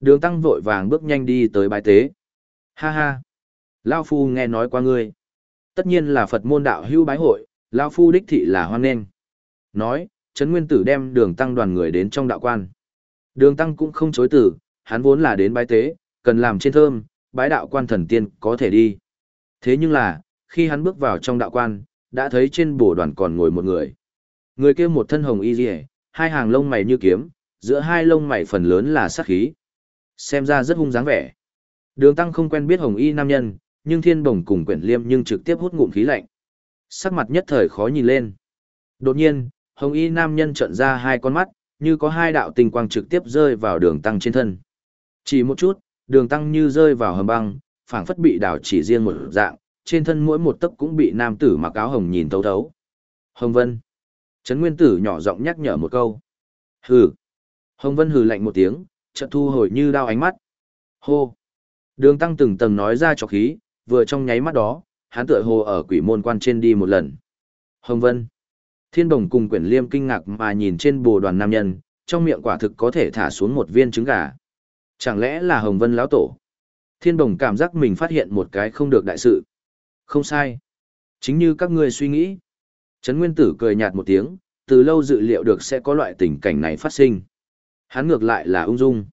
Đường tăng vội vàng bước nhanh đi tới bái tế. Ha ha! Lao Phu nghe nói qua ngươi. Tất nhiên là Phật môn đạo hưu bái hội, Lao Phu đích thị là hoan nghênh. Nói, Trấn Nguyên Tử đem đường tăng đoàn người đến trong đạo quan. Đường tăng cũng không chối tử, hắn vốn là đến bái tế, cần làm trên thơm, bái đạo quan thần tiên có thể đi. Thế nhưng là, khi hắn bước vào trong đạo quan, đã thấy trên bổ đoàn còn ngồi một người. Người kia một thân hồng y rìa, hai hàng lông mày như kiếm, giữa hai lông mày phần lớn là sát khí. Xem ra rất hung dáng vẻ. Đường Tăng không quen biết hồng y nam nhân, nhưng thiên bổng cùng quyển liêm nhưng trực tiếp hút ngụm khí lạnh. Sắc mặt nhất thời khó nhìn lên. Đột nhiên, hồng y nam nhân trợn ra hai con mắt, như có hai đạo tình quang trực tiếp rơi vào đường Tăng trên thân. Chỉ một chút, đường Tăng như rơi vào hầm băng, phảng phất bị đảo chỉ riêng một dạng, trên thân mỗi một tấc cũng bị nam tử mặc áo hồng nhìn thấu thấu. Hồng Vân. Trấn Nguyên Tử nhỏ giọng nhắc nhở một câu. Hừ. Hồng Vân hừ lạnh một tiếng, chợt thu hồi như đao ánh mắt. Hô. Đường tăng từng tầng nói ra cho khí, vừa trong nháy mắt đó, hắn tựa hồ ở quỷ môn quan trên đi một lần. Hồng Vân. Thiên Đồng cùng Quyển Liêm kinh ngạc mà nhìn trên bồ đoàn nam nhân, trong miệng quả thực có thể thả xuống một viên trứng gà. Chẳng lẽ là Hồng Vân lão tổ? Thiên Đồng cảm giác mình phát hiện một cái không được đại sự. Không sai. Chính như các ngươi suy nghĩ. Trấn Nguyên Tử cười nhạt một tiếng, từ lâu dự liệu được sẽ có loại tình cảnh này phát sinh. Hắn ngược lại là ung dung.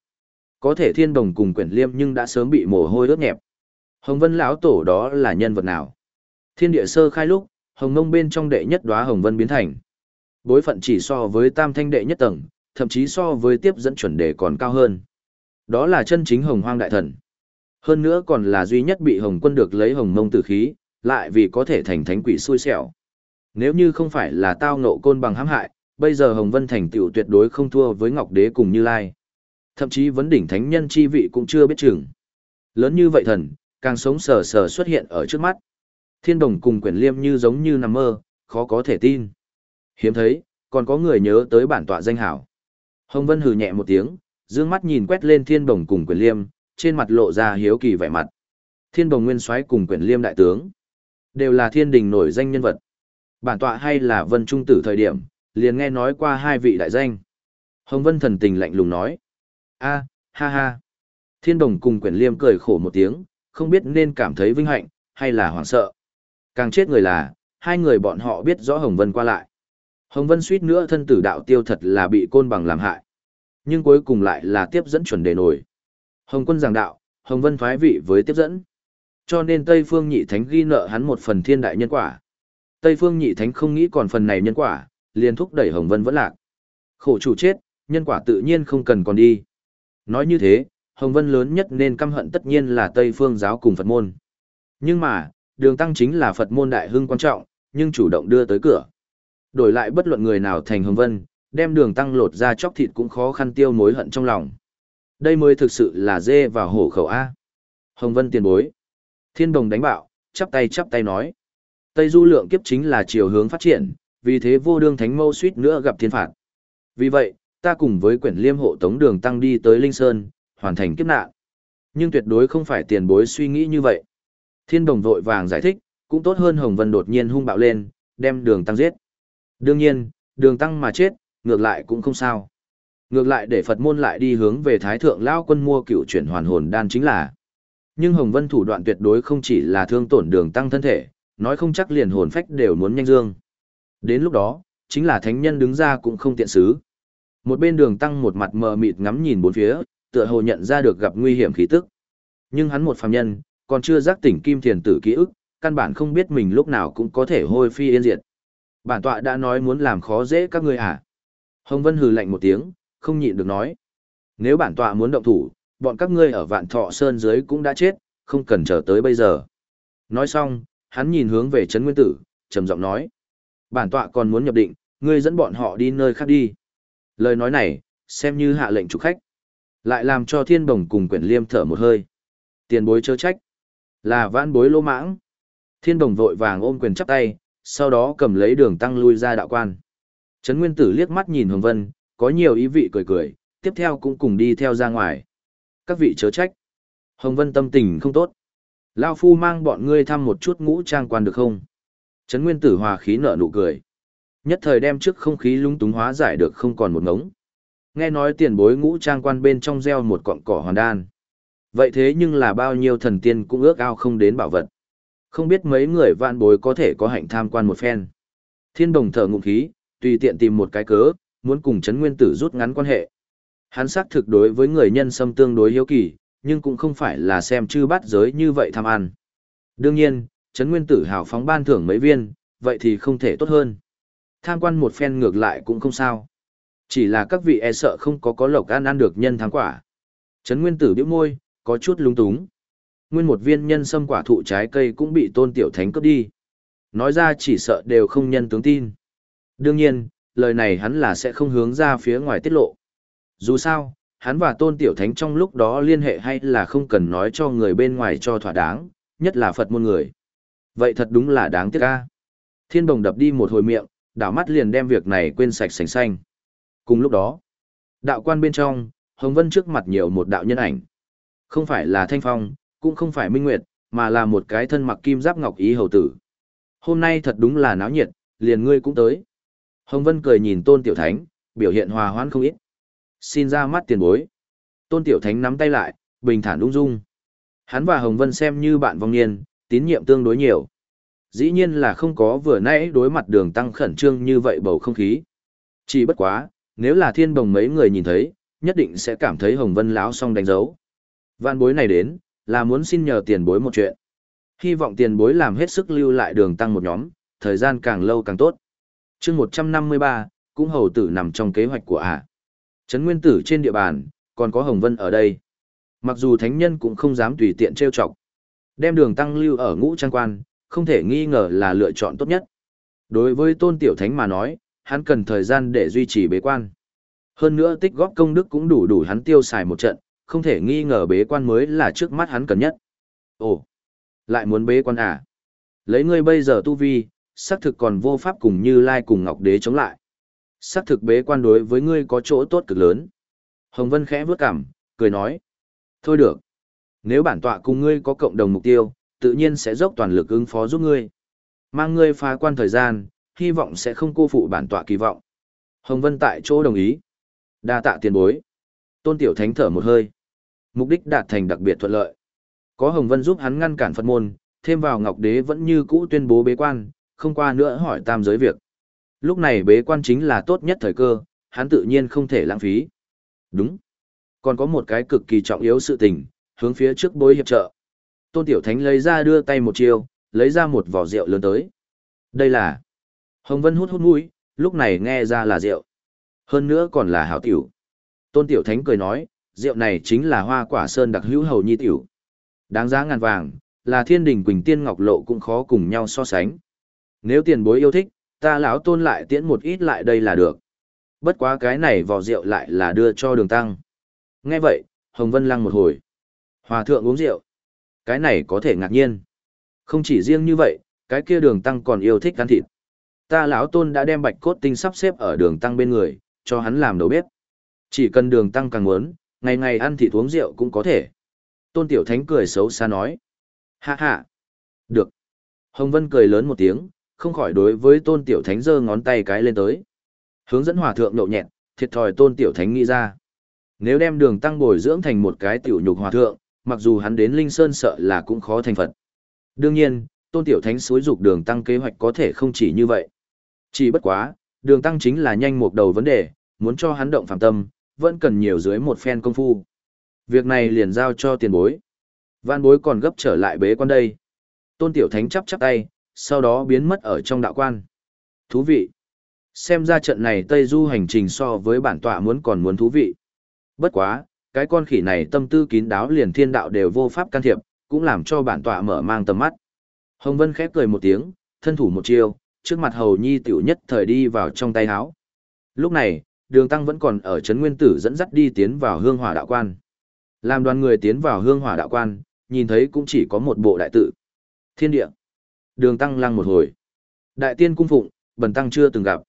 Có thể thiên đồng cùng quyển liêm nhưng đã sớm bị mồ hôi ướt nhẹp. Hồng Vân lão tổ đó là nhân vật nào? Thiên địa sơ khai lúc, hồng Mông bên trong đệ nhất đóa hồng vân biến thành. Bối phận chỉ so với tam thanh đệ nhất tầng, thậm chí so với tiếp dẫn chuẩn đề còn cao hơn. Đó là chân chính hồng hoang đại thần. Hơn nữa còn là duy nhất bị hồng quân được lấy hồng mông tử khí, lại vì có thể thành thánh quỷ xui xẻo. Nếu như không phải là tao ngộ côn bằng hãm hại, bây giờ Hồng Vân thành tựu tuyệt đối không thua với Ngọc Đế cùng Như Lai. Thậm chí vấn đỉnh thánh nhân chi vị cũng chưa biết chừng. Lớn như vậy thần, càng sống sờ sờ xuất hiện ở trước mắt. Thiên đồng cùng quyển liêm như giống như nằm mơ, khó có thể tin. Hiếm thấy, còn có người nhớ tới bản tọa danh hảo. Hồng Vân hừ nhẹ một tiếng, dương mắt nhìn quét lên thiên đồng cùng quyển liêm, trên mặt lộ ra hiếu kỳ vẻ mặt. Thiên đồng nguyên soái cùng quyển liêm đại tướng, đều là thiên đình nổi danh nhân vật. Bản tọa hay là vân trung tử thời điểm, liền nghe nói qua hai vị đại danh. Hồng Vân thần tình lạnh lùng nói. a ha ha. Thiên đồng cùng quyển liêm cười khổ một tiếng, không biết nên cảm thấy vinh hạnh, hay là hoảng sợ. Càng chết người là, hai người bọn họ biết rõ Hồng Vân qua lại. Hồng Vân suýt nữa thân tử đạo tiêu thật là bị côn bằng làm hại. Nhưng cuối cùng lại là tiếp dẫn chuẩn đề nổi. Hồng quân giảng đạo, Hồng Vân thoái vị với tiếp dẫn. Cho nên Tây Phương Nhị Thánh ghi nợ hắn một phần thiên đại nhân quả. Tây Phương Nhị Thánh không nghĩ còn phần này nhân quả, liền thúc đẩy Hồng Vân vẫn lạc. Khổ chủ chết, nhân quả tự nhiên không cần còn đi. Nói như thế, Hồng Vân lớn nhất nên căm hận tất nhiên là Tây Phương giáo cùng Phật môn. Nhưng mà, đường tăng chính là Phật môn đại hưng quan trọng, nhưng chủ động đưa tới cửa. Đổi lại bất luận người nào thành Hồng Vân, đem đường tăng lột ra chóc thịt cũng khó khăn tiêu mối hận trong lòng. Đây mới thực sự là dê vào hổ khẩu A. Hồng Vân tiền bối. Thiên đồng đánh bạo, chắp tay chắp tay nói. Tây du lượng kiếp chính là chiều hướng phát triển, vì thế vô đương thánh mâu suýt nữa gặp thiên phạt. Vì vậy, ta cùng với quyển liêm hộ tống đường tăng đi tới Linh Sơn, hoàn thành kiếp nạn. Nhưng tuyệt đối không phải tiền bối suy nghĩ như vậy. Thiên đồng vội vàng giải thích, cũng tốt hơn Hồng Vân đột nhiên hung bạo lên, đem đường tăng giết. Đương nhiên, đường tăng mà chết, ngược lại cũng không sao. Ngược lại để Phật môn lại đi hướng về Thái Thượng Lao quân mua cựu chuyển hoàn hồn đan chính là. Nhưng Hồng Vân thủ đoạn tuyệt đối không chỉ là thương tổn đường tăng thân thể, nói không chắc liền hồn phách đều muốn nhanh dương. Đến lúc đó, chính là thánh nhân đứng ra cũng không tiện xứ. Một bên đường tăng một mặt mờ mịt ngắm nhìn bốn phía, tựa hồ nhận ra được gặp nguy hiểm khí tức. Nhưng hắn một phàm nhân, còn chưa giác tỉnh kim thiền tử ký ức, căn bản không biết mình lúc nào cũng có thể hôi phi yên diệt. Bản tọa đã nói muốn làm khó dễ các ngươi à? Hồng Vân hừ lạnh một tiếng, không nhịn được nói. Nếu bản tọa muốn động thủ, bọn các ngươi ở vạn thọ sơn dưới cũng đã chết, không cần chờ tới bây giờ. Nói xong, hắn nhìn hướng về Trấn Nguyên Tử, trầm giọng nói. Bản tọa còn muốn nhập định, ngươi dẫn bọn họ đi nơi khác đi. Lời nói này, xem như hạ lệnh chủ khách. Lại làm cho thiên bồng cùng quyển liêm thở một hơi. Tiền bối chớ trách. Là vãn bối lô mãng. Thiên bồng vội vàng ôm quyền chắp tay, sau đó cầm lấy đường tăng lui ra đạo quan. Trấn Nguyên Tử liếc mắt nhìn Hồng Vân, có nhiều ý vị cười cười, tiếp theo cũng cùng đi theo ra ngoài. Các vị chớ trách. Hồng Vân tâm tình không tốt. Lao Phu mang bọn ngươi thăm một chút ngũ trang quan được không? Trấn Nguyên Tử hòa khí nở nụ cười. Nhất thời đem trước không khí lung túng hóa giải được không còn một ngống. Nghe nói tiền bối ngũ trang quan bên trong gieo một cọng cỏ hoàn đan. Vậy thế nhưng là bao nhiêu thần tiên cũng ước ao không đến bảo vật. Không biết mấy người vạn bối có thể có hạnh tham quan một phen. Thiên đồng thở ngụm khí, tùy tiện tìm một cái cớ, muốn cùng Trấn nguyên tử rút ngắn quan hệ. Hắn xác thực đối với người nhân sâm tương đối hiếu kỳ, nhưng cũng không phải là xem chư bắt giới như vậy tham ăn. Đương nhiên, chấn nguyên tử hào phóng ban thưởng mấy viên, vậy thì không thể tốt hơn. Tham quan một phen ngược lại cũng không sao. Chỉ là các vị e sợ không có có lộc ăn ăn được nhân thắng quả. Trấn Nguyên Tử bĩu môi, có chút lung túng. Nguyên một viên nhân sâm quả thụ trái cây cũng bị Tôn Tiểu Thánh cướp đi. Nói ra chỉ sợ đều không nhân tướng tin. Đương nhiên, lời này hắn là sẽ không hướng ra phía ngoài tiết lộ. Dù sao, hắn và Tôn Tiểu Thánh trong lúc đó liên hệ hay là không cần nói cho người bên ngoài cho thỏa đáng, nhất là Phật môn người. Vậy thật đúng là đáng tiếc ca. Thiên bồng đập đi một hồi miệng, đảo mắt liền đem việc này quên sạch sành xanh. Cùng lúc đó, đạo quan bên trong, Hồng Vân trước mặt nhiều một đạo nhân ảnh. Không phải là Thanh Phong, cũng không phải Minh Nguyệt, mà là một cái thân mặc kim giáp ngọc ý hầu tử. Hôm nay thật đúng là náo nhiệt, liền ngươi cũng tới. Hồng Vân cười nhìn Tôn Tiểu Thánh, biểu hiện hòa hoãn không ít. Xin ra mắt tiền bối. Tôn Tiểu Thánh nắm tay lại, bình thản ung dung. Hắn và Hồng Vân xem như bạn vong niên, tín nhiệm tương đối nhiều. Dĩ nhiên là không có vừa nãy đối mặt đường tăng khẩn trương như vậy bầu không khí. Chỉ bất quá, nếu là thiên bồng mấy người nhìn thấy, nhất định sẽ cảm thấy Hồng Vân lão xong đánh dấu. Vạn bối này đến, là muốn xin nhờ tiền bối một chuyện. Hy vọng tiền bối làm hết sức lưu lại đường tăng một nhóm, thời gian càng lâu càng tốt. chương 153, cũng hầu tử nằm trong kế hoạch của ả. À. Trấn Nguyên Tử trên địa bàn, còn có Hồng Vân ở đây. Mặc dù thánh nhân cũng không dám tùy tiện trêu chọc. Đem đường tăng lưu ở ngũ trang quan, không thể nghi ngờ là lựa chọn tốt nhất. Đối với tôn tiểu thánh mà nói, hắn cần thời gian để duy trì bế quan. Hơn nữa tích góp công đức cũng đủ đủ hắn tiêu xài một trận, không thể nghi ngờ bế quan mới là trước mắt hắn cần nhất. Ồ, lại muốn bế quan à? Lấy ngươi bây giờ tu vi, xác thực còn vô pháp cùng như lai cùng ngọc đế chống lại. Xác thực bế quan đối với ngươi có chỗ tốt cực lớn. Hồng Vân khẽ vướt cằm, cười nói. Thôi được. Nếu bản tọa cùng ngươi có cộng đồng mục tiêu, tự nhiên sẽ dốc toàn lực ứng phó giúp ngươi. Mang ngươi phá quan thời gian, hy vọng sẽ không cô phụ bản tọa kỳ vọng. Hồng Vân tại chỗ đồng ý. Đa tạ tiền bối. Tôn Tiểu Thánh thở một hơi. Mục đích đạt thành đặc biệt thuận lợi. Có Hồng Vân giúp hắn ngăn cản Phật môn, thêm vào Ngọc Đế vẫn như cũ tuyên bố bế quan, không qua nữa hỏi tam giới việc. Lúc này bế quan chính là tốt nhất thời cơ, hắn tự nhiên không thể lãng phí. Đúng. Còn có một cái cực kỳ trọng yếu sự tình, hướng phía trước bối hiệp trợ. Tôn Tiểu Thánh lấy ra đưa tay một chiều, lấy ra một vỏ rượu lớn tới. Đây là... Hồng Vân hút hút mũi, lúc này nghe ra là rượu. Hơn nữa còn là hảo tiểu. Tôn Tiểu Thánh cười nói, rượu này chính là hoa quả sơn đặc hữu hầu nhi tiểu. Đáng giá ngàn vàng, là thiên đình quỳnh tiên ngọc lộ cũng khó cùng nhau so sánh. Nếu tiền bối yêu thích, ta lão tôn lại tiễn một ít lại đây là được. Bất quá cái này vỏ rượu lại là đưa cho đường tăng. Nghe vậy, Hồng Vân lăng một hồi. Hòa thượng uống rượu. Cái này có thể ngạc nhiên. Không chỉ riêng như vậy, cái kia đường tăng còn yêu thích ăn thịt. Ta lão tôn đã đem bạch cốt tinh sắp xếp ở đường tăng bên người, cho hắn làm đầu bếp. Chỉ cần đường tăng càng muốn, ngày ngày ăn thịt uống rượu cũng có thể. Tôn Tiểu Thánh cười xấu xa nói. Hạ hạ. Được. Hồng Vân cười lớn một tiếng, không khỏi đối với Tôn Tiểu Thánh giơ ngón tay cái lên tới. Hướng dẫn hòa thượng nhậu nhẹt, thiệt thòi Tôn Tiểu Thánh nghĩ ra. Nếu đem đường tăng bồi dưỡng thành một cái tiểu nhục hòa thượng, mặc dù hắn đến Linh Sơn sợ là cũng khó thành Phật. Đương nhiên, Tôn Tiểu Thánh xối dục đường tăng kế hoạch có thể không chỉ như vậy. Chỉ bất quá, đường tăng chính là nhanh một đầu vấn đề, muốn cho hắn động phạm tâm, vẫn cần nhiều dưới một phen công phu. Việc này liền giao cho tiền bối. Văn bối còn gấp trở lại bế quan đây. Tôn Tiểu Thánh chắp chắp tay, sau đó biến mất ở trong đạo quan. Thú vị. Xem ra trận này Tây Du hành trình so với bản tọa muốn còn muốn thú vị. Bất quá, cái con khỉ này tâm tư kín đáo liền thiên đạo đều vô pháp can thiệp, cũng làm cho bản tọa mở mang tầm mắt. Hồng Vân khép cười một tiếng, thân thủ một chiêu, trước mặt hầu nhi tiểu nhất thời đi vào trong tay háo. Lúc này, đường tăng vẫn còn ở trấn nguyên tử dẫn dắt đi tiến vào hương hỏa đạo quan. Làm đoàn người tiến vào hương hỏa đạo quan, nhìn thấy cũng chỉ có một bộ đại tự. Thiên địa. Đường tăng lăng một hồi. Đại tiên cung phụng, bần tăng chưa từng gặp.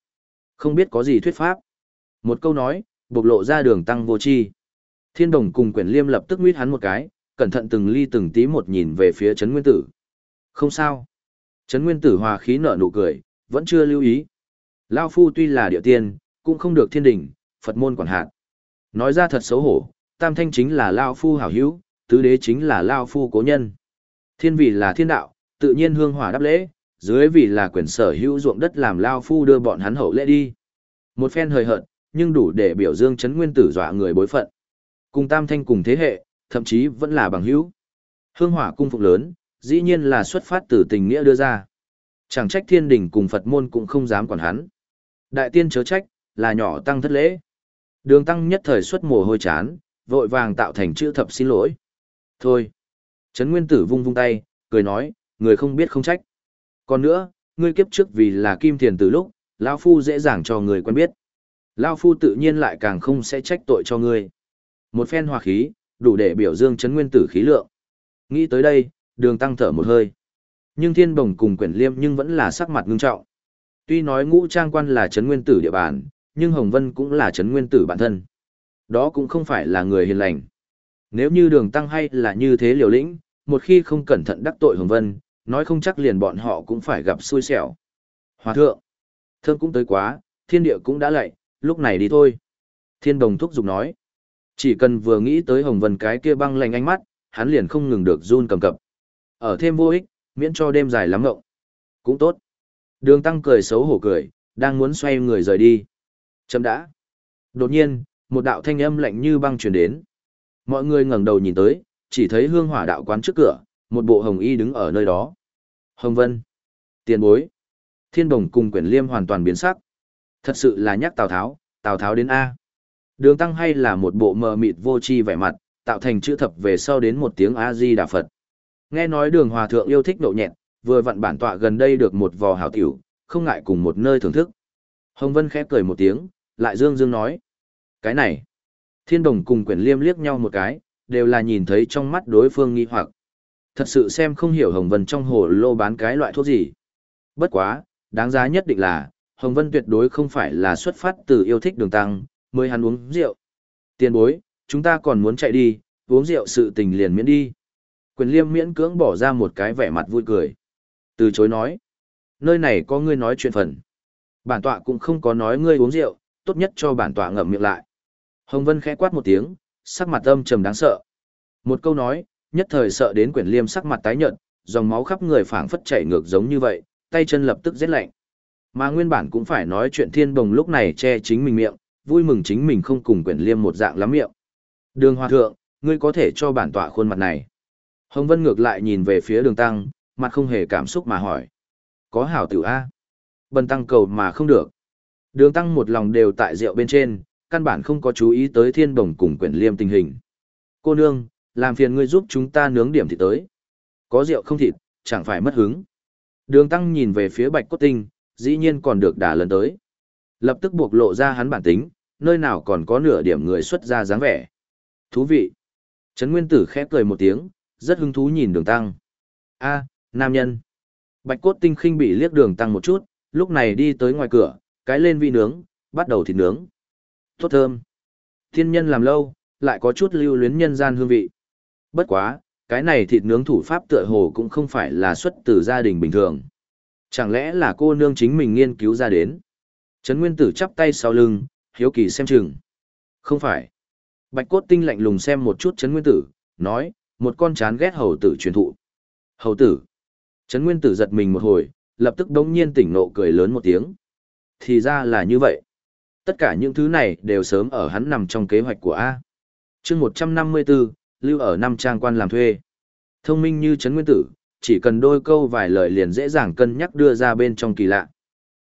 Không biết có gì thuyết pháp. Một câu nói, bộc lộ ra đường tăng vô chi. Thiên đồng cùng quyển liêm lập tức nguyết hắn một cái, cẩn thận từng ly từng tí một nhìn về phía trấn nguyên tử. Không sao. Trấn nguyên tử hòa khí nở nụ cười, vẫn chưa lưu ý. Lao phu tuy là địa tiên, cũng không được thiên đình, Phật môn quản hạt. Nói ra thật xấu hổ, tam thanh chính là Lao Phu hảo hữu, tứ đế chính là Lao Phu cố nhân. Thiên vị là thiên đạo, tự nhiên hương hỏa đáp lễ, dưới vì là quyền sở hữu ruộng đất làm Lao Phu đưa bọn hắn hậu lễ đi. Một phen hời hợt, nhưng đủ để biểu dương Trấn nguyên tử dọa người bối phận. Cùng tam thanh cùng thế hệ, thậm chí vẫn là bằng hữu. Hương hỏa cung phục lớn, dĩ nhiên là xuất phát từ tình nghĩa đưa ra. Chẳng trách thiên đình cùng Phật môn cũng không dám quản hắn. Đại tiên chớ trách, là nhỏ tăng thất lễ. Đường tăng nhất thời xuất mồ hôi chán, vội vàng tạo thành chữ thập xin lỗi. Thôi. Trấn Nguyên Tử vung vung tay, cười nói, người không biết không trách. Còn nữa, ngươi kiếp trước vì là kim thiền từ lúc, lão Phu dễ dàng cho người quen biết. lão Phu tự nhiên lại càng không sẽ trách tội cho ngươi. Một phen hòa khí, đủ để biểu dương chấn Nguyên Tử khí lượng. Nghĩ tới đây, đường tăng thở một hơi. Nhưng thiên bồng cùng quyển liêm nhưng vẫn là sắc mặt ngưng trọng. Tuy nói ngũ trang quan là chấn Nguyên Tử địa bàn, nhưng Hồng Vân cũng là chấn Nguyên Tử bản thân. Đó cũng không phải là người hiền lành. Nếu như đường tăng hay là như thế liều lĩnh, một khi không cẩn thận đắc tội Hồng Vân, nói không chắc liền bọn họ cũng phải gặp xui xẻo. Hòa thượng, thơm cũng tới quá, thiên địa cũng đã lạy, lúc này đi thôi. Thiên đồng thúc giục nói. Chỉ cần vừa nghĩ tới Hồng Vân cái kia băng lạnh ánh mắt, hắn liền không ngừng được run cầm cập. Ở thêm vô ích, miễn cho đêm dài lắm ngộng. Cũng tốt. Đường tăng cười xấu hổ cười, đang muốn xoay người rời đi. Chấm đã. Đột nhiên, một đạo thanh âm lạnh như băng truyền đến. Mọi người ngẩng đầu nhìn tới, chỉ thấy hương hỏa đạo quán trước cửa, một bộ hồng y đứng ở nơi đó. Hồng Vân. Tiền bối. Thiên đồng cùng quyển liêm hoàn toàn biến sắc. Thật sự là nhắc Tào Tháo, Tào Tháo đến A. Đường tăng hay là một bộ mờ mịt vô tri vẻ mặt, tạo thành chữ thập về sau đến một tiếng A-di Đà Phật. Nghe nói đường hòa thượng yêu thích độ nhẹn, vừa vặn bản tọa gần đây được một vò hảo tiểu, không ngại cùng một nơi thưởng thức. Hồng Vân khẽ cười một tiếng, lại dương dương nói. Cái này, thiên đồng cùng quyển liêm liếc nhau một cái, đều là nhìn thấy trong mắt đối phương nghi hoặc. Thật sự xem không hiểu Hồng Vân trong hồ lô bán cái loại thuốc gì. Bất quá, đáng giá nhất định là, Hồng Vân tuyệt đối không phải là xuất phát từ yêu thích đường tăng, mới hắn uống rượu. Tiền bối, chúng ta còn muốn chạy đi, uống rượu sự tình liền miễn đi. Quyền liêm miễn cưỡng bỏ ra một cái vẻ mặt vui cười. Từ chối nói. Nơi này có ngươi nói chuyện phần. Bản tọa cũng không có nói ngươi uống rượu, tốt nhất cho bản tọa ngậm miệng lại. Hồng Vân khẽ quát một tiếng, sắc mặt âm trầm đáng sợ. Một câu nói, nhất thời sợ đến quyển liêm sắc mặt tái nhợt, dòng máu khắp người phảng phất chảy ngược giống như vậy, tay chân lập tức rét lạnh. Mà nguyên bản cũng phải nói chuyện thiên bồng lúc này che chính mình miệng, vui mừng chính mình không cùng quyển liêm một dạng lắm miệng. Đường hòa thượng, ngươi có thể cho bản tọa khuôn mặt này. Hồng Vân ngược lại nhìn về phía đường tăng, mặt không hề cảm xúc mà hỏi. Có hảo tử A. Bần tăng cầu mà không được. Đường tăng một lòng đều tại rượu bên trên, căn bản không có chú ý tới thiên đồng cùng quyển liêm tình hình. Cô nương, làm phiền ngươi giúp chúng ta nướng điểm thịt tới. Có rượu không thịt, chẳng phải mất hứng. Đường tăng nhìn về phía bạch cốt tinh, dĩ nhiên còn được đả lần tới. Lập tức buộc lộ ra hắn bản tính, nơi nào còn có nửa điểm người xuất ra dáng vẻ. Thú vị. Trấn Nguyên Tử khẽ cười một tiếng, rất hứng thú nhìn đường tăng. a nam nhân. Bạch cốt tinh khinh bị liếc đường tăng một chút, lúc này đi tới ngoài cửa, cái lên vị nướng, bắt đầu thịt nướng. Tốt thơm. Thiên nhân làm lâu, lại có chút lưu luyến nhân gian hương vị. Bất quá, cái này thịt nướng thủ pháp tựa hồ cũng không phải là xuất từ gia đình bình thường. Chẳng lẽ là cô nương chính mình nghiên cứu ra đến? Trấn Nguyên Tử chắp tay sau lưng, hiếu kỳ xem chừng. Không phải. Bạch cốt tinh lạnh lùng xem một chút Trấn Nguyên Tử, nói, một con chán ghét hầu tử truyền thụ. Hầu tử. Trấn Nguyên Tử giật mình một hồi, lập tức đống nhiên tỉnh nộ cười lớn một tiếng. Thì ra là như vậy. Tất cả những thứ này đều sớm ở hắn nằm trong kế hoạch của A. chương 154, lưu ở năm trang quan làm thuê. Thông minh như Trấn Nguyên Tử, chỉ cần đôi câu vài lời liền dễ dàng cân nhắc đưa ra bên trong kỳ lạ.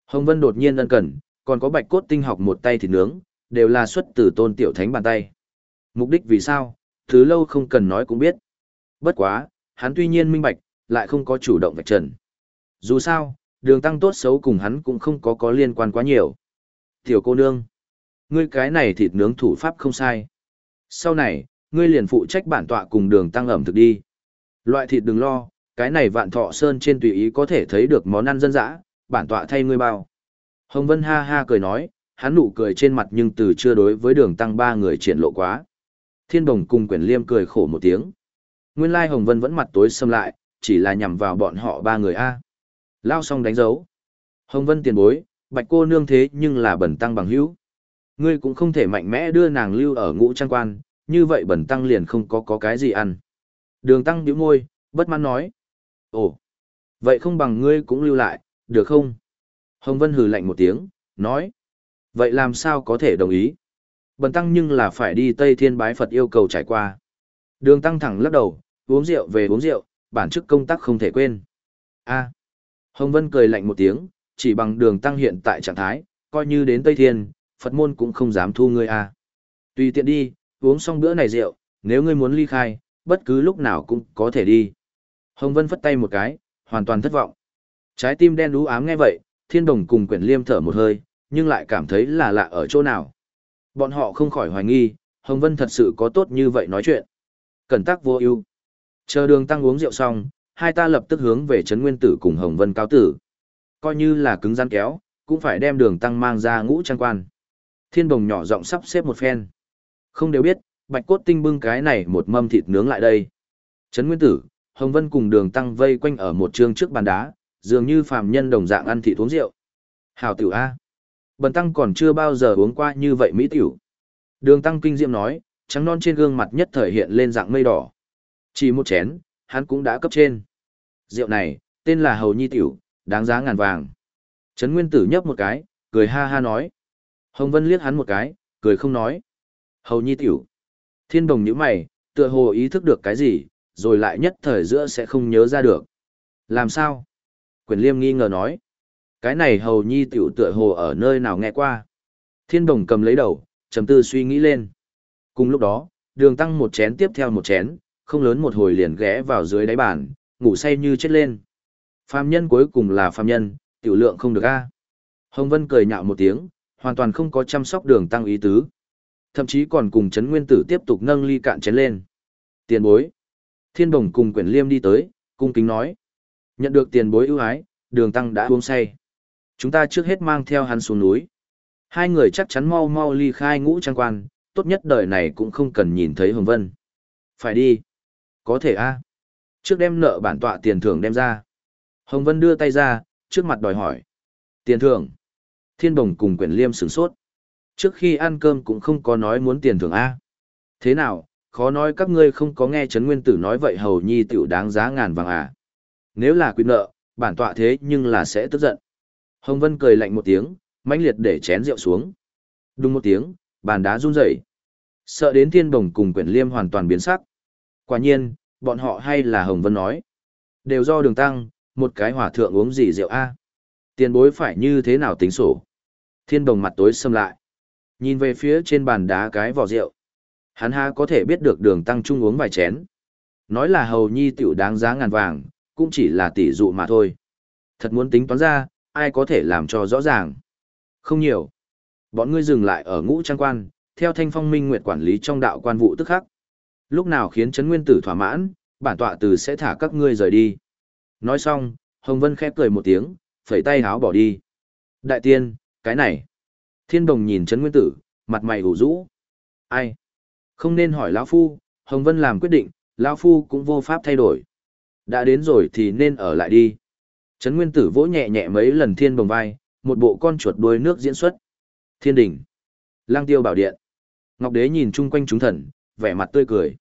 Hồng Vân đột nhiên ân cần, còn có bạch cốt tinh học một tay thịt nướng, đều là xuất từ tôn tiểu thánh bàn tay. Mục đích vì sao, thứ lâu không cần nói cũng biết. Bất quá, hắn tuy nhiên minh bạch, lại không có chủ động vạch trần. Dù sao, đường tăng tốt xấu cùng hắn cũng không có có liên quan quá nhiều. Tiểu cô nương, ngươi cái này thịt nướng thủ pháp không sai. Sau này, ngươi liền phụ trách bản tọa cùng đường tăng ẩm thực đi. Loại thịt đừng lo, cái này vạn thọ sơn trên tùy ý có thể thấy được món ăn dân dã, bản tọa thay ngươi bao. Hồng Vân ha ha cười nói, hắn nụ cười trên mặt nhưng từ chưa đối với đường tăng ba người triển lộ quá. Thiên Đồng cùng Quyển Liêm cười khổ một tiếng. Nguyên lai Hồng Vân vẫn mặt tối xâm lại, chỉ là nhằm vào bọn họ ba người A. Lao xong đánh dấu. Hồng Vân tiền bối, bạch cô nương thế nhưng là bẩn tăng bằng hữu. Ngươi cũng không thể mạnh mẽ đưa nàng lưu ở ngũ trang quan, như vậy bẩn tăng liền không có có cái gì ăn. Đường tăng nhíu môi, bất mãn nói. Ồ, vậy không bằng ngươi cũng lưu lại, được không? Hồng Vân hừ lạnh một tiếng, nói. Vậy làm sao có thể đồng ý? Bần tăng nhưng là phải đi Tây Thiên bái Phật yêu cầu trải qua. Đường tăng thẳng lắc đầu, uống rượu về uống rượu, bản chức công tác không thể quên. a Hồng Vân cười lạnh một tiếng, chỉ bằng đường tăng hiện tại trạng thái, coi như đến Tây Thiên, Phật môn cũng không dám thu ngươi a Tùy tiện đi, uống xong bữa này rượu, nếu ngươi muốn ly khai, bất cứ lúc nào cũng có thể đi. Hồng Vân phất tay một cái, hoàn toàn thất vọng. Trái tim đen đú ám nghe vậy, thiên đồng cùng quyển liêm thở một hơi, nhưng lại cảm thấy là lạ ở chỗ nào. Bọn họ không khỏi hoài nghi, Hồng Vân thật sự có tốt như vậy nói chuyện. Cẩn tắc vô ưu. Chờ đường tăng uống rượu xong, hai ta lập tức hướng về Trấn Nguyên Tử cùng Hồng Vân cáo tử. Coi như là cứng rắn kéo, cũng phải đem đường tăng mang ra ngũ trang quan. Thiên đồng nhỏ giọng sắp xếp một phen. Không đều biết, bạch cốt tinh bưng cái này một mâm thịt nướng lại đây. Trấn Nguyên Tử, Hồng Vân cùng đường tăng vây quanh ở một trường trước bàn đá, dường như phàm nhân đồng dạng ăn thịt uống rượu. Hảo tiểu A. Bần tăng còn chưa bao giờ uống qua như vậy mỹ tiểu. Đường tăng kinh diệm nói, trắng non trên gương mặt nhất thời hiện lên dạng mây đỏ. Chỉ một chén, hắn cũng đã cấp trên. Rượu này, tên là Hầu Nhi Tiểu, đáng giá ngàn vàng. Trấn Nguyên Tử nhấp một cái, cười ha ha nói. Hồng Vân liếc hắn một cái, cười không nói. Hầu Nhi Tiểu. Thiên đồng nhíu mày, tựa hồ ý thức được cái gì, rồi lại nhất thời giữa sẽ không nhớ ra được. Làm sao? Quyền Liêm nghi ngờ nói. Cái này Hầu Nhi Tiểu tựa hồ ở nơi nào nghe qua. Thiên đồng cầm lấy đầu, trầm tư suy nghĩ lên. Cùng lúc đó, đường tăng một chén tiếp theo một chén, không lớn một hồi liền ghé vào dưới đáy bàn, ngủ say như chết lên. Phạm nhân cuối cùng là Phạm nhân, tiểu lượng không được a. Hồng Vân cười nhạo một tiếng, hoàn toàn không có chăm sóc đường tăng ý tứ. Thậm chí còn cùng chấn nguyên tử tiếp tục nâng ly cạn chén lên. Tiền bối. Thiên đồng cùng quyển liêm đi tới, cung kính nói. Nhận được tiền bối ưu ái, đường tăng đã uống say. Chúng ta trước hết mang theo hắn xuống núi. Hai người chắc chắn mau mau ly khai ngũ trang quan, tốt nhất đời này cũng không cần nhìn thấy Hồng Vân. Phải đi. Có thể a Trước đem nợ bản tọa tiền thưởng đem ra. Hồng Vân đưa tay ra, trước mặt đòi hỏi. Tiền thưởng. Thiên Đồng cùng Quyển Liêm sửng sốt. Trước khi ăn cơm cũng không có nói muốn tiền thưởng A. Thế nào, khó nói các ngươi không có nghe Trấn Nguyên Tử nói vậy hầu nhi tiểu đáng giá ngàn vàng à. Nếu là quyền nợ, bản tọa thế nhưng là sẽ tức giận. Hồng Vân cười lạnh một tiếng, mãnh liệt để chén rượu xuống. Đúng một tiếng, bàn đá run rẩy. Sợ đến Thiên Đồng cùng Quyển Liêm hoàn toàn biến sắc. Quả nhiên, bọn họ hay là Hồng Vân nói. Đều do đường tăng, một cái hỏa thượng uống gì rượu a Tiền bối phải như thế nào tính sổ. Thiên đồng mặt tối xâm lại. Nhìn về phía trên bàn đá cái vỏ rượu. Hắn ha có thể biết được đường tăng trung uống vài chén. Nói là hầu nhi tiểu đáng giá ngàn vàng, cũng chỉ là tỷ dụ mà thôi. Thật muốn tính toán ra, ai có thể làm cho rõ ràng. Không nhiều. Bọn ngươi dừng lại ở ngũ trang quan, theo thanh phong minh nguyệt quản lý trong đạo quan vụ tức khắc. Lúc nào khiến chấn Nguyên Tử thỏa mãn, bản tọa từ sẽ thả các ngươi rời đi. Nói xong, Hồng Vân khẽ cười một tiếng, phẩy tay háo bỏ đi. Đại tiên, cái này. Thiên đồng nhìn chấn Nguyên Tử, mặt mày hủ rũ. Ai? Không nên hỏi Lão Phu, Hồng Vân làm quyết định, Lão Phu cũng vô pháp thay đổi. Đã đến rồi thì nên ở lại đi. Trấn Nguyên Tử vỗ nhẹ nhẹ mấy lần thiên Bồng vai, một bộ con chuột đuôi nước diễn xuất. Thiên đỉnh. Lang tiêu bảo điện. Ngọc Đế nhìn chung quanh chúng thần, vẻ mặt tươi cười.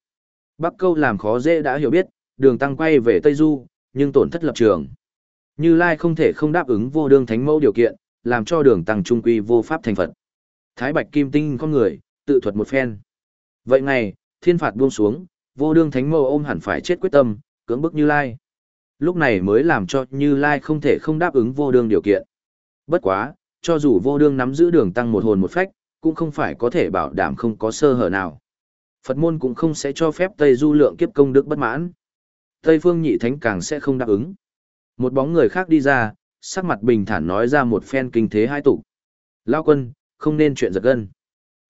Bắc câu làm khó dễ đã hiểu biết, đường tăng quay về Tây Du, nhưng tổn thất lập trường. Như Lai không thể không đáp ứng vô đương thánh mẫu điều kiện, làm cho đường tăng trung quy vô pháp thành Phật. Thái Bạch Kim Tinh con người, tự thuật một phen. Vậy ngày, thiên phạt buông xuống, vô đương thánh mẫu ôm hẳn phải chết quyết tâm, cưỡng bức Như Lai. Lúc này mới làm cho Như Lai không thể không đáp ứng vô đương điều kiện. Bất quá, cho dù vô đương nắm giữ đường tăng một hồn một phách, cũng không phải có thể bảo đảm không có sơ hở nào. Phật môn cũng không sẽ cho phép Tây Du lượng kiếp công đức bất mãn. Tây Phương Nhị Thánh càng sẽ không đáp ứng. Một bóng người khác đi ra, sắc mặt bình thản nói ra một phen kinh thế hai tụ. Lao quân, không nên chuyện giật gân.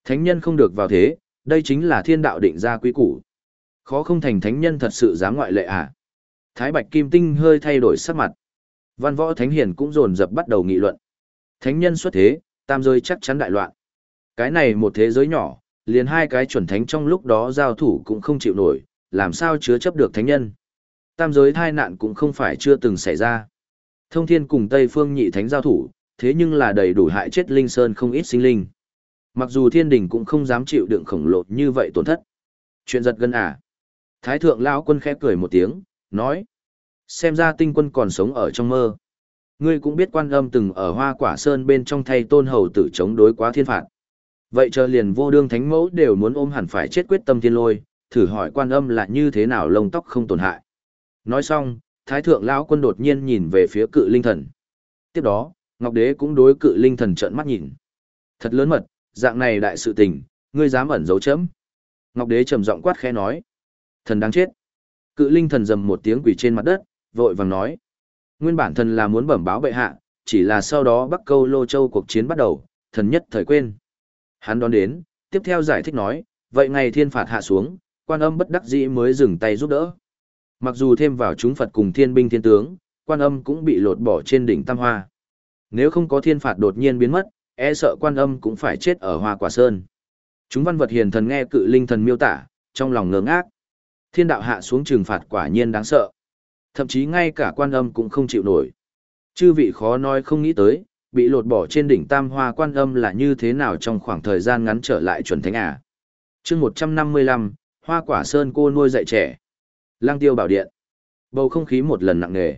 Thánh nhân không được vào thế, đây chính là thiên đạo định ra quý củ. Khó không thành thánh nhân thật sự dám ngoại lệ à. Thái Bạch Kim Tinh hơi thay đổi sắc mặt. Văn võ thánh hiền cũng dồn dập bắt đầu nghị luận. Thánh nhân xuất thế, tam giới chắc chắn đại loạn. Cái này một thế giới nhỏ, liền hai cái chuẩn thánh trong lúc đó giao thủ cũng không chịu nổi, làm sao chứa chấp được thánh nhân. Tam giới thai nạn cũng không phải chưa từng xảy ra. Thông thiên cùng Tây phương nhị thánh giao thủ, thế nhưng là đầy đủ hại chết linh sơn không ít sinh linh. Mặc dù thiên đình cũng không dám chịu đựng khổng lồ như vậy tổn thất. Chuyện giật gân à. Thái thượng lão quân khẽ cười một tiếng, nói. Xem ra tinh quân còn sống ở trong mơ. Ngươi cũng biết quan âm từng ở hoa quả sơn bên trong thay tôn hầu tử chống đối quá thiên phạt. Vậy chờ liền vô đương thánh mẫu đều muốn ôm hẳn phải chết quyết tâm thiên lôi, thử hỏi quan âm là như thế nào lông tóc không tổn hại. Nói xong, thái thượng lão quân đột nhiên nhìn về phía cự linh thần. Tiếp đó, Ngọc Đế cũng đối cự linh thần trợn mắt nhìn. Thật lớn mật, dạng này đại sự tình, ngươi dám ẩn giấu chấm. Ngọc Đế trầm giọng quát khẽ nói. Thần đáng chết. Cự linh thần dầm một tiếng quỷ trên mặt đất, vội vàng nói. Nguyên bản thần là muốn bẩm báo bệ hạ, chỉ là sau đó Bắc Câu Lô Châu cuộc chiến bắt đầu, thần nhất thời quên. Hắn đón đến, tiếp theo giải thích nói, vậy ngày thiên phạt hạ xuống, quan âm bất đắc dĩ mới dừng tay giúp đỡ. Mặc dù thêm vào chúng Phật cùng thiên binh thiên tướng, quan âm cũng bị lột bỏ trên đỉnh Tam Hoa. Nếu không có thiên phạt đột nhiên biến mất, e sợ quan âm cũng phải chết ở hoa quả sơn. Chúng văn vật hiền thần nghe cự linh thần miêu tả, trong lòng ngớ ngác. Thiên đạo hạ xuống trừng phạt quả nhiên đáng sợ. Thậm chí ngay cả quan âm cũng không chịu nổi. Chư vị khó nói không nghĩ tới, bị lột bỏ trên đỉnh tam hoa quan âm là như thế nào trong khoảng thời gian ngắn trở lại chuẩn thánh à. chương 155, hoa quả sơn cô nuôi dạy trẻ. Lang tiêu bảo điện. Bầu không khí một lần nặng nề.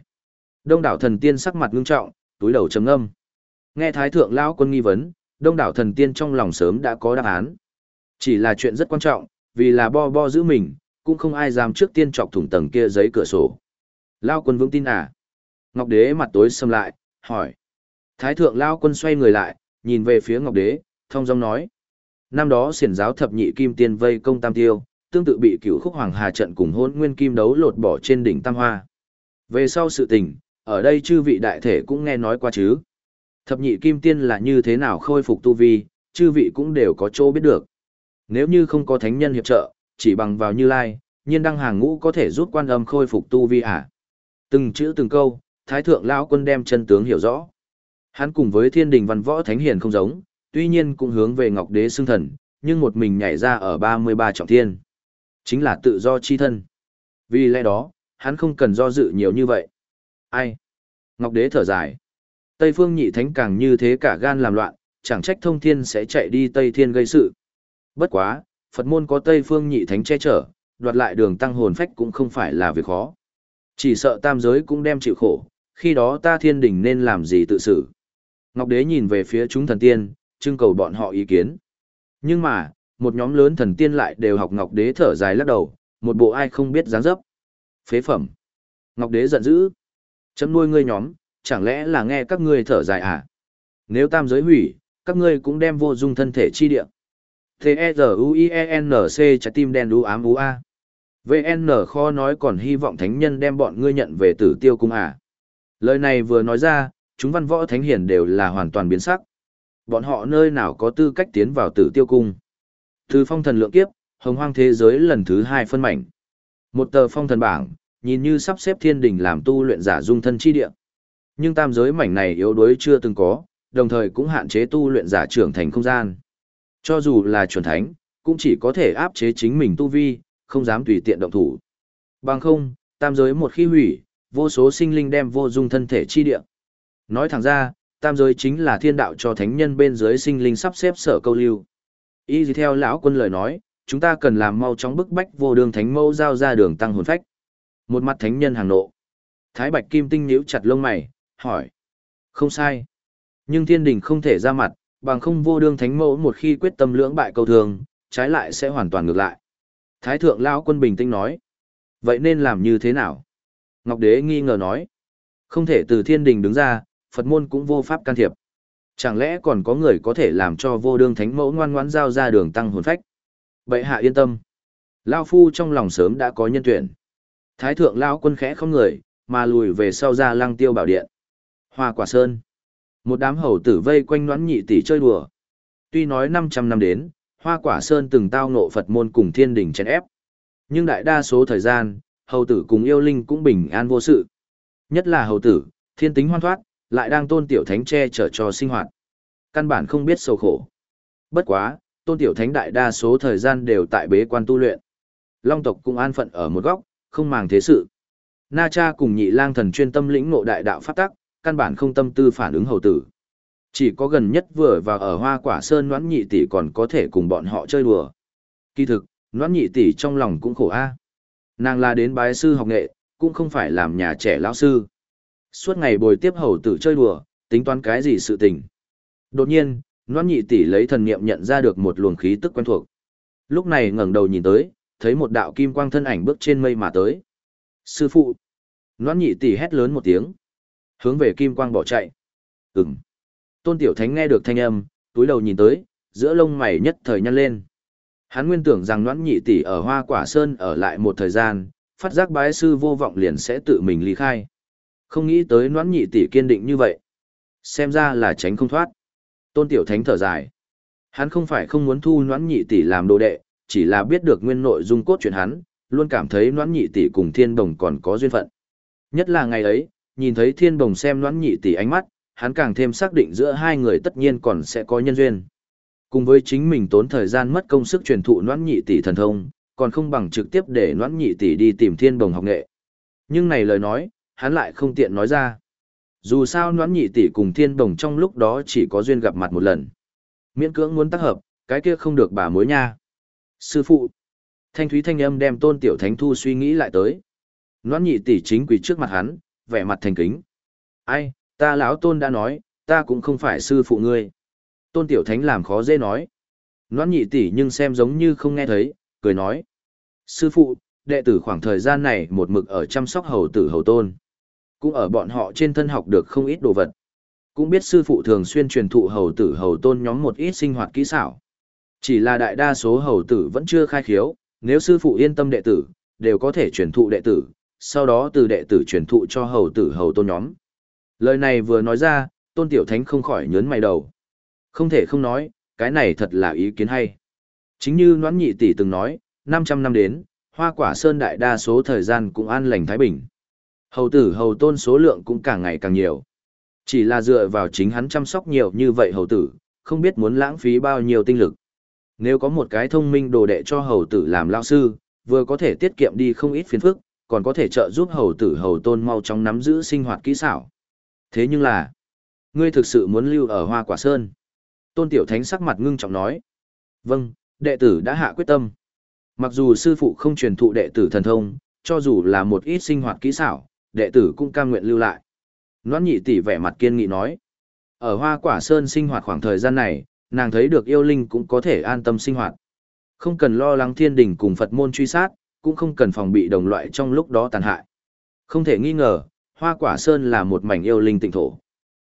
Đông đảo thần tiên sắc mặt ngưng trọng, túi đầu trầm âm. Nghe thái thượng lão quân nghi vấn, đông đảo thần tiên trong lòng sớm đã có đáp án. Chỉ là chuyện rất quan trọng, vì là bo bo giữ mình, cũng không ai dám trước tiên chọc thủng tầng kia giấy cửa sổ. Lao quân vững tin à? Ngọc đế mặt tối xâm lại, hỏi. Thái thượng Lao quân xoay người lại, nhìn về phía Ngọc đế, thông dong nói. Năm đó siển giáo thập nhị kim tiên vây công tam tiêu, tương tự bị cửu khúc hoàng hà trận cùng hôn nguyên kim đấu lột bỏ trên đỉnh tam hoa. Về sau sự tình, ở đây chư vị đại thể cũng nghe nói qua chứ. Thập nhị kim tiên là như thế nào khôi phục tu vi, chư vị cũng đều có chỗ biết được. Nếu như không có thánh nhân hiệp trợ, chỉ bằng vào như lai, nhiên đăng hàng ngũ có thể giúp quan âm khôi phục tu vi à. Từng chữ từng câu, thái thượng lão quân đem chân tướng hiểu rõ. Hắn cùng với thiên đình văn võ thánh hiền không giống, tuy nhiên cũng hướng về ngọc đế xưng thần, nhưng một mình nhảy ra ở 33 trọng thiên. Chính là tự do chi thân. Vì lẽ đó, hắn không cần do dự nhiều như vậy. Ai? Ngọc đế thở dài. Tây phương nhị thánh càng như thế cả gan làm loạn, chẳng trách thông thiên sẽ chạy đi Tây thiên gây sự. Bất quá, Phật môn có Tây phương nhị thánh che chở, đoạt lại đường tăng hồn phách cũng không phải là việc khó. Chỉ sợ tam giới cũng đem chịu khổ, khi đó ta thiên đình nên làm gì tự xử. Ngọc Đế nhìn về phía chúng thần tiên, trưng cầu bọn họ ý kiến. Nhưng mà, một nhóm lớn thần tiên lại đều học Ngọc Đế thở dài lắc đầu, một bộ ai không biết dáng dấp. Phế phẩm. Ngọc Đế giận dữ. Chấm nuôi ngươi nhóm, chẳng lẽ là nghe các ngươi thở dài à? Nếu tam giới hủy, các ngươi cũng đem vô dung thân thể chi địa. T-E-Z-U-I-E-N-C trái tim đen đu ám ú a. VN kho nói còn hy vọng thánh nhân đem bọn ngươi nhận về tử tiêu cung à. Lời này vừa nói ra, chúng văn võ thánh hiền đều là hoàn toàn biến sắc. Bọn họ nơi nào có tư cách tiến vào tử tiêu cung. Từ phong thần lượng kiếp, hồng hoang thế giới lần thứ hai phân mảnh. Một tờ phong thần bảng, nhìn như sắp xếp thiên đình làm tu luyện giả dung thân chi địa. Nhưng tam giới mảnh này yếu đuối chưa từng có, đồng thời cũng hạn chế tu luyện giả trưởng thành không gian. Cho dù là chuẩn thánh, cũng chỉ có thể áp chế chính mình tu vi, không dám tùy tiện động thủ. Bằng không, tam giới một khi hủy, vô số sinh linh đem vô dung thân thể chi địa. Nói thẳng ra, tam giới chính là thiên đạo cho thánh nhân bên dưới sinh linh sắp xếp sở câu lưu. Y gì theo lão quân lời nói, chúng ta cần làm mau chóng bức bách vô đường thánh mẫu giao ra đường tăng hồn phách. Một mặt thánh nhân hàng nộ. Thái Bạch Kim Tinh nhíu chặt lông mày, hỏi. Không sai. Nhưng thiên đình không thể ra mặt, bằng không vô đương thánh mẫu một khi quyết tâm lưỡng bại câu thường, trái lại sẽ hoàn toàn ngược lại. Thái thượng lão quân bình tĩnh nói. Vậy nên làm như thế nào? Ngọc đế nghi ngờ nói. Không thể từ thiên đình đứng ra, Phật môn cũng vô pháp can thiệp. Chẳng lẽ còn có người có thể làm cho vô đương thánh mẫu ngoan ngoãn giao ra đường tăng hồn phách? Bệ hạ yên tâm. Lao phu trong lòng sớm đã có nhân tuyển. Thái thượng lão quân khẽ không người, mà lùi về sau ra lăng tiêu bảo điện. Hoa quả sơn. Một đám hầu tử vây quanh noãn nhị tỷ chơi đùa. Tuy nói 500 năm đến, Hoa quả sơn từng tao ngộ Phật môn cùng thiên đình chèn ép. Nhưng đại đa số thời gian, hầu tử cùng yêu linh cũng bình an vô sự. Nhất là hầu tử, thiên tính hoan thoát, lại đang tôn tiểu thánh che chở cho sinh hoạt. Căn bản không biết sầu khổ. Bất quá, tôn tiểu thánh đại đa số thời gian đều tại bế quan tu luyện. Long tộc cũng an phận ở một góc, không màng thế sự. Na cha cùng nhị lang thần chuyên tâm lĩnh ngộ đại đạo pháp tắc, căn bản không tâm tư phản ứng hầu tử. Chỉ có gần nhất vừa vào ở hoa quả sơn noãn nhị tỷ còn có thể cùng bọn họ chơi đùa. Kỳ thực, noãn nhị tỷ trong lòng cũng khổ a. Nàng là đến bái sư học nghệ, cũng không phải làm nhà trẻ lão sư. Suốt ngày bồi tiếp hầu tử chơi đùa, tính toán cái gì sự tình. Đột nhiên, noãn nhị tỷ lấy thần niệm nhận ra được một luồng khí tức quen thuộc. Lúc này ngẩng đầu nhìn tới, thấy một đạo kim quang thân ảnh bước trên mây mà tới. Sư phụ! Noãn nhị tỷ hét lớn một tiếng. Hướng về kim quang bỏ chạy. Ừm! Tôn Tiểu Thánh nghe được thanh âm, túi đầu nhìn tới, giữa lông mày nhất thời nhăn lên. Hắn nguyên tưởng rằng Noãn Nhị tỷ ở Hoa Quả Sơn ở lại một thời gian, phát giác bái sư vô vọng liền sẽ tự mình ly khai. Không nghĩ tới Noãn Nhị tỷ kiên định như vậy. Xem ra là tránh không thoát. Tôn Tiểu Thánh thở dài. Hắn không phải không muốn thu Noãn Nhị tỷ làm đồ đệ, chỉ là biết được nguyên nội dung cốt truyện hắn, luôn cảm thấy Noãn Nhị tỷ cùng Thiên Đồng còn có duyên phận. Nhất là ngày ấy, nhìn thấy Thiên Đồng xem Noãn Nhị tỷ ánh mắt, hắn càng thêm xác định giữa hai người tất nhiên còn sẽ có nhân duyên. Cùng với chính mình tốn thời gian mất công sức truyền thụ noãn nhị tỷ thần thông, còn không bằng trực tiếp để noãn nhị tỷ đi tìm thiên đồng học nghệ. Nhưng này lời nói, hắn lại không tiện nói ra. Dù sao noãn nhị tỷ cùng thiên đồng trong lúc đó chỉ có duyên gặp mặt một lần. Miễn cưỡng muốn tác hợp, cái kia không được bà mối nha. Sư phụ. Thanh thúy thanh âm đem tôn tiểu thánh thu suy nghĩ lại tới. Noãn nhị tỷ chính quỳ trước mặt hắn, vẻ mặt thành kính. Ai, Ta lão tôn đã nói, ta cũng không phải sư phụ ngươi. Tôn tiểu thánh làm khó dễ nói. Noãn nhị tỷ nhưng xem giống như không nghe thấy, cười nói. Sư phụ, đệ tử khoảng thời gian này một mực ở chăm sóc hầu tử hầu tôn. Cũng ở bọn họ trên thân học được không ít đồ vật. Cũng biết sư phụ thường xuyên truyền thụ hầu tử hầu tôn nhóm một ít sinh hoạt kỹ xảo. Chỉ là đại đa số hầu tử vẫn chưa khai khiếu, nếu sư phụ yên tâm đệ tử, đều có thể truyền thụ đệ tử, sau đó từ đệ tử truyền thụ cho hầu tử hầu tôn nhóm. Lời này vừa nói ra, tôn tiểu thánh không khỏi nhớn mày đầu. Không thể không nói, cái này thật là ý kiến hay. Chính như Noãn Nhị Tỷ từng nói, 500 năm đến, hoa quả sơn đại đa số thời gian cũng an lành thái bình. Hầu tử hầu tôn số lượng cũng càng ngày càng nhiều. Chỉ là dựa vào chính hắn chăm sóc nhiều như vậy hầu tử, không biết muốn lãng phí bao nhiêu tinh lực. Nếu có một cái thông minh đồ đệ cho hầu tử làm lao sư, vừa có thể tiết kiệm đi không ít phiền phức, còn có thể trợ giúp hầu tử hầu tôn mau chóng nắm giữ sinh hoạt kỹ xảo. Thế nhưng là, ngươi thực sự muốn lưu ở Hoa Quả Sơn. Tôn Tiểu Thánh sắc mặt ngưng trọng nói. Vâng, đệ tử đã hạ quyết tâm. Mặc dù sư phụ không truyền thụ đệ tử thần thông, cho dù là một ít sinh hoạt kỹ xảo, đệ tử cũng cam nguyện lưu lại. Noãn nhị tỷ vẻ mặt kiên nghị nói. Ở Hoa Quả Sơn sinh hoạt khoảng thời gian này, nàng thấy được yêu linh cũng có thể an tâm sinh hoạt. Không cần lo lắng thiên đình cùng Phật môn truy sát, cũng không cần phòng bị đồng loại trong lúc đó tàn hại. Không thể nghi ngờ, hoa quả sơn là một mảnh yêu linh tịnh thổ.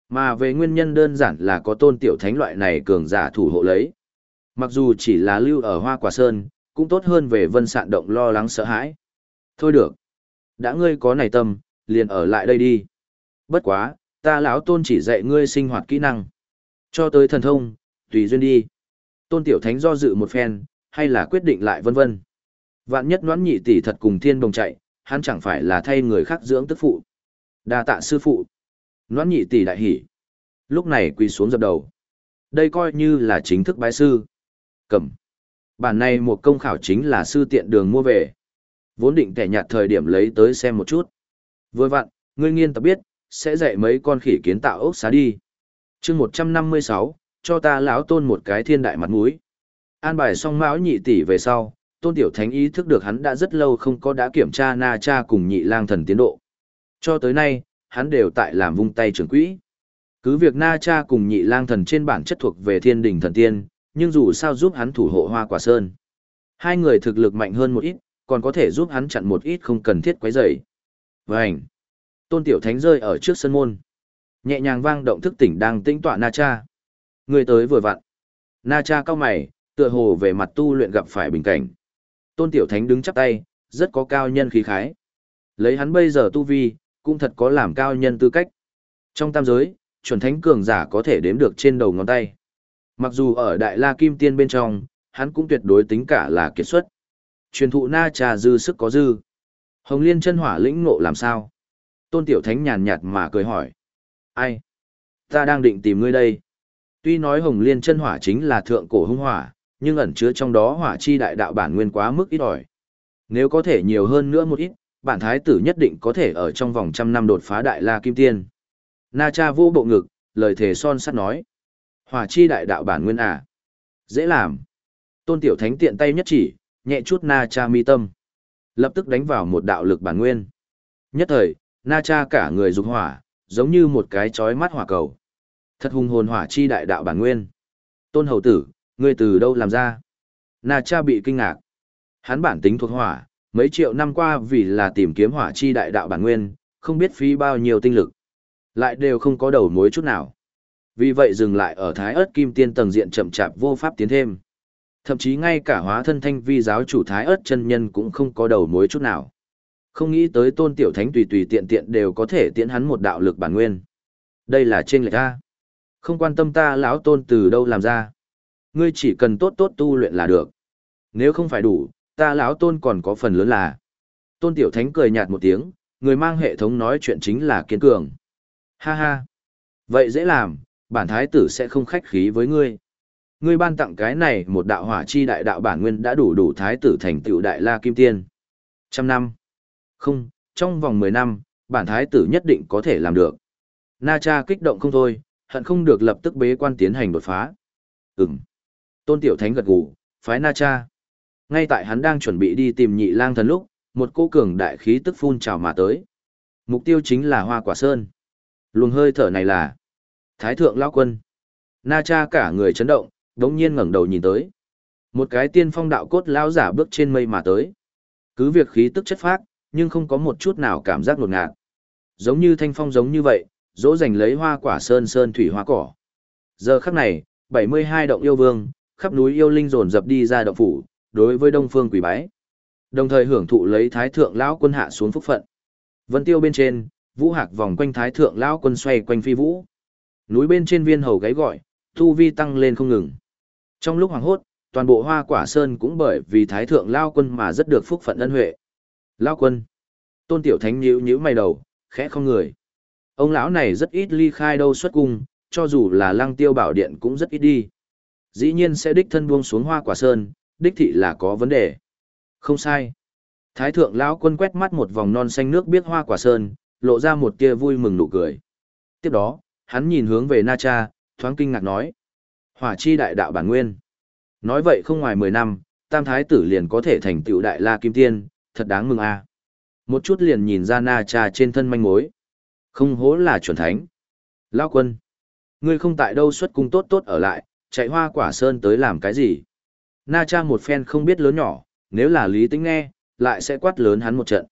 Mà về nguyên nhân đơn giản là có tôn tiểu thánh loại này cường giả thủ hộ lấy. Mặc dù chỉ là lưu ở hoa quả sơn, cũng tốt hơn về vân sạn động lo lắng sợ hãi. Thôi được. Đã ngươi có này tâm, liền ở lại đây đi. Bất quá, ta lão tôn chỉ dạy ngươi sinh hoạt kỹ năng. Cho tới thần thông, tùy duyên đi. Tôn tiểu thánh do dự một phen, hay là quyết định lại vân vân. Vạn nhất noãn nhị tỷ thật cùng thiên đồng chạy, hắn chẳng phải là thay người khác dưỡng tức phụ. Đa tạ sư phụ. Noãn nhị tỷ đại hỉ. Lúc này quỳ xuống dập đầu. Đây coi như là chính thức bái sư. Cầm. Bản này một công khảo chính là sư tiện đường mua về. Vốn định kẻ nhạt thời điểm lấy tới xem một chút. Vừa vặn ngươi nghiên tập biết sẽ dạy mấy con khỉ kiến tạo ốc xá đi. Chương một trăm năm mươi sáu cho ta lão tôn một cái thiên đại mặt mũi. An bài xong mão nhị tỷ về sau tôn tiểu thánh ý thức được hắn đã rất lâu không có đã kiểm tra na cha cùng nhị lang thần tiến độ cho tới nay, hắn đều tại làm vung tay trưởng quỹ. Cứ việc Na Cha cùng nhị lang thần trên bản chất thuộc về thiên đình thần tiên, nhưng dù sao giúp hắn thủ hộ hoa quả sơn. Hai người thực lực mạnh hơn một ít, còn có thể giúp hắn chặn một ít không cần thiết quấy rầy. Vành! Tôn Tiểu Thánh rơi ở trước sân môn. Nhẹ nhàng vang động thức tỉnh đang tĩnh tọa Na Cha. Người tới vừa vặn. Na Cha cao mày, tựa hồ về mặt tu luyện gặp phải bình cảnh. Tôn Tiểu Thánh đứng chắp tay, rất có cao nhân khí khái. Lấy hắn bây giờ tu vi, cũng thật có làm cao nhân tư cách. Trong tam giới, chuẩn thánh cường giả có thể đếm được trên đầu ngón tay. Mặc dù ở Đại La Kim Tiên bên trong, hắn cũng tuyệt đối tính cả là kiệt xuất. Truyền thụ na trà dư sức có dư. Hồng Liên chân hỏa lĩnh ngộ làm sao? Tôn Tiểu Thánh nhàn nhạt mà cười hỏi. Ai? Ta đang định tìm ngươi đây. Tuy nói Hồng Liên chân hỏa chính là thượng cổ hung hỏa, nhưng ẩn chứa trong đó hỏa chi đại đạo bản nguyên quá mức ít ỏi. Nếu có thể nhiều hơn nữa một ít, bản thái tử nhất định có thể ở trong vòng trăm năm đột phá đại la kim tiên. Na cha vô bộ ngực, lời thề son sắt nói. Hỏa chi đại đạo bản nguyên à? Dễ làm. Tôn Tiểu Thánh tiện tay nhất chỉ, nhẹ chút Na Cha mi tâm. Lập tức đánh vào một đạo lực bản nguyên. Nhất thời, Na Cha cả người dục hỏa, giống như một cái chói mắt hỏa cầu. Thật hùng hồn hỏa chi đại đạo bản nguyên. Tôn hầu tử, ngươi từ đâu làm ra? Na Cha bị kinh ngạc. Hắn bản tính thuộc hỏa, mấy triệu năm qua vì là tìm kiếm hỏa chi đại đạo bản nguyên, không biết phí bao nhiêu tinh lực. Lại đều không có đầu mối chút nào. Vì vậy dừng lại ở thái ớt kim tiên tầng diện chậm chạp vô pháp tiến thêm. Thậm chí ngay cả hóa thân thanh vi giáo chủ thái ớt chân nhân cũng không có đầu mối chút nào. Không nghĩ tới tôn tiểu thánh tùy tùy tiện tiện đều có thể tiễn hắn một đạo lực bản nguyên. Đây là trên lệch ta. Không quan tâm ta lão tôn từ đâu làm ra. Ngươi chỉ cần tốt tốt tu luyện là được. Nếu không phải đủ, ta lão tôn còn có phần lớn là. Tôn tiểu thánh cười nhạt một tiếng, người mang hệ thống nói chuyện chính là kiên cường. Ha ha. Vậy dễ làm, bản thái tử sẽ không khách khí với ngươi. Ngươi ban tặng cái này một đạo hỏa chi đại đạo bản nguyên đã đủ đủ thái tử thành tựu đại la kim tiên. Trăm năm. Không, trong vòng mười năm, bản thái tử nhất định có thể làm được. Na cha kích động không thôi, hận không được lập tức bế quan tiến hành đột phá. Ừm. Tôn Tiểu Thánh gật gù, phái Na cha. Ngay tại hắn đang chuẩn bị đi tìm nhị lang thần lúc, một cô cường đại khí tức phun trào mà tới. Mục tiêu chính là hoa quả sơn. Luồng hơi thở này là Thái thượng lão quân. Na cha cả người chấn động, đống nhiên ngẩng đầu nhìn tới. Một cái tiên phong đạo cốt lão giả bước trên mây mà tới. Cứ việc khí tức chất phác, nhưng không có một chút nào cảm giác ngột ngạt. Giống như thanh phong giống như vậy, dỗ dành lấy hoa quả sơn sơn thủy hoa cỏ. Giờ khắc này, 72 động yêu vương, khắp núi yêu linh dồn dập đi ra động phủ, đối với đông phương quỷ bái. Đồng thời hưởng thụ lấy thái thượng lão quân hạ xuống phúc phận. Vân tiêu bên trên, vũ hạc vòng quanh thái thượng lão quân xoay quanh phi vũ. Núi bên trên viên hầu gáy gọi, thu vi tăng lên không ngừng. Trong lúc hoàng hốt, toàn bộ hoa quả sơn cũng bởi vì thái thượng lao quân mà rất được phúc phận ân huệ. Lao quân. Tôn tiểu thánh nhíu nhíu mày đầu, khẽ không người. Ông lão này rất ít ly khai đâu xuất cung, cho dù là lăng tiêu bảo điện cũng rất ít đi. Dĩ nhiên sẽ đích thân buông xuống hoa quả sơn, đích thị là có vấn đề. Không sai. Thái thượng lão quân quét mắt một vòng non xanh nước biết hoa quả sơn, lộ ra một tia vui mừng nụ cười. Tiếp đó, hắn nhìn hướng về Na Cha, thoáng kinh ngạc nói. Hỏa chi đại đạo bản nguyên. Nói vậy không ngoài 10 năm, tam thái tử liền có thể thành tựu đại la kim tiên, thật đáng mừng a. Một chút liền nhìn ra Na Cha trên thân manh mối. Không hố là chuẩn thánh. lão quân. Ngươi không tại đâu xuất cung tốt tốt ở lại, chạy hoa quả sơn tới làm cái gì. Na Cha một phen không biết lớn nhỏ, nếu là lý tính nghe, lại sẽ quát lớn hắn một trận.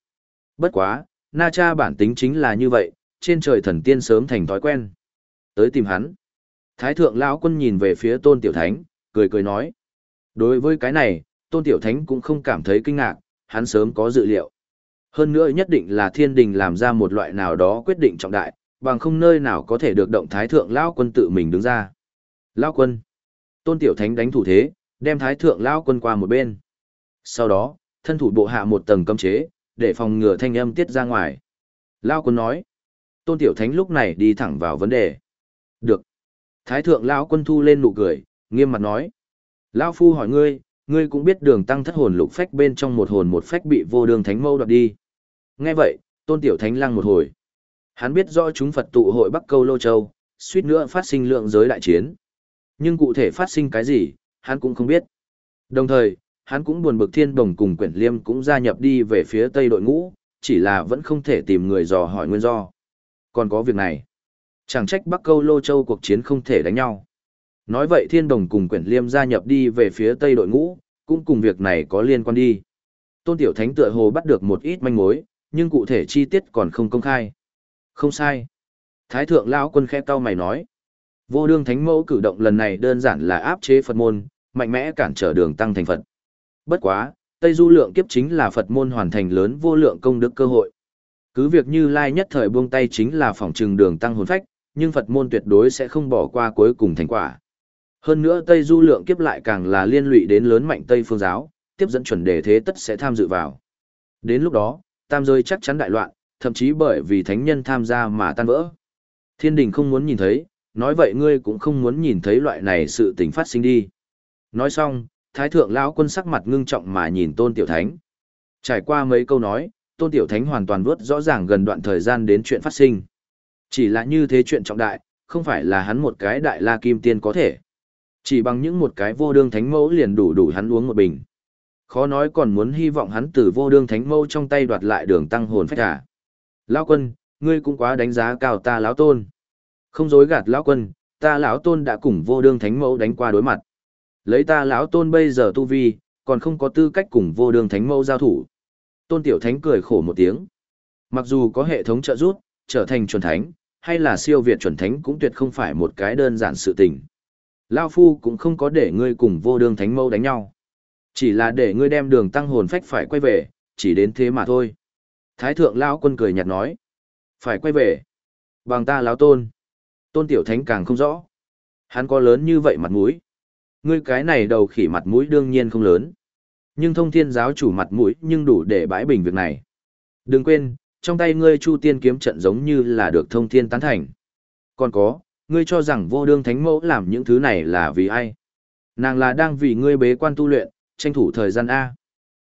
Bất quá, Na Cha bản tính chính là như vậy, trên trời thần tiên sớm thành thói quen tới tìm hắn. Thái thượng lão quân nhìn về phía tôn tiểu thánh, cười cười nói. Đối với cái này, tôn tiểu thánh cũng không cảm thấy kinh ngạc, hắn sớm có dự liệu. Hơn nữa nhất định là thiên đình làm ra một loại nào đó quyết định trọng đại, bằng không nơi nào có thể được động thái thượng lão quân tự mình đứng ra. Lão quân. Tôn tiểu thánh đánh thủ thế, đem thái thượng lão quân qua một bên. Sau đó, thân thủ bộ hạ một tầng cấm chế, để phòng ngừa thanh âm tiết ra ngoài. Lão quân nói. Tôn tiểu thánh lúc này đi thẳng vào vấn đề. Được. Thái thượng lão quân thu lên nụ cười, nghiêm mặt nói. Lão phu hỏi ngươi, ngươi cũng biết đường tăng thất hồn lục phách bên trong một hồn một phách bị vô đường thánh mâu đoạt đi. Nghe vậy, tôn tiểu thánh lăng một hồi. Hắn biết rõ chúng Phật tụ hội Bắc Câu Lô Châu, suýt nữa phát sinh lượng giới đại chiến. Nhưng cụ thể phát sinh cái gì, hắn cũng không biết. Đồng thời, hắn cũng buồn bực thiên đồng cùng quyển liêm cũng gia nhập đi về phía tây đội ngũ, chỉ là vẫn không thể tìm người dò hỏi nguyên do. Còn có việc này. Chẳng trách Bắc Câu Lô Châu cuộc chiến không thể đánh nhau. Nói vậy Thiên Đồng cùng Quyển Liêm gia nhập đi về phía Tây đội ngũ, cũng cùng việc này có liên quan đi. Tôn Tiểu Thánh tựa hồ bắt được một ít manh mối, nhưng cụ thể chi tiết còn không công khai. Không sai. Thái thượng lão quân khẽ cau mày nói. Vô đương thánh mẫu cử động lần này đơn giản là áp chế Phật môn, mạnh mẽ cản trở đường tăng thành Phật. Bất quá, Tây Du lượng kiếp chính là Phật môn hoàn thành lớn vô lượng công đức cơ hội. Cứ việc như lai nhất thời buông tay chính là phòng trừng đường tăng hồn phách, nhưng Phật môn tuyệt đối sẽ không bỏ qua cuối cùng thành quả. Hơn nữa Tây Du lượng kiếp lại càng là liên lụy đến lớn mạnh Tây phương giáo, tiếp dẫn chuẩn đề thế tất sẽ tham dự vào. Đến lúc đó, tam giới chắc chắn đại loạn, thậm chí bởi vì thánh nhân tham gia mà tan vỡ. Thiên đình không muốn nhìn thấy, nói vậy ngươi cũng không muốn nhìn thấy loại này sự tình phát sinh đi. Nói xong, Thái thượng lão quân sắc mặt ngưng trọng mà nhìn Tôn Tiểu Thánh. Trải qua mấy câu nói, Tôn Tiểu Thánh hoàn toàn vớt rõ ràng gần đoạn thời gian đến chuyện phát sinh. Chỉ là như thế chuyện trọng đại, không phải là hắn một cái đại la kim tiên có thể. Chỉ bằng những một cái vô đương thánh mẫu liền đủ đủ hắn uống một bình. Khó nói còn muốn hy vọng hắn từ vô đương thánh mẫu trong tay đoạt lại đường tăng hồn phách à. Lão quân, ngươi cũng quá đánh giá cao ta lão tôn. Không dối gạt lão quân, ta lão tôn đã cùng vô đương thánh mẫu đánh qua đối mặt. Lấy ta lão tôn bây giờ tu vi, còn không có tư cách cùng vô đương thánh mẫu giao thủ. Tôn tiểu thánh cười khổ một tiếng. Mặc dù có hệ thống trợ giúp, trở thành chuẩn thánh, hay là siêu việt chuẩn thánh cũng tuyệt không phải một cái đơn giản sự tình. Lao Phu cũng không có để ngươi cùng vô đương thánh mẫu đánh nhau. Chỉ là để ngươi đem đường tăng hồn phách phải quay về, chỉ đến thế mà thôi. Thái thượng Lao quân cười nhạt nói. Phải quay về. Bằng ta lão tôn. Tôn tiểu thánh càng không rõ. Hắn có lớn như vậy mặt mũi. Ngươi cái này đầu khỉ mặt mũi đương nhiên không lớn. Nhưng thông thiên giáo chủ mặt mũi nhưng đủ để bãi bình việc này. Đừng quên, trong tay ngươi chu tiên kiếm trận giống như là được thông thiên tán thành. Còn có, ngươi cho rằng vô đương thánh mẫu làm những thứ này là vì ai? Nàng là đang vì ngươi bế quan tu luyện, tranh thủ thời gian A.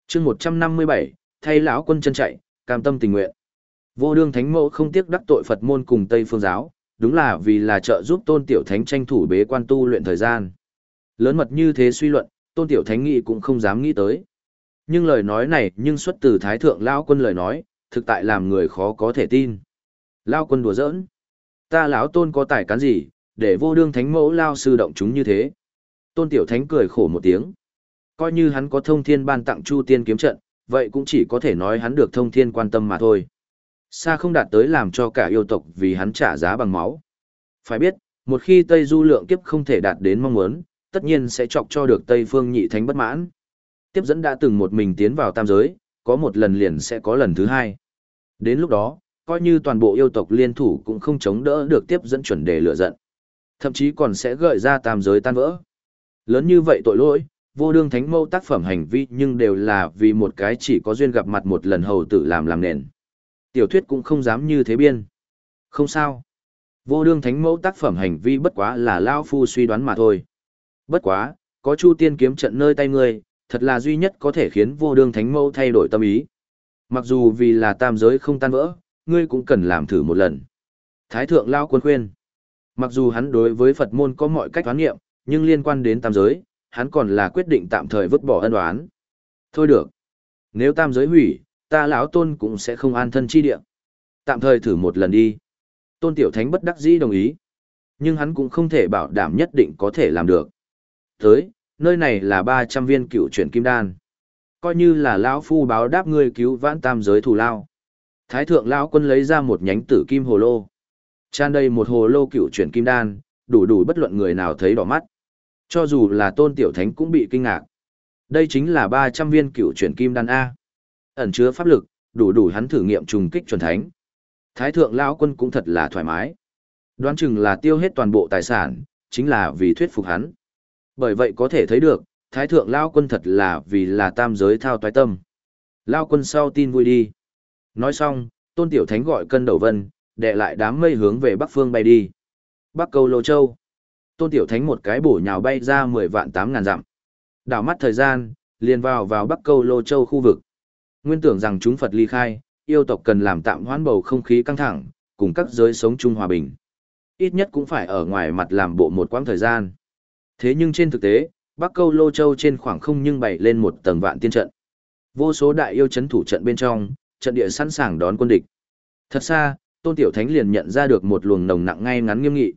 chương 157, thay lão quân chân chạy, cam tâm tình nguyện. Vô đương thánh mẫu không tiếc đắc tội Phật môn cùng Tây phương giáo, đúng là vì là trợ giúp tôn tiểu thánh tranh thủ bế quan tu luyện thời gian. Lớn mật như thế suy luận, tôn tiểu thánh nghĩ cũng không dám nghĩ tới. Nhưng lời nói này nhưng xuất từ thái thượng lão quân lời nói, thực tại làm người khó có thể tin. Lao quân đùa giỡn. Ta lão tôn có tài cán gì, để vô đương thánh mẫu lao sư động chúng như thế. Tôn tiểu thánh cười khổ một tiếng. Coi như hắn có thông thiên ban tặng chu tiên kiếm trận, vậy cũng chỉ có thể nói hắn được thông thiên quan tâm mà thôi. Xa không đạt tới làm cho cả yêu tộc vì hắn trả giá bằng máu. Phải biết, một khi Tây Du lượng kiếp không thể đạt đến mong muốn, tất nhiên sẽ chọc cho được Tây Phương nhị thánh bất mãn. Tiếp dẫn đã từng một mình tiến vào tam giới, có một lần liền sẽ có lần thứ hai. Đến lúc đó, coi như toàn bộ yêu tộc liên thủ cũng không chống đỡ được tiếp dẫn chuẩn đề lửa giận. Thậm chí còn sẽ gợi ra tam giới tan vỡ. Lớn như vậy tội lỗi, vô đương thánh mâu tác phẩm hành vi nhưng đều là vì một cái chỉ có duyên gặp mặt một lần hầu tử làm làm nền. Tiểu thuyết cũng không dám như thế biên. Không sao. Vô đương thánh mẫu tác phẩm hành vi bất quá là Lao Phu suy đoán mà thôi. Bất quá, có Chu Tiên kiếm trận nơi tay ngươi, thật là duy nhất có thể khiến vô đương thánh mẫu thay đổi tâm ý. Mặc dù vì là tam giới không tan vỡ, ngươi cũng cần làm thử một lần. Thái thượng Lao quân khuyên. Mặc dù hắn đối với Phật môn có mọi cách toán nghiệm, nhưng liên quan đến tam giới, hắn còn là quyết định tạm thời vứt bỏ ân đoán. Thôi được. Nếu tam giới hủy, ta lão tôn cũng sẽ không an thân chi địa. Tạm thời thử một lần đi. Tôn Tiểu Thánh bất đắc dĩ đồng ý. Nhưng hắn cũng không thể bảo đảm nhất định có thể làm được. Tới, nơi này là 300 viên cựu chuyển kim đan. Coi như là lão phu báo đáp ngươi cứu vãn tam giới thù lao. Thái thượng lão quân lấy ra một nhánh tử kim hồ lô. Tràn đầy một hồ lô cựu chuyển kim đan, đủ đủ bất luận người nào thấy đỏ mắt. Cho dù là tôn tiểu thánh cũng bị kinh ngạc. Đây chính là 300 viên cựu chuyển kim đan A. Ẩn chứa pháp lực, đủ đủ hắn thử nghiệm trùng kích chuẩn thánh. Thái thượng lão quân cũng thật là thoải mái. Đoán chừng là tiêu hết toàn bộ tài sản, chính là vì thuyết phục hắn. Bởi vậy có thể thấy được, thái thượng lão quân thật là vì là tam giới thao toái tâm. Lão quân sau tin vui đi. Nói xong, tôn tiểu thánh gọi cân đầu vân, đệ lại đám mây hướng về bắc phương bay đi. Bắc cầu lô châu. Tôn tiểu thánh một cái bổ nhào bay ra 10 vạn 8 ngàn dặm. Đảo mắt thời gian, liền vào vào bắc cầu lô châu khu vực. Nguyên tưởng rằng chúng Phật ly khai, yêu tộc cần làm tạm hoãn bầu không khí căng thẳng, cùng các giới sống chung hòa bình. Ít nhất cũng phải ở ngoài mặt làm bộ một quãng thời gian. Thế nhưng trên thực tế, Bắc Câu Lô Châu trên khoảng không nhưng bày lên một tầng vạn tiên trận. Vô số đại yêu chấn thủ trận bên trong, trận địa sẵn sàng đón quân địch. Thật xa, Tôn Tiểu Thánh liền nhận ra được một luồng nồng nặng ngay ngắn nghiêm nghị.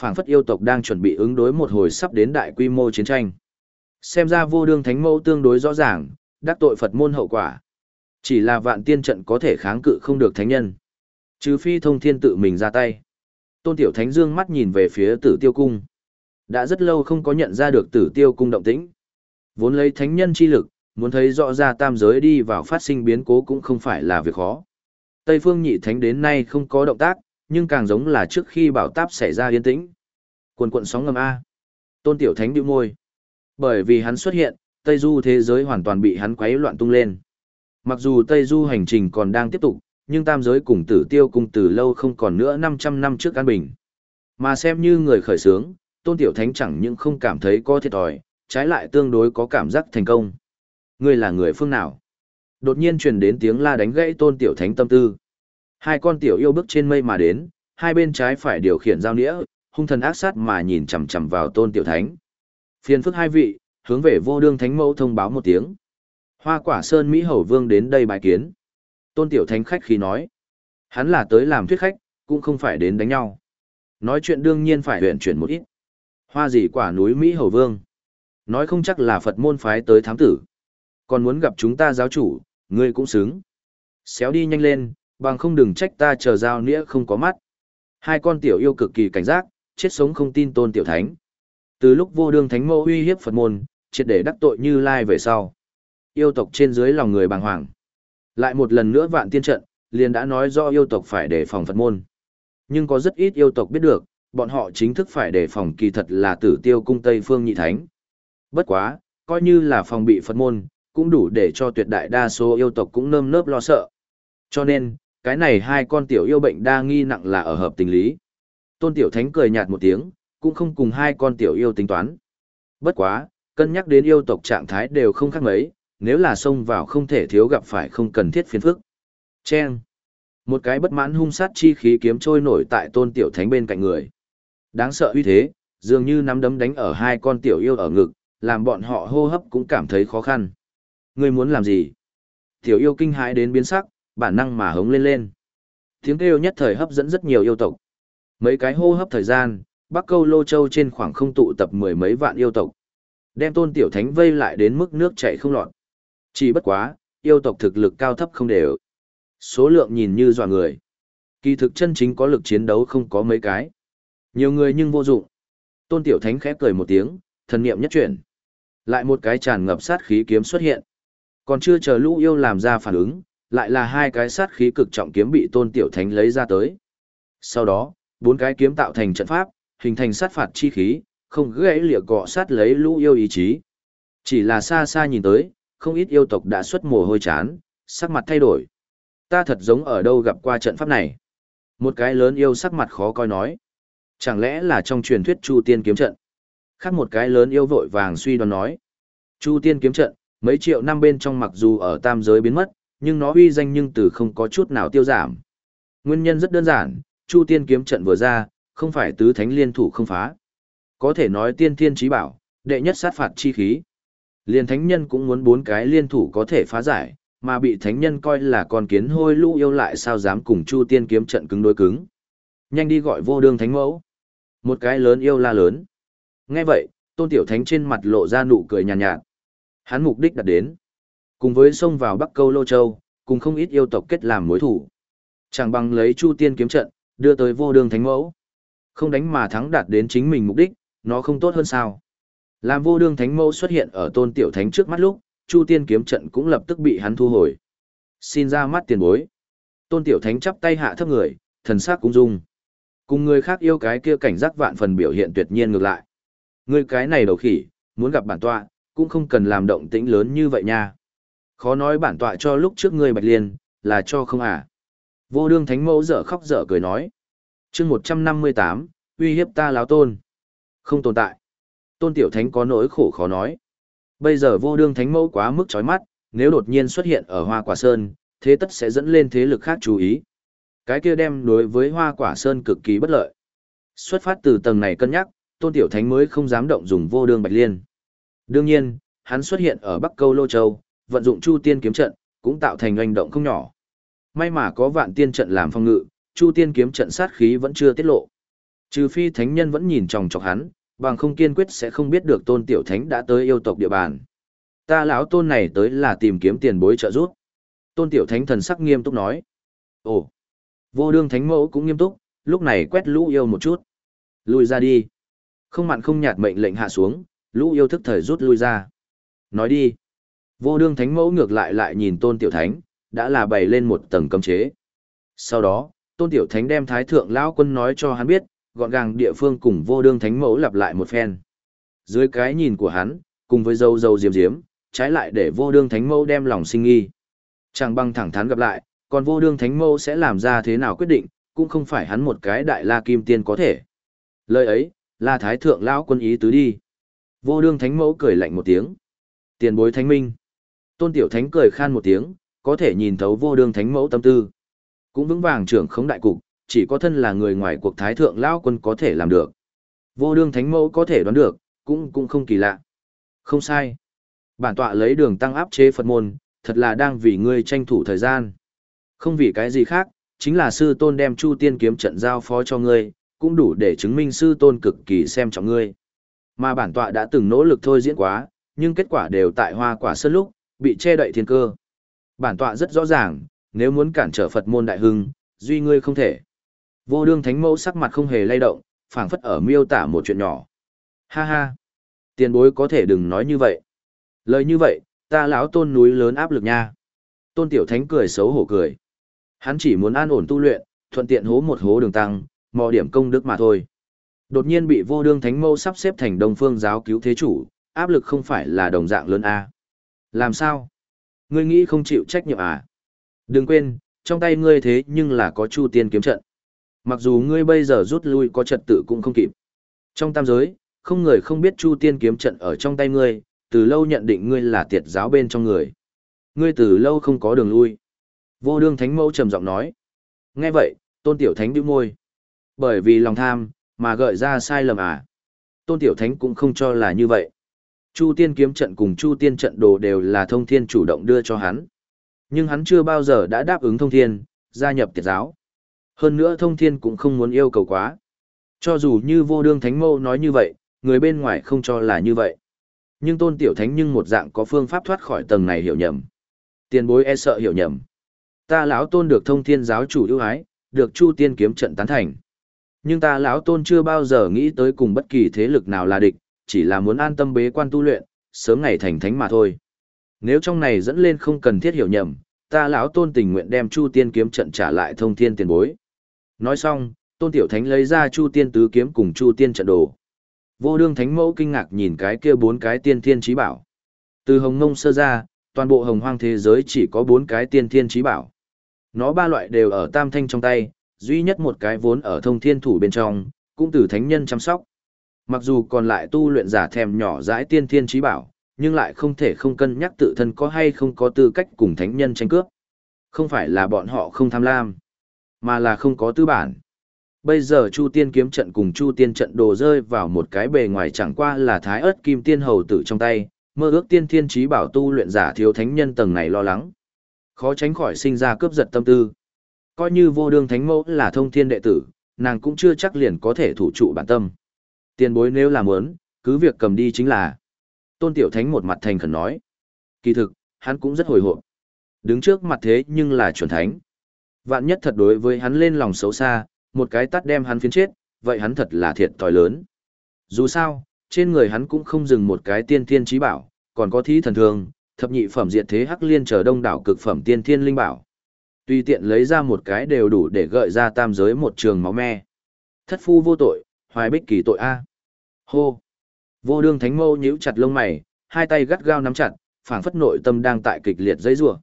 Phảng phất yêu tộc đang chuẩn bị ứng đối một hồi sắp đến đại quy mô chiến tranh. Xem ra vô đương thánh mẫu tương đối rõ ràng, đắc tội Phật môn hậu quả. Chỉ là vạn tiên trận có thể kháng cự không được thánh nhân. Trừ phi thông thiên tự mình ra tay. Tôn Tiểu Thánh dương mắt nhìn về phía tử tiêu cung. Đã rất lâu không có nhận ra được tử tiêu cung động tĩnh. Vốn lấy thánh nhân chi lực, muốn thấy rõ ra tam giới đi vào phát sinh biến cố cũng không phải là việc khó. Tây phương nhị thánh đến nay không có động tác, nhưng càng giống là trước khi bảo táp xảy ra yên tĩnh. Quần quận sóng ngầm A. Tôn Tiểu Thánh điệu môi. Bởi vì hắn xuất hiện, Tây Du thế giới hoàn toàn bị hắn quấy loạn tung lên. Mặc dù Tây Du hành trình còn đang tiếp tục, nhưng tam giới cùng tử tiêu cung từ lâu không còn nữa 500 năm trước an bình. Mà xem như người khởi sướng, Tôn Tiểu Thánh chẳng những không cảm thấy có thiệt thòi, trái lại tương đối có cảm giác thành công. Ngươi là người phương nào? Đột nhiên truyền đến tiếng la đánh gãy Tôn Tiểu Thánh tâm tư. Hai con tiểu yêu bước trên mây mà đến, hai bên trái phải điều khiển giao nĩa, hung thần ác sát mà nhìn chằm chằm vào tôn tiểu thánh. Phiên phức hai vị, hướng về vô đương thánh mẫu thông báo một tiếng. Hoa quả sơn Mỹ Hầu Vương đến đây bài kiến. Tôn tiểu thánh khách khi nói. Hắn là tới làm thuyết khách, cũng không phải đến đánh nhau. Nói chuyện đương nhiên phải huyện chuyển một ít. Hoa gì quả núi Mỹ Hầu Vương. Nói không chắc là Phật môn phái tới thám tử. Còn muốn gặp chúng ta giáo chủ, ngươi cũng xứng. Xéo đi nhanh lên, bằng không đừng trách ta chờ giao nghĩa không có mắt. Hai con tiểu yêu cực kỳ cảnh giác, chết sống không tin tôn tiểu thánh. Từ lúc vô đương thánh mẫu uy hiếp Phật môn, triệt để đắc tội như lai về sau. Yêu tộc trên dưới lòng người bàng hoàng. Lại một lần nữa vạn tiên trận, liền đã nói do yêu tộc phải đề phòng Phật môn. Nhưng có rất ít yêu tộc biết được, bọn họ chính thức phải đề phòng kỳ thật là tử tiêu cung Tây Phương Nhị Thánh. Bất quá, coi như là phòng bị Phật môn, cũng đủ để cho tuyệt đại đa số yêu tộc cũng nơm nớp lo sợ. Cho nên, cái này hai con tiểu yêu bệnh đa nghi nặng là ở hợp tình lý. Tôn Tiểu Thánh cười nhạt một tiếng, cũng không cùng hai con tiểu yêu tính toán. Bất quá, cân nhắc đến yêu tộc trạng thái đều không khác mấy, nếu là xông vào không thể thiếu gặp phải không cần thiết phiền phức. Chen. Một cái bất mãn hung sát chi khí kiếm trôi nổi tại Tôn Tiểu Thánh bên cạnh người. Đáng sợ uy thế, dường như nắm đấm đánh ở hai con tiểu yêu ở ngực, làm bọn họ hô hấp cũng cảm thấy khó khăn. Ngươi muốn làm gì? Tiểu yêu kinh hãi đến biến sắc, bản năng mà hống lên lên. Tiếng kêu nhất thời hấp dẫn rất nhiều yêu tộc. Mấy cái hô hấp thời gian, Bắc Câu Lô Châu trên khoảng không tụ tập mười mấy vạn yêu tộc. Đem tôn tiểu thánh vây lại đến mức nước chảy không lọt. Chỉ bất quá, yêu tộc thực lực cao thấp không đều. Số lượng nhìn như dọa người. Kỳ thực chân chính có lực chiến đấu không có mấy cái. Nhiều người nhưng vô dụng. Tôn tiểu thánh khẽ cười một tiếng, thần niệm nhất chuyển. Lại một cái tràn ngập sát khí kiếm xuất hiện. Còn chưa chờ lũ yêu làm ra phản ứng, lại là hai cái sát khí cực trọng kiếm bị tôn tiểu thánh lấy ra tới. Sau đó, bốn cái kiếm tạo thành trận pháp, hình thành sát phạt chi khí, không gãy lịa cọ sát lấy lũ yêu ý chí. Chỉ là xa xa nhìn tới, không ít yêu tộc đã xuất mồ hôi chán, sắc mặt thay đổi. Ta thật giống ở đâu gặp qua trận pháp này. Một cái lớn yêu sắc mặt khó coi nói. Chẳng lẽ là trong truyền thuyết Chu Tiên kiếm trận? Khác một cái lớn yêu vội vàng suy đoán nói. Chu Tiên kiếm trận, mấy triệu năm bên trong mặc dù ở tam giới biến mất, nhưng nó uy danh nhưng từ không có chút nào tiêu giảm. Nguyên nhân rất đơn giản, Chu Tiên kiếm trận vừa ra, không phải tứ thánh liên thủ không phá. Có thể nói tiên thiên trí bảo, đệ nhất sát phạt chi khí. Liên thánh nhân cũng muốn bốn cái liên thủ có thể phá giải, mà bị thánh nhân coi là con kiến hôi lũ yêu lại sao dám cùng Chu Tiên kiếm trận cứng đối cứng. Nhanh đi gọi vô đương thánh mẫu. Một cái lớn yêu la lớn. Nghe vậy, Tôn Tiểu Thánh trên mặt lộ ra nụ cười nhàn nhạt, nhạt. Hắn mục đích đạt đến. Cùng với xông vào Bắc Câu Lô Châu, cùng không ít yêu tộc kết làm mối thủ. Chẳng bằng lấy Chu Tiên kiếm trận, đưa tới vô đường thánh mẫu. Không đánh mà thắng đạt đến chính mình mục đích, nó không tốt hơn sao. Làm vô đương thánh mẫu xuất hiện ở tôn tiểu thánh trước mắt lúc, Chu Tiên kiếm trận cũng lập tức bị hắn thu hồi. Xin ra mắt tiền bối. Tôn tiểu thánh chắp tay hạ thấp người, thần sắc cũng dung. Cùng người khác yêu cái kia cảnh giác vạn phần biểu hiện tuyệt nhiên ngược lại. Người cái này đầu khỉ, muốn gặp bản tọa, cũng không cần làm động tĩnh lớn như vậy nha. Khó nói bản tọa cho lúc trước ngươi bạch liên, là cho không à. Vô đương thánh mẫu dở khóc dở cười nói. chương một trăm năm mươi tám uy hiếp ta láo tôn. Không tồn tại. Tôn tiểu thánh có nỗi khổ khó nói. Bây giờ vô đương thánh mẫu quá mức chói mắt, nếu đột nhiên xuất hiện ở hoa quả sơn, thế tất sẽ dẫn lên thế lực khác chú ý. Cái kia đem đối với hoa quả sơn cực kỳ bất lợi. Xuất phát từ tầng này cân nhắc, tôn tiểu thánh mới không dám động dùng vô đương bạch liên. Đương nhiên, hắn xuất hiện ở Bắc Câu Lô Châu, vận dụng Chu Tiên kiếm trận, cũng tạo thành hành động không nhỏ. May mà có vạn tiên trận làm phong ngự, Chu Tiên kiếm trận sát khí vẫn chưa tiết lộ. Trừ phi thánh nhân vẫn nhìn chòng chọc hắn, bằng không kiên quyết sẽ không biết được Tôn Tiểu Thánh đã tới yêu tộc địa bàn. Ta lão tôn này tới là tìm kiếm tiền bối trợ giúp. Tôn Tiểu Thánh thần sắc nghiêm túc nói. Ồ, vô đương thánh mẫu cũng nghiêm túc, lúc này quét lũ yêu một chút. Lùi ra đi. Không mặn không nhạt mệnh lệnh hạ xuống, lũ yêu thức thời rút lui ra. Nói đi. Vô đương thánh mẫu ngược lại lại nhìn tôn tiểu thánh, đã là bày lên một tầng cấm chế. Sau đó, tôn tiểu thánh đem thái thượng lão quân nói cho hắn biết, gọn gàng địa phương cùng vô đương thánh mẫu lặp lại một phen. Dưới cái nhìn của hắn, cùng với dâu dâu diếm diếm, trái lại để vô đương thánh mẫu đem lòng sinh nghi. Chẳng băng thẳng thắn gặp lại, còn vô đương thánh mẫu sẽ làm ra thế nào quyết định, cũng không phải hắn một cái đại la kim tiên có thể. Lời ấy, là thái thượng lão quân ý tứ đi. Vô đương thánh mẫu cười lạnh một tiếng. Tiền bối thánh minh. Tôn Tiểu Thánh cười khan một tiếng, có thể nhìn thấu vô đương thánh mẫu tâm tư. Cũng vững vàng trưởng khống đại cục, chỉ có thân là người ngoài cuộc thái thượng lão quân có thể làm được. Vô đương thánh mẫu có thể đoán được, cũng cũng không kỳ lạ. Không sai. Bản tọa lấy đường tăng áp chế Phật môn, thật là đang vì ngươi tranh thủ thời gian. Không vì cái gì khác, chính là sư tôn đem Chu Tiên kiếm trận giao phó cho ngươi, cũng đủ để chứng minh sư tôn cực kỳ xem trọng ngươi. Mà bản tọa đã từng nỗ lực thôi diễn quá, nhưng kết quả đều tại hoa quả sơn lúc, bị che đậy thiên cơ. Bản tọa rất rõ ràng, nếu muốn cản trở Phật môn đại hưng, duy ngươi không thể. Vô đương thánh mẫu sắc mặt không hề lay động, phảng phất ở miêu tả một chuyện nhỏ. Ha ha, tiền bối có thể đừng nói như vậy. Lời như vậy, ta lão tôn núi lớn áp lực nha. Tôn tiểu thánh cười xấu hổ cười. Hắn chỉ muốn an ổn tu luyện, thuận tiện hố một hố đường tăng, mò điểm công đức mà thôi. Đột nhiên bị vô đương thánh mâu sắp xếp thành đông phương giáo cứu thế chủ, áp lực không phải là đồng dạng lớn A. Làm sao? Ngươi nghĩ không chịu trách nhiệm à? Đừng quên, trong tay ngươi thế nhưng là có chu tiên kiếm trận. Mặc dù ngươi bây giờ rút lui có trật tự cũng không kịp. Trong tam giới, không người không biết chu tiên kiếm trận ở trong tay ngươi, từ lâu nhận định ngươi là tiệt giáo bên trong người. Ngươi từ lâu không có đường lui. Vô đương thánh mẫu trầm giọng nói. Nghe vậy, tôn tiểu thánh bĩu môi. Bởi vì lòng tham, mà gợi ra sai lầm à. Tôn tiểu thánh cũng không cho là như vậy. Chu tiên kiếm trận cùng chu tiên trận đồ đều là thông thiên chủ động đưa cho hắn. Nhưng hắn chưa bao giờ đã đáp ứng thông thiên, gia nhập tiệt giáo. Hơn nữa thông thiên cũng không muốn yêu cầu quá. Cho dù như vô đương thánh mâu nói như vậy, người bên ngoài không cho là như vậy. Nhưng tôn tiểu thánh nhưng một dạng có phương pháp thoát khỏi tầng này hiểu nhầm. Tiền bối e sợ hiểu nhầm. Ta lão tôn được thông thiên giáo chủ ưu ái, được chu tiên kiếm trận tán thành. Nhưng ta lão tôn chưa bao giờ nghĩ tới cùng bất kỳ thế lực nào là địch, chỉ là muốn an tâm bế quan tu luyện, sớm ngày thành thánh mà thôi. Nếu trong này dẫn lên không cần thiết hiểu nhầm, ta lão tôn tình nguyện đem Chu Tiên kiếm trận trả lại thông thiên tiền bối. Nói xong, Tôn Tiểu Thánh lấy ra Chu Tiên tứ kiếm cùng Chu Tiên trận đồ. Vô đương thánh mẫu kinh ngạc nhìn cái kia bốn cái tiên thiên trí bảo. Từ hồng ngông sơ ra, toàn bộ hồng hoang thế giới chỉ có bốn cái tiên thiên trí bảo. Nó ba loại đều ở tam thanh trong tay, duy nhất một cái vốn ở thông thiên thủ bên trong, cũng từ thánh nhân chăm sóc. Mặc dù còn lại tu luyện giả thèm nhỏ dãi tiên thiên trí bảo, nhưng lại không thể không cân nhắc tự thân có hay không có tư cách cùng thánh nhân tranh cướp. Không phải là bọn họ không tham lam, mà là không có tư bản. Bây giờ Chu Tiên kiếm trận cùng Chu Tiên trận đồ rơi vào một cái bề ngoài chẳng qua là thái ớt kim tiên hầu tử trong tay, mơ ước tiên thiên trí bảo tu luyện giả thiếu thánh nhân tầng này lo lắng. Khó tránh khỏi sinh ra cướp giật tâm tư. Coi như vô đương thánh mẫu là thông thiên đệ tử, nàng cũng chưa chắc liền có thể thủ trụ bản tâm. Tiền bối nếu là muốn, cứ việc cầm đi chính là. Tôn Tiểu Thánh một mặt thành khẩn nói. Kỳ thực, hắn cũng rất hồi hộp. Đứng trước mặt thế nhưng là chuẩn thánh. Vạn nhất thật đối với hắn lên lòng xấu xa, một cái tắt đem hắn phiến chết, vậy hắn thật là thiệt tòi lớn. Dù sao, trên người hắn cũng không dừng một cái tiên thiên trí bảo, còn có thí thần thường, thập nhị phẩm diệt thế hắc liên chờ đông đảo cực phẩm tiên thiên linh bảo. tuy tiện lấy ra một cái đều đủ để gợi ra tam giới một trường máu me. Thất phu vô tội, hoài bích kỳ tội A. Hô! Vô đương thánh mâu nhíu chặt lông mày, hai tay gắt gao nắm chặt, phảng phất nội tâm đang tại kịch liệt dây rủa.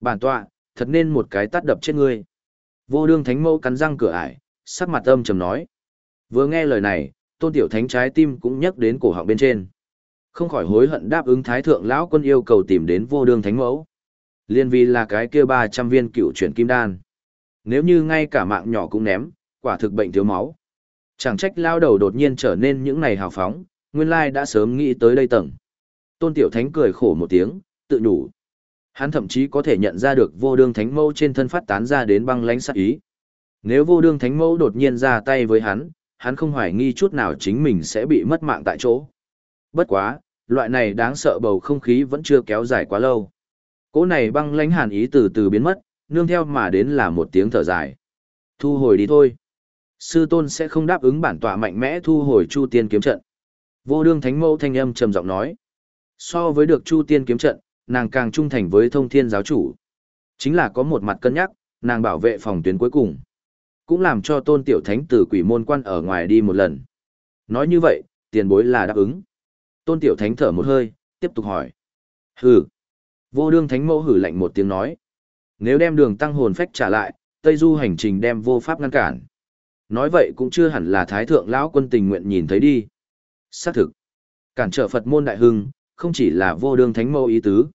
Bản tọa, thật nên một cái tát đập chết ngươi. Vô đương thánh mẫu cắn răng cửa ải, sắc mặt âm trầm nói. Vừa nghe lời này, tôn tiểu thánh trái tim cũng nhấc đến cổ họng bên trên. Không khỏi hối hận đáp ứng thái thượng lão quân yêu cầu tìm đến vô đương thánh mẫu. Liên vì là cái kia 300 viên cựu chuyển kim đan. Nếu như ngay cả mạng nhỏ cũng ném, quả thực bệnh thiếu máu. Chẳng trách lao đầu đột nhiên trở nên những này hào phóng, nguyên lai đã sớm nghĩ tới đây tầng. Tôn Tiểu Thánh cười khổ một tiếng, tự nhủ. Hắn thậm chí có thể nhận ra được vô đương thánh mẫu trên thân phát tán ra đến băng lãnh sát ý. Nếu vô đương thánh mẫu đột nhiên ra tay với hắn, hắn không hoài nghi chút nào chính mình sẽ bị mất mạng tại chỗ. Bất quá, loại này đáng sợ bầu không khí vẫn chưa kéo dài quá lâu. Cỗ này băng lãnh hàn ý từ từ biến mất, nương theo mà đến là một tiếng thở dài. Thu hồi đi thôi. Sư tôn sẽ không đáp ứng bản tọa mạnh mẽ thu hồi Chu Tiên kiếm trận. Vô đương thánh mẫu thanh âm trầm giọng nói. So với được Chu Tiên kiếm trận, nàng càng trung thành với thông thiên giáo chủ. Chính là có một mặt cân nhắc, nàng bảo vệ phòng tuyến cuối cùng. Cũng làm cho tôn tiểu thánh từ quỷ môn quan ở ngoài đi một lần. Nói như vậy, tiền bối là đáp ứng. Tôn tiểu thánh thở một hơi, tiếp tục hỏi. Hừ. Vô đương thánh mẫu hử lạnh một tiếng nói. Nếu đem đường tăng hồn phách trả lại, Tây Du hành trình đem vô pháp ngăn cản. Nói vậy cũng chưa hẳn là Thái Thượng lão quân tình nguyện nhìn thấy đi. Xác thực. Cản trở Phật môn đại hưng, không chỉ là vô đương thánh mẫu ý tứ.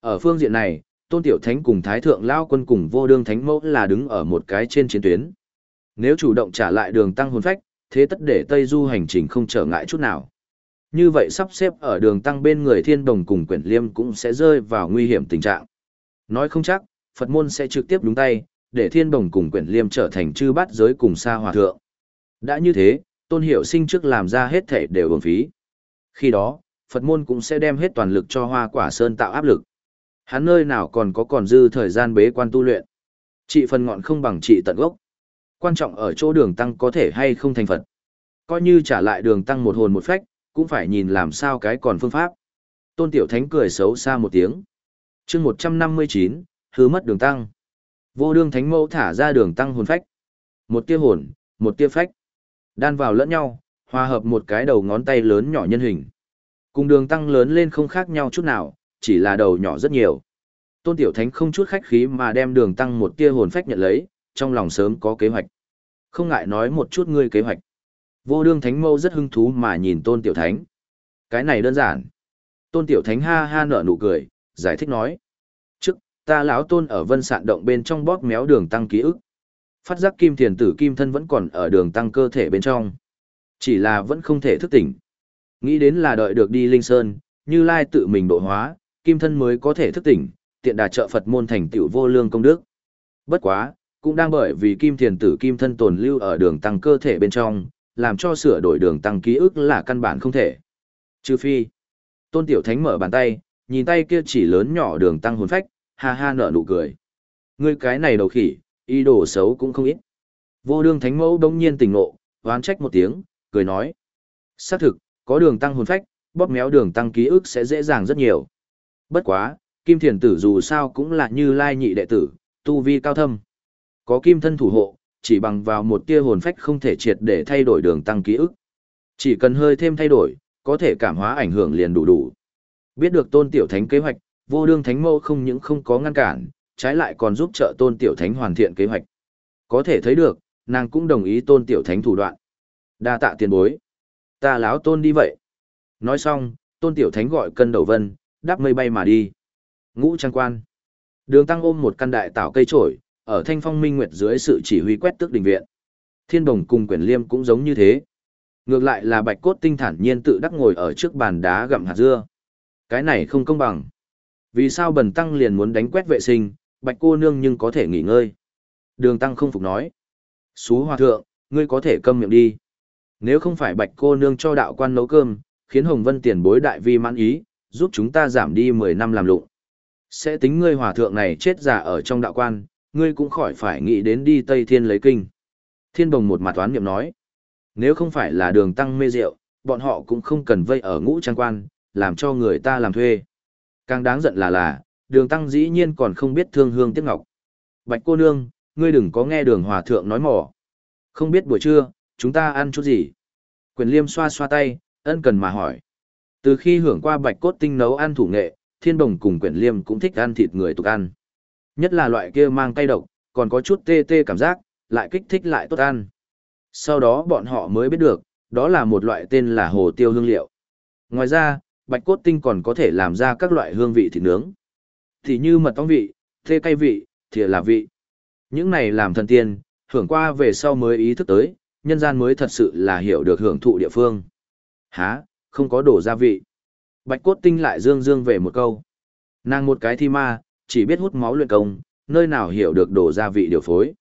Ở phương diện này, Tôn Tiểu Thánh cùng Thái Thượng lao quân cùng vô đương thánh mẫu là đứng ở một cái trên chiến tuyến. Nếu chủ động trả lại đường tăng hồn phách, thế tất để Tây Du hành trình không trở ngại chút nào. Như vậy sắp xếp ở đường tăng bên người thiên đồng cùng quyển liêm cũng sẽ rơi vào nguy hiểm tình trạng. Nói không chắc, Phật môn sẽ trực tiếp đúng tay, để thiên đồng cùng quyển liêm trở thành chư bát giới cùng xa hòa thượng. Đã như thế, tôn hiệu sinh trước làm ra hết thể đều uổng phí. Khi đó, Phật môn cũng sẽ đem hết toàn lực cho hoa quả sơn tạo áp lực. Hắn nơi nào còn có còn dư thời gian bế quan tu luyện. Trị phần ngọn không bằng trị tận gốc. Quan trọng ở chỗ đường tăng có thể hay không thành Phật. Coi như trả lại đường tăng một hồn một phách, cũng phải nhìn làm sao cái còn phương pháp. Tôn Tiểu Thánh cười xấu xa một tiếng. chương 159, hứa mất đường tăng. Vô đương thánh mẫu thả ra đường tăng hồn phách. Một tia hồn, một tia phách. Đan vào lẫn nhau, hòa hợp một cái đầu ngón tay lớn nhỏ nhân hình. Cùng đường tăng lớn lên không khác nhau chút nào, chỉ là đầu nhỏ rất nhiều. Tôn Tiểu Thánh không chút khách khí mà đem đường tăng một tia hồn phách nhận lấy, trong lòng sớm có kế hoạch. Không ngại nói một chút ngươi kế hoạch. Vô đương thánh mâu rất hứng thú mà nhìn tôn tiểu thánh. Cái này đơn giản. Tôn tiểu thánh ha ha nở nụ cười, giải thích nói. Trước, ta lão tôn ở vân sạn động bên trong bóp méo đường tăng ký ức. Phát giác kim thiền tử kim thân vẫn còn ở đường tăng cơ thể bên trong. Chỉ là vẫn không thể thức tỉnh. Nghĩ đến là đợi được đi linh sơn, như lai tự mình độ hóa, kim thân mới có thể thức tỉnh, tiện đà trợ Phật môn thành tựu vô lương công đức. Bất quá, cũng đang bởi vì kim thiền tử kim thân tồn lưu ở đường tăng cơ thể bên trong, làm cho sửa đổi đường tăng ký ức là căn bản không thể. Trừ phi, tôn tiểu thánh mở bàn tay, nhìn tay kia chỉ lớn nhỏ đường tăng hồn phách, ha ha nở nụ cười. Ngươi cái này đầu khỉ, ý đồ xấu cũng không ít. Vô đường thánh mẫu đống nhiên tỉnh ngộ, oán trách một tiếng, cười nói. Xác thực, có đường tăng hồn phách, bóp méo đường tăng ký ức sẽ dễ dàng rất nhiều. Bất quá, kim thiền tử dù sao cũng là như lai nhị đệ tử, tu vi cao thâm. Có kim thân thủ hộ, chỉ bằng vào một tia hồn phách không thể triệt để thay đổi đường tăng ký ức. Chỉ cần hơi thêm thay đổi, có thể cảm hóa ảnh hưởng liền đủ đủ. Biết được tôn tiểu thánh kế hoạch, vô đương thánh mâu không những không có ngăn cản, trái lại còn giúp trợ tôn tiểu thánh hoàn thiện kế hoạch. Có thể thấy được, nàng cũng đồng ý tôn tiểu thánh thủ đoạn. đa tạ tiền bối. Ta láo tôn đi vậy. Nói xong, tôn tiểu thánh gọi cân đầu vân, đáp mây bay mà đi. Ngũ trang quan. Đường tăng ôm một căn đại tảo cây trổi, ở thanh phong minh nguyệt dưới sự chỉ huy quét tước đình viện. Thiên đồng cùng quyển liêm cũng giống như thế. Ngược lại là bạch cốt tinh thản nhiên tự đắc ngồi ở trước bàn đá gặm hạt dưa. Cái này không công bằng. Vì sao bần tăng liền muốn đánh quét vệ sinh, bạch cô nương nhưng có thể nghỉ ngơi. Đường tăng không phục nói. Xú hòa thượng, ngươi có thể câm miệng đi. Nếu không phải bạch cô nương cho đạo quan nấu cơm, khiến Hồng Vân tiền bối đại vi mãn ý, giúp chúng ta giảm đi 10 năm làm lụng. Sẽ tính ngươi hòa thượng này chết giả ở trong đạo quan, ngươi cũng khỏi phải nghĩ đến đi Tây Thiên lấy kinh. Thiên Đồng một mặt toán niệm nói, nếu không phải là đường tăng mê rượu, bọn họ cũng không cần vây ở ngũ trang quan, làm cho người ta làm thuê. Càng đáng giận là là, đường tăng dĩ nhiên còn không biết thương hương tiếc ngọc. Bạch cô nương, ngươi đừng có nghe đường hòa thượng nói mỏ. Không biết buổi trưa, chúng ta ăn chút gì? Quyền liêm xoa xoa tay, ân cần mà hỏi. Từ khi hưởng qua bạch cốt tinh nấu ăn thủ nghệ, thiên đồng cùng quyển liêm cũng thích ăn thịt người tục ăn. Nhất là loại kia mang cay độc, còn có chút tê tê cảm giác, lại kích thích lại tốt ăn. Sau đó bọn họ mới biết được, đó là một loại tên là hồ tiêu hương liệu. Ngoài ra, bạch cốt tinh còn có thể làm ra các loại hương vị thịt nướng. Thì như mật ong vị, thê cay vị, thìa là vị. Những này làm thần tiên, hưởng qua về sau mới ý thức tới, nhân gian mới thật sự là hiểu được hưởng thụ địa phương. há, không có đổ gia vị. Bạch cốt tinh lại dương dương về một câu. Nàng một cái thi ma, chỉ biết hút máu luyện công, nơi nào hiểu được đổ gia vị điều phối.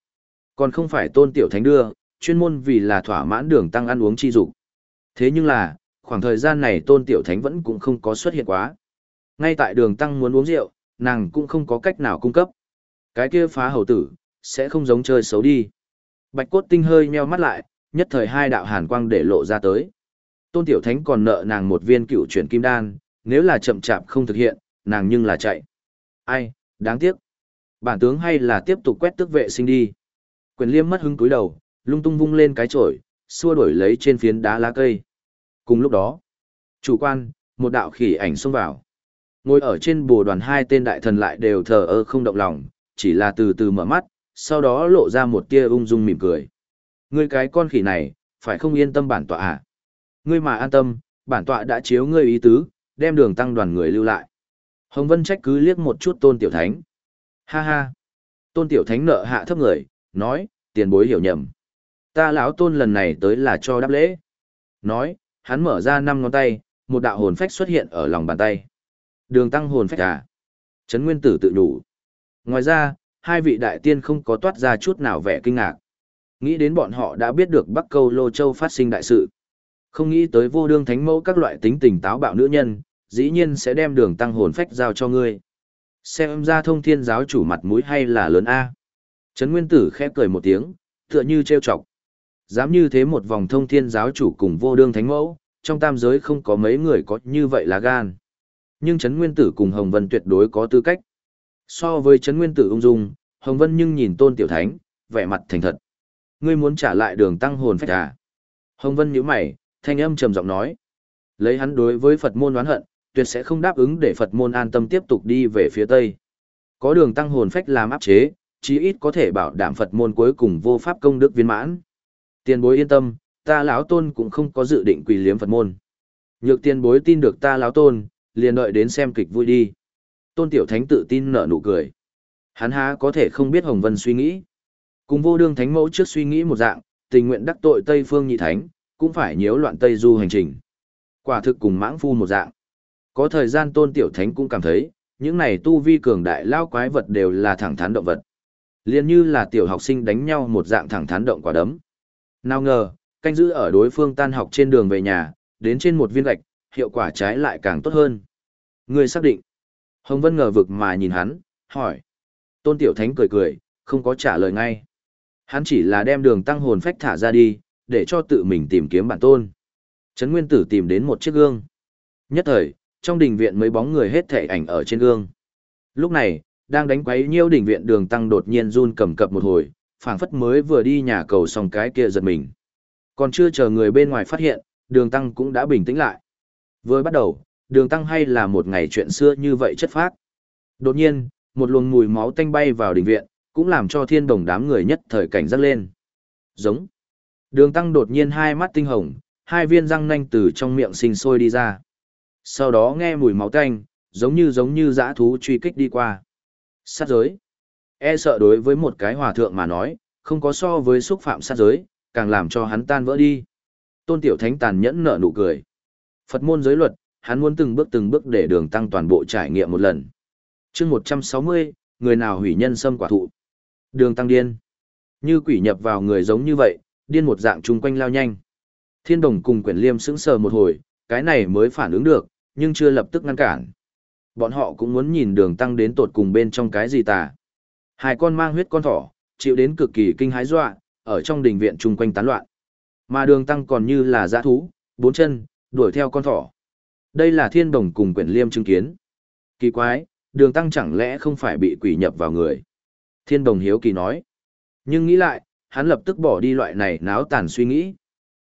Còn không phải tôn tiểu thánh đưa, chuyên môn vì là thỏa mãn đường tăng ăn uống chi dục. Thế nhưng là, khoảng thời gian này tôn tiểu thánh vẫn cũng không có xuất hiện quá. Ngay tại đường tăng muốn uống rượu, nàng cũng không có cách nào cung cấp. Cái kia phá hầu tử, sẽ không giống chơi xấu đi. Bạch cốt tinh hơi nheo mắt lại, nhất thời hai đạo hàn quang để lộ ra tới. Tôn tiểu thánh còn nợ nàng một viên cựu chuyển kim đan, nếu là chậm chạp không thực hiện, nàng nhưng là chạy. Ai, Đáng tiếc. Bản tướng hay là tiếp tục quét tước vệ sinh đi. Quyền liêm mất hứng cúi đầu, lung tung vung lên cái chổi, xua đổi lấy trên phiến đá lá cây. Cùng lúc đó, chủ quan, một đạo khỉ ảnh xông vào. Ngồi ở trên bồ đoàn hai tên đại thần lại đều thờ ơ không động lòng, chỉ là từ từ mở mắt, sau đó lộ ra một tia ung dung mỉm cười. Ngươi cái con khỉ này, phải không yên tâm bản tọa à? Ngươi mà an tâm, bản tọa đã chiếu ngươi ý tứ, đem đường tăng đoàn người lưu lại. Hồng Vân trách cứ liếc một chút tôn tiểu thánh. Ha ha. Tôn tiểu thánh nợ hạ thấp người, nói, tiền bối hiểu nhầm. Ta lão tôn lần này tới là cho đáp lễ. Nói, hắn mở ra năm ngón tay, một đạo hồn phách xuất hiện ở lòng bàn tay. Đường tăng hồn phách à? Trấn Nguyên Tử tự đủ. Ngoài ra, hai vị đại tiên không có toát ra chút nào vẻ kinh ngạc. Nghĩ đến bọn họ đã biết được Bắc Câu Lô Châu phát sinh đại sự. Không nghĩ tới vô đương thánh mẫu các loại tính tình táo bạo nữ nhân, dĩ nhiên sẽ đem đường tăng hồn phách giao cho ngươi. Xem ra thông thiên giáo chủ mặt mũi hay là lớn A. Trấn Nguyên Tử khẽ cười một tiếng, tựa như trêu chọc. Dám như thế một vòng thông thiên giáo chủ cùng vô đương thánh mẫu, trong tam giới không có mấy người có như vậy là gan. Nhưng Trấn Nguyên Tử cùng Hồng Vân tuyệt đối có tư cách. So với Trấn Nguyên Tử ung dung, Hồng Vân nhưng nhìn Tôn Tiểu Thánh, vẻ mặt thành thật. Ngươi muốn trả lại đường tăng hồn phách à? Hồng Vân nhíu mày, thanh âm trầm giọng nói. Lấy hắn đối với Phật môn oán hận, tuyệt sẽ không đáp ứng để Phật môn an tâm tiếp tục đi về phía Tây. Có đường tăng hồn phách làm áp chế, chí ít có thể bảo đảm Phật môn cuối cùng vô pháp công đức viên mãn. Tiền bối yên tâm, ta lão tôn cũng không có dự định quỳ liếm Phật môn. Nhược tiền bối tin được ta lão tôn, liền đợi đến xem kịch vui đi. Tôn Tiểu Thánh tự tin nở nụ cười. Hắn há có thể không biết Hồng Vân suy nghĩ. Cùng vô đương thánh mẫu trước suy nghĩ một dạng, tình nguyện đắc tội Tây Phương Nhị Thánh, cũng phải nhiễu loạn Tây Du hành trình. Quả thực cùng mãng phu một dạng. Có thời gian Tôn Tiểu Thánh cũng cảm thấy, những này tu vi cường đại lao quái vật đều là thẳng thắn động vật. Liên như là tiểu học sinh đánh nhau một dạng thẳng thắn động quả đấm. Nào ngờ, canh giữ ở đối phương tan học trên đường về nhà, đến trên một viên gạch, hiệu quả trái lại càng tốt hơn. Người xác định. Hồng Vân ngờ vực mà nhìn hắn, hỏi. Tôn Tiểu Thánh cười cười, không có trả lời ngay. Hắn chỉ là đem đường tăng hồn phách thả ra đi, để cho tự mình tìm kiếm bản tôn. Trấn Nguyên Tử tìm đến một chiếc gương. Nhất thời, trong đình viện mấy bóng người hết thể ảnh ở trên gương. Lúc này, đang đánh quấy nhiêu đình viện đường tăng đột nhiên run cầm cập một hồi, phảng phất mới vừa đi nhà cầu xong cái kia giật mình. Còn chưa chờ người bên ngoài phát hiện, đường tăng cũng đã bình tĩnh lại. Vừa bắt đầu, đường tăng hay là một ngày chuyện xưa như vậy chất phác. Đột nhiên, một luồng mùi máu tanh bay vào đình viện, cũng làm cho thiên đồng đám người nhất thời cảnh giác lên. Giống. Đường tăng đột nhiên hai mắt tinh hồng, hai viên răng nanh từ trong miệng sinh sôi đi ra. Sau đó nghe mùi máu tanh, giống như giống như dã thú truy kích đi qua. Sát giới. E sợ đối với một cái hòa thượng mà nói, không có so với xúc phạm sát giới, càng làm cho hắn tan vỡ đi. Tôn Tiểu Thánh tàn nhẫn nở nụ cười. Phật môn giới luật, hắn muốn từng bước từng bước để đường tăng toàn bộ trải nghiệm một lần. chương 160, người nào hủy nhân xâm quả thụ. Đường tăng điên. Như quỷ nhập vào người giống như vậy, điên một dạng chung quanh lao nhanh. Thiên đồng cùng quyển liêm sững sờ một hồi, cái này mới phản ứng được, nhưng chưa lập tức ngăn cản. Bọn họ cũng muốn nhìn đường tăng đến tột cùng bên trong cái gì tà. Hai con mang huyết con thỏ, chịu đến cực kỳ kinh hái dọa, ở trong đình viện chung quanh tán loạn. Mà đường tăng còn như là dã thú, bốn chân, đuổi theo con thỏ. Đây là thiên đồng cùng quyển liêm chứng kiến. Kỳ quái, đường tăng chẳng lẽ không phải bị quỷ nhập vào người. Thiên đồng hiếu kỳ nói. Nhưng nghĩ lại, hắn lập tức bỏ đi loại này náo tàn suy nghĩ.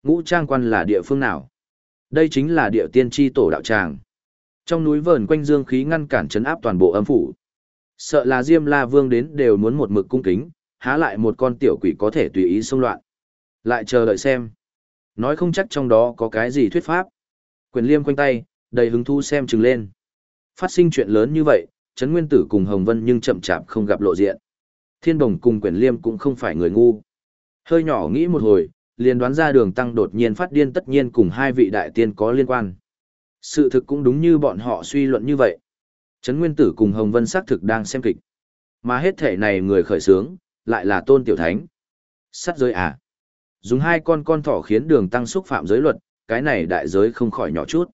Ngũ trang quan là địa phương nào? Đây chính là địa tiên tri tổ đạo tràng. Trong núi vờn quanh dương khí ngăn cản chấn áp toàn bộ âm phủ. Sợ là Diêm La Vương đến đều muốn một mực cung kính, há lại một con tiểu quỷ có thể tùy ý xông loạn. Lại chờ đợi xem. Nói không chắc trong đó có cái gì thuyết pháp. Quyền liêm quanh tay, đầy hứng thu xem chừng lên. Phát sinh chuyện lớn như vậy, Trấn Nguyên Tử cùng Hồng Vân nhưng chậm chạp không gặp lộ diện. Thiên Đồng cùng Quyển Liêm cũng không phải người ngu. Hơi nhỏ nghĩ một hồi, liền đoán ra đường tăng đột nhiên phát điên tất nhiên cùng hai vị đại tiên có liên quan. Sự thực cũng đúng như bọn họ suy luận như vậy. Trấn Nguyên Tử cùng Hồng Vân xác thực đang xem kịch. Mà hết thể này người khởi sướng, lại là Tôn Tiểu Thánh. Sát giới à? Dùng hai con con thỏ khiến đường tăng xúc phạm giới luật, cái này đại giới không khỏi nhỏ chút.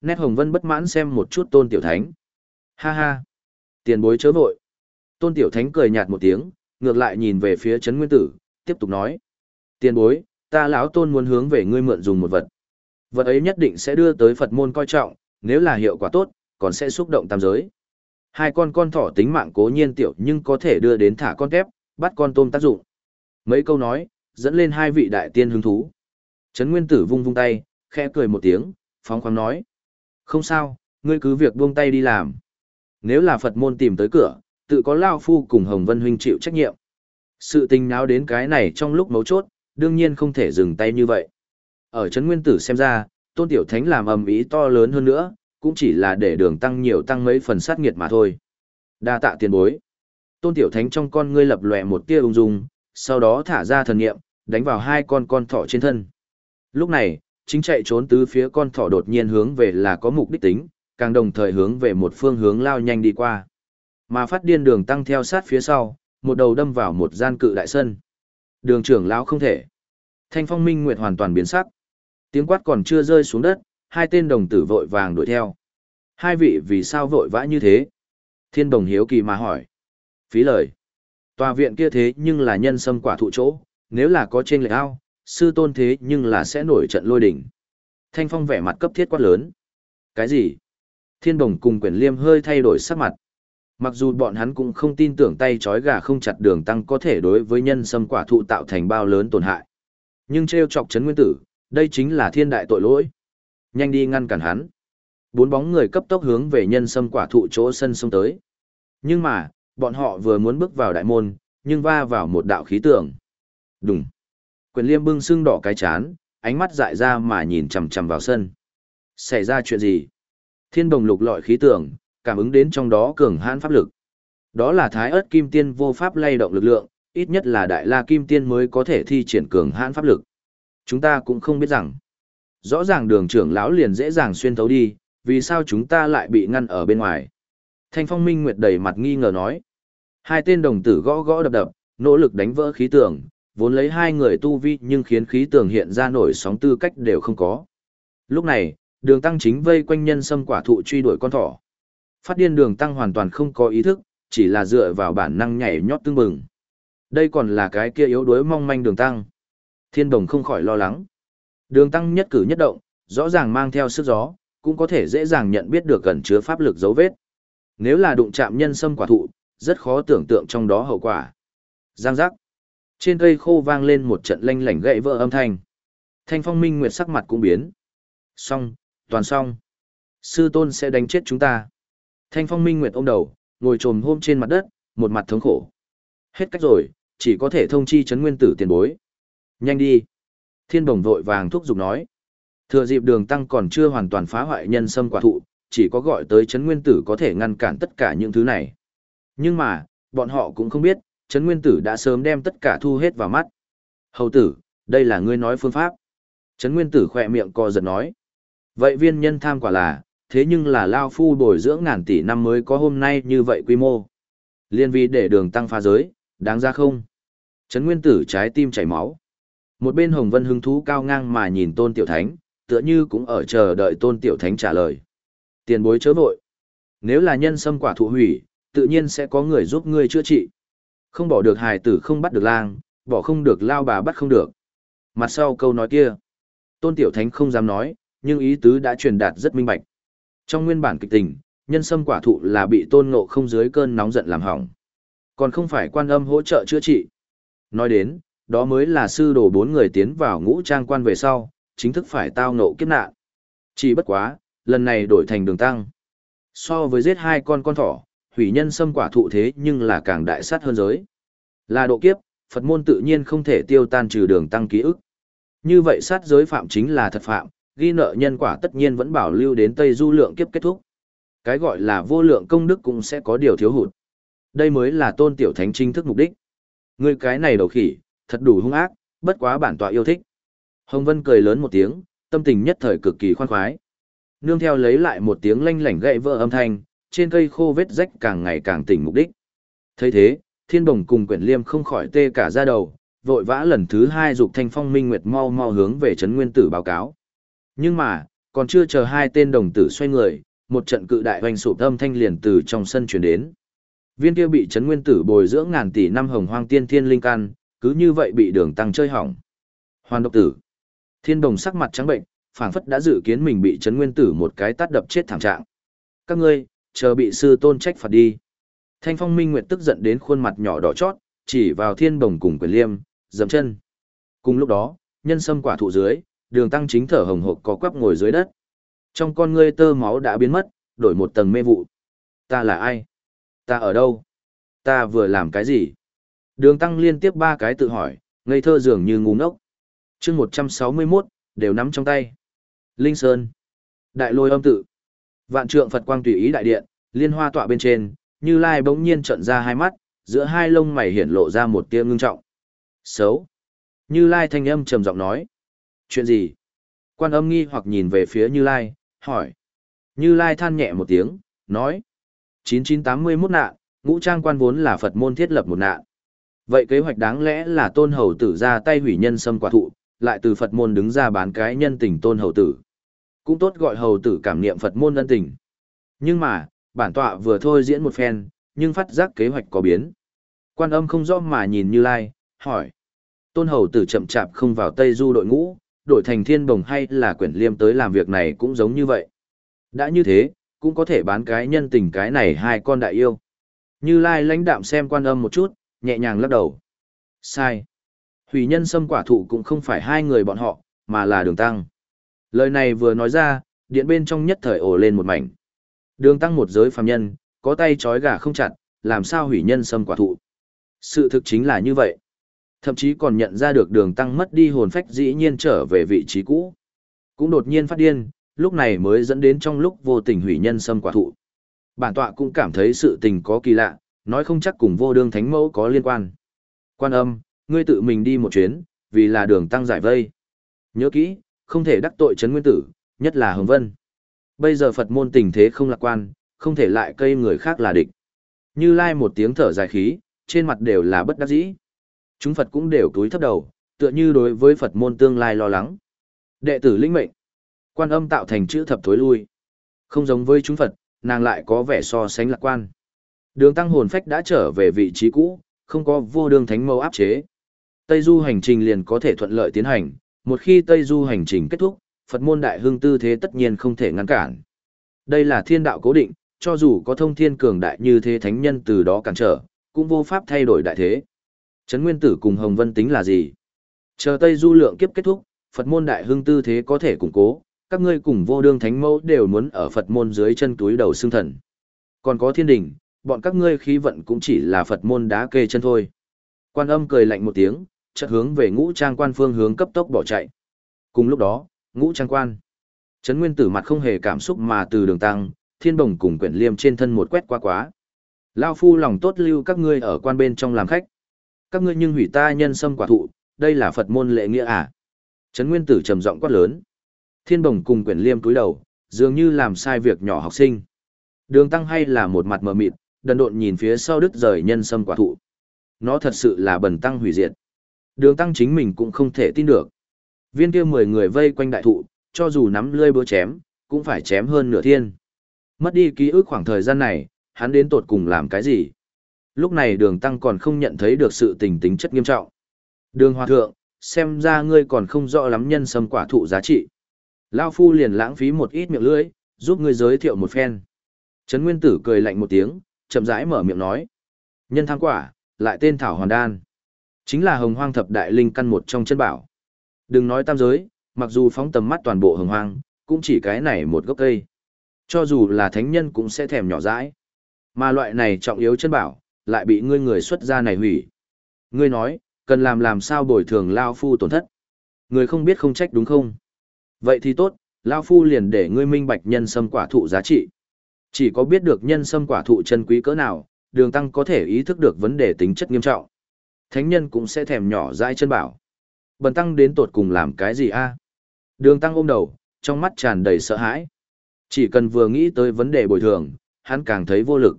Nét Hồng Vân bất mãn xem một chút Tôn Tiểu Thánh. Ha ha! Tiền bối chớ vội. Tôn Tiểu Thánh cười nhạt một tiếng, ngược lại nhìn về phía Trấn Nguyên Tử, tiếp tục nói. Tiền bối, ta lão Tôn muốn hướng về ngươi mượn dùng một vật. Vật ấy nhất định sẽ đưa tới Phật môn coi trọng, nếu là hiệu quả tốt, còn sẽ xúc động tam giới. Hai con con thỏ tính mạng cố nhiên tiểu nhưng có thể đưa đến thả con kép, bắt con tôm tác dụng. Mấy câu nói, dẫn lên hai vị đại tiên hứng thú. Trấn Nguyên Tử vung vung tay, khẽ cười một tiếng, phóng khoáng nói. Không sao, ngươi cứ việc buông tay đi làm. Nếu là Phật môn tìm tới cửa, tự có Lao Phu cùng Hồng Vân Huynh chịu trách nhiệm. Sự tình náo đến cái này trong lúc mấu chốt, đương nhiên không thể dừng tay như vậy. Ở Trấn Nguyên Tử xem ra, Tôn Tiểu Thánh làm ầm ý to lớn hơn nữa, cũng chỉ là để đường tăng nhiều tăng mấy phần sát nghiệt mà thôi. Đa tạ tiền bối. Tôn Tiểu Thánh trong con ngươi lập lòe một tia ung dung, sau đó thả ra thần niệm, đánh vào hai con con thỏ trên thân. Lúc này, chính chạy trốn tứ phía con thỏ đột nhiên hướng về là có mục đích tính, càng đồng thời hướng về một phương hướng lao nhanh đi qua. Mà phát điên đường tăng theo sát phía sau, một đầu đâm vào một gian cự đại sân. Đường trưởng lão không thể. Thanh phong minh nguyệt hoàn toàn biến sắc. Tiếng quát còn chưa rơi xuống đất, hai tên đồng tử vội vàng đuổi theo. Hai vị vì sao vội vã như thế? Thiên đồng hiếu kỳ mà hỏi. Phí lời. Tòa viện kia thế nhưng là nhân sâm quả thụ chỗ, nếu là có trên lệ ao, sư tôn thế nhưng là sẽ nổi trận lôi đỉnh. Thanh phong vẻ mặt cấp thiết quát lớn. Cái gì? Thiên đồng cùng quyển liêm hơi thay đổi sắc mặt. Mặc dù bọn hắn cũng không tin tưởng tay chói gà không chặt đường tăng có thể đối với nhân sâm quả thụ tạo thành bao lớn tổn hại. Nhưng treo chọc chấn nguyên tử, đây chính là thiên đại tội lỗi. Nhanh đi ngăn cản hắn. Bốn bóng người cấp tốc hướng về nhân sâm quả thụ chỗ sân sông tới. Nhưng mà, bọn họ vừa muốn bước vào đại môn, nhưng va vào một đạo khí tượng. Đùng. Quyền liêm bưng sưng đỏ cái chán, ánh mắt dại ra mà nhìn chằm chằm vào sân. Xảy ra chuyện gì? Thiên đồng lục lọi khí tượng, cảm ứng đến trong đó cường hãn pháp lực. Đó là thái ớt kim tiên vô pháp lay động lực lượng, ít nhất là đại la kim tiên mới có thể thi triển cường hãn pháp lực. Chúng ta cũng không biết rằng, rõ ràng đường trưởng lão liền dễ dàng xuyên thấu đi, vì sao chúng ta lại bị ngăn ở bên ngoài. Thanh phong minh nguyệt đầy mặt nghi ngờ nói. Hai tên đồng tử gõ gõ đập đập, nỗ lực đánh vỡ khí tường, vốn lấy hai người tu vi nhưng khiến khí tường hiện ra nổi sóng tư cách đều không có. Lúc này, đường tăng chính vây quanh nhân sâm quả thụ truy đuổi con thỏ. Phát điên đường tăng hoàn toàn không có ý thức, chỉ là dựa vào bản năng nhảy nhót tương bừng. Đây còn là cái kia yếu đuối mong manh đường tăng. Thiên đồng không khỏi lo lắng. Đường tăng nhất cử nhất động, rõ ràng mang theo sức gió, cũng có thể dễ dàng nhận biết được gần chứa pháp lực dấu vết. Nếu là đụng chạm nhân sâm quả thụ, rất khó tưởng tượng trong đó hậu quả. Giang giác. Trên cây khô vang lên một trận lanh lảnh gãy vỡ âm thanh. Thanh phong minh nguyệt sắc mặt cũng biến. Xong, toàn xong. Sư tôn sẽ đánh chết chúng ta. Thanh phong minh nguyệt ôm đầu, ngồi trồm hôm trên mặt đất, một mặt thống khổ. Hết cách rồi, chỉ có thể thông chi chấn nguyên tử tiền bối. Nhanh đi. Thiên bồng vội vàng thúc giục nói. Thừa dịp đường tăng còn chưa hoàn toàn phá hoại nhân sâm quả thụ, chỉ có gọi tới chấn nguyên tử có thể ngăn cản tất cả những thứ này. Nhưng mà, bọn họ cũng không biết, chấn nguyên tử đã sớm đem tất cả thu hết vào mắt. Hầu tử, đây là ngươi nói phương pháp. Chấn nguyên tử khỏe miệng co giật nói. Vậy viên nhân tham quả là, thế nhưng là Lao Phu bồi dưỡng ngàn tỷ năm mới có hôm nay như vậy quy mô. Liên vi để đường tăng phá giới, đáng ra không? Trấn Nguyên Tử trái tim chảy máu. Một bên Hồng Vân hứng thú cao ngang mà nhìn Tôn Tiểu Thánh, tựa như cũng ở chờ đợi Tôn Tiểu Thánh trả lời. Tiền bối chớ vội. Nếu là nhân sâm quả thụ hủy, tự nhiên sẽ có người giúp ngươi chữa trị. Không bỏ được hài tử không bắt được lang, bỏ không được lao bà bắt không được. Mặt sau câu nói kia, Tôn Tiểu Thánh không dám nói, nhưng ý tứ đã truyền đạt rất minh bạch. Trong nguyên bản kịch tình, nhân sâm quả thụ là bị tôn ngộ không dưới cơn nóng giận làm hỏng. Còn không phải quan âm hỗ trợ chữa trị. Nói đến, đó mới là sư đồ bốn người tiến vào ngũ trang quan về sau, chính thức phải tao ngộ kiếp nạn. Chỉ bất quá, lần này đổi thành đường tăng. So với giết hai con con thỏ, hủy nhân sâm quả thụ thế nhưng là càng đại sát hơn giới. Là độ kiếp, Phật môn tự nhiên không thể tiêu tan trừ đường tăng ký ức. Như vậy sát giới phạm chính là thật phạm, ghi nợ nhân quả tất nhiên vẫn bảo lưu đến Tây Du lượng kiếp kết thúc. Cái gọi là vô lượng công đức cũng sẽ có điều thiếu hụt. Đây mới là tôn tiểu thánh chính thức mục đích. Ngươi cái này đầu khỉ, thật đủ hung ác, bất quá bản tọa yêu thích. Hồng Vân cười lớn một tiếng, tâm tình nhất thời cực kỳ khoan khoái. Nương theo lấy lại một tiếng lanh lảnh gậy vỡ âm thanh, trên cây khô vết rách càng ngày càng tỉnh mục đích. thấy thế, thiên bồng cùng quyển liêm không khỏi tê cả ra đầu, vội vã lần thứ hai dục thanh phong minh nguyệt mau mau hướng về trấn nguyên tử báo cáo. Nhưng mà, còn chưa chờ hai tên đồng tử xoay người, một trận cự đại hoành sụp âm thanh liền từ trong sân chuyển đến. Viên kia bị chấn nguyên tử bồi dưỡng ngàn tỷ năm hồng hoang tiên thiên linh căn, cứ như vậy bị đường tăng chơi hỏng. Hoàn độc tử. Thiên đồng sắc mặt trắng bệnh, phảng phất đã dự kiến mình bị chấn nguyên tử một cái tát đập chết thảm trạng. Các ngươi, chờ bị sư tôn trách phạt đi. Thanh phong minh nguyệt tức giận đến khuôn mặt nhỏ đỏ chót, chỉ vào thiên đồng cùng quyền liêm, dầm chân. Cùng lúc đó, nhân sâm quả thụ dưới, đường tăng chính thở hồng hộc có quắp ngồi dưới đất. Trong con ngươi tơ máu đã biến mất, đổi một tầng mê vụ. Ta là ai? Ta ở đâu? Ta vừa làm cái gì? Đường tăng liên tiếp ba cái tự hỏi, ngây thơ dường như ngu ngốc. chương 161, đều nắm trong tay. Linh Sơn. Đại lôi âm tự. Vạn trượng Phật quang tùy ý đại điện, liên hoa tọa bên trên, như lai bỗng nhiên trận ra hai mắt, giữa hai lông mày hiển lộ ra một tia ngưng trọng. Xấu. Như Lai thanh âm trầm giọng nói. Chuyện gì? Quan âm nghi hoặc nhìn về phía Như Lai, hỏi. Như Lai than nhẹ một tiếng, nói. 9981 nạn, ngũ trang quan vốn là Phật môn thiết lập một nạn. Vậy kế hoạch đáng lẽ là tôn hầu tử ra tay hủy nhân xâm quả thụ, lại từ Phật môn đứng ra bán cái nhân tình tôn hầu tử. Cũng tốt gọi hầu tử cảm niệm Phật môn ân tình. Nhưng mà, bản tọa vừa thôi diễn một phen, nhưng phát giác kế hoạch có biến. Quan âm không rõ mà nhìn Như Lai, hỏi. Tôn hầu tử chậm chạp không vào Tây Du đội ngũ, đổi thành thiên bồng hay là quyển liêm tới làm việc này cũng giống như vậy. Đã như thế, cũng có thể bán cái nhân tình cái này hai con đại yêu. Như Lai lãnh đạm xem quan âm một chút, nhẹ nhàng lắc đầu. Sai. Hủy nhân xâm quả thụ cũng không phải hai người bọn họ, mà là đường tăng. Lời này vừa nói ra, điện bên trong nhất thời ổ lên một mảnh. Đường tăng một giới phàm nhân, có tay trói gà không chặt, làm sao hủy nhân xâm quả thụ. Sự thực chính là như vậy. Thậm chí còn nhận ra được đường tăng mất đi hồn phách dĩ nhiên trở về vị trí cũ. Cũng đột nhiên phát điên, lúc này mới dẫn đến trong lúc vô tình hủy nhân xâm quả thụ. Bản tọa cũng cảm thấy sự tình có kỳ lạ, nói không chắc cùng vô đương thánh mẫu có liên quan. Quan âm, ngươi tự mình đi một chuyến, vì là đường tăng giải vây. Nhớ kỹ, không thể đắc tội chấn nguyên tử, nhất là hồng vân. Bây giờ Phật môn tình thế không lạc quan, không thể lại cây người khác là địch. Như lai một tiếng thở dài khí, trên mặt đều là bất đắc dĩ. Chúng Phật cũng đều túi thấp đầu, tựa như đối với Phật môn tương lai lo lắng. Đệ tử linh mệnh, quan âm tạo thành chữ thập thối lui. Không giống với chúng Phật, nàng lại có vẻ so sánh lạc quan. Đường tăng hồn phách đã trở về vị trí cũ, không có vô đường thánh mâu áp chế. Tây du hành trình liền có thể thuận lợi tiến hành, một khi Tây du hành trình kết thúc, Phật môn đại hương tư thế tất nhiên không thể ngăn cản. Đây là thiên đạo cố định, cho dù có thông thiên cường đại như thế thánh nhân từ đó cản trở, cũng vô pháp thay đổi đại thế. Trấn Nguyên Tử cùng Hồng Vân tính là gì? Chờ Tây du lượng kiếp kết thúc, Phật môn đại hương tư thế có thể củng cố, các ngươi cùng vô đương thánh mẫu đều muốn ở Phật môn dưới chân túi đầu xương thần. Còn có thiên đình, bọn các ngươi khí vận cũng chỉ là Phật môn đá kê chân thôi. Quan âm cười lạnh một tiếng, chợt hướng về ngũ trang quan phương hướng cấp tốc bỏ chạy. Cùng lúc đó, ngũ trang quan. Trấn Nguyên Tử mặt không hề cảm xúc mà từ đường tăng, thiên bồng cùng quyển liêm trên thân một quét qua quá. Lao phu lòng tốt lưu các ngươi ở quan bên trong làm khách. Các ngươi nhưng hủy ta nhân sâm quả thụ, đây là Phật môn lệ nghĩa à? Trấn Nguyên Tử trầm giọng quát lớn. Thiên bồng cùng quyển liêm cúi đầu, dường như làm sai việc nhỏ học sinh. Đường tăng hay là một mặt mờ mịt, đần độn nhìn phía sau đứt rời nhân sâm quả thụ. Nó thật sự là bần tăng hủy diệt. Đường tăng chính mình cũng không thể tin được. Viên kia mười người vây quanh đại thụ, cho dù nắm lươi búa chém, cũng phải chém hơn nửa thiên. Mất đi ký ức khoảng thời gian này, hắn đến tột cùng làm cái gì? Lúc này đường tăng còn không nhận thấy được sự tình tính chất nghiêm trọng. Đường hòa thượng, xem ra ngươi còn không rõ lắm nhân sâm quả thụ giá trị. Lao phu liền lãng phí một ít miệng lưỡi, giúp ngươi giới thiệu một phen. Trấn Nguyên Tử cười lạnh một tiếng, chậm rãi mở miệng nói. Nhân thang quả, lại tên Thảo Hoàn Đan. Chính là hồng hoang thập đại linh căn một trong chân bảo. Đừng nói tam giới, mặc dù phóng tầm mắt toàn bộ hồng hoang, cũng chỉ cái này một gốc cây. Cho dù là thánh nhân cũng sẽ thèm nhỏ dãi. Mà loại này trọng yếu chân bảo, lại bị ngươi người xuất gia này hủy. Ngươi nói, cần làm làm sao bồi thường Lao Phu tổn thất. Ngươi không biết không trách đúng không? Vậy thì tốt, Lao Phu liền để ngươi minh bạch nhân sâm quả thụ giá trị. Chỉ có biết được nhân sâm quả thụ chân quý cỡ nào, đường tăng có thể ý thức được vấn đề tính chất nghiêm trọng. Thánh nhân cũng sẽ thèm nhỏ dãi chân bảo. Bần tăng đến tột cùng làm cái gì a? Đường tăng ôm đầu, trong mắt tràn đầy sợ hãi. Chỉ cần vừa nghĩ tới vấn đề bồi thường, hắn càng thấy vô lực.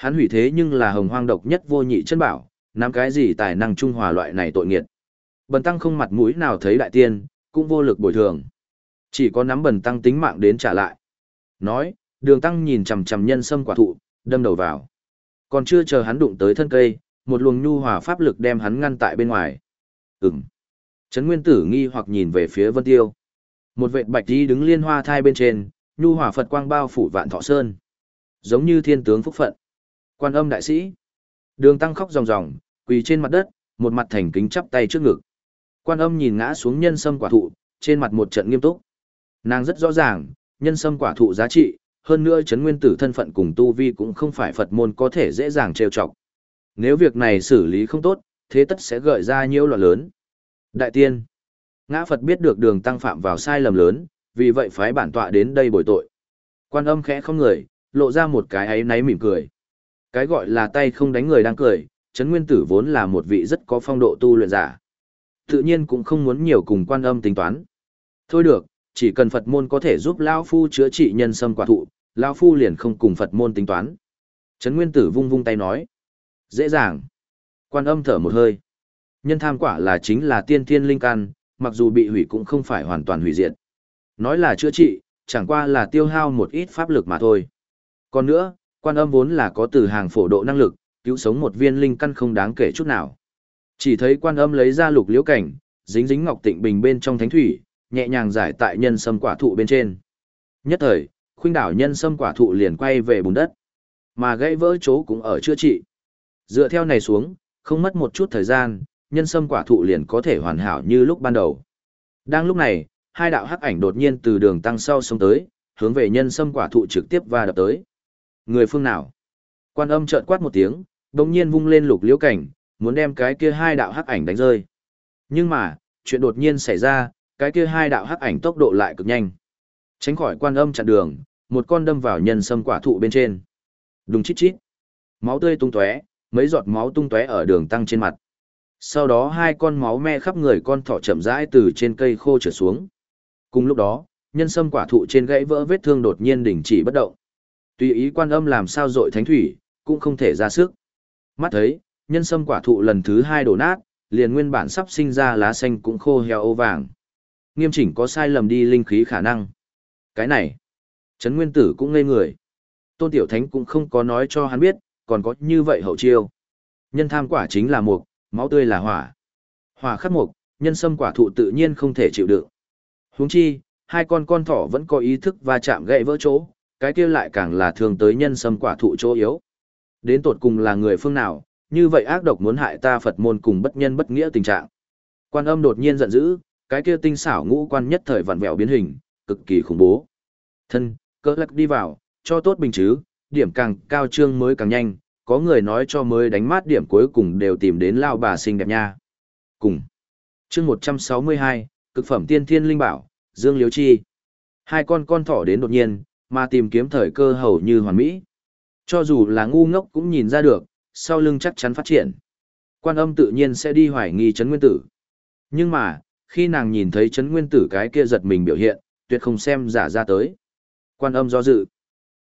Hắn hủy thế nhưng là hồng hoang độc nhất vô nhị chân bảo, nắm cái gì tài năng trung hòa loại này tội nghiệt. Bần tăng không mặt mũi nào thấy đại tiên, cũng vô lực bồi thường. Chỉ có nắm bần tăng tính mạng đến trả lại. Nói, đường tăng nhìn chằm chằm nhân sâm quả thụ, đâm đầu vào. Còn chưa chờ hắn đụng tới thân cây, một luồng nhu hòa pháp lực đem hắn ngăn tại bên ngoài. Ừm. Trấn Nguyên Tử nghi hoặc nhìn về phía Vân Tiêu. Một vệt bạch đi đứng liên hoa thai bên trên, nhu hòa Phật quang bao phủ vạn thọ sơn. Giống như thiên tướng phúc phận. Quan âm đại sĩ. Đường tăng khóc ròng ròng, quỳ trên mặt đất, một mặt thành kính chắp tay trước ngực. Quan âm nhìn ngã xuống nhân sâm quả thụ, trên mặt một trận nghiêm túc. Nàng rất rõ ràng, nhân sâm quả thụ giá trị, hơn nữa chấn nguyên tử thân phận cùng tu vi cũng không phải Phật môn có thể dễ dàng trêu chọc. Nếu việc này xử lý không tốt, thế tất sẽ gợi ra nhiều loạn lớn. Đại tiên, ngã Phật biết được đường tăng phạm vào sai lầm lớn, vì vậy phái bản tọa đến đây bồi tội. Quan âm khẽ không người, lộ ra một cái ấy náy mỉm cười. Cái gọi là tay không đánh người đang cười, Trấn Nguyên Tử vốn là một vị rất có phong độ tu luyện giả. tự nhiên cũng không muốn nhiều cùng quan âm tính toán. Thôi được, chỉ cần Phật môn có thể giúp Lao Phu chữa trị nhân sâm quả thụ, Lao Phu liền không cùng Phật môn tính toán. Trấn Nguyên Tử vung vung tay nói. Dễ dàng. Quan âm thở một hơi. Nhân tham quả là chính là tiên thiên linh căn, mặc dù bị hủy cũng không phải hoàn toàn hủy diệt. Nói là chữa trị, chẳng qua là tiêu hao một ít pháp lực mà thôi. Còn nữa, quan âm vốn là có từ hàng phổ độ năng lực, cứu sống một viên linh căn không đáng kể chút nào. Chỉ thấy quan âm lấy ra lục liễu cảnh, dính dính ngọc tịnh bình bên trong thánh thủy, nhẹ nhàng giải tại nhân sâm quả thụ bên trên. Nhất thời, khuynh đảo nhân sâm quả thụ liền quay về bùn đất. Mà gãy vỡ chỗ cũng ở chữa trị. Dựa theo này xuống, không mất một chút thời gian, nhân sâm quả thụ liền có thể hoàn hảo như lúc ban đầu. Đang lúc này, hai đạo hắc ảnh đột nhiên từ đường tăng sau sống tới, hướng về nhân sâm quả thụ trực tiếp và đập tới. Người phương nào? Quan âm trợn quát một tiếng, đồng nhiên vung lên lục liễu cảnh, muốn đem cái kia hai đạo hắc ảnh đánh rơi. Nhưng mà, chuyện đột nhiên xảy ra, cái kia hai đạo hắc ảnh tốc độ lại cực nhanh. Tránh khỏi quan âm chặn đường, một con đâm vào nhân sâm quả thụ bên trên. Đùng chít chít. Máu tươi tung tóe, mấy giọt máu tung tóe ở đường tăng trên mặt. Sau đó hai con máu me khắp người con thỏ chậm rãi từ trên cây khô trở xuống. Cùng lúc đó, nhân sâm quả thụ trên gãy vỡ vết thương đột nhiên đình chỉ bất động. Tùy ý quan âm làm sao dội thánh thủy, cũng không thể ra sức. Mắt thấy, nhân sâm quả thụ lần thứ hai đổ nát, liền nguyên bản sắp sinh ra lá xanh cũng khô heo ô vàng. Nghiêm chỉnh có sai lầm đi linh khí khả năng. Cái này, Trấn Nguyên Tử cũng ngây người. Tôn Tiểu Thánh cũng không có nói cho hắn biết, còn có như vậy hậu chiêu. Nhân tham quả chính là mục, máu tươi là hỏa. Hỏa khắc mục, nhân sâm quả thụ tự nhiên không thể chịu đựng. Huống chi, hai con con thỏ vẫn có ý thức va chạm gãy vỡ chỗ, cái kia lại càng là thường tới nhân sâm quả thụ chỗ yếu. Đến tột cùng là người phương nào, như vậy ác độc muốn hại ta Phật môn cùng bất nhân bất nghĩa tình trạng. Quan âm đột nhiên giận dữ, cái kia tinh xảo ngũ quan nhất thời vặn vẹo biến hình, cực kỳ khủng bố. Thân, cỡ lắc đi vào, cho tốt bình chứ, điểm càng cao trương mới càng nhanh, có người nói cho mới đánh mát điểm cuối cùng đều tìm đến lao bà xinh đẹp nha. Cùng. chương 162, cực phẩm tiên thiên linh bảo, Dương Liếu Chi. Hai con con thỏ đến đột nhiên, mà tìm kiếm thời cơ hầu như hoàn mỹ. Cho dù là ngu ngốc cũng nhìn ra được, sau lưng chắc chắn phát triển. Quan âm tự nhiên sẽ đi hoài nghi chấn nguyên tử. Nhưng mà, khi nàng nhìn thấy chấn nguyên tử cái kia giật mình biểu hiện, tuyệt không xem giả ra tới. Quan âm do dự.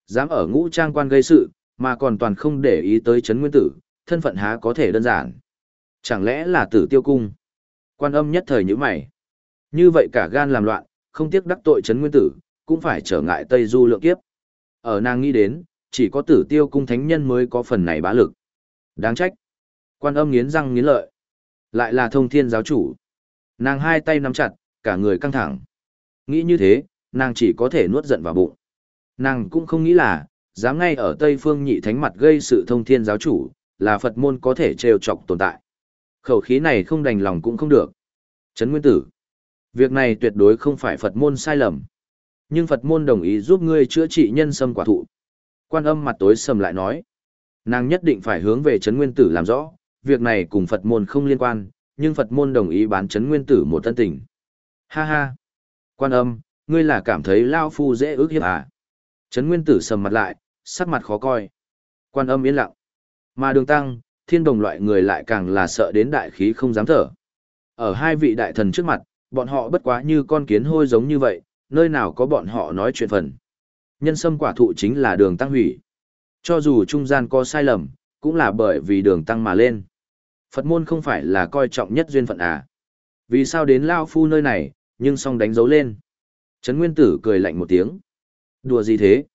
Dám ở ngũ trang quan gây sự, mà còn toàn không để ý tới chấn nguyên tử, thân phận há có thể đơn giản. Chẳng lẽ là tử tiêu cung? Quan âm nhất thời như mày. Như vậy cả gan làm loạn, không tiếc đắc tội chấn nguyên tử, cũng phải trở ngại Tây Du lượng kiếp. Ở nàng nghĩ đến, chỉ có tử tiêu cung thánh nhân mới có phần này bá lực. Đáng trách. Quan âm nghiến răng nghiến lợi. Lại là thông thiên giáo chủ. Nàng hai tay nắm chặt, cả người căng thẳng. Nghĩ như thế, nàng chỉ có thể nuốt giận vào bụng. Nàng cũng không nghĩ là, dám ngay ở Tây Phương nhị thánh mặt gây sự thông thiên giáo chủ, là Phật môn có thể trêu chọc tồn tại. Khẩu khí này không đành lòng cũng không được. Trấn Nguyên Tử. Việc này tuyệt đối không phải Phật môn sai lầm. Nhưng Phật môn đồng ý giúp ngươi chữa trị nhân sâm quả thụ. Quan âm mặt tối sầm lại nói. Nàng nhất định phải hướng về Trấn Nguyên Tử làm rõ, việc này cùng Phật môn không liên quan, nhưng Phật môn đồng ý bán Trấn Nguyên Tử một tân tình. Ha ha! Quan âm, ngươi là cảm thấy Lao Phu dễ ước hiếp à? Trấn Nguyên Tử sầm mặt lại, sắc mặt khó coi. Quan âm yên lặng. Mà đường tăng, thiên đồng loại người lại càng là sợ đến đại khí không dám thở. Ở hai vị đại thần trước mặt, bọn họ bất quá như con kiến hôi giống như vậy, nơi nào có bọn họ nói chuyện phần. Nhân sâm quả thụ chính là đường tăng hủy. Cho dù trung gian có sai lầm, cũng là bởi vì đường tăng mà lên. Phật môn không phải là coi trọng nhất duyên phận à. Vì sao đến Lao Phu nơi này, nhưng song đánh dấu lên. Trấn Nguyên Tử cười lạnh một tiếng. Đùa gì thế?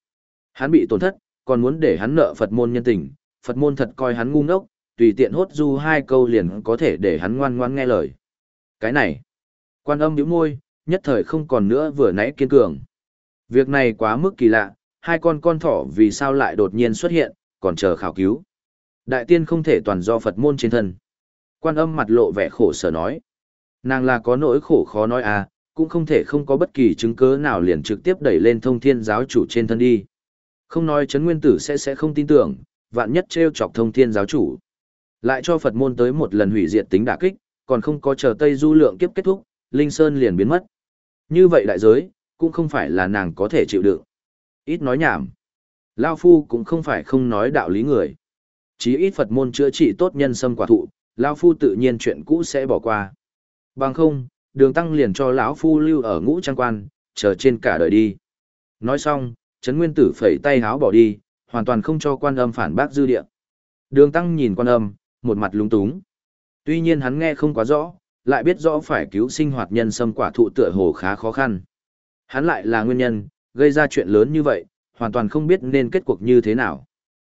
Hắn bị tổn thất, còn muốn để hắn nợ Phật môn nhân tình, Phật môn thật coi hắn ngu ngốc, tùy tiện hốt du hai câu liền có thể để hắn ngoan ngoan nghe lời. Cái này, quan âm nhíu môi, nhất thời không còn nữa vừa nãy kiên cường. Việc này quá mức kỳ lạ, hai con con thỏ vì sao lại đột nhiên xuất hiện, còn chờ khảo cứu. Đại tiên không thể toàn do Phật môn trên thân. Quan âm mặt lộ vẻ khổ sở nói. Nàng là có nỗi khổ khó nói à, cũng không thể không có bất kỳ chứng cứ nào liền trực tiếp đẩy lên thông thiên giáo chủ trên thân đi. Không nói chấn nguyên tử sẽ sẽ không tin tưởng, vạn nhất treo chọc thông thiên giáo chủ. Lại cho Phật môn tới một lần hủy diệt tính đả kích, còn không có chờ Tây Du lượng kiếp kết thúc, Linh Sơn liền biến mất. Như vậy đại giới, cũng không phải là nàng có thể chịu đựng. Ít nói nhảm. Lao Phu cũng không phải không nói đạo lý người. Chí ít Phật môn chữa trị tốt nhân sâm quả thụ, Lao Phu tự nhiên chuyện cũ sẽ bỏ qua. Bằng không, đường tăng liền cho lão phu lưu ở ngũ trang quan, chờ trên cả đời đi. Nói xong, Trấn Nguyên Tử phẩy tay háo bỏ đi, hoàn toàn không cho quan âm phản bác dư địa. Đường tăng nhìn quan âm, một mặt lúng túng. Tuy nhiên hắn nghe không quá rõ, lại biết rõ phải cứu sinh hoạt nhân sâm quả thụ tựa hồ khá khó khăn. Hắn lại là nguyên nhân, gây ra chuyện lớn như vậy, hoàn toàn không biết nên kết cuộc như thế nào.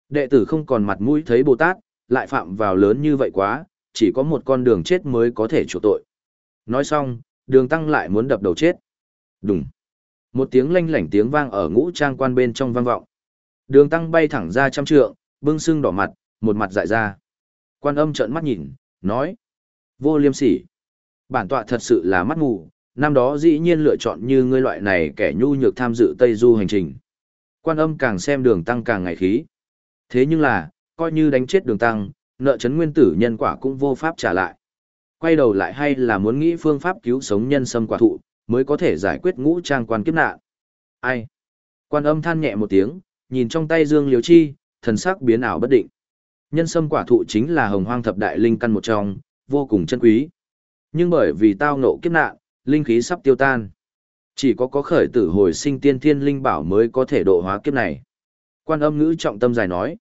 Đệ tử không còn mặt mũi thấy Bồ Tát, lại phạm vào lớn như vậy quá, chỉ có một con đường chết mới có thể chủ tội. Nói xong, đường tăng lại muốn đập đầu chết. Đúng. Một tiếng lanh lảnh tiếng vang ở ngũ trang quan bên trong vang vọng. Đường tăng bay thẳng ra trăm trượng, bưng sưng đỏ mặt, một mặt dại ra. Quan âm trợn mắt nhìn, nói. Vô liêm sỉ. Bản tọa thật sự là mắt mù, năm đó dĩ nhiên lựa chọn như ngươi loại này kẻ nhu nhược tham dự Tây Du hành trình. Quan âm càng xem đường tăng càng ngày khí. Thế nhưng là, coi như đánh chết đường tăng, nợ chấn nguyên tử nhân quả cũng vô pháp trả lại. Quay đầu lại hay là muốn nghĩ phương pháp cứu sống nhân sâm quả thụ, mới có thể giải quyết ngũ trang quan kiếp nạn. Ai? Quan âm than nhẹ một tiếng, nhìn trong tay Dương Liếu Chi, thần sắc biến ảo bất định. Nhân sâm quả thụ chính là hồng hoang thập đại linh căn một trong, vô cùng chân quý. Nhưng bởi vì tao nộ kiếp nạn, linh khí sắp tiêu tan. Chỉ có có khởi tử hồi sinh tiên thiên linh bảo mới có thể độ hóa kiếp này. Quan âm ngữ trọng tâm dài nói.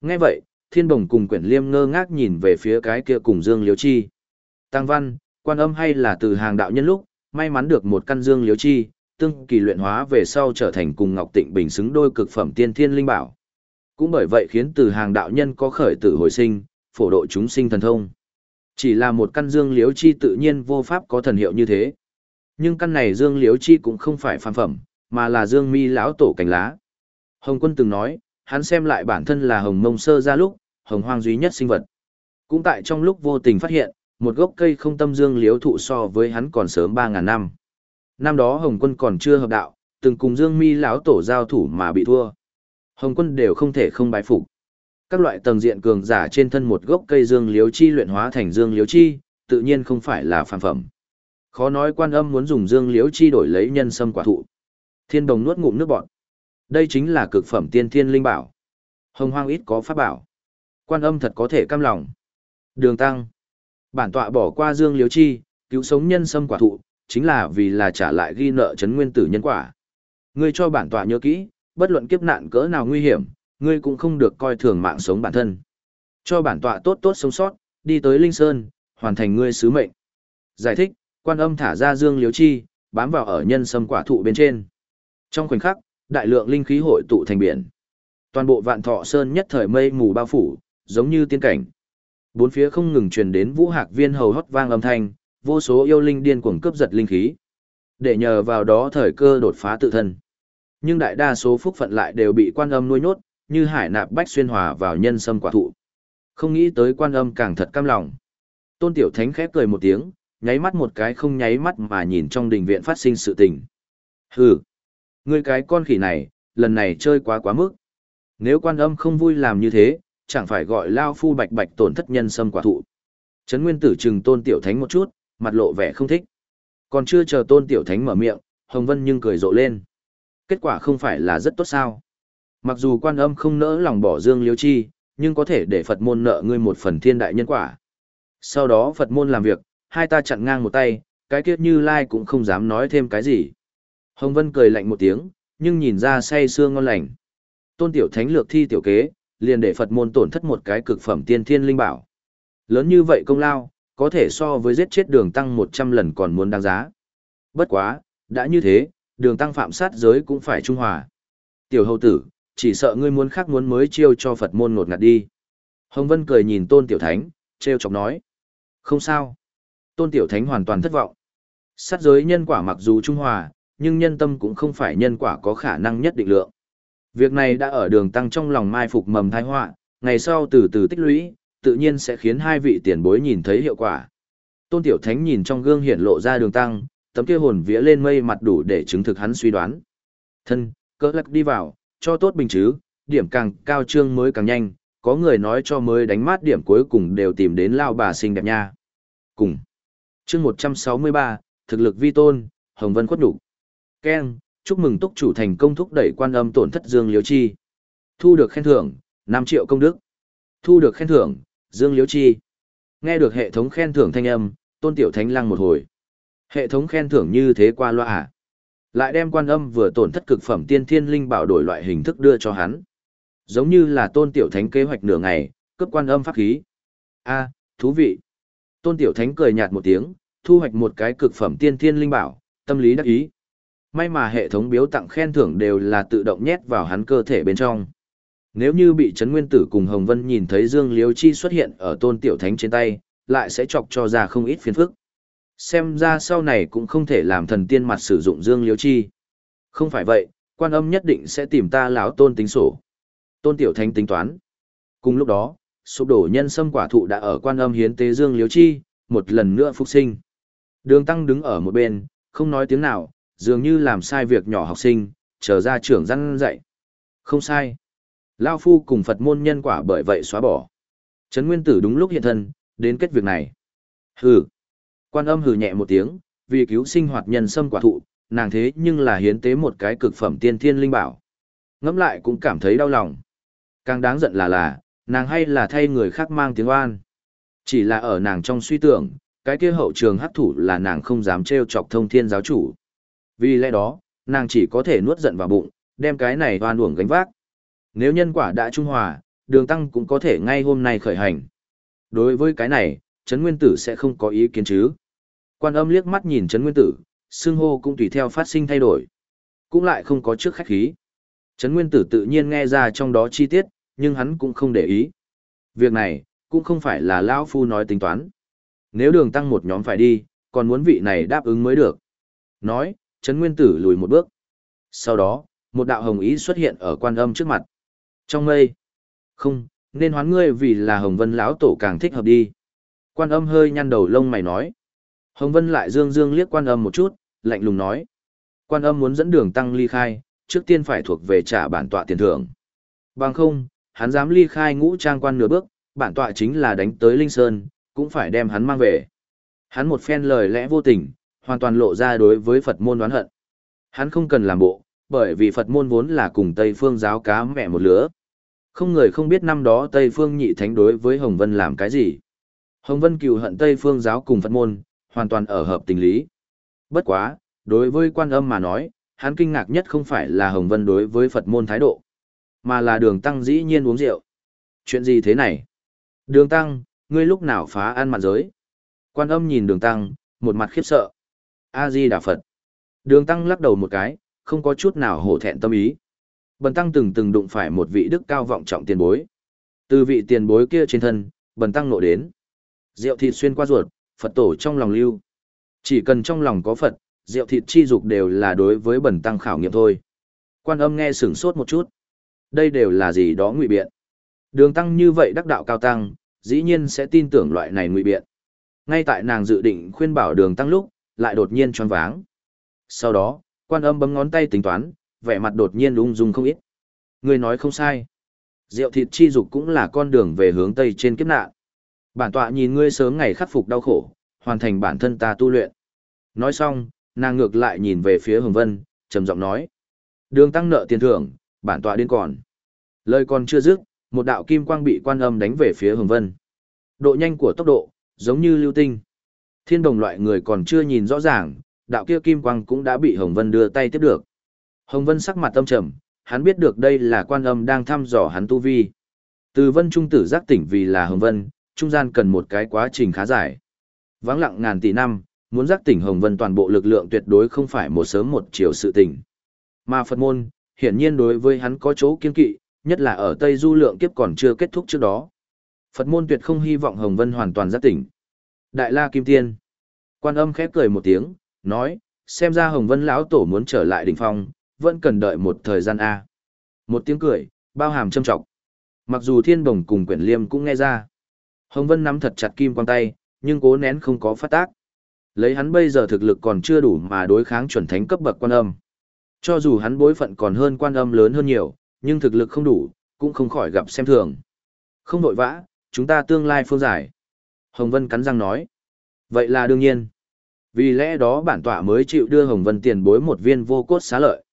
Nghe vậy, thiên bồng cùng quyển liêm ngơ ngác nhìn về phía cái kia cùng Dương Liếu Chi. Tăng văn, quan âm hay là từ hàng đạo nhân lúc, may mắn được một căn Dương Liếu Chi, tương kỳ luyện hóa về sau trở thành cùng Ngọc Tịnh Bình xứng đôi cực phẩm tiên thiên linh bảo. Cũng bởi vậy khiến từ hàng đạo nhân có khởi tử hồi sinh, phổ độ chúng sinh thần thông. Chỉ là một căn dương liếu chi tự nhiên vô pháp có thần hiệu như thế. Nhưng căn này dương liếu chi cũng không phải phàm phẩm, mà là dương mi lão tổ cành lá. Hồng quân từng nói, hắn xem lại bản thân là hồng mông sơ ra lúc, hồng hoang duy nhất sinh vật. Cũng tại trong lúc vô tình phát hiện, một gốc cây không tâm dương liếu thụ so với hắn còn sớm 3.000 năm. Năm đó Hồng quân còn chưa hợp đạo, từng cùng dương mi lão tổ giao thủ mà bị thua. Hồng quân đều không thể không bái phục. Các loại tầng diện cường giả trên thân một gốc cây dương liếu chi luyện hóa thành dương liếu chi, tự nhiên không phải là phàm phẩm. Khó nói quan âm muốn dùng dương liếu chi đổi lấy nhân sâm quả thụ. Thiên đồng nuốt ngụm nước bọt. Đây chính là cực phẩm tiên thiên linh bảo. Hồng hoang ít có pháp bảo. Quan âm thật có thể cam lòng. Đường tăng. Bản tọa bỏ qua dương liếu chi, cứu sống nhân sâm quả thụ, chính là vì là trả lại ghi nợ chấn nguyên tử nhân quả. Ngươi cho bản tọa nhớ kỹ, bất luận kiếp nạn cỡ nào nguy hiểm, ngươi cũng không được coi thường mạng sống bản thân. Cho bản tọa tốt tốt sống sót, đi tới Linh Sơn, hoàn thành ngươi sứ mệnh. Giải thích, quan âm thả ra dương liếu chi, bám vào ở nhân sâm quả thụ bên trên. Trong khoảnh khắc, đại lượng linh khí hội tụ thành biển. Toàn bộ vạn thọ sơn nhất thời mây mù bao phủ, giống như tiên cảnh. Bốn phía không ngừng truyền đến vũ hạc viên hầu hót vang âm thanh, vô số yêu linh điên cuồng cướp giật linh khí. Để nhờ vào đó thời cơ đột phá tự thân nhưng đại đa số phúc phận lại đều bị quan âm nuôi nhốt, như hải nạp bách xuyên hòa vào nhân sâm quả thụ. Không nghĩ tới quan âm càng thật cam lòng. Tôn Tiểu Thánh khép cười một tiếng, nháy mắt một cái không nháy mắt mà nhìn trong đình viện phát sinh sự tình. Hừ, ngươi cái con khỉ này, lần này chơi quá quá mức. Nếu quan âm không vui làm như thế, chẳng phải gọi lao phu bạch bạch tổn thất nhân sâm quả thụ. Trấn Nguyên Tử trừng Tôn Tiểu Thánh một chút, mặt lộ vẻ không thích. Còn chưa chờ Tôn Tiểu Thánh mở miệng, Hồng Vân nhưng cười rộ lên. Kết quả không phải là rất tốt sao. Mặc dù quan âm không nỡ lòng bỏ dương liêu chi, nhưng có thể để Phật môn nợ ngươi một phần thiên đại nhân quả. Sau đó Phật môn làm việc, hai ta chặn ngang một tay, cái kiết như lai cũng không dám nói thêm cái gì. Hồng Vân cười lạnh một tiếng, nhưng nhìn ra say sương ngon lành. Tôn tiểu thánh lược thi tiểu kế, liền để Phật môn tổn thất một cái cực phẩm tiên thiên linh bảo. Lớn như vậy công lao, có thể so với giết chết đường tăng 100 lần còn muốn đáng giá. Bất quá, đã như thế, đường tăng phạm sát giới cũng phải trung hòa. Tiểu hầu tử, chỉ sợ ngươi muốn khác muốn mới chiêu cho Phật môn ngột ngạt đi. Hồng Vân cười nhìn Tôn Tiểu Thánh, treo chọc nói. Không sao. Tôn Tiểu Thánh hoàn toàn thất vọng. Sát giới nhân quả mặc dù trung hòa, nhưng nhân tâm cũng không phải nhân quả có khả năng nhất định lượng. Việc này đã ở đường tăng trong lòng mai phục mầm thai họa, ngày sau từ từ tích lũy, tự nhiên sẽ khiến hai vị tiền bối nhìn thấy hiệu quả. Tôn Tiểu Thánh nhìn trong gương hiển lộ ra đường tăng, tấm kia hồn vía lên mây mặt đủ để chứng thực hắn suy đoán. Thân, cỡ lắc đi vào, cho tốt bình chứ, điểm càng cao trương mới càng nhanh, có người nói cho mới đánh mát điểm cuối cùng đều tìm đến lao bà xinh đẹp nha. Cùng. Chương 163, thực lực vi tôn, Hồng Vân khuất đủ. Ken, chúc mừng túc chủ thành công thúc đẩy quan âm tổn thất Dương Liếu Chi. Thu được khen thưởng, 5 triệu công đức. Thu được khen thưởng, Dương Liếu Chi. Nghe được hệ thống khen thưởng thanh âm, Tôn Tiểu Thánh lăng một hồi. Hệ thống khen thưởng như thế qua loa à? Lại đem quan âm vừa tổn thất cực phẩm tiên thiên linh bảo đổi loại hình thức đưa cho hắn. Giống như là Tôn Tiểu Thánh kế hoạch nửa ngày, cấp quan âm pháp khí. A, thú vị. Tôn Tiểu Thánh cười nhạt một tiếng, thu hoạch một cái cực phẩm tiên thiên linh bảo, tâm lý đắc ý. May mà hệ thống biếu tặng khen thưởng đều là tự động nhét vào hắn cơ thể bên trong. Nếu như bị Trấn Nguyên Tử cùng Hồng Vân nhìn thấy Dương Liếu Chi xuất hiện ở Tôn Tiểu Thánh trên tay, lại sẽ chọc cho ra không ít phiền phức. Xem ra sau này cũng không thể làm thần tiên mặt sử dụng Dương Liếu Chi. Không phải vậy, quan âm nhất định sẽ tìm ta lão Tôn tính sổ. Tôn Tiểu Thánh tính toán. Cùng lúc đó, sụp đổ nhân sâm quả thụ đã ở quan âm hiến tế Dương Liếu Chi, một lần nữa phục sinh. Đường Tăng đứng ở một bên, không nói tiếng nào, dường như làm sai việc nhỏ học sinh, chờ ra trưởng răn dạy. Không sai. Lao Phu cùng Phật môn nhân quả bởi vậy xóa bỏ. Trấn Nguyên Tử đúng lúc hiện thân, đến kết việc này. Hừ. Quan âm hừ nhẹ một tiếng, vì cứu sinh hoạt nhân sâm quả thụ, nàng thế nhưng là hiến tế một cái cực phẩm tiên thiên linh bảo. Ngẫm lại cũng cảm thấy đau lòng. Càng đáng giận là là, nàng hay là thay người khác mang tiếng oan. Chỉ là ở nàng trong suy tưởng, cái kia hậu trường hắc thủ là nàng không dám trêu chọc thông thiên giáo chủ. Vì lẽ đó, nàng chỉ có thể nuốt giận vào bụng, đem cái này oan uổng gánh vác. Nếu nhân quả đã trung hòa, đường tăng cũng có thể ngay hôm nay khởi hành. Đối với cái này, Trấn Nguyên Tử sẽ không có ý kiến chứ. Quan âm liếc mắt nhìn Trấn Nguyên Tử, xương hô cũng tùy theo phát sinh thay đổi. Cũng lại không có trước khách khí. Trấn Nguyên Tử tự nhiên nghe ra trong đó chi tiết, nhưng hắn cũng không để ý. Việc này, cũng không phải là Lão Phu nói tính toán. Nếu đường tăng một nhóm phải đi, còn muốn vị này đáp ứng mới được. Nói, Trấn Nguyên Tử lùi một bước. Sau đó, một đạo hồng ý xuất hiện ở quan âm trước mặt. Trong mây. Không, nên hoán ngươi vì là Hồng Vân lão tổ càng thích hợp đi. Quan âm hơi nhăn đầu lông mày nói. Hồng Vân lại dương dương liếc quan âm một chút, lạnh lùng nói. Quan âm muốn dẫn đường tăng ly khai, trước tiên phải thuộc về trả bản tọa tiền thưởng. Bằng không, hắn dám ly khai ngũ trang quan nửa bước, bản tọa chính là đánh tới Linh Sơn, cũng phải đem hắn mang về. Hắn một phen lời lẽ vô tình, hoàn toàn lộ ra đối với Phật môn đoán hận. Hắn không cần làm bộ, bởi vì Phật môn vốn là cùng Tây phương giáo cá mẹ một lứa. Không người không biết năm đó Tây phương nhị thánh đối với Hồng Vân làm cái gì. Hồng Vân cừu hận Tây phương giáo cùng Phật môn, hoàn toàn ở hợp tình lý. Bất quá, đối với quan âm mà nói, hắn kinh ngạc nhất không phải là Hồng Vân đối với Phật môn thái độ, mà là đường tăng dĩ nhiên uống rượu. Chuyện gì thế này? Đường tăng, ngươi lúc nào phá ăn mặt giới? Quan âm nhìn đường tăng, một mặt khiếp sợ. A-di Đà Phật. Đường tăng lắc đầu một cái, không có chút nào hổ thẹn tâm ý. Bần tăng từng từng đụng phải một vị đức cao vọng trọng tiền bối. Từ vị tiền bối kia trên thân, bần tăng nộ đến. Rượu thịt xuyên qua ruột, Phật tổ trong lòng lưu. Chỉ cần trong lòng có Phật, rượu thịt chi dục đều là đối với bẩn tăng khảo nghiệm thôi. Quan âm nghe sửng sốt một chút. Đây đều là gì đó ngụy biện. Đường tăng như vậy đắc đạo cao tăng, dĩ nhiên sẽ tin tưởng loại này ngụy biện. Ngay tại nàng dự định khuyên bảo đường tăng lúc, lại đột nhiên choáng váng. Sau đó, quan âm bấm ngón tay tính toán, vẻ mặt đột nhiên ung dung không ít. Người nói không sai. Rượu thịt chi dục cũng là con đường về hướng Tây trên kiếp nạn. Bản tọa nhìn ngươi sớm ngày khắc phục đau khổ, hoàn thành bản thân ta tu luyện. Nói xong, nàng ngược lại nhìn về phía Hồng Vân, trầm giọng nói. Đường tăng nợ tiền thưởng, bản tọa điên còn. Lời còn chưa dứt, một đạo kim quang bị quan âm đánh về phía Hồng Vân. Độ nhanh của tốc độ, giống như lưu tinh. Thiên đồng loại người còn chưa nhìn rõ ràng, đạo kia kim quang cũng đã bị Hồng Vân đưa tay tiếp được. Hồng Vân sắc mặt tâm trầm, hắn biết được đây là quan âm đang thăm dò hắn tu vi. Từ Vân Trung tử giác tỉnh vì là Hồng Vân, trung gian cần một cái quá trình khá dài. Vắng lặng ngàn tỷ năm, muốn giác tỉnh Hồng Vân toàn bộ lực lượng tuyệt đối không phải một sớm một chiều sự tỉnh. Mà Phật môn, hiển nhiên đối với hắn có chỗ kiên kỵ, nhất là ở Tây Du lượng kiếp còn chưa kết thúc trước đó. Phật môn tuyệt không hy vọng Hồng Vân hoàn toàn giác tỉnh. Đại La Kim Tiên. Quan âm khép cười một tiếng, nói, xem ra Hồng Vân lão tổ muốn trở lại đỉnh phong, vẫn cần đợi một thời gian a. Một tiếng cười, bao hàm châm trọng. Mặc dù Thiên Bồng cùng Quyển Liêm cũng nghe ra. Hồng Vân nắm thật chặt kim quang tay, nhưng cố nén không có phát tác. Lấy hắn bây giờ thực lực còn chưa đủ mà đối kháng chuẩn thánh cấp bậc quan âm. Cho dù hắn bối phận còn hơn quan âm lớn hơn nhiều, nhưng thực lực không đủ, cũng không khỏi gặp xem thường. Không vội vã, chúng ta tương lai phương giải. Hồng Vân cắn răng nói. Vậy là đương nhiên. Vì lẽ đó bản tọa mới chịu đưa Hồng Vân tiền bối một viên vô cốt xá lợi.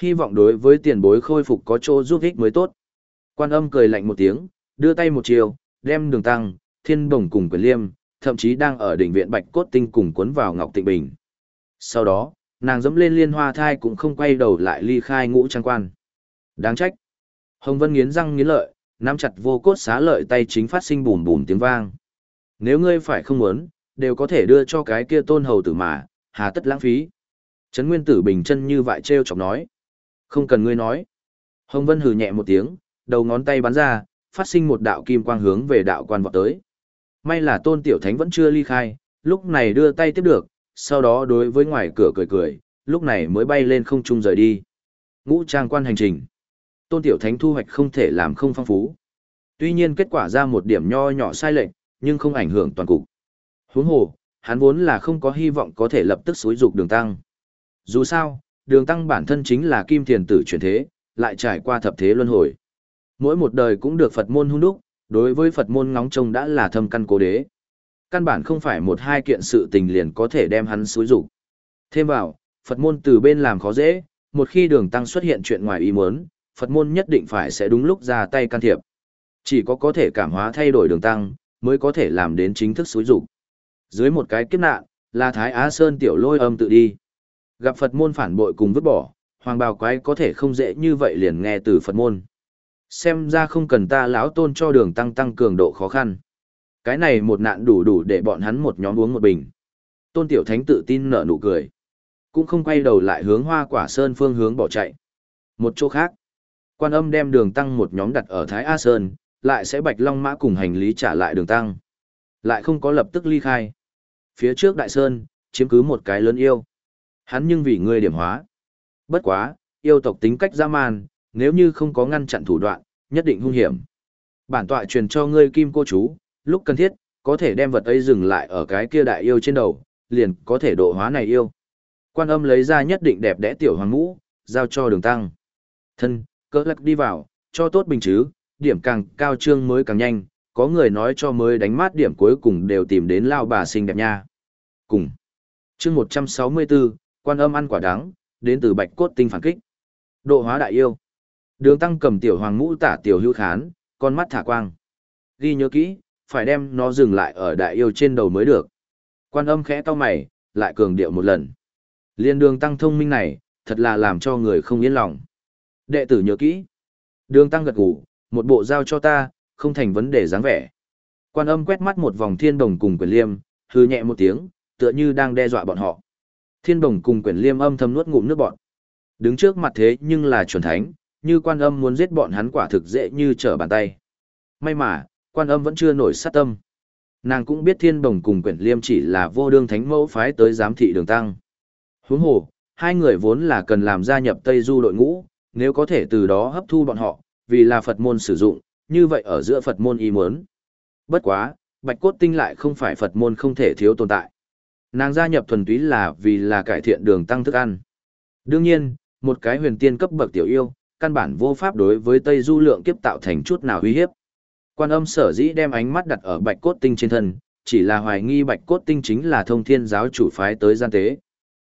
Hy vọng đối với tiền bối khôi phục có chỗ giúp ích mới tốt. Quan âm cười lạnh một tiếng, đưa tay một chiều, đem đường tăng, thiên bồng cùng quyền liêm, thậm chí đang ở đỉnh viện bạch cốt tinh cùng cuốn vào ngọc tịnh bình. Sau đó, nàng dẫm lên liên hoa thai cũng không quay đầu lại ly khai ngũ trang quan. Đáng trách. Hồng Vân nghiến răng nghiến lợi, nắm chặt vô cốt xá lợi tay chính phát sinh bùm bùm tiếng vang. Nếu ngươi phải không muốn, đều có thể đưa cho cái kia tôn hầu tử mà, hà tất lãng phí. Trấn Nguyên Tử bình chân như vậy treo chọc nói. Không cần ngươi nói. Hồng Vân hừ nhẹ một tiếng, đầu ngón tay bắn ra, phát sinh một đạo kim quang hướng về đạo quan vọt tới. May là tôn tiểu thánh vẫn chưa ly khai, lúc này đưa tay tiếp được, sau đó đối với ngoài cửa cười cười, lúc này mới bay lên không trung rời đi. Ngũ trang quan hành trình. Tôn tiểu thánh thu hoạch không thể làm không phong phú. Tuy nhiên kết quả ra một điểm nho nhỏ sai lệch, nhưng không ảnh hưởng toàn cục. Huống hồ, hắn vốn là không có hy vọng có thể lập tức xúi dục đường tăng. Dù sao, đường tăng bản thân chính là kim thiền tử chuyển thế, lại trải qua thập thế luân hồi. Mỗi một đời cũng được Phật môn hung đúc, đối với Phật môn ngóng trông đã là thâm căn cố đế. Căn bản không phải một hai kiện sự tình liền có thể đem hắn xúi dục. Thêm vào, Phật môn từ bên làm khó dễ, một khi đường tăng xuất hiện chuyện ngoài ý muốn, Phật môn nhất định phải sẽ đúng lúc ra tay can thiệp. Chỉ có có thể cảm hóa thay đổi đường tăng, mới có thể làm đến chính thức xúi dục. Dưới một cái kiếp nạn, là Thái Á Sơn tiểu lôi âm tự đi. Gặp Phật môn phản bội cùng vứt bỏ, hoàng bào quái có thể không dễ như vậy liền nghe từ Phật môn. Xem ra không cần ta lão tôn cho đường tăng tăng cường độ khó khăn. Cái này một nạn đủ đủ để bọn hắn một nhóm uống một bình. Tôn Tiểu Thánh tự tin nở nụ cười. Cũng không quay đầu lại hướng hoa quả sơn phương hướng bỏ chạy. Một chỗ khác, quan âm đem đường tăng một nhóm đặt ở Thái A Sơn, lại sẽ bạch long mã cùng hành lý trả lại đường tăng. Lại không có lập tức ly khai. Phía trước đại sơn, chiếm cứ một cái lớn yêu. Hắn nhưng vì ngươi điểm hóa. Bất quá, yêu tộc tính cách dã man, nếu như không có ngăn chặn thủ đoạn, nhất định hung hiểm. Bản tọa truyền cho ngươi kim cô chú, lúc cần thiết, có thể đem vật ấy dừng lại ở cái kia đại yêu trên đầu, liền có thể độ hóa này yêu. Quan âm lấy ra nhất định đẹp đẽ tiểu hoàng ngũ, giao cho đường tăng. Thân, cỡ lắc đi vào, cho tốt bình chứ, điểm càng cao trương mới càng nhanh, có người nói cho mới đánh mát điểm cuối cùng đều tìm đến lao bà xinh đẹp nha. Cùng. chương 164, quan âm ăn quả đắng, đến từ bạch cốt tinh phản kích. Độ hóa đại yêu. Đường tăng cầm tiểu hoàng ngũ tả tiểu hưu khán, con mắt thả quang. Ghi nhớ kỹ, phải đem nó dừng lại ở đại yêu trên đầu mới được. Quan âm khẽ to mày, lại cường điệu một lần. Liên đường tăng thông minh này, thật là làm cho người không yên lòng. Đệ tử nhớ kỹ. Đường tăng gật gù, một bộ giao cho ta, không thành vấn đề dáng vẻ. Quan âm quét mắt một vòng thiên đồng cùng quyền liêm, hư nhẹ một tiếng, tựa như đang đe dọa bọn họ. Thiên đồng cùng quyền liêm âm thầm nuốt ngụm nước bọn. Đứng trước mặt thế nhưng là chuẩn thánh, như quan âm muốn giết bọn hắn quả thực dễ như trở bàn tay. May mà, quan âm vẫn chưa nổi sát tâm. Nàng cũng biết thiên đồng cùng quyển liêm chỉ là vô đương thánh mẫu phái tới giám thị đường tăng. Huống hồ, hai người vốn là cần làm gia nhập Tây Du đội ngũ, nếu có thể từ đó hấp thu bọn họ, vì là Phật môn sử dụng, như vậy ở giữa Phật môn ý muốn. Bất quá, bạch cốt tinh lại không phải Phật môn không thể thiếu tồn tại. Nàng gia nhập thuần túy là vì là cải thiện đường tăng thức ăn. Đương nhiên, một cái huyền tiên cấp bậc tiểu yêu, căn bản vô pháp đối với Tây Du lượng kiếp tạo thành chút nào uy hiếp. Quan âm sở dĩ đem ánh mắt đặt ở bạch cốt tinh trên thân, chỉ là hoài nghi bạch cốt tinh chính là thông thiên giáo chủ phái tới gian tế.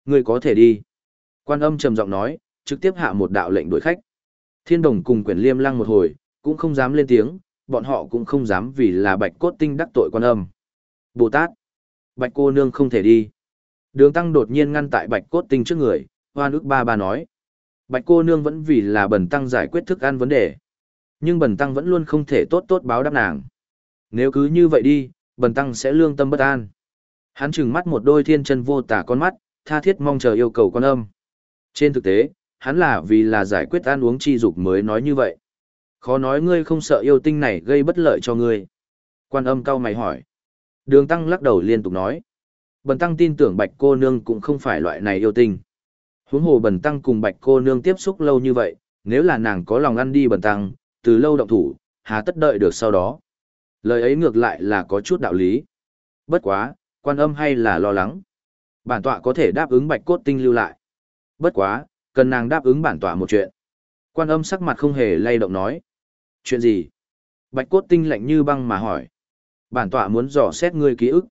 Người có thể đi. Quan âm trầm giọng nói, trực tiếp hạ một đạo lệnh đuổi khách. Thiên đồng cùng quyển liêm lăng một hồi, cũng không dám lên tiếng, bọn họ cũng không dám vì là bạch cốt tinh đắc tội quan âm. Bồ Tát, bạch cô nương không thể đi. Đường tăng đột nhiên ngăn tại bạch cốt tinh trước người, hoa nước ba ba nói. Bạch cô nương vẫn vì là bần tăng giải quyết thức ăn vấn đề. Nhưng bần tăng vẫn luôn không thể tốt tốt báo đáp nàng. Nếu cứ như vậy đi, bần tăng sẽ lương tâm bất an. Hắn trừng mắt một đôi thiên chân vô tả con mắt, tha thiết mong chờ yêu cầu con âm. Trên thực tế, hắn là vì là giải quyết ăn uống chi dục mới nói như vậy. Khó nói ngươi không sợ yêu tinh này gây bất lợi cho ngươi. Quan âm cao mày hỏi. Đường tăng lắc đầu liên tục nói. Bần tăng tin tưởng bạch cô nương cũng không phải loại này yêu tinh. Huống hồ bần tăng cùng bạch cô nương tiếp xúc lâu như vậy, nếu là nàng có lòng ăn đi bần tăng, từ lâu động thủ, hà tất đợi được sau đó. Lời ấy ngược lại là có chút đạo lý. Bất quá, quan âm hay là lo lắng. Bản tọa có thể đáp ứng bạch cốt tinh lưu lại. Bất quá, cần nàng đáp ứng bản tọa một chuyện. Quan âm sắc mặt không hề lay động nói. Chuyện gì? Bạch cốt tinh lạnh như băng mà hỏi. Bản tọa muốn dò xét ngươi ký ức.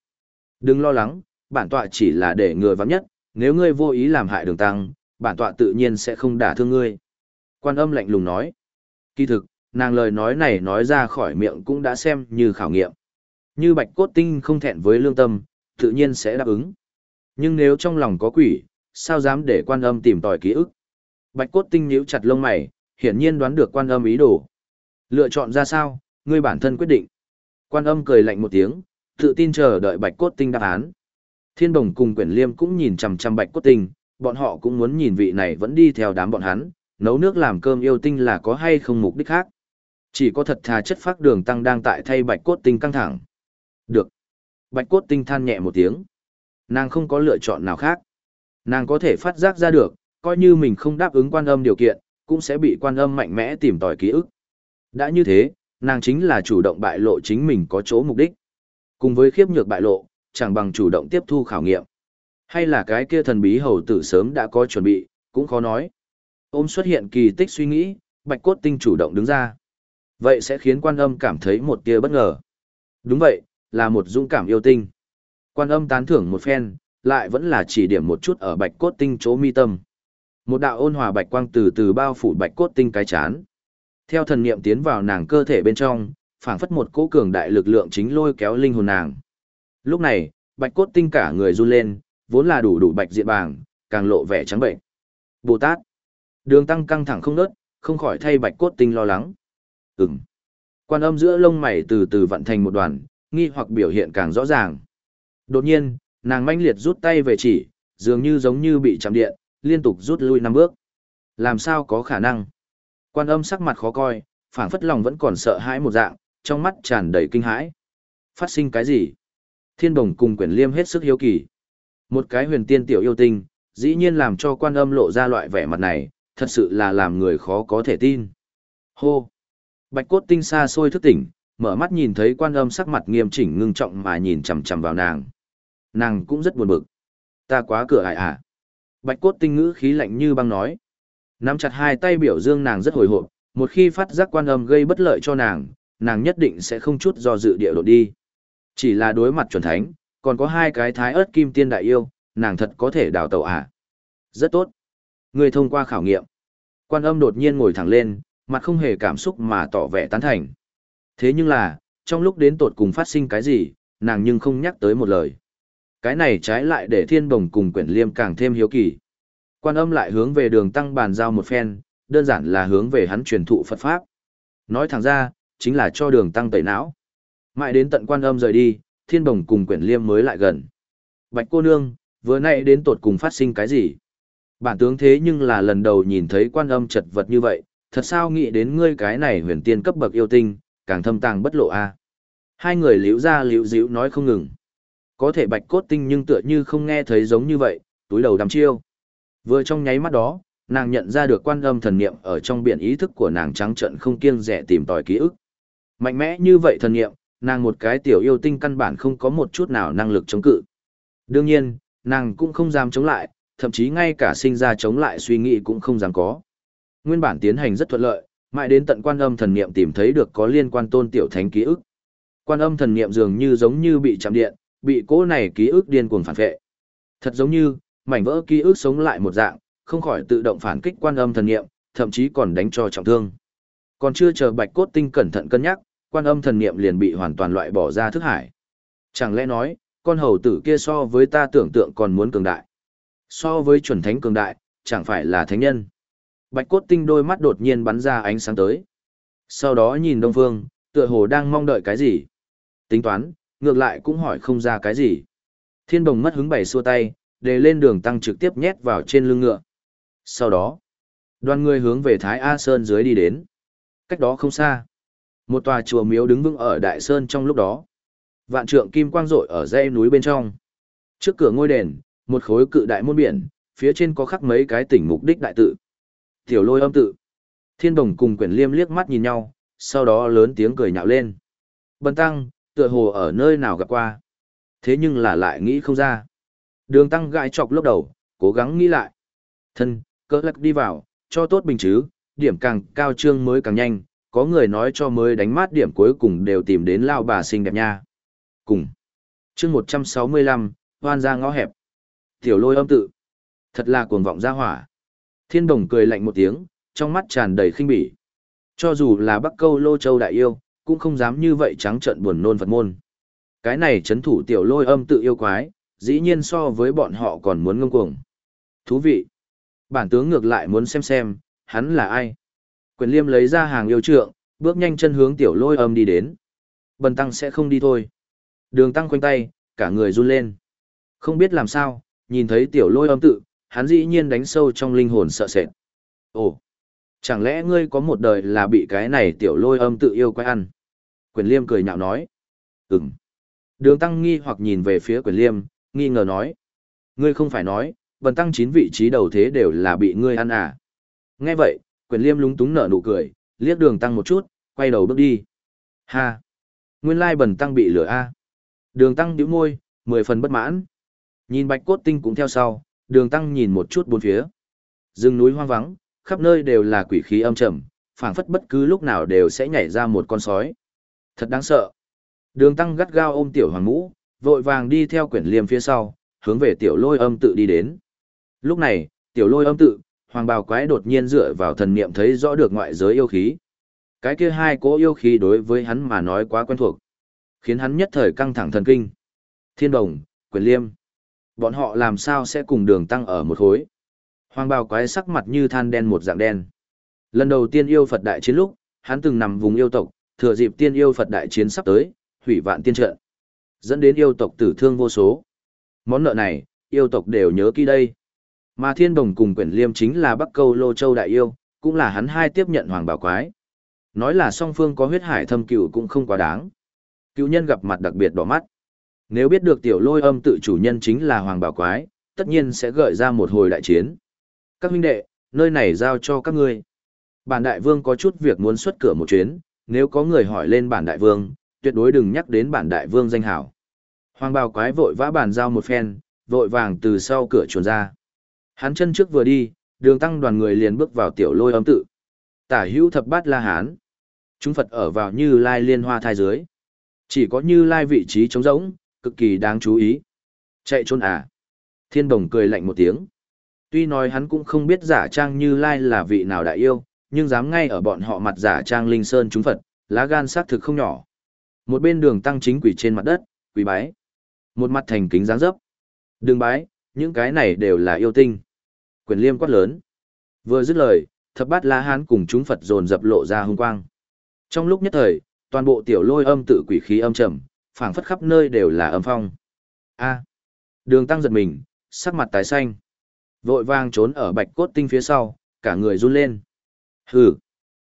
Đừng lo lắng, bản tọa chỉ là để người vắng nhất, nếu ngươi vô ý làm hại đường tăng, bản tọa tự nhiên sẽ không đả thương ngươi. Quan âm lạnh lùng nói. Kỳ thực, nàng lời nói này nói ra khỏi miệng cũng đã xem như khảo nghiệm. Như bạch cốt tinh không thẹn với lương tâm, tự nhiên sẽ đáp ứng. Nhưng nếu trong lòng có quỷ, sao dám để quan âm tìm tòi ký ức? Bạch cốt tinh nhíu chặt lông mày, hiển nhiên đoán được quan âm ý đồ. Lựa chọn ra sao, ngươi bản thân quyết định. Quan âm cười lạnh một tiếng, tự tin chờ đợi bạch cốt tinh đáp án. Thiên đồng cùng quyển liêm cũng nhìn chằm chằm bạch cốt tinh, bọn họ cũng muốn nhìn vị này vẫn đi theo đám bọn hắn, nấu nước làm cơm yêu tinh là có hay không mục đích khác. Chỉ có thật thà chất Phác đường tăng đang tại thay bạch cốt tinh căng thẳng. Được. Bạch cốt tinh than nhẹ một tiếng. Nàng không có lựa chọn nào khác. Nàng có thể phát giác ra được, coi như mình không đáp ứng quan âm điều kiện, cũng sẽ bị quan âm mạnh mẽ tìm tòi ký ức. Đã như thế, nàng chính là chủ động bại lộ chính mình có chỗ mục đích. Cùng với khiếp nhược bại lộ, chẳng bằng chủ động tiếp thu khảo nghiệm. Hay là cái kia thần bí hầu tử sớm đã có chuẩn bị, cũng khó nói. Ôm xuất hiện kỳ tích suy nghĩ, bạch cốt tinh chủ động đứng ra. Vậy sẽ khiến quan âm cảm thấy một tia bất ngờ. Đúng vậy, là một dũng cảm yêu tinh. Quan âm tán thưởng một phen, lại vẫn là chỉ điểm một chút ở bạch cốt tinh chỗ mi tâm. Một đạo ôn hòa bạch quang từ từ bao phủ bạch cốt tinh cái chán. Theo thần niệm tiến vào nàng cơ thể bên trong, phảng phất một cỗ cường đại lực lượng chính lôi kéo linh hồn nàng. Lúc này, bạch cốt tinh cả người run lên, vốn là đủ đủ bạch diện bàng, càng lộ vẻ trắng bệnh. Bồ Tát. Đường tăng căng thẳng không nớt, không khỏi thay bạch cốt tinh lo lắng. Ừm. Quan âm giữa lông mày từ từ vận thành một đoàn, nghi hoặc biểu hiện càng rõ ràng. Đột nhiên, nàng manh liệt rút tay về chỉ, dường như giống như bị chạm điện, liên tục rút lui năm bước. Làm sao có khả năng? Quan âm sắc mặt khó coi, phảng phất lòng vẫn còn sợ hãi một dạng, trong mắt tràn đầy kinh hãi. Phát sinh cái gì? Thiên đồng cùng quyển liêm hết sức hiếu kỳ. Một cái huyền tiên tiểu yêu tinh, dĩ nhiên làm cho quan âm lộ ra loại vẻ mặt này, thật sự là làm người khó có thể tin. Hô! Bạch cốt tinh xa xôi thức tỉnh, mở mắt nhìn thấy quan âm sắc mặt nghiêm chỉnh ngưng trọng mà nhìn chằm chằm vào nàng. Nàng cũng rất buồn bực. Ta quá cửa hại à? Bạch cốt tinh ngữ khí lạnh như băng nói. Nắm chặt hai tay biểu dương nàng rất hồi hộp, một khi phát giác quan âm gây bất lợi cho nàng, nàng nhất định sẽ không chút do dự địa lộ đi. Chỉ là đối mặt chuẩn thánh, còn có hai cái thái ớt kim tiên đại yêu, nàng thật có thể đào tẩu à. Rất tốt. Người thông qua khảo nghiệm. Quan âm đột nhiên ngồi thẳng lên, mặt không hề cảm xúc mà tỏ vẻ tán thành. Thế nhưng là, trong lúc đến tột cùng phát sinh cái gì, nàng nhưng không nhắc tới một lời. Cái này trái lại để thiên bồng cùng quyển liêm càng thêm hiếu kỳ. Quan âm lại hướng về đường tăng bàn giao một phen, đơn giản là hướng về hắn truyền thụ Phật Pháp. Nói thẳng ra, chính là cho đường tăng tẩy não. Mãi đến tận quan âm rời đi, thiên bồng cùng quyển liêm mới lại gần. Bạch cô nương, vừa nay đến tột cùng phát sinh cái gì? Bản tướng thế nhưng là lần đầu nhìn thấy quan âm chật vật như vậy, thật sao nghĩ đến ngươi cái này huyền tiên cấp bậc yêu tinh, càng thâm tàng bất lộ a. Hai người liễu ra liễu díu nói không ngừng. Có thể bạch cốt tinh nhưng tựa như không nghe thấy giống như vậy, túi đầu đắm chiêu. Vừa trong nháy mắt đó, nàng nhận ra được quan âm thần niệm ở trong biển ý thức của nàng trắng trận không kiêng rẻ tìm tòi ký ức. Mạnh mẽ như vậy thần niệm, nàng một cái tiểu yêu tinh căn bản không có một chút nào năng lực chống cự. Đương nhiên, nàng cũng không dám chống lại, thậm chí ngay cả sinh ra chống lại suy nghĩ cũng không dám có. Nguyên bản tiến hành rất thuận lợi, mãi đến tận quan âm thần niệm tìm thấy được có liên quan tôn tiểu thánh ký ức. Quan âm thần niệm dường như giống như bị chạm điện, bị cỗ này ký ức điên cuồng phản vệ. Thật giống như, mảnh vỡ ký ức sống lại một dạng, không khỏi tự động phản kích quan âm thần niệm, thậm chí còn đánh cho trọng thương. Còn chưa chờ Bạch Cốt Tinh cẩn thận cân nhắc, quan âm thần niệm liền bị hoàn toàn loại bỏ ra thức hải. Chẳng lẽ nói, con hầu tử kia so với ta tưởng tượng còn muốn cường đại. So với chuẩn thánh cường đại, chẳng phải là thánh nhân. Bạch cốt tinh đôi mắt đột nhiên bắn ra ánh sáng tới. Sau đó nhìn Đông Phương, tựa hồ đang mong đợi cái gì. Tính toán, ngược lại cũng hỏi không ra cái gì. Thiên đồng mất hứng bày xua tay, để lên đường tăng trực tiếp nhét vào trên lưng ngựa. Sau đó, đoàn người hướng về Thái A Sơn dưới đi đến. Cách đó không xa. Một tòa chùa miếu đứng vững ở Đại Sơn trong lúc đó. Vạn trượng kim quang rội ở dãy núi bên trong. Trước cửa ngôi đền, một khối cự đại môn biển, phía trên có khắc mấy cái tỉnh mục đích đại tự. Tiểu lôi âm tự. Thiên đồng cùng quyển liêm liếc mắt nhìn nhau, sau đó lớn tiếng cười nhạo lên. Bần tăng, tựa hồ ở nơi nào gặp qua. Thế nhưng là lại nghĩ không ra. Đường tăng gãi chọc lốc đầu, cố gắng nghĩ lại. Thân, cỡ lắc đi vào, cho tốt bình chứ, điểm càng cao trương mới càng nhanh, có người nói cho mới đánh mát điểm cuối cùng đều tìm đến lao bà xinh đẹp nha. Cùng. chương 165, hoan ra ngõ hẹp. Tiểu lôi âm tự. Thật là cuồng vọng ra hỏa. Thiên đồng cười lạnh một tiếng, trong mắt tràn đầy khinh bỉ. Cho dù là bắc câu lô châu đại yêu, cũng không dám như vậy trắng trợn buồn nôn Phật môn. Cái này chấn thủ tiểu lôi âm tự yêu quái, dĩ nhiên so với bọn họ còn muốn ngông cuồng. Thú vị. Bản tướng ngược lại muốn xem xem, hắn là ai. Quyền liêm lấy ra hàng yêu trượng, bước nhanh chân hướng tiểu lôi âm đi đến. Bần tăng sẽ không đi thôi. Đường tăng khoanh tay, cả người run lên. Không biết làm sao, nhìn thấy tiểu lôi âm tự, hắn dĩ nhiên đánh sâu trong linh hồn sợ sệt. Ồ, chẳng lẽ ngươi có một đời là bị cái này tiểu lôi âm tự yêu quái ăn? Quyền liêm cười nhạo nói. Ừm. Đường tăng nghi hoặc nhìn về phía quyền liêm, nghi ngờ nói. Ngươi không phải nói, bần tăng chín vị trí đầu thế đều là bị ngươi ăn à? Nghe vậy, quyền liêm lúng túng nở nụ cười, liếc đường tăng một chút, quay đầu bước đi. Ha! Nguyên lai bần tăng bị lửa a. Đường tăng nhíu môi, mười phần bất mãn. Nhìn bạch cốt tinh cũng theo sau, đường tăng nhìn một chút bốn phía. Rừng núi hoang vắng, khắp nơi đều là quỷ khí âm trầm, phảng phất bất cứ lúc nào đều sẽ nhảy ra một con sói. Thật đáng sợ. Đường tăng gắt gao ôm tiểu hoàng ngũ, vội vàng đi theo quyển liêm phía sau, hướng về tiểu lôi âm tự đi đến. Lúc này, tiểu lôi âm tự, hoàng bào quái đột nhiên dựa vào thần niệm thấy rõ được ngoại giới yêu khí. Cái kia hai cố yêu khí đối với hắn mà nói quá quen thuộc, khiến hắn nhất thời căng thẳng thần kinh. Thiên đồng, quyền liêm. Bọn họ làm sao sẽ cùng đường tăng ở một khối. Hoàng bào quái sắc mặt như than đen một dạng đen. Lần đầu tiên yêu Phật đại chiến lúc, hắn từng nằm vùng yêu tộc, thừa dịp tiên yêu Phật đại chiến sắp tới, hủy vạn tiên trận. Dẫn đến yêu tộc tử thương vô số. Món nợ này, yêu tộc đều nhớ kỹ đây. Mà thiên đồng cùng quyển liêm chính là Bắc Câu Lô Châu Đại Yêu, cũng là hắn hai tiếp nhận hoàng bảo quái. Nói là song phương có huyết hải thâm cửu cũng không quá đáng. Cựu nhân gặp mặt đặc biệt đỏ mắt. Nếu biết được tiểu lôi âm tự chủ nhân chính là hoàng bảo quái, tất nhiên sẽ gợi ra một hồi đại chiến. Các huynh đệ, nơi này giao cho các ngươi. Bản đại vương có chút việc muốn xuất cửa một chuyến, nếu có người hỏi lên bản đại vương, tuyệt đối đừng nhắc đến bản đại vương danh hảo. Hoàng bào quái vội vã bàn giao một phen, vội vàng từ sau cửa chuồn ra. Hắn chân trước vừa đi, đường tăng đoàn người liền bước vào tiểu lôi âm tự. Tả hữu thập bát la hán. Chúng Phật ở vào như lai liên hoa thai dưới. Chỉ có như lai vị trí trống rỗng, cực kỳ đáng chú ý. Chạy trốn à. Thiên đồng cười lạnh một tiếng. Tuy nói hắn cũng không biết giả trang như lai là vị nào đại yêu, nhưng dám ngay ở bọn họ mặt giả trang linh sơn chúng Phật, lá gan xác thực không nhỏ. Một bên đường tăng chính quỷ trên mặt đất, quỷ bái. Một mặt thành kính dáng dấp. Đừng bái, những cái này đều là yêu tinh. Quyền liêm quát lớn. Vừa dứt lời, thập bát la hán cùng chúng Phật dồn dập lộ ra hung quang. Trong lúc nhất thời, toàn bộ tiểu lôi âm tự quỷ khí âm trầm, phảng phất khắp nơi đều là âm phong. A. đường tăng giật mình, sắc mặt tái xanh. Vội vang trốn ở bạch cốt tinh phía sau, cả người run lên. Hừ.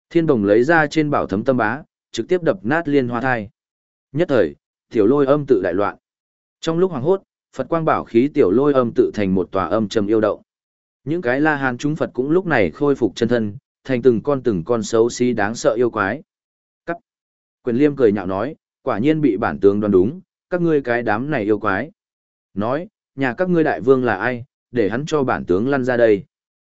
Thiên đồng lấy ra trên bảo thấm tâm bá, trực tiếp đập nát liên hoa thai. Nhất thời, tiểu lôi âm tự đại loạn. Trong lúc hoàng hốt, Phật quang bảo khí tiểu lôi âm tự thành một tòa âm trầm yêu động. Những cái la hán chúng Phật cũng lúc này khôi phục chân thân, thành từng con từng con xấu xí đáng sợ yêu quái. Cắt. Quyền liêm cười nhạo nói, quả nhiên bị bản tướng đoán đúng, các ngươi cái đám này yêu quái. Nói, nhà các ngươi đại vương là ai, để hắn cho bản tướng lăn ra đây.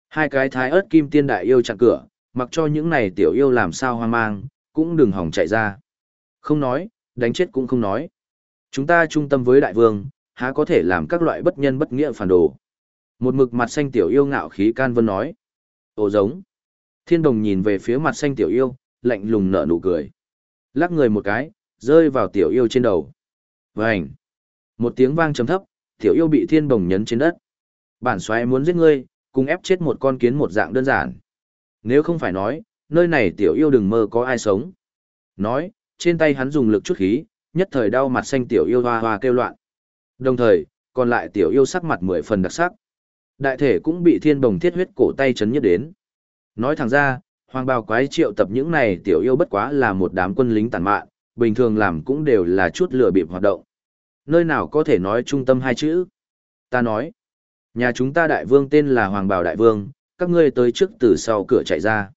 Hai cái thái ớt kim tiên đại yêu chặn cửa, mặc cho những này tiểu yêu làm sao hoang mang, cũng đừng hỏng chạy ra. Không nói, đánh chết cũng không nói. Chúng ta trung tâm với đại vương, há có thể làm các loại bất nhân bất nghĩa phản đồ. Một mực mặt xanh tiểu yêu ngạo khí can vân nói. Ồ giống. Thiên đồng nhìn về phía mặt xanh tiểu yêu, lạnh lùng nở nụ cười. Lắc người một cái, rơi vào tiểu yêu trên đầu. Vành. Một tiếng vang trầm thấp, tiểu yêu bị thiên đồng nhấn trên đất. Bản xoáy muốn giết ngươi, cùng ép chết một con kiến một dạng đơn giản. Nếu không phải nói, nơi này tiểu yêu đừng mơ có ai sống. Nói, trên tay hắn dùng lực chút khí, nhất thời đau mặt xanh tiểu yêu hoa hoa kêu loạn. Đồng thời, còn lại tiểu yêu sắc mặt mười phần đặc sắc. Đại thể cũng bị thiên bồng thiết huyết cổ tay chấn nhất đến. Nói thẳng ra, hoàng bào quái triệu tập những này tiểu yêu bất quá là một đám quân lính tàn mạn, bình thường làm cũng đều là chút lừa bịp hoạt động. Nơi nào có thể nói trung tâm hai chữ? Ta nói, nhà chúng ta đại vương tên là Hoàng Bào Đại Vương, các ngươi tới trước từ sau cửa chạy ra.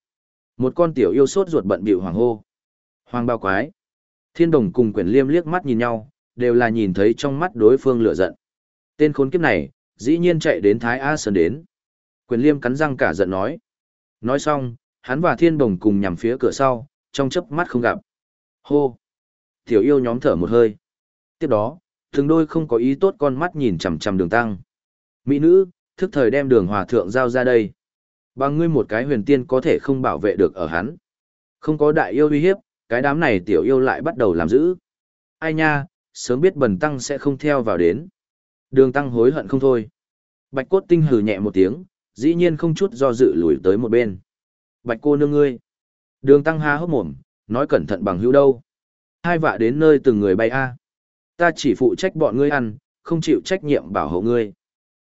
Một con tiểu yêu sốt ruột bận bịu hoàng hô. Hoàng Bào Quái. Thiên đồng cùng quyển liêm liếc mắt nhìn nhau, đều là nhìn thấy trong mắt đối phương lửa giận. Tên khốn kiếp này, dĩ nhiên chạy đến Thái A Sơn đến. Quyền liêm cắn răng cả giận nói. Nói xong, hắn và thiên đồng cùng nhằm phía cửa sau, trong chớp mắt không gặp. Hô! Tiểu yêu nhóm thở một hơi. Tiếp đó, thường đôi không có ý tốt con mắt nhìn chằm chằm đường tăng. Mỹ nữ, thức thời đem đường hòa thượng giao ra đây. Bằng ngươi một cái huyền tiên có thể không bảo vệ được ở hắn. Không có đại yêu uy hiếp, cái đám này tiểu yêu lại bắt đầu làm giữ. Ai nha, sớm biết bần tăng sẽ không theo vào đến. Đường tăng hối hận không thôi. Bạch cốt tinh hừ nhẹ một tiếng, dĩ nhiên không chút do dự lùi tới một bên. Bạch cô nương ngươi. Đường tăng há hốc mồm, nói cẩn thận bằng hữu đâu. Hai vạ đến nơi từng người bay a. Ta chỉ phụ trách bọn ngươi ăn, không chịu trách nhiệm bảo hộ ngươi.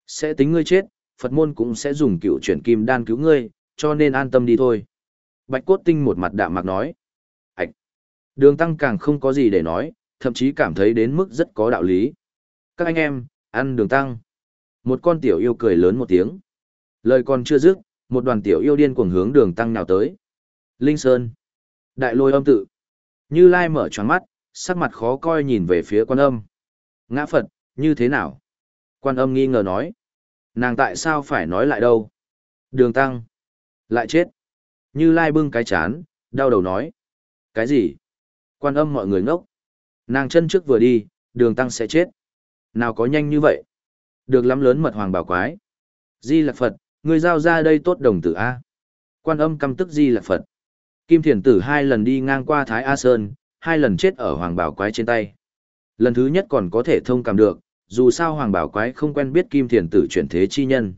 Sẽ tính ngươi chết, Phật môn cũng sẽ dùng cựu chuyển kim đan cứu ngươi, cho nên an tâm đi thôi. Bạch cốt tinh một mặt đạm mạc nói. Ảch! Đường tăng càng không có gì để nói, thậm chí cảm thấy đến mức rất có đạo lý. Các anh em, ăn đường tăng. Một con tiểu yêu cười lớn một tiếng. Lời còn chưa dứt, một đoàn tiểu yêu điên cuồng hướng đường tăng nào tới. Linh Sơn. Đại lôi âm tự. Như Lai mở tròn mắt, sắc mặt khó coi nhìn về phía quan âm. Ngã Phật, như thế nào? Quan âm nghi ngờ nói. Nàng tại sao phải nói lại đâu? Đường tăng. Lại chết. Như Lai bưng cái chán, đau đầu nói. Cái gì? Quan âm mọi người ngốc. Nàng chân trước vừa đi, đường tăng sẽ chết. Nào có nhanh như vậy? Được lắm lớn mật hoàng bảo quái. Di lạc Phật, người giao ra đây tốt đồng tử A. Quan âm căm tức Di lạc Phật. Kim Thiền Tử hai lần đi ngang qua Thái A Sơn, hai lần chết ở hoàng bảo quái trên tay. Lần thứ nhất còn có thể thông cảm được, dù sao hoàng bảo quái không quen biết Kim Thiền Tử chuyển thế chi nhân.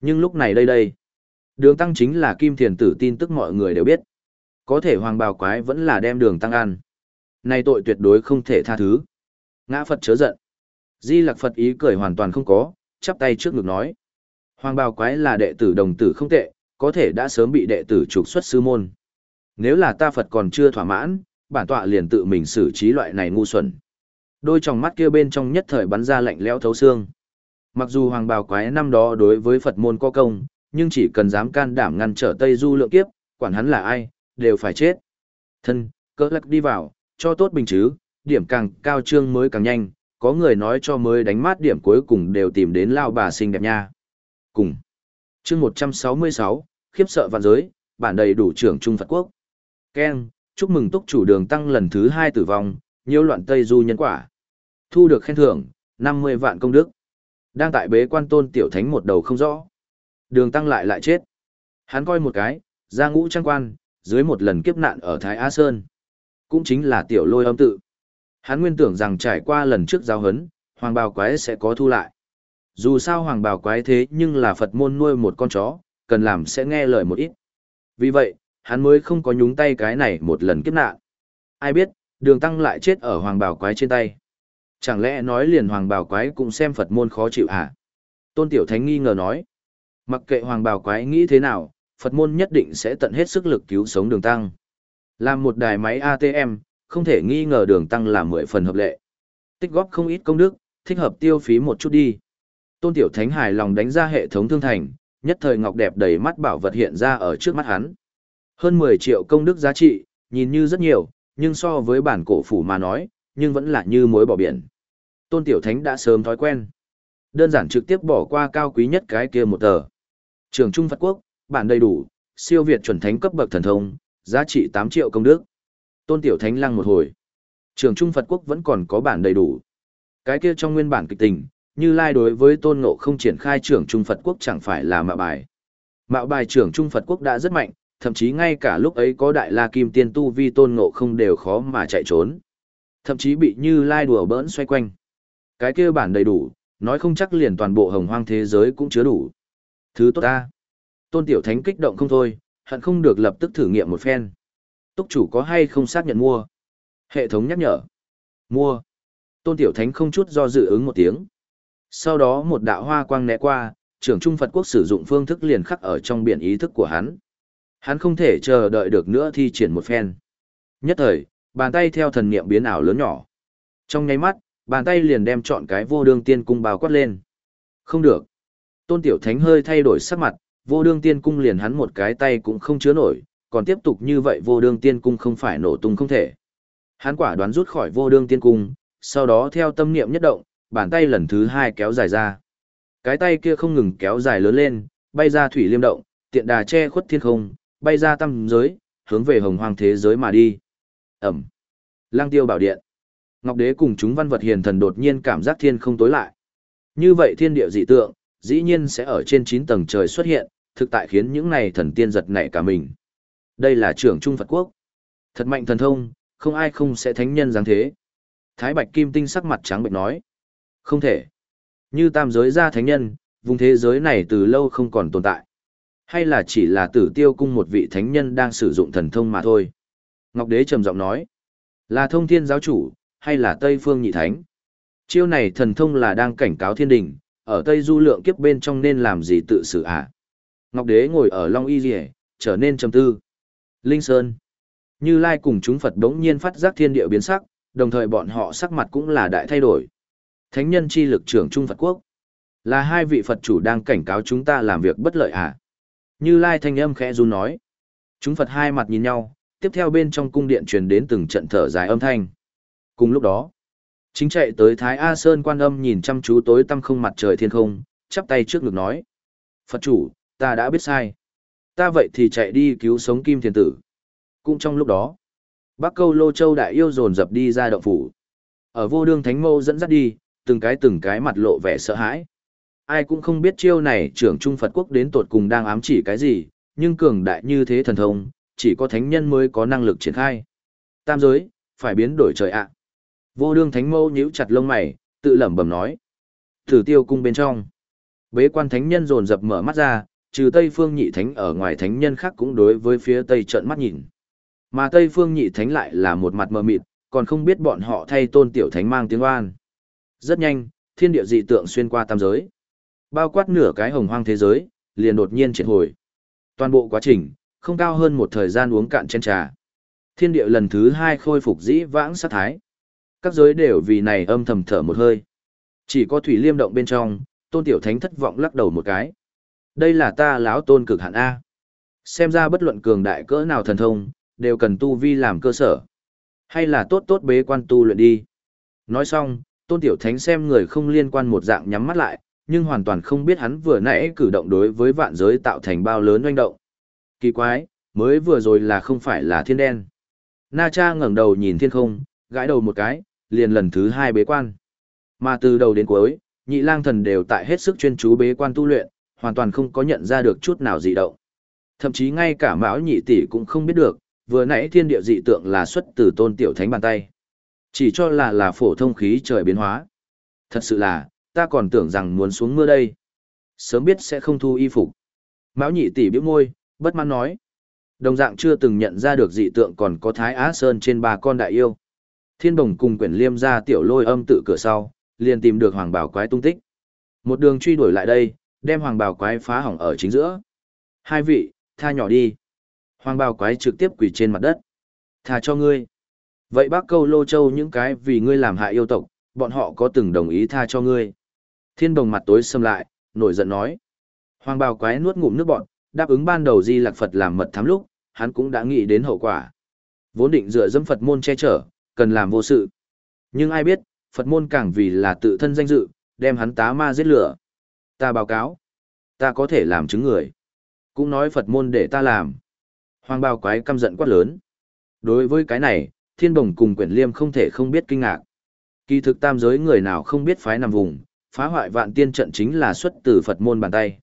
Nhưng lúc này đây đây, đường tăng chính là Kim Thiền Tử tin tức mọi người đều biết. Có thể hoàng bảo quái vẫn là đem đường tăng ăn. Này tội tuyệt đối không thể tha thứ. Ngã Phật chớ giận. Di Lặc Phật ý cười hoàn toàn không có, chắp tay trước ngực nói. Hoàng bào quái là đệ tử đồng tử không tệ, có thể đã sớm bị đệ tử trục xuất sư môn. Nếu là ta Phật còn chưa thỏa mãn, bản tọa liền tự mình xử trí loại này ngu xuẩn. Đôi tròng mắt kia bên trong nhất thời bắn ra lạnh lẽo thấu xương. Mặc dù hoàng bào quái năm đó đối với Phật môn có công, nhưng chỉ cần dám can đảm ngăn trở Tây Du lượng kiếp, quản hắn là ai, đều phải chết. Thân, cỡ lắc đi vào, cho tốt bình chứ, điểm càng cao trương mới càng nhanh, có người nói cho mới đánh mát điểm cuối cùng đều tìm đến lao bà xinh đẹp nha. Cùng. chương 166, khiếp sợ vạn giới, bản đầy đủ trưởng Trung Phật Quốc. Ken, chúc mừng túc chủ đường tăng lần thứ hai tử vong, nhiều loạn Tây Du nhân quả. Thu được khen thưởng, 50 vạn công đức. Đang tại bế quan tôn tiểu thánh một đầu không rõ. Đường tăng lại lại chết. Hắn coi một cái, ra ngũ trang quan, dưới một lần kiếp nạn ở Thái Á Sơn. Cũng chính là tiểu lôi âm tự. Hắn nguyên tưởng rằng trải qua lần trước giao hấn, hoàng bào quái sẽ có thu lại. Dù sao hoàng bào quái thế nhưng là Phật môn nuôi một con chó, cần làm sẽ nghe lời một ít. Vì vậy, hắn mới không có nhúng tay cái này một lần kiếp nạn. Ai biết, đường tăng lại chết ở hoàng bào quái trên tay. Chẳng lẽ nói liền hoàng bào quái cũng xem Phật môn khó chịu hả? Tôn Tiểu Thánh nghi ngờ nói. Mặc kệ hoàng bào quái nghĩ thế nào, Phật môn nhất định sẽ tận hết sức lực cứu sống đường tăng. Làm một đài máy ATM, không thể nghi ngờ đường tăng là mười phần hợp lệ. Tích góp không ít công đức, thích hợp tiêu phí một chút đi. Tôn Tiểu Thánh hài lòng đánh ra hệ thống thương thành, nhất thời ngọc đẹp đầy mắt bảo vật hiện ra ở trước mắt hắn. Hơn 10 triệu công đức giá trị, nhìn như rất nhiều, nhưng so với bản cổ phủ mà nói, nhưng vẫn là như muối bỏ biển. Tôn Tiểu Thánh đã sớm thói quen. Đơn giản trực tiếp bỏ qua cao quý nhất cái kia một tờ. Trường Trung Phật Quốc, bản đầy đủ, siêu việt chuẩn thánh cấp bậc thần thông, giá trị 8 triệu công đức. Tôn Tiểu Thánh lăng một hồi. Trường Trung Phật Quốc vẫn còn có bản đầy đủ. Cái kia trong nguyên bản kịch tình, như lai đối với tôn ngộ không triển khai trưởng Trung Phật Quốc chẳng phải là mạo bài. Mạo bài trưởng Trung Phật Quốc đã rất mạnh, thậm chí ngay cả lúc ấy có đại la kim tiên tu vi tôn ngộ không đều khó mà chạy trốn. Thậm chí bị như lai đùa bỡn xoay quanh. Cái kia bản đầy đủ, nói không chắc liền toàn bộ hồng hoang thế giới cũng chứa đủ. Thứ tốt ta. Tôn Tiểu Thánh kích động không thôi, hận không được lập tức thử nghiệm một phen. Túc chủ có hay không xác nhận mua? Hệ thống nhắc nhở. Mua. Tôn Tiểu Thánh không chút do dự ứng một tiếng. Sau đó một đạo hoa quang né qua, trưởng Trung Phật Quốc sử dụng phương thức liền khắc ở trong biển ý thức của hắn. Hắn không thể chờ đợi được nữa thi triển một phen. Nhất thời, bàn tay theo thần niệm biến ảo lớn nhỏ. Trong nháy mắt, bàn tay liền đem chọn cái vô đương tiên cung bao quát lên. Không được. Tôn Tiểu Thánh hơi thay đổi sắc mặt, vô đương tiên cung liền hắn một cái tay cũng không chứa nổi, còn tiếp tục như vậy vô đương tiên cung không phải nổ tung không thể. Hắn quả đoán rút khỏi vô đương tiên cung, sau đó theo tâm niệm nhất động, bàn tay lần thứ hai kéo dài ra. Cái tay kia không ngừng kéo dài lớn lên, bay ra thủy liêm động, tiện đà che khuất thiên không, bay ra tâm giới, hướng về hồng hoang thế giới mà đi. Ẩm. Lang tiêu bảo điện. Ngọc đế cùng chúng văn vật hiền thần đột nhiên cảm giác thiên không tối lại. Như vậy thiên địa dị tượng, dĩ nhiên sẽ ở trên 9 tầng trời xuất hiện, thực tại khiến những này thần tiên giật nảy cả mình. Đây là trưởng trung Phật quốc. Thật mạnh thần thông, không ai không sẽ thánh nhân dáng thế. Thái Bạch Kim Tinh sắc mặt trắng bệnh nói. Không thể. Như tam giới gia thánh nhân, vùng thế giới này từ lâu không còn tồn tại. Hay là chỉ là tử tiêu cung một vị thánh nhân đang sử dụng thần thông mà thôi. Ngọc Đế trầm giọng nói. Là thông thiên giáo chủ, hay là Tây Phương Nhị Thánh? Chiêu này thần thông là đang cảnh cáo thiên đình, ở Tây Du lượng kiếp bên trong nên làm gì tự xử ạ? À? Ngọc Đế ngồi ở Long Y Dì trở nên trầm tư. Linh Sơn. Như Lai cùng chúng Phật đống nhiên phát giác thiên địa biến sắc, đồng thời bọn họ sắc mặt cũng là đại thay đổi. Thánh nhân chi lực trưởng Trung Phật Quốc. Là hai vị Phật chủ đang cảnh cáo chúng ta làm việc bất lợi à? Như Lai thanh âm khẽ run nói. Chúng Phật hai mặt nhìn nhau, tiếp theo bên trong cung điện truyền đến từng trận thở dài âm thanh. Cùng lúc đó, chính chạy tới Thái A Sơn quan âm nhìn chăm chú tối tăm không mặt trời thiên không, chắp tay trước ngực nói. Phật chủ, ta đã biết sai. Ta vậy thì chạy đi cứu sống Kim Thiền Tử. Cũng trong lúc đó, Bắc Câu Lô Châu đại yêu dồn dập đi ra động phủ. Ở vô đương thánh mâu dẫn dắt đi, từng cái từng cái mặt lộ vẻ sợ hãi. Ai cũng không biết chiêu này trưởng trung Phật quốc đến tột cùng đang ám chỉ cái gì, nhưng cường đại như thế thần thông, chỉ có thánh nhân mới có năng lực triển khai. Tam giới, phải biến đổi trời ạ. Vô đương thánh mâu nhíu chặt lông mày, tự lẩm bẩm nói. Thử tiêu cung bên trong. Bế quan thánh nhân dồn dập mở mắt ra, trừ Tây Phương nhị thánh ở ngoài thánh nhân khác cũng đối với phía Tây trợn mắt nhìn. Mà Tây Phương nhị thánh lại là một mặt mờ mịt, còn không biết bọn họ thay tôn tiểu thánh mang tiếng oan. Rất nhanh, thiên địa dị tượng xuyên qua tam giới. Bao quát nửa cái hồng hoang thế giới, liền đột nhiên triệt hồi. Toàn bộ quá trình, không cao hơn một thời gian uống cạn chén trà. Thiên địa lần thứ hai khôi phục dĩ vãng sát thái. Các giới đều vì này âm thầm thở một hơi. Chỉ có thủy liêm động bên trong, tôn tiểu thánh thất vọng lắc đầu một cái. Đây là ta lão tôn cực hạn A. Xem ra bất luận cường đại cỡ nào thần thông, đều cần tu vi làm cơ sở. Hay là tốt tốt bế quan tu luyện đi. Nói xong, tôn tiểu thánh xem người không liên quan một dạng nhắm mắt lại, nhưng hoàn toàn không biết hắn vừa nãy cử động đối với vạn giới tạo thành bao lớn doanh động. Kỳ quái, mới vừa rồi là không phải là thiên đen. Na cha ngẩng đầu nhìn thiên không, gãi đầu một cái, liền lần thứ hai bế quan. Mà từ đầu đến cuối, nhị lang thần đều tại hết sức chuyên chú bế quan tu luyện, hoàn toàn không có nhận ra được chút nào dị động. Thậm chí ngay cả Mão Nhị tỷ cũng không biết được, vừa nãy thiên địa dị tượng là xuất từ Tôn Tiểu Thánh bàn tay. Chỉ cho là là phổ thông khí trời biến hóa. Thật sự là, ta còn tưởng rằng muốn xuống mưa đây. Sớm biết sẽ không thu y phục. Mão Nhị tỷ bĩu môi, bất mãn nói. Đồng dạng chưa từng nhận ra được dị tượng còn có Thái Á Sơn trên ba con đại yêu. Thiên Đồng cùng quyển liêm ra tiểu lôi âm tự cửa sau, liền tìm được hoàng bảo quái tung tích. Một đường truy đuổi lại đây, đem hoàng bào quái phá hỏng ở chính giữa. Hai vị, tha nhỏ đi. Hoàng bào quái trực tiếp quỳ trên mặt đất. Tha cho ngươi. Vậy bác câu lô châu những cái vì ngươi làm hại yêu tộc, bọn họ có từng đồng ý tha cho ngươi. Thiên đồng mặt tối xâm lại, nổi giận nói. Hoàng bào quái nuốt ngụm nước bọn, đáp ứng ban đầu di lạc Phật làm mật thám lúc, hắn cũng đã nghĩ đến hậu quả. Vốn định dựa dâm Phật môn che chở, cần làm vô sự. Nhưng ai biết, Phật môn càng vì là tự thân danh dự, đem hắn tá ma giết lửa. Ta báo cáo. Ta có thể làm chứng người. Cũng nói Phật môn để ta làm. Hoàng bào quái căm giận quát lớn. Đối với cái này, thiên bồng cùng quyển liêm không thể không biết kinh ngạc. Kỳ thực tam giới người nào không biết phái nằm vùng, phá hoại vạn tiên trận chính là xuất từ Phật môn bàn tay.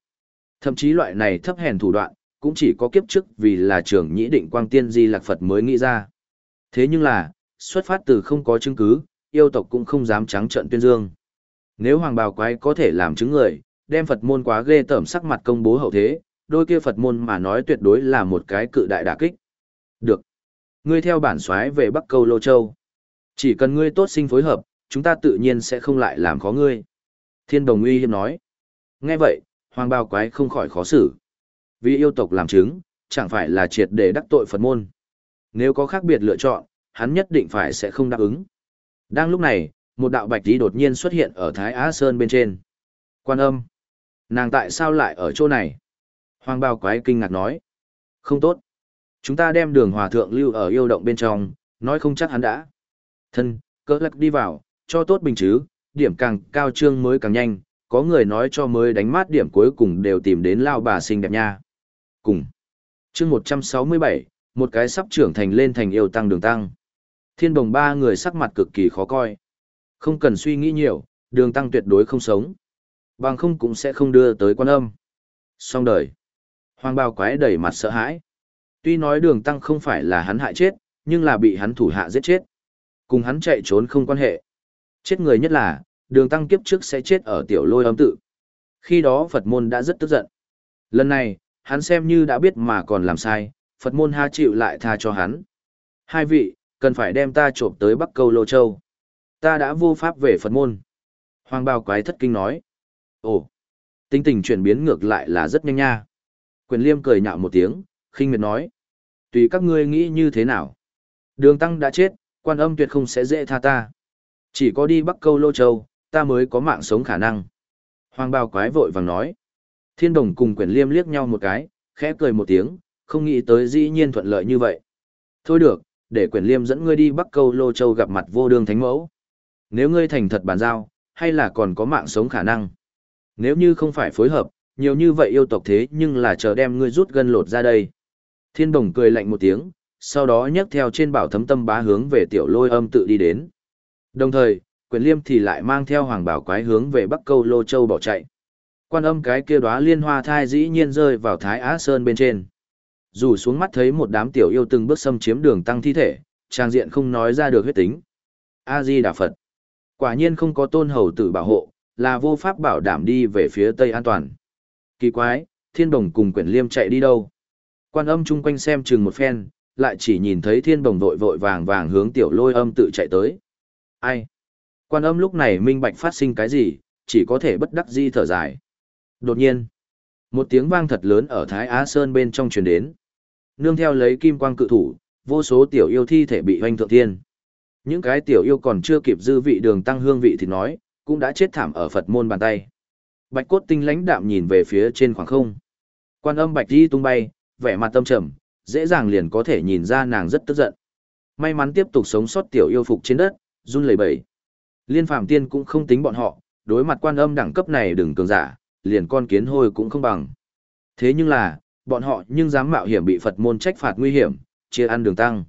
Thậm chí loại này thấp hèn thủ đoạn, cũng chỉ có kiếp trước vì là trưởng nhĩ định quang tiên di lạc Phật mới nghĩ ra. Thế nhưng là, xuất phát từ không có chứng cứ, yêu tộc cũng không dám trắng trận tuyên dương. Nếu hoàng bào quái có thể làm chứng người, đem Phật môn quá ghê tởm sắc mặt công bố hậu thế, đôi kia Phật môn mà nói tuyệt đối là một cái cự đại đả kích. Được. Ngươi theo bản soái về Bắc Câu Lô Châu. Chỉ cần ngươi tốt sinh phối hợp, chúng ta tự nhiên sẽ không lại làm khó ngươi. Thiên đồng uy hiếp nói. Nghe vậy, hoàng bào quái không khỏi khó xử. Vì yêu tộc làm chứng, chẳng phải là triệt để đắc tội Phật môn. Nếu có khác biệt lựa chọn, hắn nhất định phải sẽ không đáp ứng. Đang lúc này, một đạo bạch tí đột nhiên xuất hiện ở Thái Á Sơn bên trên. Quan âm. Nàng tại sao lại ở chỗ này? Hoàng bao quái kinh ngạc nói. Không tốt. Chúng ta đem đường hòa thượng lưu ở yêu động bên trong, nói không chắc hắn đã. Thân, cỡ lắc đi vào, cho tốt bình chứ, điểm càng cao trương mới càng nhanh, có người nói cho mới đánh mát điểm cuối cùng đều tìm đến lao bà xinh đẹp nha. Cùng. chương 167, một cái sắp trưởng thành lên thành yêu tăng đường tăng. Thiên bồng ba người sắc mặt cực kỳ khó coi. Không cần suy nghĩ nhiều, đường tăng tuyệt đối không sống. Bằng không cũng sẽ không đưa tới quan âm. Xong đời. Hoàng bào quái đầy mặt sợ hãi. Tuy nói đường tăng không phải là hắn hại chết, nhưng là bị hắn thủ hạ giết chết. Cùng hắn chạy trốn không quan hệ. Chết người nhất là, đường tăng kiếp trước sẽ chết ở tiểu lôi âm tự. Khi đó Phật môn đã rất tức giận. Lần này, hắn xem như đã biết mà còn làm sai, Phật môn ha chịu lại tha cho hắn. Hai vị, cần phải đem ta trộm tới Bắc Câu Lô Châu. Ta đã vô pháp về Phật môn. Hoàng bào quái thất kinh nói. Ồ, tính tình chuyển biến ngược lại là rất nhanh nha. Quyền liêm cười nhạo một tiếng, khinh miệt nói. Tùy các ngươi nghĩ như thế nào. Đường tăng đã chết, quan âm tuyệt không sẽ dễ tha ta. Chỉ có đi Bắc Câu Lô Châu, ta mới có mạng sống khả năng. Hoàng bào quái vội vàng nói. Thiên đồng cùng Quyền liêm liếc nhau một cái, khẽ cười một tiếng, không nghĩ tới dĩ nhiên thuận lợi như vậy. Thôi được, để Quyền liêm dẫn ngươi đi Bắc Câu Lô Châu gặp mặt vô đường thánh mẫu. Nếu ngươi thành thật bàn giao, hay là còn có mạng sống khả năng. Nếu như không phải phối hợp, nhiều như vậy yêu tộc thế nhưng là chờ đem ngươi rút gân lột ra đây. Thiên đồng cười lạnh một tiếng, sau đó nhấc theo trên bảo thấm tâm bá hướng về tiểu lôi âm tự đi đến. Đồng thời, quyền liêm thì lại mang theo hoàng bảo quái hướng về bắc câu lô châu bỏ chạy. Quan âm cái kia đóa liên hoa thai dĩ nhiên rơi vào thái á sơn bên trên. Dù xuống mắt thấy một đám tiểu yêu từng bước xâm chiếm đường tăng thi thể, trang diện không nói ra được huyết tính. A-di Đà Phật. Quả nhiên không có tôn hầu tử bảo hộ, là vô pháp bảo đảm đi về phía tây an toàn. Kỳ quái, thiên đồng cùng quyển liêm chạy đi đâu? Quan âm chung quanh xem chừng một phen, lại chỉ nhìn thấy thiên đồng vội vội vàng vàng hướng tiểu lôi âm tự chạy tới. Ai? Quan âm lúc này minh bạch phát sinh cái gì, chỉ có thể bất đắc di thở dài. Đột nhiên, một tiếng vang thật lớn ở Thái Á Sơn bên trong truyền đến. Nương theo lấy kim quang cự thủ, vô số tiểu yêu thi thể bị hoanh thượng thiên. Những cái tiểu yêu còn chưa kịp dư vị đường tăng hương vị thì nói, cũng đã chết thảm ở Phật môn bàn tay. Bạch cốt tinh lãnh đạm nhìn về phía trên khoảng không. Quan âm bạch đi tung bay, vẻ mặt tâm trầm, dễ dàng liền có thể nhìn ra nàng rất tức giận. May mắn tiếp tục sống sót tiểu yêu phục trên đất, run lẩy bẩy. Liên phàm Tiên cũng không tính bọn họ, đối mặt quan âm đẳng cấp này đừng cường giả, liền con kiến hôi cũng không bằng. Thế nhưng là, bọn họ nhưng dám mạo hiểm bị Phật môn trách phạt nguy hiểm, chia ăn đường tăng.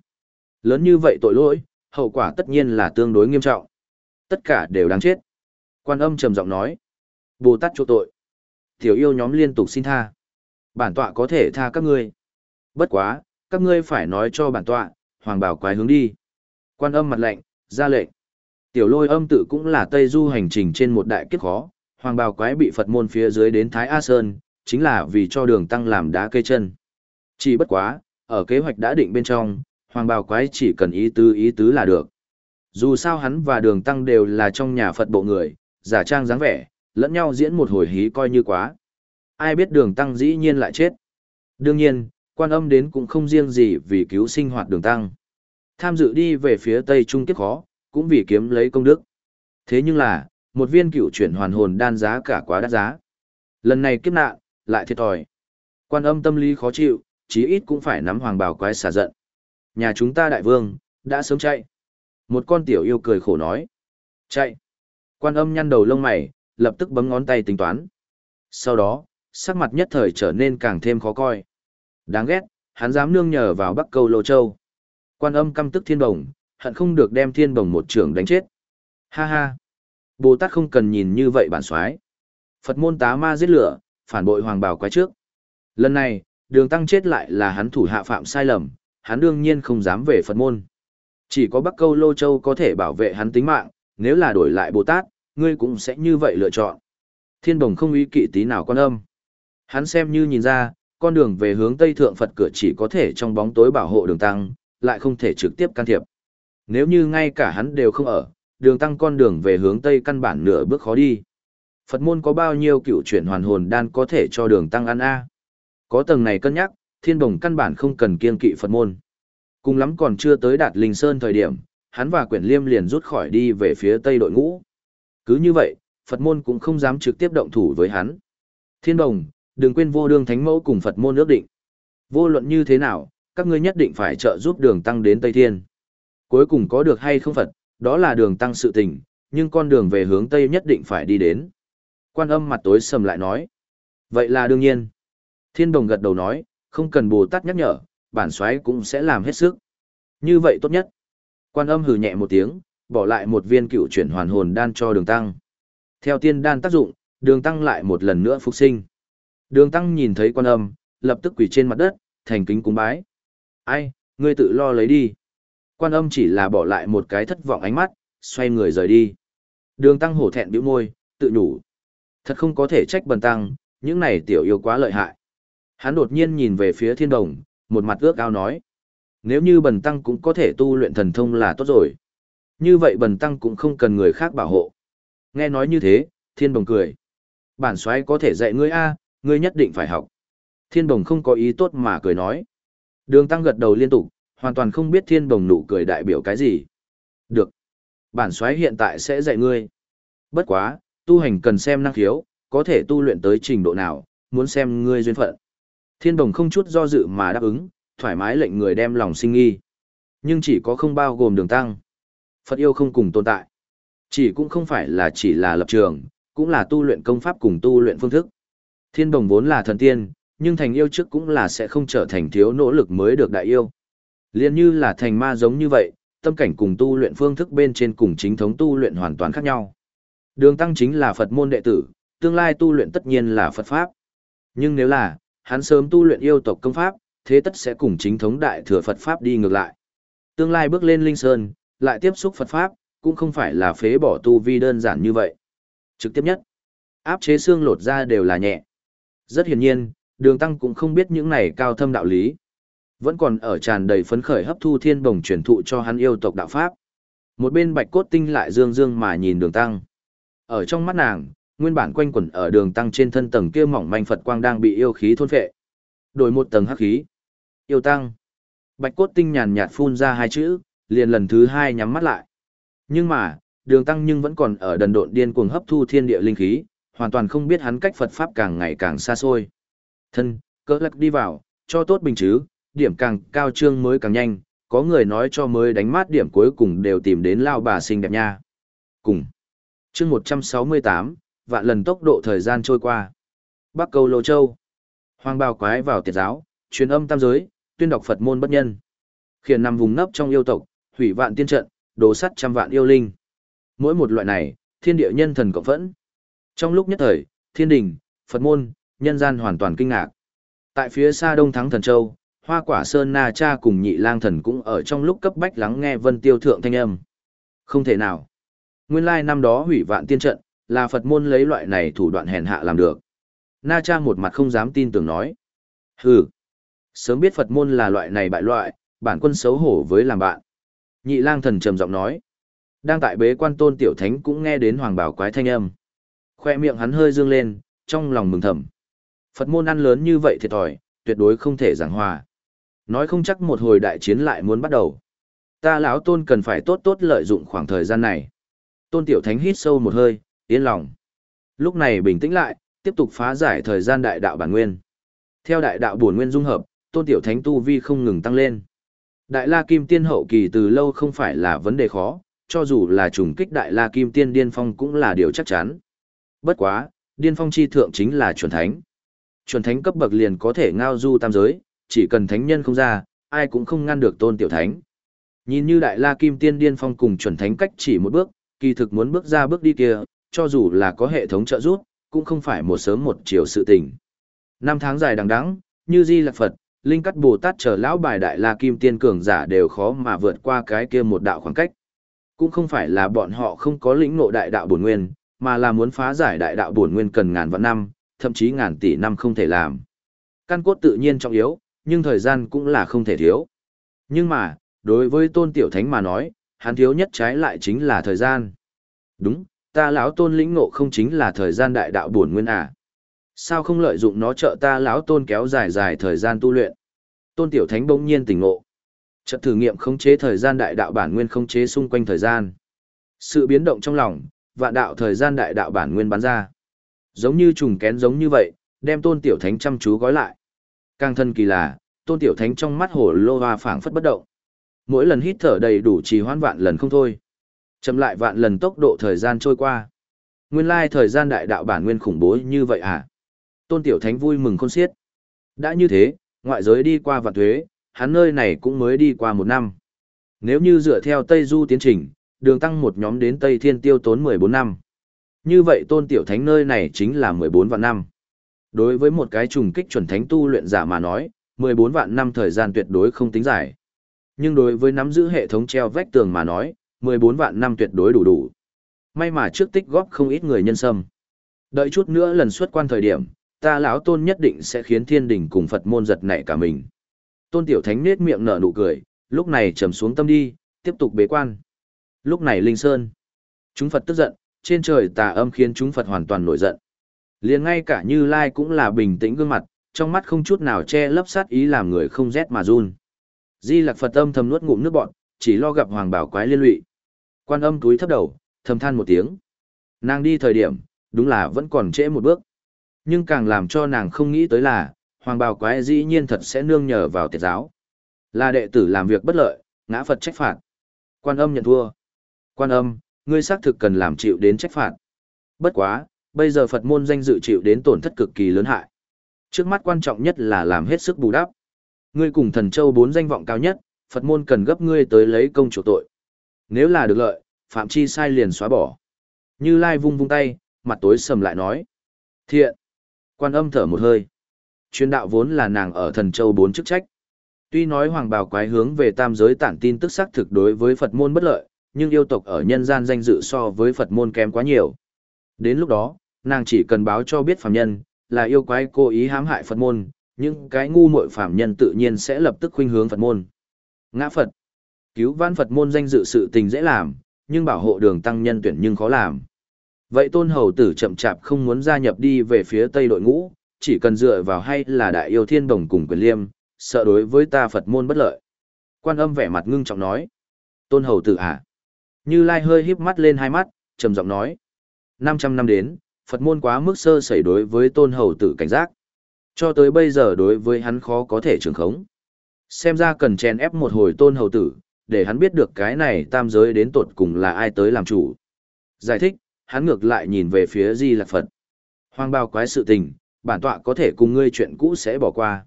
Lớn như vậy tội lỗi, hậu quả tất nhiên là tương đối nghiêm trọng. Tất cả đều đáng chết. Quan âm trầm giọng nói. Bồ Tát chỗ tội. Tiểu yêu nhóm liên tục xin tha. Bản tọa có thể tha các ngươi. Bất quá, các ngươi phải nói cho bản tọa, hoàng bảo quái hướng đi. Quan âm mặt lệnh, ra lệnh. Tiểu lôi âm tự cũng là Tây Du hành trình trên một đại kiếp khó, hoàng bào quái bị Phật môn phía dưới đến Thái A Sơn, chính là vì cho đường tăng làm đá cây chân. Chỉ bất quá, ở kế hoạch đã định bên trong, hoàng bào quái chỉ cần ý tứ ý tứ là được. Dù sao hắn và đường tăng đều là trong nhà Phật bộ người, giả trang dáng vẻ, lẫn nhau diễn một hồi hí coi như quá. Ai biết đường tăng dĩ nhiên lại chết. Đương nhiên, quan âm đến cũng không riêng gì vì cứu sinh hoạt đường tăng. Tham dự đi về phía Tây Trung kiếp khó, cũng vì kiếm lấy công đức. Thế nhưng là, một viên cựu chuyển hoàn hồn đan giá cả quá đắt giá. Lần này kiếp nạn, lại thiệt thòi. Quan âm tâm lý khó chịu, chí ít cũng phải nắm hoàng bào quái xả giận. Nhà chúng ta đại vương, đã sớm chạy. Một con tiểu yêu cười khổ nói. Chạy. Quan âm nhăn đầu lông mày, lập tức bấm ngón tay tính toán. Sau đó, sắc mặt nhất thời trở nên càng thêm khó coi. Đáng ghét, hắn dám nương nhờ vào Bắc Câu Lô Châu. Quan âm căm tức thiên đồng, hận không được đem thiên bồng một trưởng đánh chết. Ha ha! Bồ Tát không cần nhìn như vậy bản soái. Phật môn tá ma giết lửa, phản bội hoàng bào quái trước. Lần này, đường tăng chết lại là hắn thủ hạ phạm sai lầm, hắn đương nhiên không dám về Phật môn. Chỉ có Bắc Câu Lô Châu có thể bảo vệ hắn tính mạng, nếu là đổi lại Bồ Tát, ngươi cũng sẽ như vậy lựa chọn. Thiên Đồng không ý kỵ tí nào con âm. Hắn xem như nhìn ra, con đường về hướng Tây Thượng Phật cửa chỉ có thể trong bóng tối bảo hộ đường tăng, lại không thể trực tiếp can thiệp. Nếu như ngay cả hắn đều không ở, đường tăng con đường về hướng Tây căn bản nửa bước khó đi. Phật môn có bao nhiêu cựu chuyển hoàn hồn đan có thể cho đường tăng ăn a? Có tầng này cân nhắc, thiên đồng căn bản không cần kiên kỵ Phật môn. Cùng lắm còn chưa tới đạt linh sơn thời điểm, hắn và quyển liêm liền rút khỏi đi về phía Tây đội ngũ. Cứ như vậy, Phật môn cũng không dám trực tiếp động thủ với hắn. Thiên đồng, đừng quên vô đường thánh mẫu cùng Phật môn ước định. Vô luận như thế nào, các ngươi nhất định phải trợ giúp đường tăng đến Tây Thiên. Cuối cùng có được hay không Phật, đó là đường tăng sự tình, nhưng con đường về hướng Tây nhất định phải đi đến. Quan âm mặt tối sầm lại nói. Vậy là đương nhiên. Thiên đồng gật đầu nói, không cần Bồ Tát nhắc nhở, bản xoáy cũng sẽ làm hết sức. Như vậy tốt nhất. Quan âm hừ nhẹ một tiếng, bỏ lại một viên cựu chuyển hoàn hồn đan cho đường tăng. Theo tiên đan tác dụng, đường tăng lại một lần nữa phục sinh. Đường tăng nhìn thấy quan âm, lập tức quỳ trên mặt đất, thành kính cúng bái. Ai, ngươi tự lo lấy đi. Quan âm chỉ là bỏ lại một cái thất vọng ánh mắt, xoay người rời đi. Đường tăng hổ thẹn bĩu môi, tự nhủ. Thật không có thể trách bần tăng, những này tiểu yêu quá lợi hại. Hắn đột nhiên nhìn về phía thiên đồng, một mặt ước ao nói. Nếu như bần tăng cũng có thể tu luyện thần thông là tốt rồi. Như vậy bần tăng cũng không cần người khác bảo hộ. Nghe nói như thế, thiên đồng cười. Bản xoáy có thể dạy ngươi A, ngươi nhất định phải học. Thiên đồng không có ý tốt mà cười nói. Đường tăng gật đầu liên tục, hoàn toàn không biết thiên đồng nụ cười đại biểu cái gì. Được. Bản xoáy hiện tại sẽ dạy ngươi. Bất quá, tu hành cần xem năng khiếu, có thể tu luyện tới trình độ nào, muốn xem ngươi duyên phận. Thiên đồng không chút do dự mà đáp ứng, thoải mái lệnh người đem lòng sinh nghi. Nhưng chỉ có không bao gồm đường tăng. Phật yêu không cùng tồn tại. Chỉ cũng không phải là chỉ là lập trường, cũng là tu luyện công pháp cùng tu luyện phương thức. Thiên đồng vốn là thần tiên, nhưng thành yêu trước cũng là sẽ không trở thành thiếu nỗ lực mới được đại yêu. Liên như là thành ma giống như vậy, tâm cảnh cùng tu luyện phương thức bên trên cùng chính thống tu luyện hoàn toàn khác nhau. Đường tăng chính là Phật môn đệ tử, tương lai tu luyện tất nhiên là Phật Pháp. Nhưng nếu là, hắn sớm tu luyện yêu tộc công pháp, thế tất sẽ cùng chính thống đại thừa Phật Pháp đi ngược lại. Tương lai bước lên Linh Sơn, lại tiếp xúc Phật Pháp, cũng không phải là phế bỏ tu vi đơn giản như vậy. Trực tiếp nhất, áp chế xương lột ra đều là nhẹ. Rất hiển nhiên, đường tăng cũng không biết những này cao thâm đạo lý. Vẫn còn ở tràn đầy phấn khởi hấp thu thiên bồng truyền thụ cho hắn yêu tộc đạo Pháp. Một bên bạch cốt tinh lại dương dương mà nhìn đường tăng. Ở trong mắt nàng, nguyên bản quanh quẩn ở đường tăng trên thân tầng kia mỏng manh Phật quang đang bị yêu khí thôn phệ. Đổi một tầng hắc khí. Yêu tăng. Bạch cốt tinh nhàn nhạt phun ra hai chữ, liền lần thứ hai nhắm mắt lại. Nhưng mà, đường tăng nhưng vẫn còn ở đần độn điên cuồng hấp thu thiên địa linh khí, hoàn toàn không biết hắn cách Phật Pháp càng ngày càng xa xôi. Thân, cỡ lắc đi vào, cho tốt bình chứ, điểm càng cao trương mới càng nhanh, có người nói cho mới đánh mát điểm cuối cùng đều tìm đến lao bà xinh đẹp nha. Cùng. chương 168, vạn lần tốc độ thời gian trôi qua. Bắc cầu Lô Châu. Hoàng bào quái vào tiệt giáo, truyền âm tam giới, tuyên đọc Phật môn bất nhân. Khiển nằm vùng nấp trong yêu tộc, hủy vạn tiên trận, đồ sắt trăm vạn yêu linh. Mỗi một loại này, thiên địa nhân thần cộng phẫn. Trong lúc nhất thời, thiên đình, Phật môn, nhân gian hoàn toàn kinh ngạc. Tại phía xa đông thắng thần châu, hoa quả sơn na cha cùng nhị lang thần cũng ở trong lúc cấp bách lắng nghe vân tiêu thượng thanh âm. Không thể nào. Nguyên lai năm đó hủy vạn tiên trận, là Phật môn lấy loại này thủ đoạn hèn hạ làm được. Na cha một mặt không dám tin tưởng nói. Hừ. Sớm biết Phật môn là loại này bại loại, bản quân xấu hổ với làm bạn. Nhị lang thần trầm giọng nói. Đang tại bế quan tôn tiểu thánh cũng nghe đến hoàng bảo quái thanh âm. Khoe miệng hắn hơi dương lên, trong lòng mừng thầm. Phật môn ăn lớn như vậy thiệt thòi, tuyệt đối không thể giảng hòa. Nói không chắc một hồi đại chiến lại muốn bắt đầu. Ta lão tôn cần phải tốt tốt lợi dụng khoảng thời gian này. Tôn tiểu thánh hít sâu một hơi, yên lòng. Lúc này bình tĩnh lại, tiếp tục phá giải thời gian đại đạo bản nguyên. Theo đại đạo bổn nguyên dung hợp, tôn tiểu thánh tu vi không ngừng tăng lên. Đại la kim tiên hậu kỳ từ lâu không phải là vấn đề khó, cho dù là trùng kích đại la kim tiên điên phong cũng là điều chắc chắn. Bất quá, điên phong chi thượng chính là chuẩn thánh. Chuẩn thánh cấp bậc liền có thể ngao du tam giới, chỉ cần thánh nhân không ra, ai cũng không ngăn được tôn tiểu thánh. Nhìn như đại la kim tiên điên phong cùng chuẩn thánh cách chỉ một bước, kỳ thực muốn bước ra bước đi kia, cho dù là có hệ thống trợ giúp, cũng không phải một sớm một chiều sự tình. Năm tháng dài đằng đẵng, như Di Lạc Phật, Linh Cắt Bồ Tát chờ lão bài đại la kim tiên cường giả đều khó mà vượt qua cái kia một đạo khoảng cách. Cũng không phải là bọn họ không có lĩnh ngộ đại đạo bổn nguyên, mà là muốn phá giải đại đạo bổn nguyên cần ngàn vạn năm, thậm chí ngàn tỷ năm không thể làm. Căn cốt tự nhiên trọng yếu, nhưng thời gian cũng là không thể thiếu. Nhưng mà, đối với tôn tiểu thánh mà nói, hắn thiếu nhất trái lại chính là thời gian. Đúng, ta lão tôn lĩnh ngộ không chính là thời gian đại đạo bổn nguyên à? Sao không lợi dụng nó trợ ta lão tôn kéo dài dài thời gian tu luyện? Tôn tiểu thánh bỗng nhiên tỉnh ngộ. Chợt thử nghiệm khống chế thời gian đại đạo bản nguyên khống chế xung quanh thời gian. Sự biến động trong lòng, vạn đạo thời gian đại đạo bản nguyên bắn ra. Giống như trùng kén giống như vậy, đem tôn tiểu thánh chăm chú gói lại. Càng thân kỳ là, tôn tiểu thánh trong mắt hồ lô hoa phảng phất bất động. Mỗi lần hít thở đầy đủ trì hoãn vạn lần không thôi. Chậm lại vạn lần tốc độ thời gian trôi qua. Nguyên lai thời gian đại đạo bản nguyên khủng bố như vậy à? Tôn tiểu thánh vui mừng khôn xiết. Đã như thế, ngoại giới đi qua vạn thuế, hắn nơi này cũng mới đi qua một năm. Nếu như dựa theo Tây Du tiến trình, đường tăng một nhóm đến Tây Thiên tiêu tốn 14 năm. Như vậy tôn tiểu thánh nơi này chính là 14 vạn năm. Đối với một cái trùng kích chuẩn thánh tu luyện giả mà nói, 14 vạn năm thời gian tuyệt đối không tính dài. Nhưng đối với nắm giữ hệ thống treo vách tường mà nói, 14 vạn năm tuyệt đối đủ đủ. May mà trước tích góp không ít người nhân sâm. Đợi chút nữa lần xuất quan thời điểm, ta lão tôn nhất định sẽ khiến thiên đình cùng Phật môn giật nảy cả mình. Tôn Tiểu Thánh nết miệng nở nụ cười, lúc này trầm xuống tâm đi, tiếp tục bế quan. Lúc này Linh Sơn, chúng Phật tức giận, trên trời tà âm khiến chúng Phật hoàn toàn nổi giận. liền ngay cả Như Lai cũng là bình tĩnh gương mặt, trong mắt không chút nào che lấp sát ý làm người không rét mà run. Di Lặc Phật âm thầm nuốt ngụm nước bọn, chỉ lo gặp Hoàng Bảo Quái liên lụy. Quan âm túi thấp đầu, thầm than một tiếng. Nàng đi thời điểm, đúng là vẫn còn trễ một bước. Nhưng càng làm cho nàng không nghĩ tới là, Hoàng bào Quái dĩ nhiên thật sẽ nương nhờ vào tiệt giáo. Là đệ tử làm việc bất lợi, ngã Phật trách phạt. Quan âm nhận thua. Quan âm, ngươi xác thực cần làm chịu đến trách phạt. Bất quá, bây giờ Phật môn danh dự chịu đến tổn thất cực kỳ lớn hại. Trước mắt quan trọng nhất là làm hết sức bù đắp. Ngươi cùng thần châu bốn danh vọng cao nhất, Phật môn cần gấp ngươi tới lấy công chủ tội. Nếu là được lợi, Phạm Chi sai liền xóa bỏ. Như Lai vung vung tay, mặt tối sầm lại nói. Thiện. Quan âm thở một hơi. Chuyên đạo vốn là nàng ở thần châu bốn chức trách. Tuy nói hoàng bào quái hướng về tam giới tản tin tức xác thực đối với Phật môn bất lợi, nhưng yêu tộc ở nhân gian danh dự so với Phật môn kém quá nhiều. Đến lúc đó, nàng chỉ cần báo cho biết phàm nhân, là yêu quái cố ý hãm hại Phật môn, những cái ngu muội phàm nhân tự nhiên sẽ lập tức khuynh hướng Phật môn. Ngã Phật. Cứu vãn Phật môn danh dự sự tình dễ làm, nhưng bảo hộ đường tăng nhân tuyển nhưng khó làm. Vậy tôn hầu tử chậm chạp không muốn gia nhập đi về phía tây đội ngũ, chỉ cần dựa vào hay là đại yêu thiên đồng cùng quyền liêm, sợ đối với ta Phật môn bất lợi. Quan âm vẻ mặt ngưng trọng nói. Tôn hầu tử à? Như Lai hơi híp mắt lên hai mắt, trầm giọng nói. 500 năm đến, Phật môn quá mức sơ sẩy đối với tôn hầu tử cảnh giác. Cho tới bây giờ đối với hắn khó có thể trường khống. Xem ra cần chèn ép một hồi tôn hầu tử, để hắn biết được cái này tam giới đến tột cùng là ai tới làm chủ. Giải thích, hắn ngược lại nhìn về phía Di Lạc Phật. Hoàng bao quái sự tình, bản tọa có thể cùng ngươi chuyện cũ sẽ bỏ qua.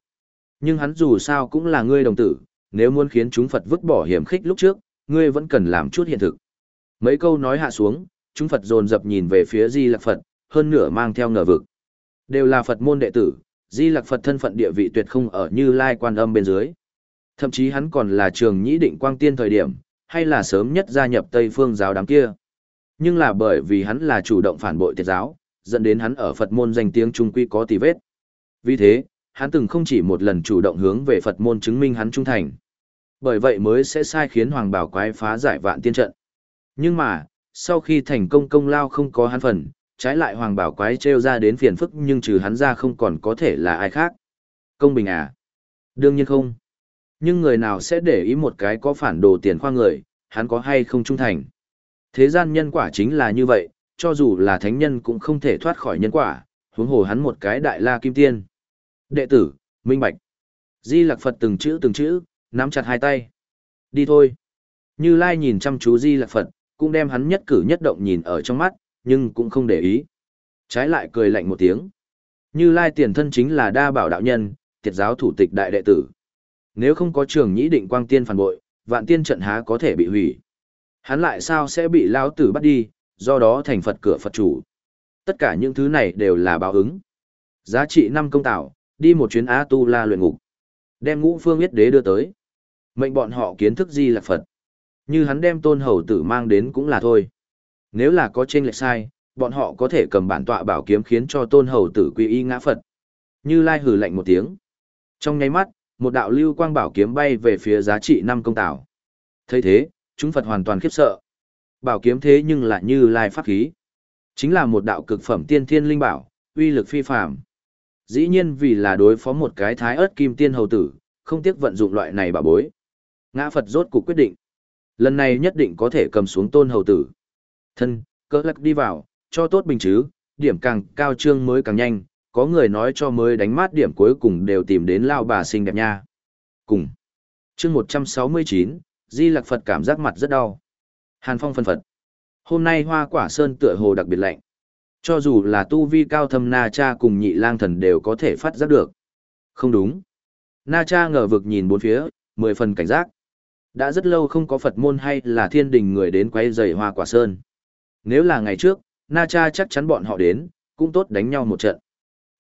Nhưng hắn dù sao cũng là ngươi đồng tử, nếu muốn khiến chúng Phật vứt bỏ hiểm khích lúc trước, ngươi vẫn cần làm chút hiện thực. Mấy câu nói hạ xuống, chúng Phật dồn dập nhìn về phía Di Lạc Phật, hơn nửa mang theo ngờ vực. Đều là Phật môn đệ tử, Di Lạc Phật thân phận địa vị tuyệt không ở như Lai Quan Âm bên dưới. Thậm chí hắn còn là trường nhĩ định quang tiên thời điểm, hay là sớm nhất gia nhập Tây phương giáo đám kia. Nhưng là bởi vì hắn là chủ động phản bội tiệt giáo, dẫn đến hắn ở Phật môn danh tiếng trung quy có tì vết. Vì thế, hắn từng không chỉ một lần chủ động hướng về Phật môn chứng minh hắn trung thành. Bởi vậy mới sẽ sai khiến Hoàng Bảo Quái phá giải vạn tiên trận. Nhưng mà, sau khi thành công công lao không có hắn phần, trái lại Hoàng Bảo Quái trêu ra đến phiền phức nhưng trừ hắn ra không còn có thể là ai khác. Công bình à? Đương nhiên không. Nhưng người nào sẽ để ý một cái có phản đồ tiền khoa người, hắn có hay không trung thành. Thế gian nhân quả chính là như vậy, cho dù là thánh nhân cũng không thể thoát khỏi nhân quả, huống hồ hắn một cái đại la kim tiên. Đệ tử, minh bạch. Di Lặc Phật từng chữ từng chữ, nắm chặt hai tay. Đi thôi. Như Lai nhìn chăm chú Di Lặc Phật, cũng đem hắn nhất cử nhất động nhìn ở trong mắt, nhưng cũng không để ý. Trái lại cười lạnh một tiếng. Như Lai tiền thân chính là đa bảo đạo nhân, tiệt giáo thủ tịch đại đệ tử. Nếu không có trường nhĩ định quang tiên phản bội, vạn tiên trận há có thể bị hủy. Hắn lại sao sẽ bị lão tử bắt đi, do đó thành Phật cửa Phật chủ. Tất cả những thứ này đều là báo ứng. Giá trị năm công tạo, đi một chuyến Á Tu La luyện ngục. Đem ngũ phương yết đế đưa tới. Mệnh bọn họ kiến thức gì là Phật. Như hắn đem tôn hầu tử mang đến cũng là thôi. Nếu là có trên lệch sai, bọn họ có thể cầm bản tọa bảo kiếm khiến cho tôn hầu tử quy y ngã Phật. Như Lai hử lạnh một tiếng. Trong nháy mắt, một đạo lưu quang bảo kiếm bay về phía giá trị năm công tảo. thấy thế, chúng Phật hoàn toàn khiếp sợ. Bảo kiếm thế nhưng lại như Lai pháp khí. Chính là một đạo cực phẩm tiên thiên linh bảo, uy lực phi phàm. Dĩ nhiên vì là đối phó một cái thái ớt kim tiên hầu tử, không tiếc vận dụng loại này bảo bối. Ngã Phật rốt cuộc quyết định. Lần này nhất định có thể cầm xuống tôn hầu tử. Thân, cỡ lắc đi vào, cho tốt bình chứ, điểm càng cao trương mới càng nhanh, có người nói cho mới đánh mát điểm cuối cùng đều tìm đến lao bà xinh đẹp nha. Cùng. chương 169, Di Lạc Phật cảm giác mặt rất đau. Hàn Phong phân phật. Hôm nay hoa quả sơn tựa hồ đặc biệt lạnh. Cho dù là tu vi cao thâm Na Cha cùng nhị lang thần đều có thể phát giác được. Không đúng. Na Cha ngờ vực nhìn bốn phía, mười phần cảnh giác. Đã rất lâu không có Phật môn hay là thiên đình người đến quay rầy hoa quả sơn. Nếu là ngày trước, Na Cha chắc chắn bọn họ đến, cũng tốt đánh nhau một trận.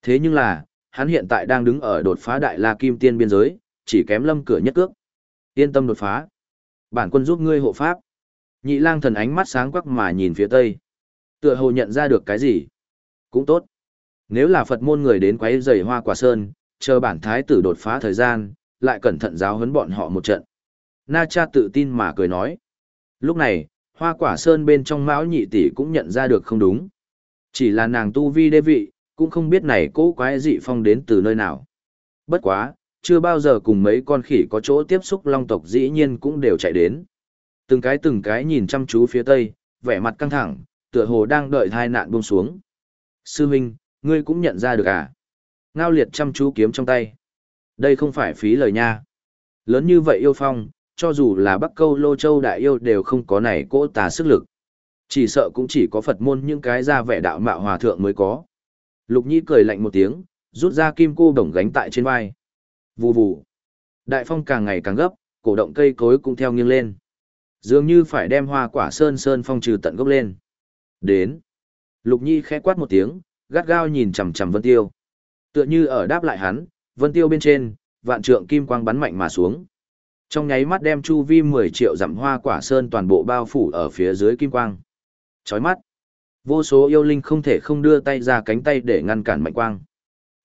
Thế nhưng là, hắn hiện tại đang đứng ở đột phá đại la kim tiên biên giới, chỉ kém lâm cửa nhất cước. Yên tâm đột phá. Bản quân giúp ngươi hộ pháp. Nhị lang thần ánh mắt sáng quắc mà nhìn phía tây. Tựa hồ nhận ra được cái gì. Cũng tốt. Nếu là Phật môn người đến quấy rầy hoa quả sơn, chờ bản thái tử đột phá thời gian, lại cẩn thận giáo huấn bọn họ một trận. Na cha tự tin mà cười nói. Lúc này, hoa quả sơn bên trong mão nhị tỷ cũng nhận ra được không đúng. Chỉ là nàng tu vi đê vị, cũng không biết này cố quái dị phong đến từ nơi nào. Bất quá, chưa bao giờ cùng mấy con khỉ có chỗ tiếp xúc long tộc dĩ nhiên cũng đều chạy đến. Từng cái từng cái nhìn chăm chú phía tây, vẻ mặt căng thẳng, tựa hồ đang đợi thai nạn buông xuống. Sư huynh, ngươi cũng nhận ra được à? Ngao liệt chăm chú kiếm trong tay. Đây không phải phí lời nha. Lớn như vậy yêu phong, cho dù là Bắc Câu Lô Châu Đại Yêu đều không có này cỗ tà sức lực. Chỉ sợ cũng chỉ có Phật môn những cái ra vẻ đạo mạo hòa thượng mới có. Lục Nhi cười lạnh một tiếng, rút ra kim cô đồng gánh tại trên vai. Vù vù. Đại phong càng ngày càng gấp, cổ động cây cối cũng theo nghiêng lên. Dường như phải đem hoa quả sơn sơn phong trừ tận gốc lên. Đến. Lục Nhi khẽ quát một tiếng, gắt gao nhìn chằm chằm Vân Tiêu. Tựa như ở đáp lại hắn, Vân Tiêu bên trên, vạn trượng kim quang bắn mạnh mà xuống. Trong nháy mắt đem chu vi 10 triệu dặm hoa quả sơn toàn bộ bao phủ ở phía dưới kim quang. Chói mắt. Vô số yêu linh không thể không đưa tay ra cánh tay để ngăn cản mạnh quang.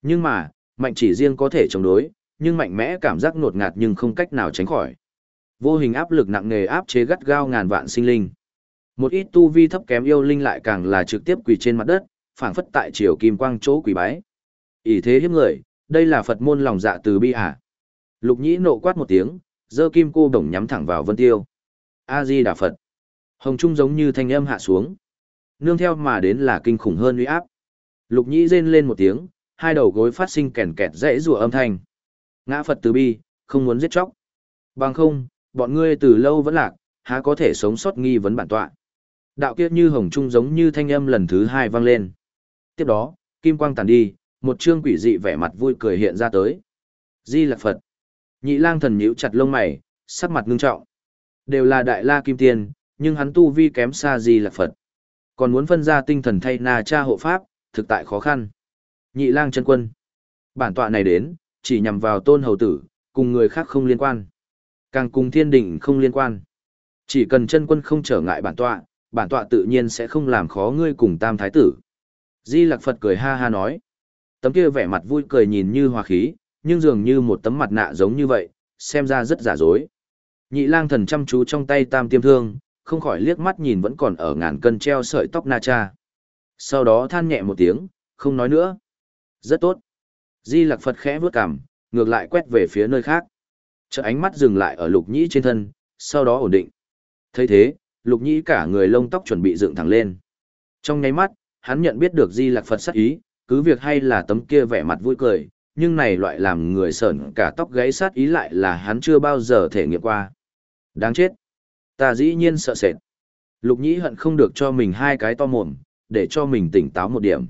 Nhưng mà, mạnh chỉ riêng có thể chống đối, nhưng mạnh mẽ cảm giác nột ngạt nhưng không cách nào tránh khỏi. Vô hình áp lực nặng nề áp chế gắt gao ngàn vạn sinh linh. Một ít tu vi thấp kém yêu linh lại càng là trực tiếp quỳ trên mặt đất, phảng phất tại chiều kim quang chỗ quỳ bái. ỷ thế hiếp người, đây là Phật môn lòng dạ từ bi à. Lục nhĩ nộ quát một tiếng, dơ kim cô đồng nhắm thẳng vào vân tiêu. A-di Đà Phật. Hồng Trung giống như thanh âm hạ xuống. Nương theo mà đến là kinh khủng hơn uy áp. Lục nhĩ rên lên một tiếng, hai đầu gối phát sinh kèn kẹt rẽ rùa âm thanh. Ngã Phật từ bi, không muốn giết chóc. Bằng không, bọn ngươi từ lâu vẫn lạc, há có thể sống sót nghi vấn bản tọa. Đạo kiếp như hồng trung giống như thanh âm lần thứ hai vang lên. Tiếp đó, kim quang tàn đi, một trương quỷ dị vẻ mặt vui cười hiện ra tới. Di Lạc Phật. Nhị lang thần nhíu chặt lông mày, sắc mặt ngưng trọng. Đều là đại la kim tiên, nhưng hắn tu vi kém xa Di Lạc Phật. Còn muốn phân ra tinh thần thay na cha hộ pháp, thực tại khó khăn. Nhị lang chân quân. Bản tọa này đến, chỉ nhằm vào tôn hầu tử, cùng người khác không liên quan. Càng cùng thiên đình không liên quan. Chỉ cần chân quân không trở ngại bản tọa, bản tọa tự nhiên sẽ không làm khó ngươi cùng tam thái tử. Di Lạc Phật cười ha ha nói. Tấm kia vẻ mặt vui cười nhìn như hòa khí, nhưng dường như một tấm mặt nạ giống như vậy, xem ra rất giả dối. Nhị lang thần chăm chú trong tay tam tiêm thương, không khỏi liếc mắt nhìn vẫn còn ở ngàn cân treo sợi tóc na cha. Sau đó than nhẹ một tiếng, không nói nữa. Rất tốt. Di Lặc Phật khẽ vướt cằm, ngược lại quét về phía nơi khác. Chợt ánh mắt dừng lại ở lục nhĩ trên thân, sau đó ổn định. thấy thế, lục nhĩ cả người lông tóc chuẩn bị dựng thẳng lên. Trong nháy mắt, hắn nhận biết được Di Lặc Phật sắc ý, cứ việc hay là tấm kia vẻ mặt vui cười, nhưng này loại làm người sởn cả tóc gáy sát ý lại là hắn chưa bao giờ thể nghiệm qua. Đáng chết. Ta dĩ nhiên sợ sệt. Lục nhĩ hận không được cho mình hai cái to mồm, để cho mình tỉnh táo một điểm.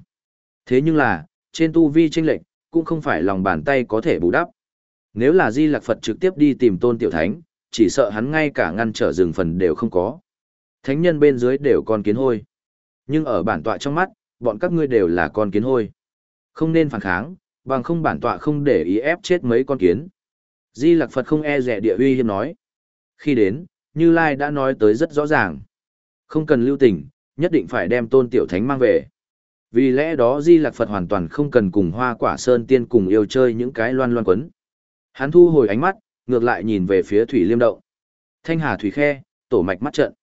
Thế nhưng là, trên tu vi chênh lệch, cũng không phải lòng bàn tay có thể bù đắp. Nếu là Di Lạc Phật trực tiếp đi tìm tôn tiểu thánh, chỉ sợ hắn ngay cả ngăn trở rừng phần đều không có. Thánh nhân bên dưới đều con kiến hôi. Nhưng ở bản tọa trong mắt, bọn các ngươi đều là con kiến hôi. Không nên phản kháng, bằng không bản tọa không để ý ép chết mấy con kiến. Di Lạc Phật không e rẻ địa uy hiếp nói. Khi đến, Như Lai đã nói tới rất rõ ràng. Không cần lưu tình, nhất định phải đem tôn tiểu thánh mang về. Vì lẽ đó Di Lạc Phật hoàn toàn không cần cùng hoa quả sơn tiên cùng yêu chơi những cái loan loan quấn. Hắn thu hồi ánh mắt, ngược lại nhìn về phía Thủy Liêm Động. Thanh Hà Thủy Khe, tổ mạch mắt trận.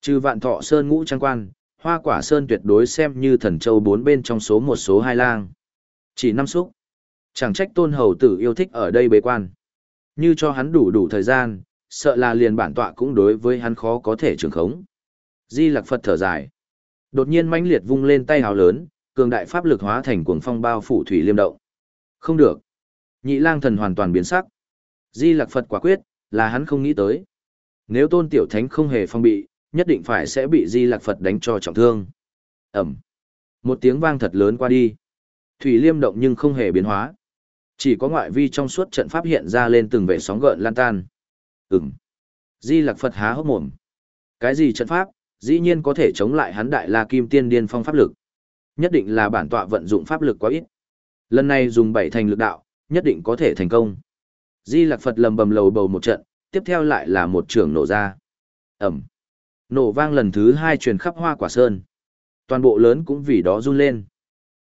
Trừ vạn thọ sơn ngũ trang quan, hoa quả sơn tuyệt đối xem như thần châu bốn bên trong số một số hai lang. Chỉ năm xúc. Chẳng trách tôn hầu tử yêu thích ở đây bế quan. Như cho hắn đủ đủ thời gian, sợ là liền bản tọa cũng đối với hắn khó có thể trường khống. Di Lạc Phật thở dài. Đột nhiên mãnh liệt vung lên tay hào lớn, cường đại pháp lực hóa thành cuồng phong bao phủ thủy liêm động. Không được. Nhị lang thần hoàn toàn biến sắc. Di Lạc Phật quả quyết, là hắn không nghĩ tới. Nếu tôn tiểu thánh không hề phong bị, nhất định phải sẽ bị Di Lạc Phật đánh cho trọng thương. Ẩm. Một tiếng vang thật lớn qua đi. Thủy liêm động nhưng không hề biến hóa. Chỉ có ngoại vi trong suốt trận pháp hiện ra lên từng vẻ sóng gợn lan tan. Ừm. Di Lạc Phật há hốc mồm. Cái gì trận pháp, dĩ nhiên có thể chống lại hắn đại la kim tiên điên phong pháp lực. Nhất định là bản tọa vận dụng pháp lực quá ít. Lần này dùng bảy thành lực đạo, nhất định có thể thành công. Di Lạc Phật lầm bầm lầu bầu một trận, tiếp theo lại là một trường nổ ra. Ẩm. Nổ vang lần thứ hai truyền khắp hoa quả sơn. Toàn bộ lớn cũng vì đó run lên.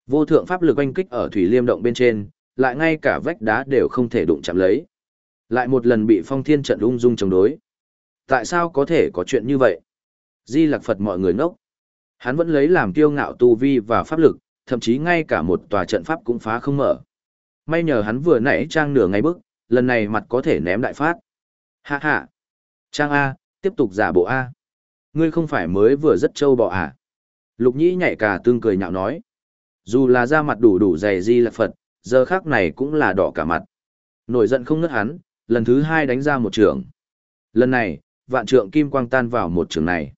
Vô thượng pháp lực oanh kích ở thủy liêm động bên trên, lại ngay cả vách đá đều không thể đụng chạm lấy. Lại một lần bị phong thiên trận ung dung chống đối. Tại sao có thể có chuyện như vậy? Di Lặc Phật mọi người ngốc. Hắn vẫn lấy làm kiêu ngạo tu vi và pháp lực, thậm chí ngay cả một tòa trận pháp cũng phá không mở. May nhờ hắn vừa nãy trang nửa ngày bước, lần này mặt có thể ném đại phát. Hạ hạ. Trang A, tiếp tục giả bộ A. Ngươi không phải mới vừa rất trâu bọ à? Lục nhĩ nhảy cả tương cười nhạo nói. Dù là da mặt đủ đủ dày di lạc Phật, giờ khác này cũng là đỏ cả mặt. Nổi giận không ngất hắn, lần thứ hai đánh ra một trường. Lần này, vạn trượng kim quang tan vào một trường này.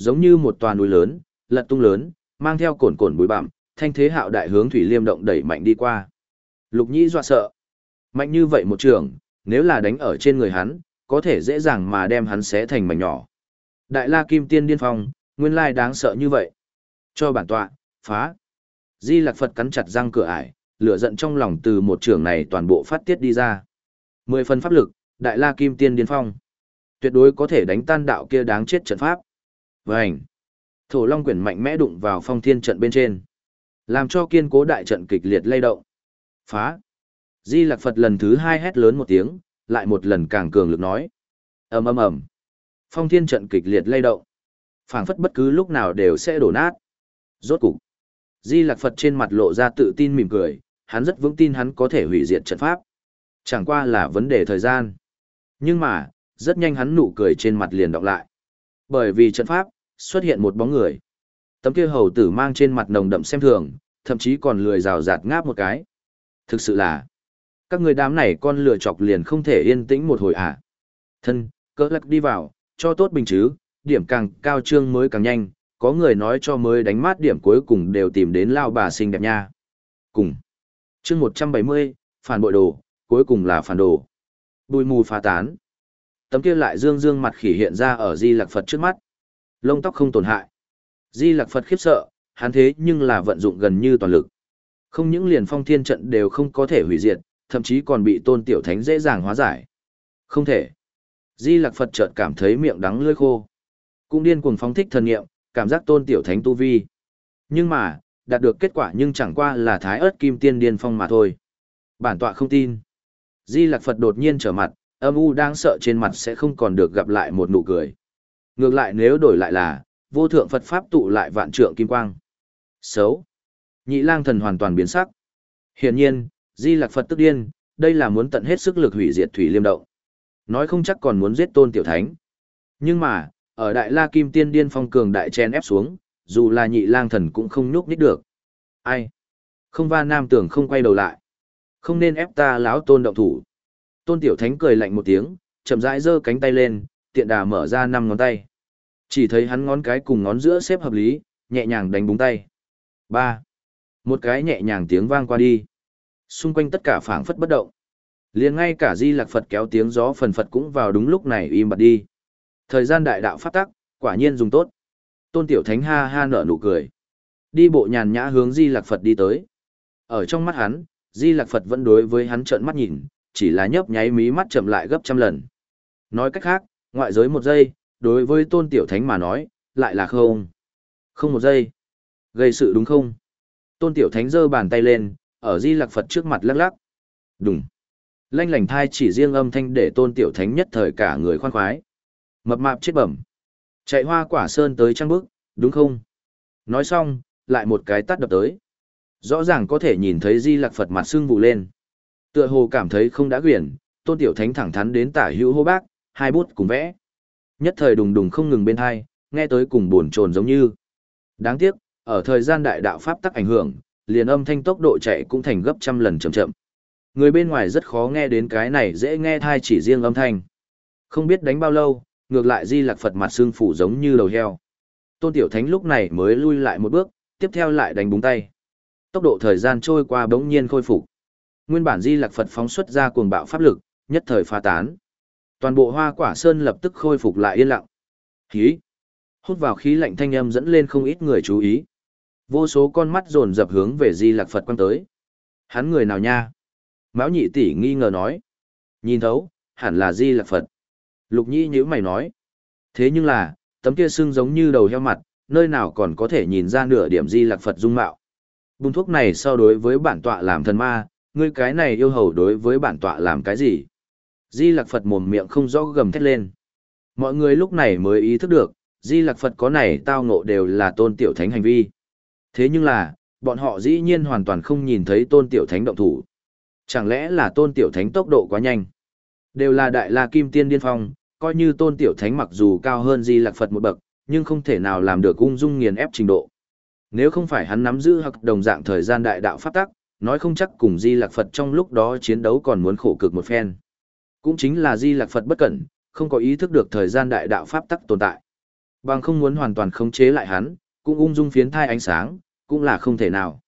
Giống như một tòa núi lớn, lật tung lớn, mang theo cồn cồn bụi bặm, thanh thế hạo đại hướng thủy liêm động đẩy mạnh đi qua. Lục nhĩ dọa sợ. Mạnh như vậy một trường, nếu là đánh ở trên người hắn, có thể dễ dàng mà đem hắn xé thành mảnh nhỏ. Đại la kim tiên điên phong, nguyên lai đáng sợ như vậy. Cho bản tọa, phá. Di lạc Phật cắn chặt răng cửa ải, lửa giận trong lòng từ một trường này toàn bộ phát tiết đi ra. Mười phần pháp lực, đại la kim tiên điên phong. Tuyệt đối có thể đánh tan đạo kia đáng chết trận pháp. Vành. Thổ Long quyển mạnh mẽ đụng vào phong thiên trận bên trên. Làm cho kiên cố đại trận kịch liệt lay động. Phá. Di lạc Phật lần thứ hai hét lớn một tiếng, lại một lần càng cường lực nói. ầm ầm ầm. Phong thiên trận kịch liệt lay động. phảng phất bất cứ lúc nào đều sẽ đổ nát. Rốt cục. Di lạc Phật trên mặt lộ ra tự tin mỉm cười, hắn rất vững tin hắn có thể hủy diệt trận pháp. Chẳng qua là vấn đề thời gian. Nhưng mà, rất nhanh hắn nụ cười trên mặt liền đọc lại. Bởi vì trận pháp, xuất hiện một bóng người. Tấm kia hầu tử mang trên mặt nồng đậm xem thường, thậm chí còn lười rào rạt ngáp một cái. Thực sự là, các người đám này con lừa chọc liền không thể yên tĩnh một hồi à. Thân, cỡ lắc đi vào, cho tốt bình chứ, điểm càng cao trương mới càng nhanh, có người nói cho mới đánh mát điểm cuối cùng đều tìm đến lao bà xinh đẹp nha. Cùng. chương 170, phản bội đồ, cuối cùng là phản đồ. Bùi mù phá tán. Tấm kia lại dương dương mặt khỉ hiện ra ở Di Lạc Phật trước mắt. Lông tóc không tổn hại. Di Lạc Phật khiếp sợ, hắn thế nhưng là vận dụng gần như toàn lực. Không những liền phong thiên trận đều không có thể hủy diệt, thậm chí còn bị tôn tiểu thánh dễ dàng hóa giải. Không thể. Di Lạc Phật chợt cảm thấy miệng đắng lưỡi khô. Cũng điên cuồng phóng thích thần nghiệm, cảm giác tôn tiểu thánh tu vi. Nhưng mà, đạt được kết quả nhưng chẳng qua là thái ớt kim tiên điên phong mà thôi. Bản tọa không tin. Di Lạc Phật đột nhiên trở mặt, âm u đang sợ trên mặt sẽ không còn được gặp lại một nụ cười. Ngược lại nếu đổi lại là, vô thượng Phật Pháp tụ lại vạn trượng kim quang. Xấu. Nhị lang thần hoàn toàn biến sắc. Hiển nhiên, Di Lạc Phật tức điên, đây là muốn tận hết sức lực hủy diệt Thủy Liêm Động. Nói không chắc còn muốn giết tôn tiểu thánh. Nhưng mà, ở Đại La Kim Tiên Điên Phong cường đại chen ép xuống, dù là nhị lang thần cũng không nhúc nhích được. Ai? Không va nam tưởng không quay đầu lại. Không nên ép ta lão tôn động thủ. Tôn tiểu thánh cười lạnh một tiếng, chậm rãi giơ cánh tay lên, tiện đà mở ra năm ngón tay. Chỉ thấy hắn ngón cái cùng ngón giữa xếp hợp lý, nhẹ nhàng đánh búng tay. ba Một cái nhẹ nhàng tiếng vang qua đi. Xung quanh tất cả phảng phất bất động. liền ngay cả Di Lạc Phật kéo tiếng gió phần Phật cũng vào đúng lúc này im bặt đi. Thời gian đại đạo phát tắc, quả nhiên dùng tốt. Tôn Tiểu Thánh ha ha nở nụ cười. Đi bộ nhàn nhã hướng Di Lạc Phật đi tới. Ở trong mắt hắn, Di Lạc Phật vẫn đối với hắn trợn mắt nhìn, chỉ là nhấp nháy mí mắt chậm lại gấp trăm lần. Nói cách khác, ngoại giới một giây, đối với Tôn Tiểu Thánh mà nói, lại là không. Không một giây. Gây sự đúng không? Tôn Tiểu Thánh giơ bàn tay lên, ở Di Lạc Phật trước mặt lắc lắc. Đúng. Lanh lảnh thai chỉ riêng âm thanh để Tôn Tiểu Thánh nhất thời cả người khoan khoái. Mập mạp chết bẩm. Chạy hoa quả sơn tới trăng bước, đúng không? Nói xong, lại một cái tắt đập tới. Rõ ràng có thể nhìn thấy Di Lạc Phật mặt xương vụ lên. Tựa hồ cảm thấy không đã quyển, Tôn Tiểu Thánh thẳng thắn đến tả hữu hô bác, hai bút cùng vẽ. Nhất thời đùng đùng không ngừng bên hai, nghe tới cùng buồn trồn giống như. Đáng tiếc, ở thời gian đại đạo pháp tắc ảnh hưởng, liền âm thanh tốc độ chạy cũng thành gấp trăm lần chậm chậm. Người bên ngoài rất khó nghe đến cái này dễ nghe thai chỉ riêng âm thanh. Không biết đánh bao lâu, ngược lại di lạc Phật mặt xương phủ giống như đầu heo. Tôn Tiểu Thánh lúc này mới lui lại một bước, tiếp theo lại đánh búng tay. Tốc độ thời gian trôi qua bỗng nhiên khôi phục. Nguyên bản di lạc Phật phóng xuất ra cuồng bạo pháp lực, nhất thời pha tán. Toàn bộ hoa quả sơn lập tức khôi phục lại yên lặng. Khí. Hút vào khí lạnh thanh âm dẫn lên không ít người chú ý. Vô số con mắt dồn dập hướng về di lạc Phật quan tới. Hắn người nào nha? Mão nhị tỷ nghi ngờ nói. Nhìn thấu, hẳn là di lạc Phật. Lục nhi nhữ mày nói. Thế nhưng là, tấm kia xương giống như đầu heo mặt, nơi nào còn có thể nhìn ra nửa điểm di lạc Phật dung mạo. Bùn thuốc này so đối với bản tọa làm thần ma, ngươi cái này yêu hầu đối với bản tọa làm cái gì? Di lạc Phật mồm miệng không rõ gầm thét lên. Mọi người lúc này mới ý thức được, Di lạc Phật có này tao ngộ đều là tôn tiểu thánh hành vi. Thế nhưng là, bọn họ dĩ nhiên hoàn toàn không nhìn thấy tôn tiểu thánh động thủ. Chẳng lẽ là tôn tiểu thánh tốc độ quá nhanh? Đều là đại la kim tiên điên phong, coi như tôn tiểu thánh mặc dù cao hơn di lạc Phật một bậc, nhưng không thể nào làm được ung dung nghiền ép trình độ. Nếu không phải hắn nắm giữ hoặc đồng dạng thời gian đại đạo pháp tắc, nói không chắc cùng di lạc Phật trong lúc đó chiến đấu còn muốn khổ cực một phen. Cũng chính là di lạc Phật bất cẩn, không có ý thức được thời gian đại đạo pháp tắc tồn tại. Bằng không muốn hoàn toàn khống chế lại hắn, cũng ung dung phiến thai ánh sáng, cũng là không thể nào.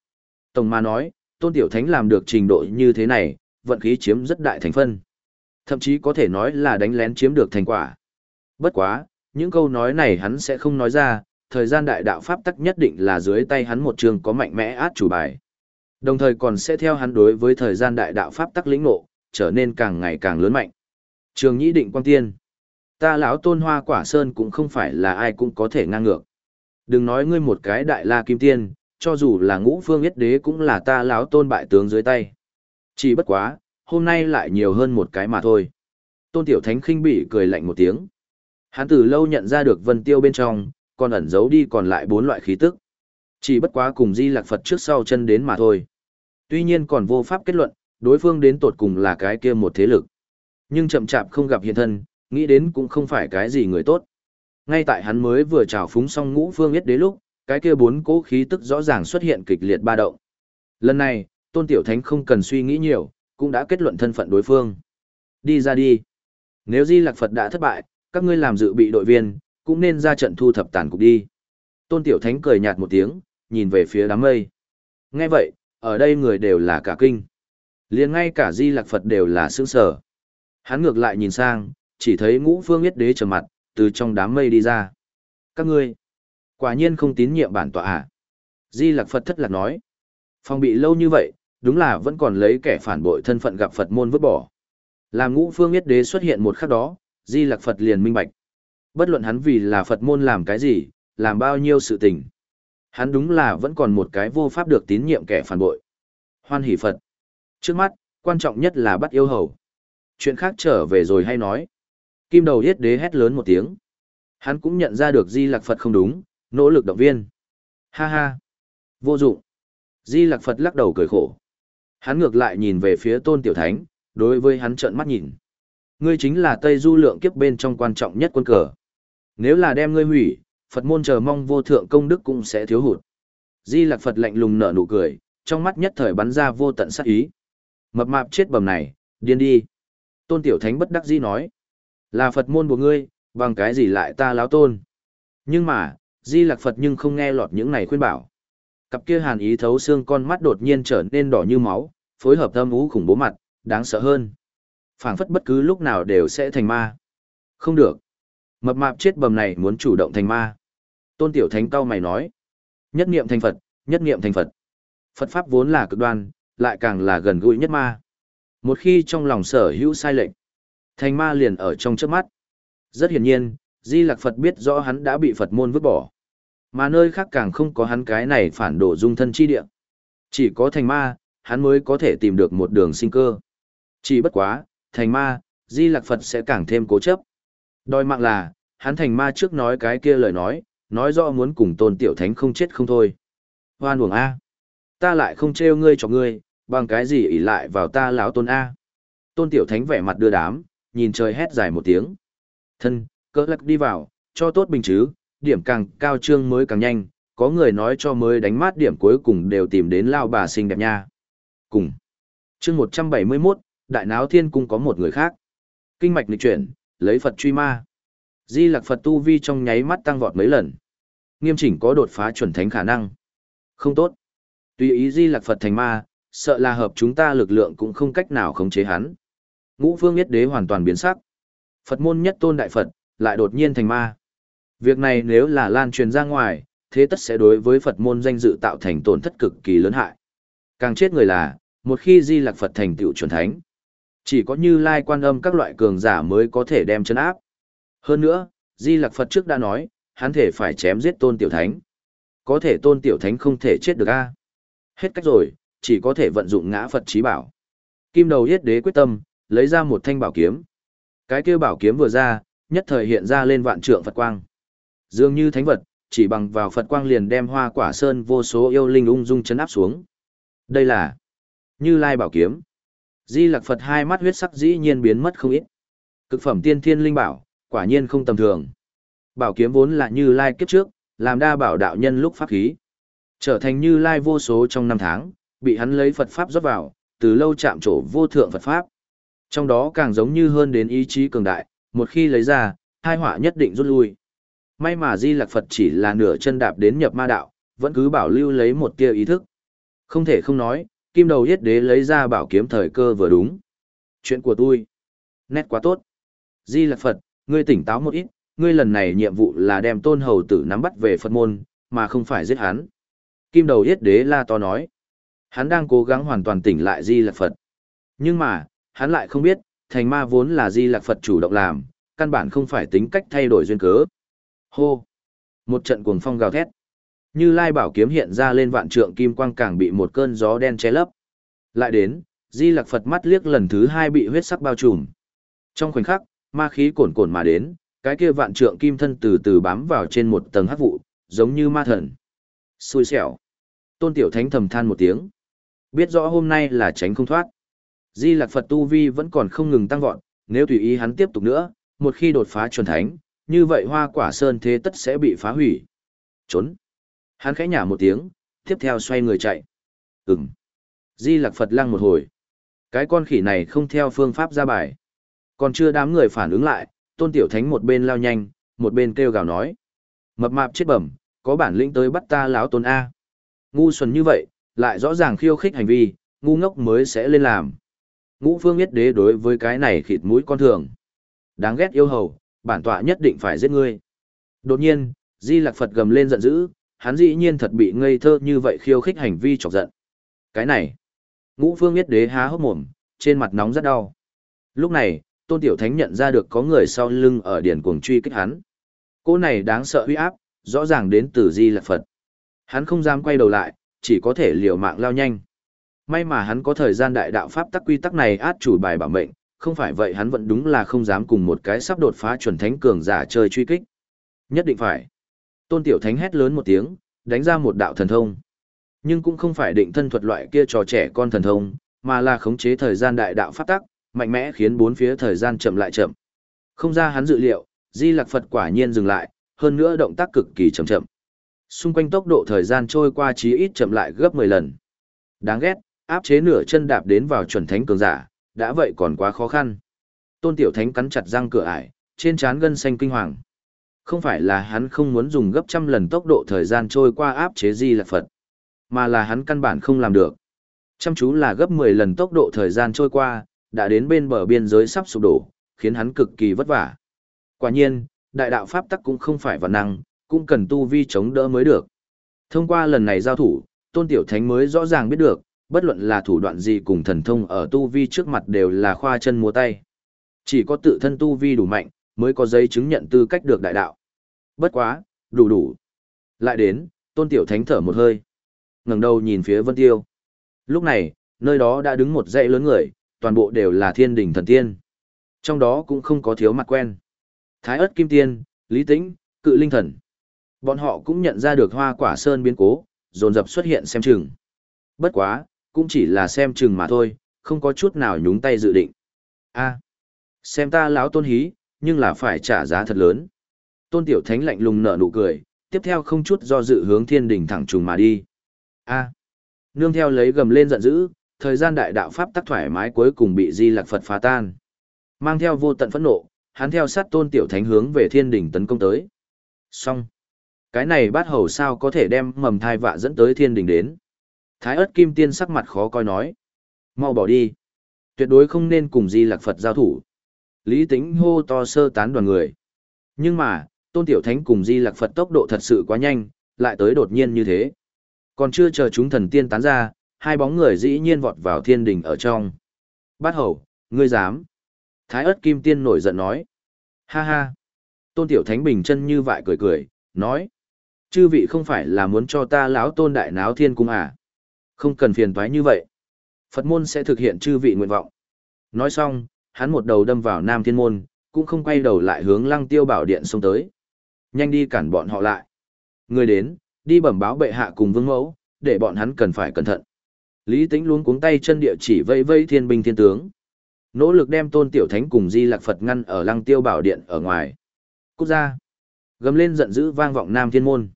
Tổng mà nói, tôn tiểu thánh làm được trình độ như thế này, vận khí chiếm rất đại thành phân. Thậm chí có thể nói là đánh lén chiếm được thành quả. Bất quá, những câu nói này hắn sẽ không nói ra, thời gian đại đạo pháp tắc nhất định là dưới tay hắn một trường có mạnh mẽ át chủ bài. Đồng thời còn sẽ theo hắn đối với thời gian đại đạo pháp tắc lĩnh ngộ, trở nên càng ngày càng lớn mạnh. Trường Nhĩ Định Quang Tiên, ta lão Tôn Hoa Quả Sơn cũng không phải là ai cũng có thể ngang ngược. Đừng nói ngươi một cái đại la kim tiên, cho dù là ngũ phương yết đế cũng là ta lão tôn bại tướng dưới tay. Chỉ bất quá, hôm nay lại nhiều hơn một cái mà thôi. Tôn Tiểu Thánh khinh bị cười lạnh một tiếng. Hắn từ lâu nhận ra được vân tiêu bên trong, còn ẩn giấu đi còn lại bốn loại khí tức. Chỉ bất quá cùng di lạc Phật trước sau chân đến mà thôi. Tuy nhiên còn vô pháp kết luận, đối phương đến tột cùng là cái kia một thế lực. Nhưng chậm chạp không gặp hiện thân, nghĩ đến cũng không phải cái gì người tốt. Ngay tại hắn mới vừa trào phúng xong ngũ phương yết đế lúc, cái kia bốn cỗ khí tức rõ ràng xuất hiện kịch liệt ba động. Lần này, Tôn Tiểu Thánh không cần suy nghĩ nhiều, cũng đã kết luận thân phận đối phương. Đi ra đi. Nếu Di Lạc Phật đã thất bại, các ngươi làm dự bị đội viên, cũng nên ra trận thu thập tàn cục đi. Tôn Tiểu Thánh cười nhạt một tiếng, nhìn về phía đám mây. Nghe vậy, ở đây người đều là cả kinh. liền ngay cả Di Lạc Phật đều là sướng sở. Hắn ngược lại nhìn sang, chỉ thấy ngũ phương yết đế trầm mặt, từ trong đám mây đi ra. Các ngươi, quả nhiên không tín nhiệm bản tọa à? Di Lạc Phật thất lạc nói. Phòng bị lâu như vậy, đúng là vẫn còn lấy kẻ phản bội thân phận gặp Phật môn vứt bỏ. Làm ngũ phương yết đế xuất hiện một khắc đó, Di Lạc Phật liền minh bạch. Bất luận hắn vì là Phật môn làm cái gì, làm bao nhiêu sự tình. Hắn đúng là vẫn còn một cái vô pháp được tín nhiệm kẻ phản bội. Hoan hỷ Phật. Trước mắt, quan trọng nhất là bắt yêu hầu. Chuyện khác trở về rồi hay nói. Kim đầu yết đế hét lớn một tiếng. Hắn cũng nhận ra được Di Lạc Phật không đúng, nỗ lực động viên. Ha ha. Vô dụng. Di Lạc Phật lắc đầu cười khổ. Hắn ngược lại nhìn về phía tôn tiểu thánh, đối với hắn trợn mắt nhìn. Ngươi chính là Tây Du lượng kiếp bên trong quan trọng nhất quân cờ. Nếu là đem ngươi hủy, Phật môn chờ mong vô thượng công đức cũng sẽ thiếu hụt. Di Lạc Phật lạnh lùng nở nụ cười, trong mắt nhất thời bắn ra vô tận sát ý. Mập mạp chết bầm này, điên đi. Tôn Tiểu Thánh bất đắc dĩ nói. Là Phật môn của ngươi, bằng cái gì lại ta láo tôn. Nhưng mà, Di Lạc Phật nhưng không nghe lọt những này khuyên bảo. Cặp kia hàn ý thấu xương con mắt đột nhiên trở nên đỏ như máu, phối hợp âm ú khủng bố mặt, đáng sợ hơn. phảng phất bất cứ lúc nào đều sẽ thành ma. Không được. Mập mạp chết bầm này muốn chủ động thành ma. Tôn Tiểu Thánh cao mày nói. Nhất niệm thành Phật, nhất niệm thành Phật. Phật Pháp vốn là cực đoan, lại càng là gần gũi nhất ma. Một khi trong lòng sở hữu sai lệnh, thành ma liền ở trong trước mắt. Rất hiển nhiên, Di Lạc Phật biết rõ hắn đã bị Phật môn vứt bỏ. Mà nơi khác càng không có hắn cái này phản đổ dung thân chi địa. Chỉ có thành ma, hắn mới có thể tìm được một đường sinh cơ. Chỉ bất quá, thành ma, Di Lạc Phật sẽ càng thêm cố chấp. Đòi mạng là, hắn thành ma trước nói cái kia lời nói, nói rõ muốn cùng tôn tiểu thánh không chết không thôi. Hoan uổng A. Ta lại không trêu ngươi cho ngươi, bằng cái gì ỷ lại vào ta lão tôn A. Tôn tiểu thánh vẻ mặt đưa đám, nhìn trời hét dài một tiếng. Thân, cỡ lắc đi vào, cho tốt bình chứ, điểm càng cao trương mới càng nhanh, có người nói cho mới đánh mát điểm cuối cùng đều tìm đến lao bà xinh đẹp nha. Cùng. chương 171, Đại Náo Thiên Cung có một người khác. Kinh mạch lịch chuyển, lấy Phật truy ma. Di lạc Phật tu vi trong nháy mắt tăng vọt mấy lần. Nghiêm chỉnh có đột phá chuẩn thánh khả năng. Không tốt. Tùy ý Di lạc Phật thành ma, sợ là hợp chúng ta lực lượng cũng không cách nào khống chế hắn. Ngũ phương Yết đế hoàn toàn biến sắc. Phật môn nhất tôn đại Phật, lại đột nhiên thành ma. Việc này nếu là lan truyền ra ngoài, thế tất sẽ đối với Phật môn danh dự tạo thành tổn thất cực kỳ lớn hại. Càng chết người là, một khi Di Lạc Phật thành tựu chuẩn thánh, chỉ có Như Lai Quan Âm các loại cường giả mới có thể đem chân áp. Hơn nữa, Di lạc Phật trước đã nói, hắn thể phải chém giết tôn tiểu thánh. Có thể tôn tiểu thánh không thể chết được a Hết cách rồi, chỉ có thể vận dụng ngã Phật trí bảo. Kim đầu yết đế quyết tâm, lấy ra một thanh bảo kiếm. Cái kia bảo kiếm vừa ra, nhất thời hiện ra lên vạn trượng Phật quang. Dường như thánh vật, chỉ bằng vào Phật quang liền đem hoa quả sơn vô số yêu linh ung dung chấn áp xuống. Đây là Như Lai bảo kiếm. Di Lặc Phật hai mắt huyết sắc dĩ nhiên biến mất không ít. Cực phẩm tiên thiên linh bảo, quả nhiên không tầm thường. Bảo kiếm vốn là Như Lai kiếp trước, làm đa bảo đạo nhân lúc pháp khí. Trở thành Như Lai vô số trong năm tháng, bị hắn lấy Phật pháp rót vào, từ lâu chạm trổ vô thượng Phật pháp. Trong đó càng giống như hơn đến ý chí cường đại, một khi lấy ra, hai họa nhất định rút lui. May mà Di Lặc Phật chỉ là nửa chân đạp đến nhập ma đạo, vẫn cứ bảo lưu lấy một tia ý thức. Không thể không nói, kim đầu yết đế lấy ra bảo kiếm thời cơ vừa đúng. Chuyện của tôi. Nét quá tốt. Di Lặc Phật, ngươi tỉnh táo một ít, ngươi lần này nhiệm vụ là đem tôn hầu tử nắm bắt về Phật môn, mà không phải giết hắn. Kim đầu yết đế la to nói. Hắn đang cố gắng hoàn toàn tỉnh lại Di lạc Phật. Nhưng mà, hắn lại không biết, thành ma vốn là Di lạc Phật chủ động làm, căn bản không phải tính cách thay đổi duyên cớ. Hô! Một trận cuồng phong gào thét. Như Lai Bảo kiếm hiện ra lên vạn trượng kim quang càng bị một cơn gió đen che lấp. Lại đến, Di lạc Phật mắt liếc lần thứ hai bị huyết sắc bao trùm. Trong khoảnh khắc, ma khí cồn cồn mà đến, cái kia vạn trượng kim thân từ từ bám vào trên một tầng hắc vụ, giống như ma thần. Xui xẻo. Tôn Tiểu Thánh thầm than một tiếng. Biết rõ hôm nay là tránh không thoát. Di lạc Phật Tu Vi vẫn còn không ngừng tăng vọt, nếu tùy ý hắn tiếp tục nữa, một khi đột phá chuẩn thánh, như vậy hoa quả sơn thế tất sẽ bị phá hủy. Trốn. Hắn khẽ nhả một tiếng, tiếp theo xoay người chạy. Ừm. Di lạc Phật lăng một hồi. Cái con khỉ này không theo phương pháp ra bài. Còn chưa đám người phản ứng lại, tôn tiểu thánh một bên lao nhanh, một bên kêu gào nói. Mập mạp chết bẩm, có bản lĩnh tới bắt ta láo tôn A. Ngu xuẩn như vậy, lại rõ ràng khiêu khích hành vi, ngu ngốc mới sẽ lên làm. Ngũ phương yết đế đối với cái này khịt mũi con thường. Đáng ghét yêu hầu, bản tọa nhất định phải giết ngươi. Đột nhiên, Di Lạc Phật gầm lên giận dữ, hắn dĩ nhiên thật bị ngây thơ như vậy khiêu khích hành vi chọc giận. Cái này, ngũ phương yết đế há hốc mồm, trên mặt nóng rất đau. Lúc này, Tôn Tiểu Thánh nhận ra được có người sau lưng ở điển cuồng truy kích hắn. Cô này đáng sợ uy áp, rõ ràng đến từ Di Lạc Phật. Hắn không dám quay đầu lại, chỉ có thể liều mạng lao nhanh. May mà hắn có thời gian đại đạo pháp tắc quy tắc này át chủ bài bảo mệnh, không phải vậy hắn vẫn đúng là không dám cùng một cái sắp đột phá chuẩn thánh cường giả chơi truy kích. Nhất định phải. Tôn Tiểu Thánh hét lớn một tiếng, đánh ra một đạo thần thông. Nhưng cũng không phải định thân thuật loại kia trò trẻ con thần thông, mà là khống chế thời gian đại đạo pháp tắc, mạnh mẽ khiến bốn phía thời gian chậm lại chậm. Không ra hắn dự liệu, Di Lạc Phật quả nhiên dừng lại, hơn nữa động tác cực kỳ chậm chậm. Xung quanh tốc độ thời gian trôi qua chí ít chậm lại gấp 10 lần. Đáng ghét, áp chế nửa chân đạp đến vào chuẩn thánh cường giả, đã vậy còn quá khó khăn. Tôn Tiểu Thánh cắn chặt răng cửa ải, trên trán gân xanh kinh hoàng. Không phải là hắn không muốn dùng gấp trăm lần tốc độ thời gian trôi qua áp chế Di Lạc Phật, mà là hắn căn bản không làm được. Chăm chú là gấp 10 lần tốc độ thời gian trôi qua, đã đến bên bờ biên giới sắp sụp đổ, khiến hắn cực kỳ vất vả. Quả nhiên, đại đạo pháp tắc cũng không phải vật năng, cũng cần tu vi chống đỡ mới được. Thông qua lần này giao thủ, Tôn Tiểu Thánh mới rõ ràng biết được, bất luận là thủ đoạn gì cùng thần thông ở tu vi trước mặt đều là khoa chân múa tay. Chỉ có tự thân tu vi đủ mạnh, mới có giấy chứng nhận tư cách được đại đạo. Bất quá, đủ đủ. Lại đến, Tôn Tiểu Thánh thở một hơi. ngẩng đầu nhìn phía Vân Tiêu. Lúc này, nơi đó đã đứng một dãy lớn người, toàn bộ đều là thiên đình thần tiên. Trong đó cũng không có thiếu mặt quen. Thái ớt kim tiên, Lý Tĩnh, cự linh thần. Bọn họ cũng nhận ra được hoa quả sơn biến cố, dồn dập xuất hiện xem chừng. Bất quá, cũng chỉ là xem chừng mà thôi, không có chút nào nhúng tay dự định. a xem ta lão tôn hí, nhưng là phải trả giá thật lớn. Tôn tiểu thánh lạnh lùng nở nụ cười, tiếp theo không chút do dự hướng thiên đình thẳng trùng mà đi. a nương theo lấy gầm lên giận dữ, thời gian đại đạo pháp tắc thoải mái cuối cùng bị Di Lạc Phật phá tan. Mang theo vô tận phẫn nộ, hắn theo sát Tôn Tiểu Thánh hướng về Thiên Đỉnh tấn công tới. Xong, cái này bát hầu sao có thể đem mầm thai vạ dẫn tới Thiên Đỉnh đến? Thái ớt kim tiên sắc mặt khó coi nói. Mau bỏ đi. Tuyệt đối không nên cùng Di Lạc Phật giao thủ. Lý Tĩnh hô to sơ tán đoàn người. Nhưng mà, Tôn Tiểu Thánh cùng Di Lạc Phật tốc độ thật sự quá nhanh, lại tới đột nhiên như thế. Còn chưa chờ chúng thần tiên tán ra, hai bóng người dĩ nhiên vọt vào thiên đình ở trong. Bát hầu, ngươi dám. Thái ớt kim tiên nổi giận nói. Ha ha. Tôn Tiểu Thánh bình chân như vại cười cười, nói. Chư vị không phải là muốn cho ta lão tôn đại náo thiên cung à? Không cần phiền toái như vậy. Phật môn sẽ thực hiện chư vị nguyện vọng. Nói xong, hắn một đầu đâm vào Nam Thiên Môn, cũng không quay đầu lại hướng lăng tiêu bảo điện xông tới. Nhanh đi cản bọn họ lại. Người đến, đi bẩm báo bệ hạ cùng vương mẫu, để bọn hắn cần phải cẩn thận. Lý Tĩnh luôn cuống tay chân địa chỉ vây vây thiên binh thiên tướng. Nỗ lực đem tôn tiểu thánh cùng di lạc Phật ngăn ở lăng tiêu bảo điện ở ngoài. Cút ra. Gầm lên giận dữ vang vọng Nam Thiên Môn.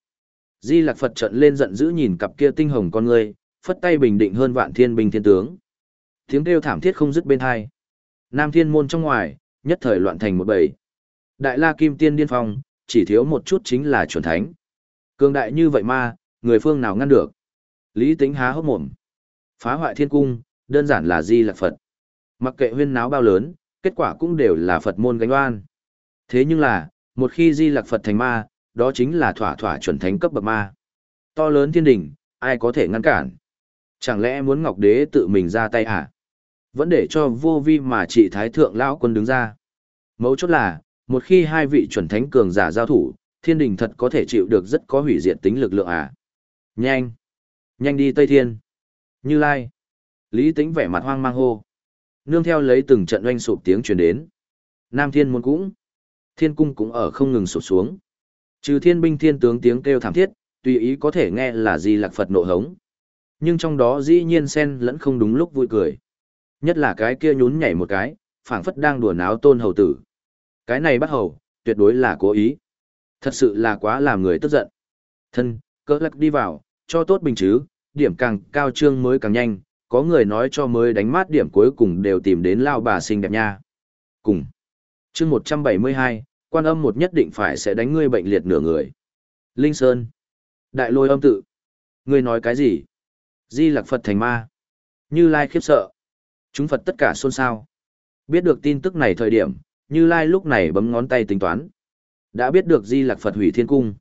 Di lạc Phật trận lên giận dữ nhìn cặp kia tinh hồng con người, phất tay bình định hơn vạn thiên binh thiên tướng. Tiếng kêu thảm thiết không dứt bên hai. Nam Thiên Môn trong ngoài, nhất thời loạn thành một bầy. Đại La Kim Tiên điên phong, chỉ thiếu một chút chính là chuẩn thánh. Cường đại như vậy ma, người phương nào ngăn được? Lý Tĩnh há hốc mồm. Phá hoại thiên cung, đơn giản là di lạc Phật. Mặc kệ huyên náo bao lớn, kết quả cũng đều là Phật môn gánh oan. Thế nhưng là, một khi di lạc Phật thành ma, đó chính là thỏa thỏa chuẩn thánh cấp bậc ma. To lớn thiên đình ai có thể ngăn cản? Chẳng lẽ muốn Ngọc Đế tự mình ra tay hả? Vẫn để cho vô vi mà trị Thái Thượng Lão quân đứng ra. Mấu chốt là, một khi hai vị chuẩn thánh cường giả giao thủ, thiên đình thật có thể chịu được rất có hủy diệt tính lực lượng à. Nhanh! Nhanh đi Tây Thiên! Như Lai! Lý Tĩnh vẻ mặt hoang mang hô. Nương theo lấy từng trận oanh sụp tiếng truyền đến. Nam Thiên môn cũng. Thiên cung cũng ở không ngừng sụp xuống. Trừ thiên binh thiên tướng tiếng kêu thảm thiết, tùy ý có thể nghe là gì lạc Phật nộ hống. Nhưng trong đó dĩ nhiên Sen lẫn không đúng lúc vui cười. Nhất là cái kia nhún nhảy một cái, phảng phất đang đùa náo tôn hầu tử. Cái này bắt hầu, tuyệt đối là cố ý. Thật sự là quá làm người tức giận. Thân, cỡ lắc đi vào, cho tốt bình chứ, điểm càng cao trương mới càng nhanh, có người nói cho mới đánh mát điểm cuối cùng đều tìm đến lao bà xinh đẹp nha. Cùng. chương 172, quan âm một nhất định phải sẽ đánh ngươi bệnh liệt nửa người. Linh Sơn. Đại lôi âm tự. Ngươi nói cái gì? Di lạc Phật thành ma. Như Lai khiếp sợ. Chúng Phật tất cả xôn xao. Biết được tin tức này thời điểm, Như Lai lúc này bấm ngón tay tính toán. Đã biết được Di Lạc Phật hủy thiên cung.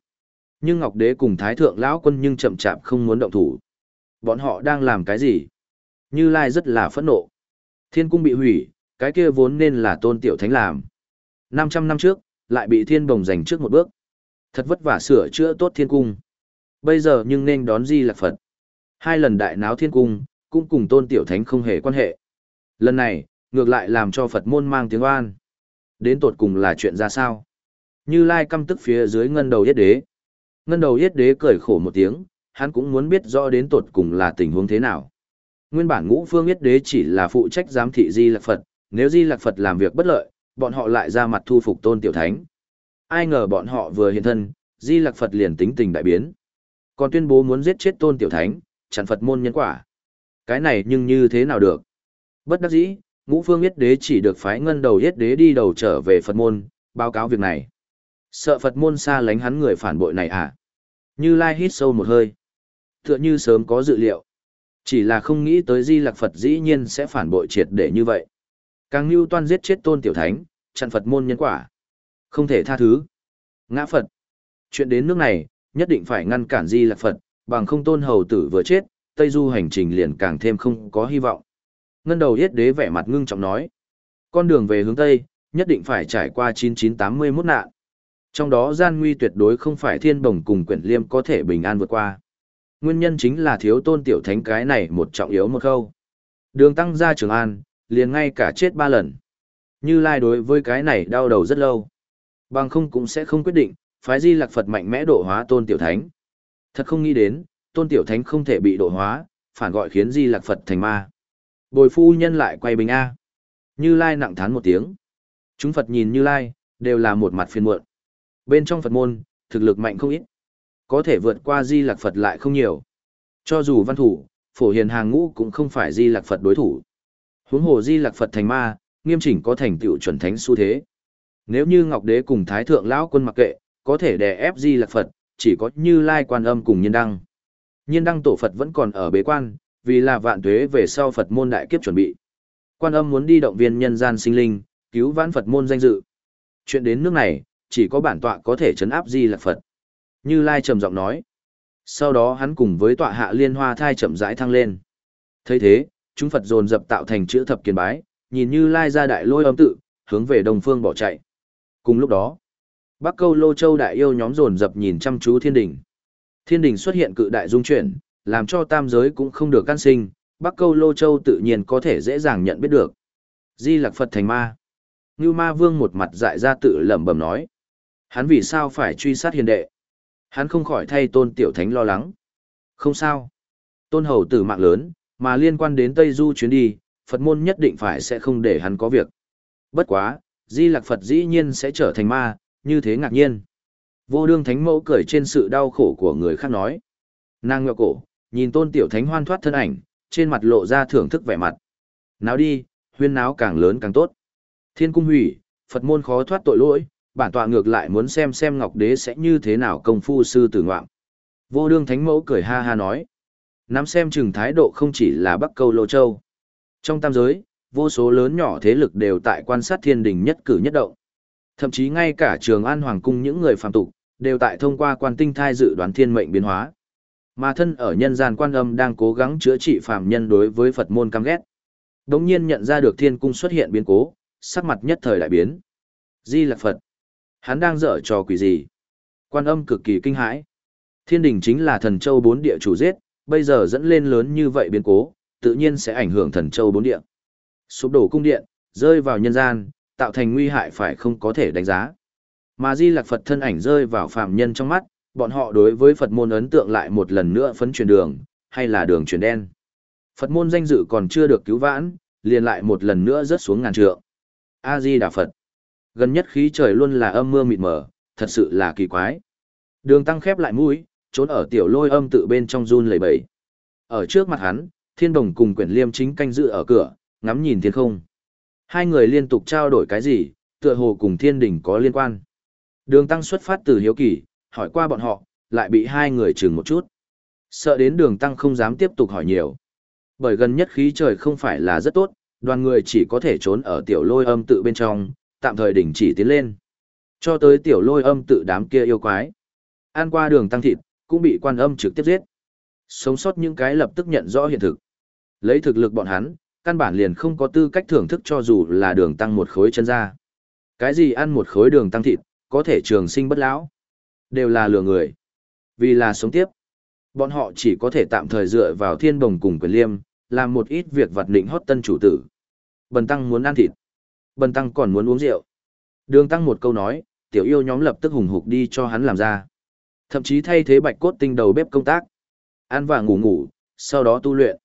Nhưng Ngọc Đế cùng Thái Thượng Lão Quân nhưng chậm chạp không muốn động thủ. Bọn họ đang làm cái gì? Như Lai rất là phẫn nộ. Thiên cung bị hủy, cái kia vốn nên là tôn tiểu thánh làm. 500 năm trước, lại bị thiên bồng giành trước một bước. Thật vất vả sửa chữa tốt thiên cung. Bây giờ nhưng nên đón Di Lạc Phật. Hai lần đại náo thiên cung, cũng cùng tôn tiểu thánh không hề quan hệ. Lần này, ngược lại làm cho Phật môn mang tiếng oan. Đến tột cùng là chuyện ra sao? Như Lai căm tức phía dưới ngân đầu yết đế. Ngân đầu yết đế cười khổ một tiếng, hắn cũng muốn biết rõ đến tột cùng là tình huống thế nào. Nguyên bản ngũ phương yết đế chỉ là phụ trách giám thị Di Lạc Phật, nếu Di Lạc Phật làm việc bất lợi, bọn họ lại ra mặt thu phục tôn tiểu thánh. Ai ngờ bọn họ vừa hiện thân, Di Lạc Phật liền tính tình đại biến. Còn tuyên bố muốn giết chết tôn tiểu thánh, chặn Phật môn nhân quả. Cái này nhưng như thế nào được? Bất đắc dĩ, ngũ phương yết đế chỉ được phái ngân đầu yết đế đi đầu trở về Phật môn, báo cáo việc này. Sợ Phật môn xa lánh hắn người phản bội này à? Như Lai hít sâu một hơi. Tựa như sớm có dự liệu. Chỉ là không nghĩ tới Di Lạc Phật dĩ nhiên sẽ phản bội triệt để như vậy. Càng lưu toan giết chết tôn tiểu thánh, chặn Phật môn nhân quả. Không thể tha thứ. Ngã Phật. Chuyện đến nước này, nhất định phải ngăn cản Di Lạc Phật, bằng không tôn hầu tử vừa chết, Tây Du hành trình liền càng thêm không có hy vọng. Ngân đầu yết đế vẻ mặt ngưng trọng nói. Con đường về hướng Tây, nhất định phải trải qua 9981 nạn. Trong đó gian nguy tuyệt đối không phải thiên bồng cùng quyển liêm có thể bình an vượt qua. Nguyên nhân chính là thiếu tôn tiểu thánh cái này một trọng yếu một khâu. Đường tăng ra trường an, liền ngay cả chết ba lần. Như Lai đối với cái này đau đầu rất lâu. Bằng không cũng sẽ không quyết định, phái di lạc Phật mạnh mẽ độ hóa tôn tiểu thánh. Thật không nghĩ đến, tôn tiểu thánh không thể bị độ hóa, phản gọi khiến di lạc Phật thành ma. Bồi phu nhân lại quay bình A. Như Lai nặng thán một tiếng. Chúng Phật nhìn Như Lai, đều là một mặt phiền muộn. Bên trong Phật môn, thực lực mạnh không ít. Có thể vượt qua Di Lạc Phật lại không nhiều. Cho dù văn thủ, phổ hiền hàng ngũ cũng không phải Di Lạc Phật đối thủ. Huống hồ Di Lạc Phật thành ma, nghiêm chỉnh có thành tựu chuẩn thánh xu thế. Nếu như Ngọc Đế cùng Thái Thượng Lão Quân mặc kệ, có thể đè ép Di Lạc Phật, chỉ có Như Lai Quan Âm cùng Nhân Đăng. Nhân Đăng tổ Phật vẫn còn ở bế quan, vì là vạn tuế về sau Phật môn đại kiếp chuẩn bị. Quan âm muốn đi động viên nhân gian sinh linh, cứu vãn Phật môn danh dự. Chuyện đến nước này, chỉ có bản tọa có thể chấn áp di lạc Phật. Như Lai trầm giọng nói. Sau đó hắn cùng với tọa hạ liên hoa thai chậm rãi thăng lên. thấy thế, chúng Phật dồn dập tạo thành chữ thập kiến bái, nhìn Như Lai ra đại lôi âm tự, hướng về đông phương bỏ chạy. Cùng lúc đó, Bắc Câu Lô Châu đại yêu nhóm dồn dập nhìn chăm chú thiên đình. Thiên đình xuất hiện cự đại dung chuyển, làm cho tam giới cũng không được can sinh, Bắc Câu Lô Châu tự nhiên có thể dễ dàng nhận biết được. Di Lạc Phật thành ma. Như Ma Vương một mặt dại ra tự lẩm bẩm nói. Hắn vì sao phải truy sát hiền đệ? Hắn không khỏi thay tôn tiểu thánh lo lắng. Không sao. Tôn hầu tử mạng lớn, mà liên quan đến Tây Du chuyến đi, Phật môn nhất định phải sẽ không để hắn có việc. Bất quá, Di Lạc Phật dĩ nhiên sẽ trở thành ma, như thế ngạc nhiên. Vô đương thánh mẫu cười trên sự đau khổ của người khác nói. Nàng ngựa cổ, nhìn tôn tiểu thánh hoan thoát thân ảnh, trên mặt lộ ra thưởng thức vẻ mặt. Náo đi, huyên náo càng lớn càng tốt. Thiên cung hủy, Phật môn khó thoát tội lỗi, bản tọa ngược lại muốn xem xem Ngọc Đế sẽ như thế nào công phu sư tử ngoạm. Vô đương thánh mẫu cười ha ha nói. Nắm xem chừng thái độ không chỉ là Bắc Câu Lô Châu. Trong tam giới, vô số lớn nhỏ thế lực đều tại quan sát thiên đình nhất cử nhất động. Thậm chí ngay cả trường an hoàng cung những người phàm tục, đều tại thông qua quan tinh thai dự đoán thiên mệnh biến hóa. Mà thân ở nhân gian quan âm đang cố gắng chữa trị phàm nhân đối với Phật môn căm ghét. Đống nhiên nhận ra được thiên cung xuất hiện biến cố, sắc mặt nhất thời đại biến. Di là Phật. Hắn đang dở trò quỷ gì? Quan âm cực kỳ kinh hãi. Thiên đình chính là thần châu bốn địa chủ giết, bây giờ dẫn lên lớn như vậy biến cố, tự nhiên sẽ ảnh hưởng thần châu bốn địa. Sụp đổ cung điện, rơi vào nhân gian, tạo thành nguy hại phải không có thể đánh giá. Mà Di Lạc Phật thân ảnh rơi vào phàm nhân trong mắt, bọn họ đối với Phật môn ấn tượng lại một lần nữa phấn truyền đường, hay là đường truyền đen. Phật môn danh dự còn chưa được cứu vãn, liền lại một lần nữa rớt xuống ngàn trượng. A Di Đà Phật. Gần nhất khí trời luôn là âm mưa mịt mờ, thật sự là kỳ quái. Đường tăng khép lại mũi, trốn ở tiểu lôi âm tự bên trong run lẩy bẩy. Ở trước mặt hắn, Thiên Đồng cùng Quyển Liêm chính canh dự ở cửa, ngắm nhìn thiên không. Hai người liên tục trao đổi cái gì, tựa hồ cùng thiên đình có liên quan. Đường tăng xuất phát từ hiếu kỳ, hỏi qua bọn họ, lại bị hai người chừng một chút. Sợ đến đường tăng không dám tiếp tục hỏi nhiều. Bởi gần nhất khí trời không phải là rất tốt, đoàn người chỉ có thể trốn ở tiểu lôi âm tự bên trong, tạm thời đình chỉ tiến lên. Cho tới tiểu lôi âm tự đám kia yêu quái. an qua đường tăng thịt, cũng bị quan âm trực tiếp giết. Sống sót những cái lập tức nhận rõ hiện thực. Lấy thực lực bọn hắn, căn bản liền không có tư cách thưởng thức cho dù là đường tăng một khối chân ra. Cái gì ăn một khối đường tăng thịt, có thể trường sinh bất lão. Đều là lừa người. Vì là sống tiếp. Bọn họ chỉ có thể tạm thời dựa vào thiên bồng cùng quyền liêm, làm một ít việc vặt định hót tân chủ tử. Bần tăng muốn ăn thịt. Bần tăng còn muốn uống rượu. Đường tăng một câu nói, tiểu yêu nhóm lập tức hùng hục đi cho hắn làm ra. Thậm chí thay thế bạch cốt tinh đầu bếp công tác. Ăn và ngủ ngủ, sau đó tu luyện.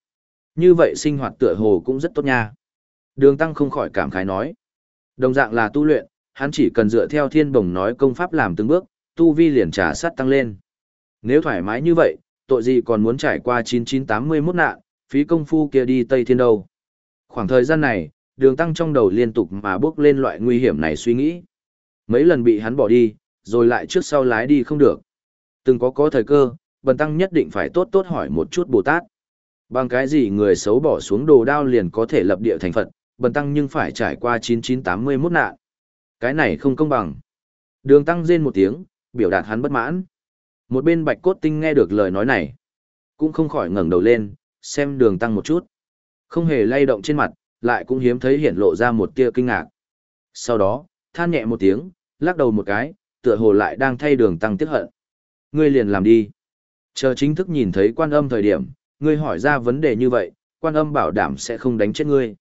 Như vậy sinh hoạt tựa hồ cũng rất tốt nha. Đường tăng không khỏi cảm khái nói. Đồng dạng là tu luyện, hắn chỉ cần dựa theo thiên bồng nói công pháp làm từng bước, tu vi liền trả sát tăng lên. Nếu thoải mái như vậy, tội gì còn muốn trải qua 9981 nạn, phí công phu kia đi Tây Thiên đâu. Khoảng thời gian này, đường tăng trong đầu liên tục mà bước lên loại nguy hiểm này suy nghĩ. Mấy lần bị hắn bỏ đi, rồi lại trước sau lái đi không được. Từng có có thời cơ, bần tăng nhất định phải tốt tốt hỏi một chút Bồ Tát. Bằng cái gì người xấu bỏ xuống đồ đao liền có thể lập địa thành Phật, bần tăng nhưng phải trải qua 9981 nạn. Cái này không công bằng. Đường tăng rên một tiếng, biểu đạt hắn bất mãn. Một bên bạch cốt tinh nghe được lời nói này. Cũng không khỏi ngẩng đầu lên, xem đường tăng một chút. Không hề lay động trên mặt, lại cũng hiếm thấy hiện lộ ra một tia kinh ngạc. Sau đó, than nhẹ một tiếng, lắc đầu một cái, tựa hồ lại đang thay đường tăng tiếc hận. Ngươi liền làm đi. Chờ chính thức nhìn thấy quan âm thời điểm, ngươi hỏi ra vấn đề như vậy, quan âm bảo đảm sẽ không đánh chết ngươi.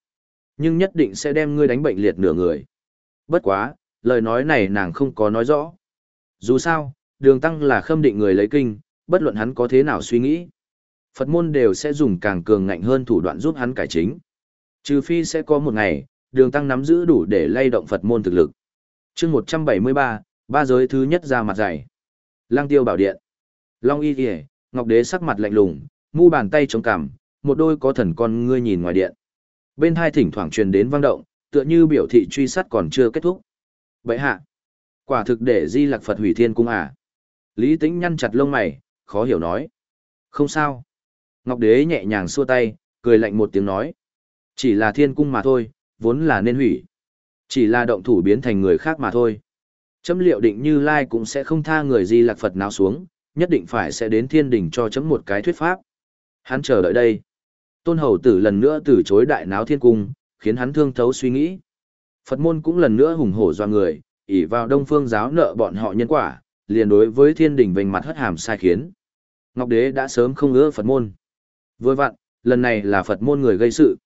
Nhưng nhất định sẽ đem ngươi đánh bệnh liệt nửa người. Bất quá, lời nói này nàng không có nói rõ. Dù sao, đường tăng là khâm định người lấy kinh, bất luận hắn có thế nào suy nghĩ. Phật môn đều sẽ dùng càng cường ngạnh hơn thủ đoạn giúp hắn cải chính. Trừ phi sẽ có một ngày, đường tăng nắm giữ đủ để lay động Phật môn thực lực. chương 173, ba giới thứ nhất ra mặt dày. Lang tiêu bảo điện. Long y kìa, Ngọc Đế sắc mặt lạnh lùng, mu bàn tay chống cằm, một đôi có thần con ngươi nhìn ngoài điện. Bên hai thỉnh thoảng truyền đến vang động, tựa như biểu thị truy sát còn chưa kết thúc. Vậy hạ, quả thực để di lạc Phật hủy thiên cung à? Lý Tĩnh nhăn chặt lông mày, khó hiểu nói. Không sao. Ngọc Đế nhẹ nhàng xua tay, cười lạnh một tiếng nói. Chỉ là thiên cung mà thôi, vốn là nên hủy. Chỉ là động thủ biến thành người khác mà thôi. Chấm liệu định như Lai cũng sẽ không tha người di lạc Phật nào xuống, nhất định phải sẽ đến thiên đình cho chấm một cái thuyết pháp. Hắn chờ đợi đây. Tôn hầu tử lần nữa từ chối đại náo thiên cung, khiến hắn thương thấu suy nghĩ. Phật môn cũng lần nữa hùng hổ do người, ỷ vào đông phương giáo nợ bọn họ nhân quả, liền đối với thiên đình vành mặt hất hàm sai khiến. Ngọc Đế đã sớm không ưa Phật môn. Vừa vặn, lần này là Phật môn người gây sự.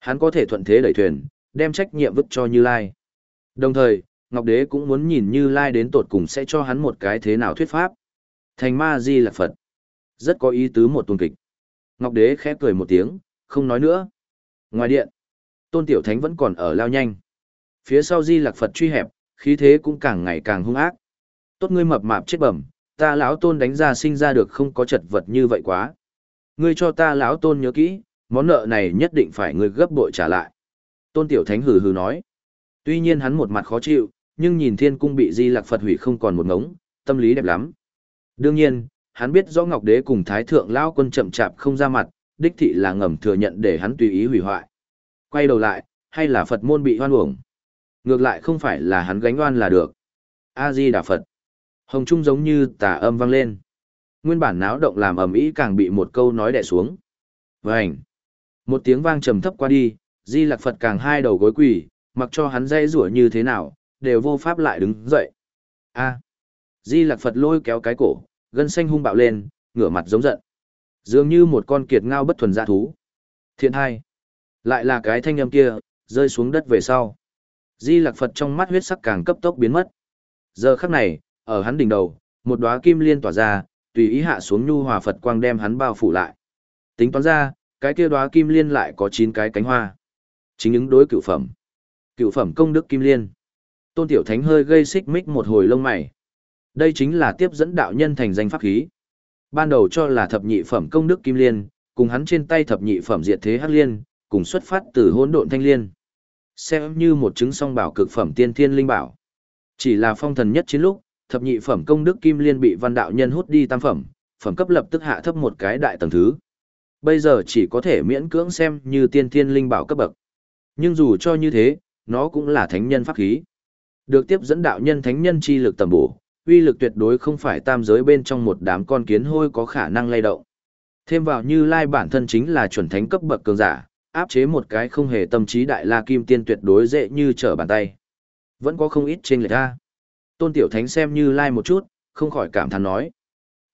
Hắn có thể thuận thế đẩy thuyền, đem trách nhiệm vứt cho Như Lai. Đồng thời, Ngọc Đế cũng muốn nhìn Như Lai đến tột cùng sẽ cho hắn một cái thế nào thuyết pháp. Thành ma di là Phật. Rất có ý tứ một tuần kịch. Ngọc Đế khẽ cười một tiếng, không nói nữa. Ngoài điện, Tôn Tiểu Thánh vẫn còn ở lao nhanh. Phía sau di lạc Phật truy hẹp, khí thế cũng càng ngày càng hung ác. Tốt ngươi mập mạp chết bẩm, ta lão tôn đánh ra sinh ra được không có chật vật như vậy quá. Ngươi cho ta lão tôn nhớ kỹ, món nợ này nhất định phải ngươi gấp bội trả lại. Tôn Tiểu Thánh hừ hừ nói. Tuy nhiên hắn một mặt khó chịu, nhưng nhìn thiên cung bị di lạc Phật hủy không còn một ngống, tâm lý đẹp lắm. Đương nhiên, hắn biết rõ Ngọc Đế cùng Thái Thượng Lao quân chậm chạp không ra mặt, đích thị là ngầm thừa nhận để hắn tùy ý hủy hoại. Quay đầu lại, hay là Phật môn bị hoan uổng. Ngược lại không phải là hắn gánh oan là được. A-di Đà Phật. Hồng Trung giống như tà âm vang lên. Nguyên bản náo động làm ầm ĩ càng bị một câu nói đè xuống. Vành. Một tiếng vang trầm thấp qua đi, Di Lạc Phật càng hai đầu gối quỳ, mặc cho hắn dây rủa như thế nào, đều vô pháp lại đứng dậy. A. Di Lạc Phật lôi kéo cái cổ, gân xanh hung bạo lên, ngửa mặt giống giận. Dường như một con kiệt ngao bất thuần dạ thú. Thiện hai. Lại là cái thanh âm kia, rơi xuống đất về sau. Di Lạc Phật trong mắt huyết sắc càng cấp tốc biến mất. Giờ khắc này, ở hắn đỉnh đầu, một đóa kim liên tỏa ra, tùy ý hạ xuống nhu hòa Phật quang đem hắn bao phủ lại. Tính toán ra, cái kia đóa kim liên lại có 9 cái cánh hoa. Chính ứng đối cựu phẩm. Cựu phẩm công đức kim liên. Tôn Tiểu Thánh hơi gây xích mích một hồi lông mày. Đây chính là tiếp dẫn đạo nhân thành danh pháp khí. Ban đầu cho là thập nhị phẩm công đức kim liên, cùng hắn trên tay thập nhị phẩm diệt thế hắc liên, cùng xuất phát từ hỗn độn thanh liên. Xem như một chứng song bảo cực phẩm tiên thiên linh bảo. Chỉ là phong thần nhất chiến lúc, thập nhị phẩm công đức kim liên bị văn đạo nhân hút đi tam phẩm, phẩm cấp lập tức hạ thấp một cái đại tầng thứ. Bây giờ chỉ có thể miễn cưỡng xem như tiên thiên linh bảo cấp bậc. Nhưng dù cho như thế, nó cũng là thánh nhân pháp khí. Được tiếp dẫn đạo nhân thánh nhân chi lực tầm bổ, uy lực tuyệt đối không phải tam giới bên trong một đám con kiến hôi có khả năng lay động. Thêm vào như lai bản thân chính là chuẩn thánh cấp bậc cường giả, áp chế một cái không hề tâm trí đại la kim tiên tuyệt đối dễ như trở bàn tay. Vẫn có không ít trên lệch ra. Tôn tiểu thánh xem như lai một chút, không khỏi cảm thán nói.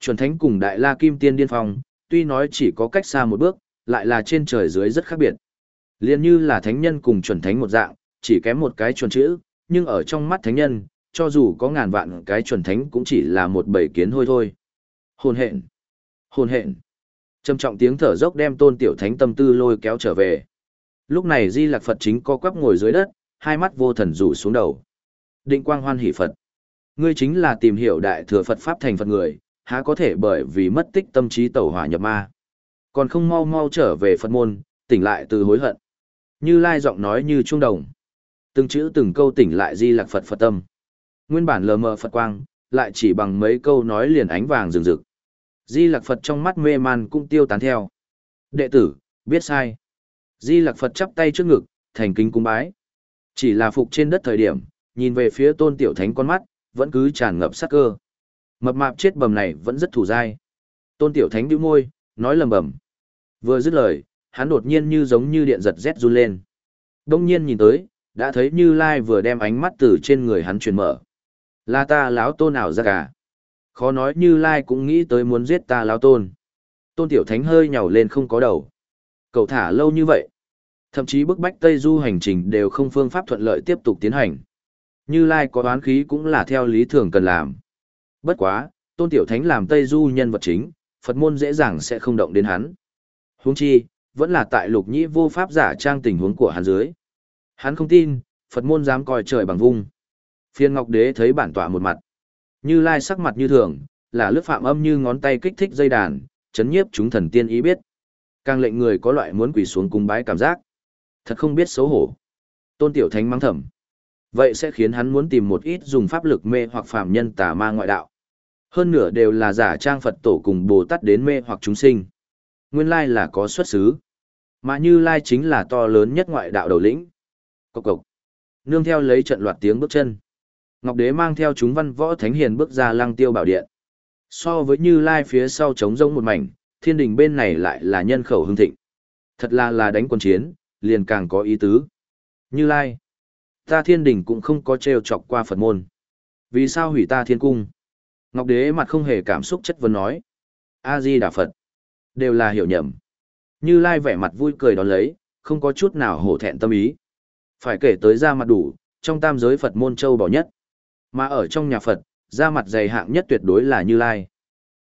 Chuẩn thánh cùng đại la kim tiên điên phong, tuy nói chỉ có cách xa một bước, lại là trên trời dưới rất khác biệt. Liên như là thánh nhân cùng chuẩn thánh một dạng, chỉ kém một cái chuẩn chữ, nhưng ở trong mắt thánh nhân, cho dù có ngàn vạn cái chuẩn thánh cũng chỉ là một bầy kiến hôi thôi. Hồn hện. Hồn hện. Trầm trọng tiếng thở dốc đem tôn tiểu thánh tâm tư lôi kéo trở về. Lúc này Di Lạc Phật chính co quắp ngồi dưới đất, hai mắt vô thần rủ xuống đầu. Định quang hoan hỷ Phật. Ngươi chính là tìm hiểu đại thừa Phật Pháp thành Phật người, há có thể bởi vì mất tích tâm trí tẩu hỏa nhập ma. Còn không mau mau trở về Phật môn, tỉnh lại từ hối hận. Như Lai giọng nói như trung đồng. Từng chữ từng câu tỉnh lại Di Lạc Phật Phật tâm. Nguyên bản lờ mờ Phật quang, lại chỉ bằng mấy câu nói liền ánh vàng rừng rực. Di Lạc Phật trong mắt mê man cũng tiêu tán theo. Đệ tử, biết sai. Di Lạc Phật chắp tay trước ngực, thành kính cung bái. Chỉ là phục trên đất thời điểm, nhìn về phía tôn tiểu thánh con mắt, vẫn cứ tràn ngập sát cơ. Mập mạp chết bầm này vẫn rất thủ dai. Tôn tiểu thánh bĩu môi, nói lầm bầm. Vừa dứt lời, hắn đột nhiên như giống như điện giật rét run lên. Đông nhiên nhìn tới, đã thấy Như Lai vừa đem ánh mắt từ trên người hắn truyền mở. Là ta lão tôn nào ra cả. Khó nói Như Lai cũng nghĩ tới muốn giết ta lão tôn. Tôn Tiểu Thánh hơi nhào lên không có đầu. Cậu thả lâu như vậy. Thậm chí bức bách Tây Du hành trình đều không phương pháp thuận lợi tiếp tục tiến hành. Như Lai có đoán khí cũng là theo lý thường cần làm. Bất quá, Tôn Tiểu Thánh làm Tây Du nhân vật chính, Phật môn dễ dàng sẽ không động đến hắn. Huống chi, vẫn là tại lục nhĩ vô pháp giả trang tình huống của hắn dưới. Hắn không tin, Phật môn dám coi trời bằng vung. Phiên Ngọc Đế thấy bản tọa một mặt. Như Lai sắc mặt như thường, là lướt phạm âm như ngón tay kích thích dây đàn, chấn nhiếp chúng thần tiên ý biết. Càng lệnh người có loại muốn quỳ xuống cung bái cảm giác. Thật không biết xấu hổ. Tôn Tiểu Thánh mắng thầm. Vậy sẽ khiến hắn muốn tìm một ít dùng pháp lực mê hoặc phàm nhân tà ma ngoại đạo. Hơn nửa đều là giả trang Phật tổ cùng Bồ Tát đến mê hoặc chúng sinh. Nguyên lai là có xuất xứ. Mà Như Lai chính là to lớn nhất ngoại đạo đầu lĩnh. Cộc cộc. Nương theo lấy trận loạt tiếng bước chân. Ngọc Đế mang theo chúng văn võ thánh hiền bước ra lăng tiêu bảo điện. So với Như Lai phía sau trống rỗng một mảnh, thiên đình bên này lại là nhân khẩu hưng thịnh. Thật là là đánh quân chiến, liền càng có ý tứ. Như Lai. Ta thiên đình cũng không có trêu chọc qua Phật môn. Vì sao hủy ta thiên cung? Ngọc Đế mặt không hề cảm xúc chất vấn nói. A-di Đà Phật. Đều là hiểu nhầm. Như Lai vẻ mặt vui cười đón lấy, không có chút nào hổ thẹn tâm ý. Phải kể tới ra mặt đủ, trong tam giới Phật môn châu bảo nhất. Mà ở trong nhà Phật, ra mặt dày hạng nhất tuyệt đối là Như Lai.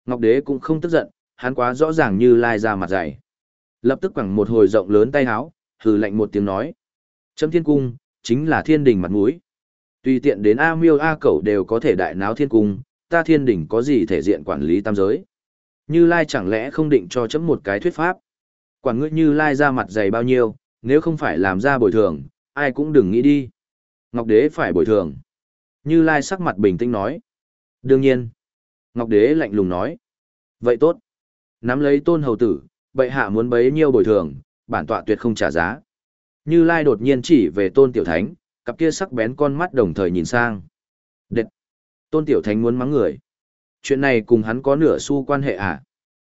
Ngọc Đế cũng không tức giận, hắn quá rõ ràng Như Lai ra mặt dày. Lập tức quẳng một hồi rộng lớn tay háo, hừ lạnh một tiếng nói. Chấm thiên cung, chính là thiên đình mặt mũi. Tùy tiện đến A miêu A cẩu đều có thể đại náo thiên cung, ta thiên đình có gì thể diện quản lý tam giới. Như Lai chẳng lẽ không định cho chấm một cái thuyết pháp. Quản ngươi Như Lai ra mặt dày bao nhiêu, nếu không phải làm ra bồi thường, ai cũng đừng nghĩ đi. Ngọc Đế phải bồi thường. Như Lai sắc mặt bình tĩnh nói. Đương nhiên. Ngọc Đế lạnh lùng nói. Vậy tốt. Nắm lấy tôn hầu tử, bệ hạ muốn bấy nhiêu bồi thường, bản tọa tuyệt không trả giá. Như Lai đột nhiên chỉ về tôn tiểu thánh, cặp kia sắc bén con mắt đồng thời nhìn sang. Tôn tiểu thánh muốn mắng người. Chuyện này cùng hắn có nửa xu quan hệ à?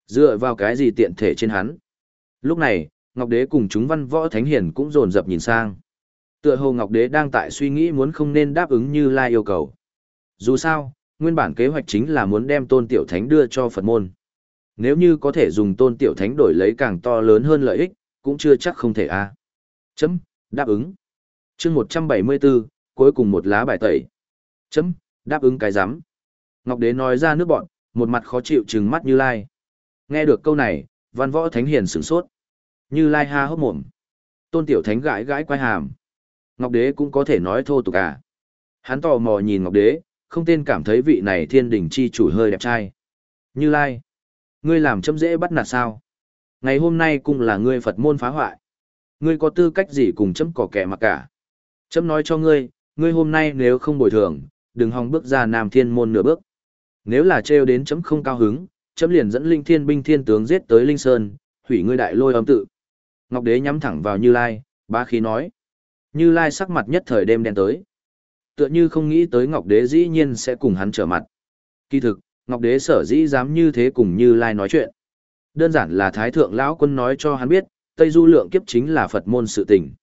Dựa vào cái gì tiện thể trên hắn? Lúc này, Ngọc Đế cùng chúng văn võ thánh hiền cũng rồn rập nhìn sang. Tựa hồ Ngọc Đế đang tại suy nghĩ muốn không nên đáp ứng như Lai yêu cầu. Dù sao, nguyên bản kế hoạch chính là muốn đem tôn tiểu thánh đưa cho Phật môn. Nếu như có thể dùng tôn tiểu thánh đổi lấy càng to lớn hơn lợi ích, cũng chưa chắc không thể a. À. Chấm, đáp ứng. chương 174, cuối cùng một lá bài tẩy. Chấm, đáp ứng cái rắm Ngọc Đế nói ra nước bọn, một mặt khó chịu chừng mắt Như Lai. Nghe được câu này, văn võ thánh hiền sửng sốt. Như Lai ha hốc mồm. Tôn tiểu thánh gãi gãi quai hàm. Ngọc Đế cũng có thể nói thô tục à. Hắn tò mò nhìn Ngọc Đế, không tên cảm thấy vị này thiên Đình chi chủ hơi đẹp trai. Như Lai. Ngươi làm chấm dễ bắt nạt sao? Ngày hôm nay cũng là ngươi Phật môn phá hoại. Ngươi có tư cách gì cùng chấm cỏ kẻ mà cả? Chấm nói cho ngươi, ngươi hôm nay nếu không bồi thường, đừng hòng bước ra Nam Thiên môn nửa bước. Nếu là trêu đến chấm không cao hứng, chấm liền dẫn linh thiên binh thiên tướng giết tới Linh Sơn, hủy ngươi đại lôi âm tự. Ngọc Đế nhắm thẳng vào Như Lai, bá khí nói. Như Lai sắc mặt nhất thời đêm đen tới. Tựa như không nghĩ tới Ngọc Đế dĩ nhiên sẽ cùng hắn trở mặt. Kỳ thực, Ngọc Đế sở dĩ dám như thế cùng Như Lai nói chuyện. Đơn giản là Thái Thượng Lão Quân nói cho hắn biết, Tây Du lượng kiếp chính là Phật môn sự tình.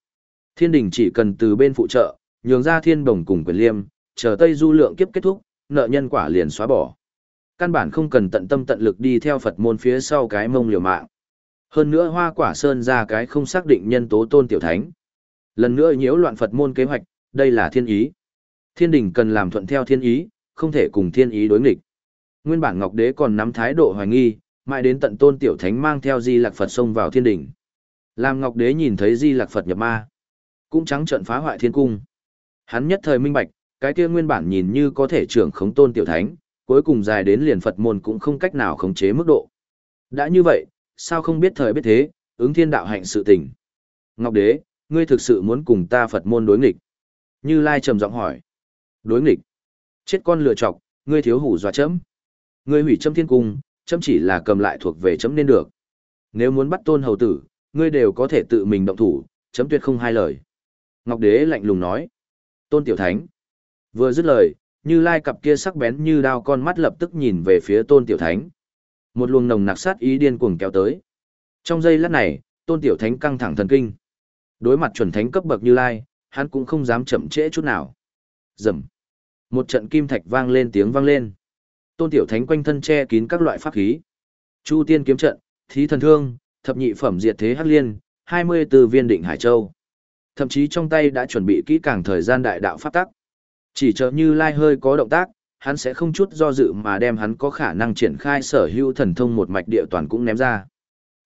Thiên đình chỉ cần từ bên phụ trợ, nhường ra thiên bồng cùng quyền liêm, chờ Tây Du lượng kiếp kết thúc, nợ nhân quả liền xóa bỏ. Căn bản không cần tận tâm tận lực đi theo Phật môn phía sau cái mông liều mạng. Hơn nữa hoa quả sơn ra cái không xác định nhân tố tôn tiểu thánh. Lần nữa nhiễu loạn Phật môn kế hoạch, đây là thiên ý. Thiên đình cần làm thuận theo thiên ý, không thể cùng thiên ý đối nghịch. Nguyên bản Ngọc Đế còn nắm thái độ hoài nghi, mãi đến tận tôn tiểu thánh mang theo di lạc Phật xông vào thiên đình. Làm Ngọc Đế nhìn thấy di lạc Phật nhập ma, cũng trắng trợn phá hoại thiên cung. Hắn nhất thời minh bạch, cái kia nguyên bản nhìn như có thể trưởng khống tôn tiểu thánh, cuối cùng dài đến liền Phật môn cũng không cách nào khống chế mức độ. Đã như vậy, sao không biết thời biết thế, ứng thiên đạo hạnh sự tình. Ngọc Đế, ngươi thực sự muốn cùng ta Phật môn đối nghịch. Như Lai trầm giọng hỏi. Đối nghịch. Chết con lựa chọc, ngươi thiếu hủ dọa chấm. Ngươi hủy chấm thiên cung, chấm chỉ là cầm lại thuộc về chấm nên được. Nếu muốn bắt tôn hầu tử, ngươi đều có thể tự mình động thủ, chấm tuyệt không hai lời. Ngọc Đế lạnh lùng nói. Tôn Tiểu Thánh. Vừa dứt lời, như lai cặp kia sắc bén như đao con mắt lập tức nhìn về phía Tôn Tiểu Thánh. Một luồng nồng nặc sát ý điên cuồng kéo tới. Trong giây lát này, Tôn Tiểu Thánh căng thẳng thần kinh. Đối mặt chuẩn thánh cấp bậc như lai, hắn cũng không dám chậm trễ chút nào. Rầm. Một trận kim thạch vang lên tiếng vang lên. Tôn Tiểu Thánh quanh thân che kín các loại pháp khí. Chu Tiên kiếm trận, Thí thần thương, thập nhị phẩm diệt thế hắc liên, 24 viên định hải châu. Thậm chí trong tay đã chuẩn bị kỹ càng thời gian đại đạo pháp tắc. Chỉ chờ như Lai hơi có động tác, hắn sẽ không chút do dự mà đem hắn có khả năng triển khai sở hữu thần thông một mạch địa toàn cũng ném ra.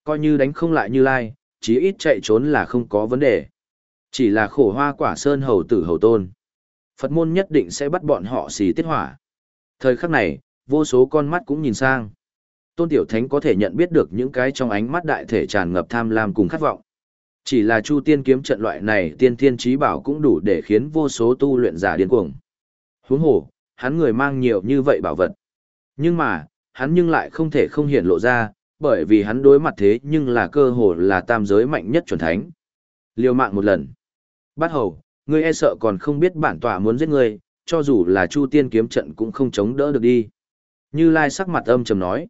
Coi như đánh không lại như Lai, chí ít chạy trốn là không có vấn đề. Chỉ là khổ hoa quả sơn hầu tử hầu tôn. Phật môn nhất định sẽ bắt bọn họ xì tiết hỏa. Thời khắc này, vô số con mắt cũng nhìn sang. Tôn Tiểu Thánh có thể nhận biết được những cái trong ánh mắt đại thể tràn ngập tham lam cùng khát vọng. Chỉ là Chu Tiên kiếm trận loại này tiên thiên trí bảo cũng đủ để khiến vô số tu luyện giả điên cuồng. Huống hồ, hắn người mang nhiều như vậy bảo vật. Nhưng mà, hắn nhưng lại không thể không hiện lộ ra, bởi vì hắn đối mặt thế nhưng là cơ hồ là tam giới mạnh nhất chuẩn thánh. Liều mạng một lần. Bắt hầu, ngươi e sợ còn không biết bản tỏa muốn giết ngươi, cho dù là Chu Tiên kiếm trận cũng không chống đỡ được đi. Như Lai sắc mặt âm trầm nói.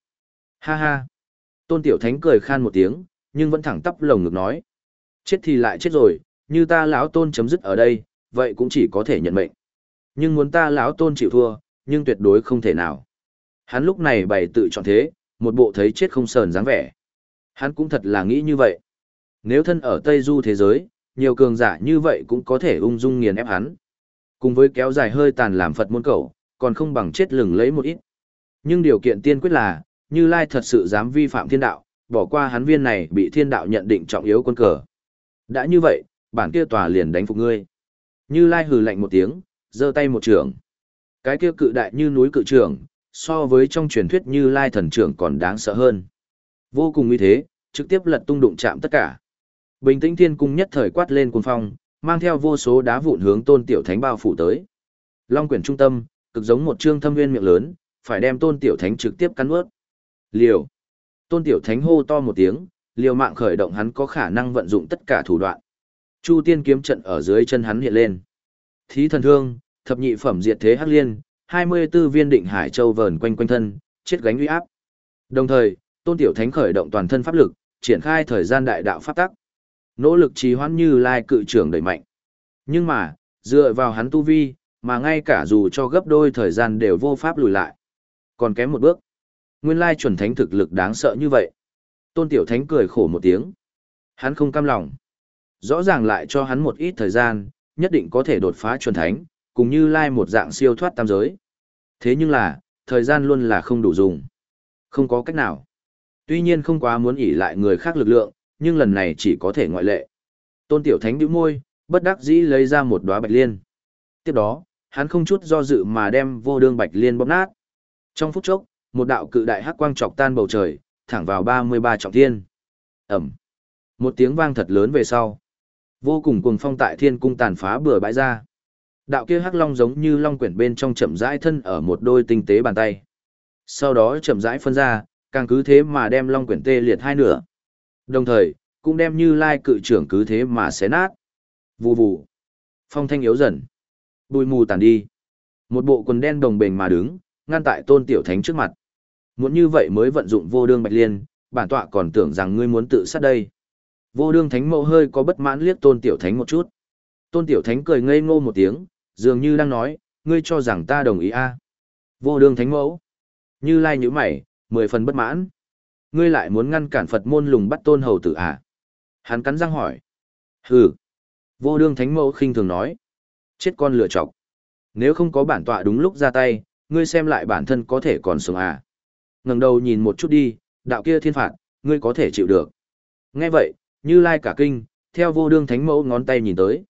Ha ha. Tôn Tiểu Thánh cười khan một tiếng, nhưng vẫn thẳng tắp lồng ngực nói. Chết thì lại chết rồi, như ta lão tôn chấm dứt ở đây, vậy cũng chỉ có thể nhận mệnh. Nhưng muốn ta lão tôn chịu thua, nhưng tuyệt đối không thể nào. Hắn lúc này bày tự chọn thế, một bộ thấy chết không sờn dáng vẻ. Hắn cũng thật là nghĩ như vậy. Nếu thân ở Tây Du thế giới, nhiều cường giả như vậy cũng có thể ung dung nghiền ép hắn. Cùng với kéo dài hơi tàn làm Phật môn cầu, còn không bằng chết lừng lấy một ít. Nhưng điều kiện tiên quyết là, Như Lai thật sự dám vi phạm thiên đạo, bỏ qua hắn viên này bị thiên đạo nhận định trọng yếu quân cờ. Đã như vậy, bản kia tòa liền đánh phục ngươi. Như Lai hừ lạnh một tiếng, giơ tay một trường. Cái kia cự đại như núi cự trường, so với trong truyền thuyết Như Lai thần trưởng còn đáng sợ hơn. Vô cùng uy thế, trực tiếp lật tung đụng chạm tất cả. Bình tĩnh thiên cung nhất thời quát lên cuồng phong, mang theo vô số đá vụn hướng tôn tiểu thánh bao phủ tới. Long quyển trung tâm, cực giống một trương thâm nguyên miệng lớn, phải đem tôn tiểu thánh trực tiếp cắn ướt. Liều. Tôn tiểu thánh hô to một tiếng, liều mạng khởi động hắn có khả năng vận dụng tất cả thủ đoạn. Chu tiên kiếm trận ở dưới chân hắn hiện lên. Thí thần thương, thập nhị phẩm diệt thế hắc liên, 24 viên định hải châu vờn quanh quanh thân, chết gánh uy áp. Đồng thời, Tôn Tiểu Thánh khởi động toàn thân pháp lực, triển khai thời gian đại đạo pháp tắc. Nỗ lực trì hoãn như lai cự trưởng đẩy mạnh. Nhưng mà, dựa vào hắn tu vi, mà ngay cả dù cho gấp đôi thời gian đều vô pháp lùi lại. Còn kém một bước. Nguyên lai chuẩn thánh thực lực đáng sợ như vậy. Tôn Tiểu Thánh cười khổ một tiếng. Hắn không cam lòng. Rõ ràng lại cho hắn một ít thời gian, nhất định có thể đột phá chuẩn thánh, cùng như lai một dạng siêu thoát tam giới. Thế nhưng là, thời gian luôn là không đủ dùng. Không có cách nào. Tuy nhiên không quá muốn ỉ lại người khác lực lượng, nhưng lần này chỉ có thể ngoại lệ. Tôn Tiểu Thánh bĩu môi, bất đắc dĩ lấy ra một đóa bạch liên. Tiếp đó, hắn không chút do dự mà đem vô đương bạch liên bóp nát. Trong phút chốc, một đạo cự đại hắc quang chọc tan bầu trời, thẳng vào 33 trọng thiên. Ẩm. Một tiếng vang thật lớn về sau. Vô cùng cuồng phong tại thiên cung tàn phá bừa bãi ra. Đạo kia hắc long giống như long quyển bên trong chậm rãi thân ở một đôi tinh tế bàn tay. Sau đó chậm rãi phân ra, càng cứ thế mà đem long quyển tê liệt hai nửa. Đồng thời, cũng đem như lai cự trưởng cứ thế mà xé nát. Vù vù. Phong thanh yếu dần. Bùi mù tàn đi. Một bộ quần đen đồng bền mà đứng, ngăn tại tôn tiểu thánh trước mặt. Muốn như vậy mới vận dụng vô đương bạch liên, bản tọa còn tưởng rằng ngươi muốn tự sát đây. Vô đương thánh mẫu hơi có bất mãn liếc tôn tiểu thánh một chút. Tôn tiểu thánh cười ngây ngô một tiếng, dường như đang nói, ngươi cho rằng ta đồng ý a à? Vô đương thánh mẫu. Như lai như mày, mười phần bất mãn. Ngươi lại muốn ngăn cản Phật môn lùng bắt tôn hầu tử à? Hắn cắn răng hỏi. Hừ. Vô đương thánh mẫu khinh thường nói. Chết con lựa chọc. Nếu không có bản tọa đúng lúc ra tay, ngươi xem lại bản thân có thể còn sống à? Ngẩng đầu nhìn một chút đi, đạo kia thiên phạt, ngươi có thể chịu được. Nghe vậy, như lai cả kinh, theo vô đương thánh mẫu ngón tay nhìn tới.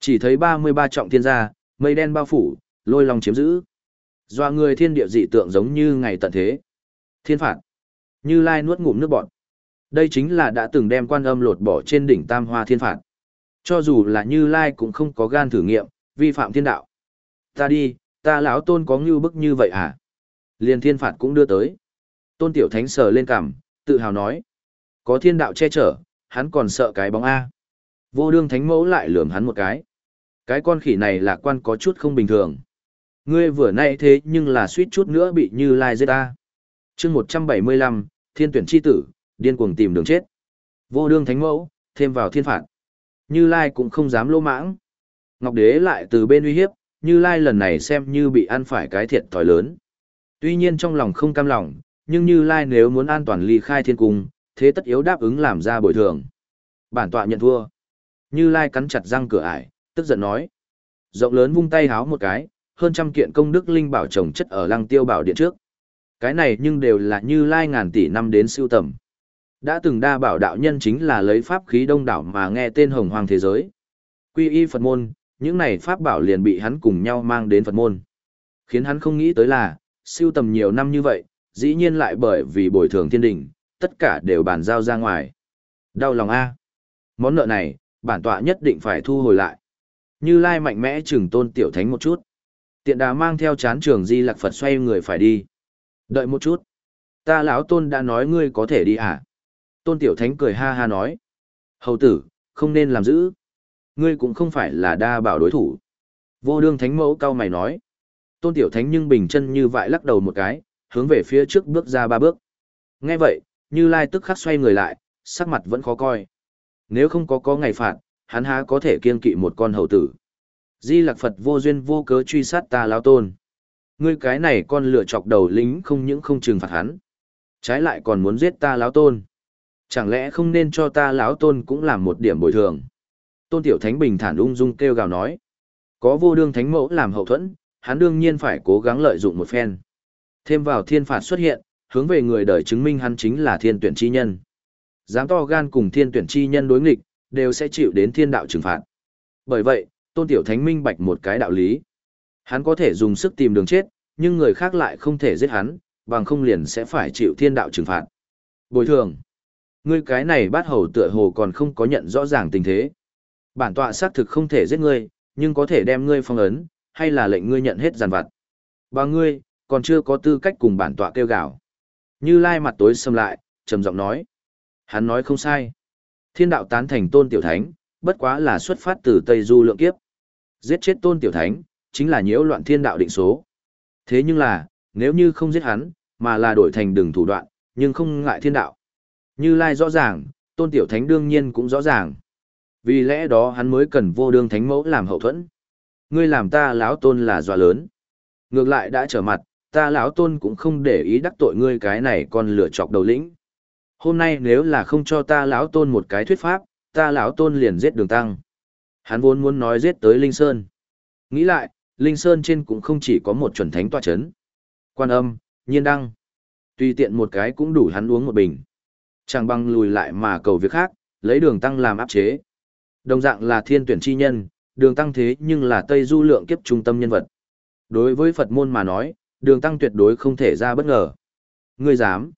Chỉ thấy 33 trọng thiên gia, mây đen bao phủ, lôi long chiếm giữ. Doa người thiên địa dị tượng giống như ngày tận thế. Thiên phạt. Như Lai nuốt ngụm nước bọt. Đây chính là đã từng đem quan âm lột bỏ trên đỉnh Tam Hoa Thiên phạt. Cho dù là Như Lai cũng không có gan thử nghiệm, vi phạm thiên đạo. Ta đi, ta lão tôn có ngưu bức như vậy à? Liền thiên phạt cũng đưa tới. Tôn Tiểu Thánh sờ lên cằm, tự hào nói. Có thiên đạo che chở, hắn còn sợ cái bóng A. Vô đương thánh mẫu lại lườm hắn một cái. Cái con khỉ này lạc quan có chút không bình thường. Ngươi vừa nay thế nhưng là suýt chút nữa bị như lai giết ta. chương 175, thiên tuyển chi tử, điên cuồng tìm đường chết. Vô đương thánh mẫu, thêm vào thiên phạt. Như lai cũng không dám lô mãng. Ngọc đế lại từ bên uy hiếp, như lai lần này xem như bị ăn phải cái thiệt thòi lớn. Tuy nhiên trong lòng không cam lòng, nhưng như lai nếu muốn an toàn ly khai thiên cung, thế tất yếu đáp ứng làm ra bồi thường. Bản tọa nhận thua. Như lai cắn chặt răng cửa ải, tức giận nói. Rộng lớn vung tay háo một cái, hơn trăm kiện công đức linh bảo trồng chất ở lăng tiêu bảo điện trước. Cái này nhưng đều là như lai ngàn tỷ năm đến siêu tầm. Đã từng đa bảo đạo nhân chính là lấy pháp khí đông đảo mà nghe tên hồng hoàng thế giới. Quy y Phật môn, những này pháp bảo liền bị hắn cùng nhau mang đến Phật môn. Khiến hắn không nghĩ tới là, siêu tầm nhiều năm như vậy, dĩ nhiên lại bởi vì bồi thường thiên đình, tất cả đều bàn giao ra ngoài. Đau lòng A. Món nợ này, bản tọa nhất định phải thu hồi lại. Như Lai mạnh mẽ trừng tôn tiểu thánh một chút. Tiện đà mang theo chán trường di lạc Phật xoay người phải đi. Đợi một chút. Ta lão tôn đã nói ngươi có thể đi à? Tôn tiểu thánh cười ha ha nói. Hầu tử, không nên làm giữ. Ngươi cũng không phải là đa bảo đối thủ. Vô đương thánh mẫu cao mày nói. Tôn tiểu thánh nhưng bình chân như vậy lắc đầu một cái, hướng về phía trước bước ra ba bước. Nghe vậy, Như Lai tức khắc xoay người lại, sắc mặt vẫn khó coi. Nếu không có có ngày phạt, hắn há có thể kiên kỵ một con hầu tử. Di Lạc Phật vô duyên vô cớ truy sát ta lão tôn. Ngươi cái này con lựa chọc đầu lính không những không trừng phạt hắn, trái lại còn muốn giết ta lão tôn. Chẳng lẽ không nên cho ta lão tôn cũng làm một điểm bồi thường? Tôn Tiểu Thánh bình thản ung dung kêu gào nói. Có vô đương thánh mẫu làm hậu thuẫn, hắn đương nhiên phải cố gắng lợi dụng một phen. Thêm vào thiên phạt xuất hiện, hướng về người đời chứng minh hắn chính là thiên tuyển chi nhân. Dám to gan cùng thiên tuyển chi nhân đối nghịch, đều sẽ chịu đến thiên đạo trừng phạt. Bởi vậy, Tôn Tiểu Thánh minh bạch một cái đạo lý. Hắn có thể dùng sức tìm đường chết, nhưng người khác lại không thể giết hắn, bằng không liền sẽ phải chịu thiên đạo trừng phạt. Bồi thường. Ngươi cái này bát hầu tựa hồ còn không có nhận rõ ràng tình thế. Bản tọa xác thực không thể giết ngươi, nhưng có thể đem ngươi phong ấn, hay là lệnh ngươi nhận hết giàn vặt. Ba ngươi, còn chưa có tư cách cùng bản tọa kêu gào. Như Lai mặt tối xâm lại, trầm giọng nói. Hắn nói không sai. Thiên đạo tán thành tôn tiểu thánh, bất quá là xuất phát từ Tây Du lượng kiếp. Giết chết tôn tiểu thánh, chính là nhiễu loạn thiên đạo định số. Thế nhưng là, nếu như không giết hắn, mà là đổi thành đường thủ đoạn, nhưng không ngại thiên đạo. Như Lai rõ ràng, tôn tiểu thánh đương nhiên cũng rõ ràng. Vì lẽ đó hắn mới cần vô đương thánh mẫu làm hậu thuẫn. Ngươi làm ta lão tôn là dọa lớn. Ngược lại đã trở mặt, ta lão tôn cũng không để ý đắc tội ngươi cái này còn lửa chọc đầu lĩnh. Hôm nay nếu là không cho ta lão tôn một cái thuyết pháp, ta lão tôn liền giết đường tăng. Hắn vốn muốn nói giết tới Linh Sơn. Nghĩ lại, Linh Sơn trên cũng không chỉ có một chuẩn thánh tọa chấn. Quan âm, nhiên đăng. Tuy tiện một cái cũng đủ hắn uống một bình. Chẳng bằng lùi lại mà cầu việc khác, lấy đường tăng làm áp chế. Đồng dạng là thiên tuyển chi nhân, đường tăng thế nhưng là Tây Du lượng kiếp trung tâm nhân vật. Đối với Phật môn mà nói, đường tăng tuyệt đối không thể ra bất ngờ. Ngươi dám.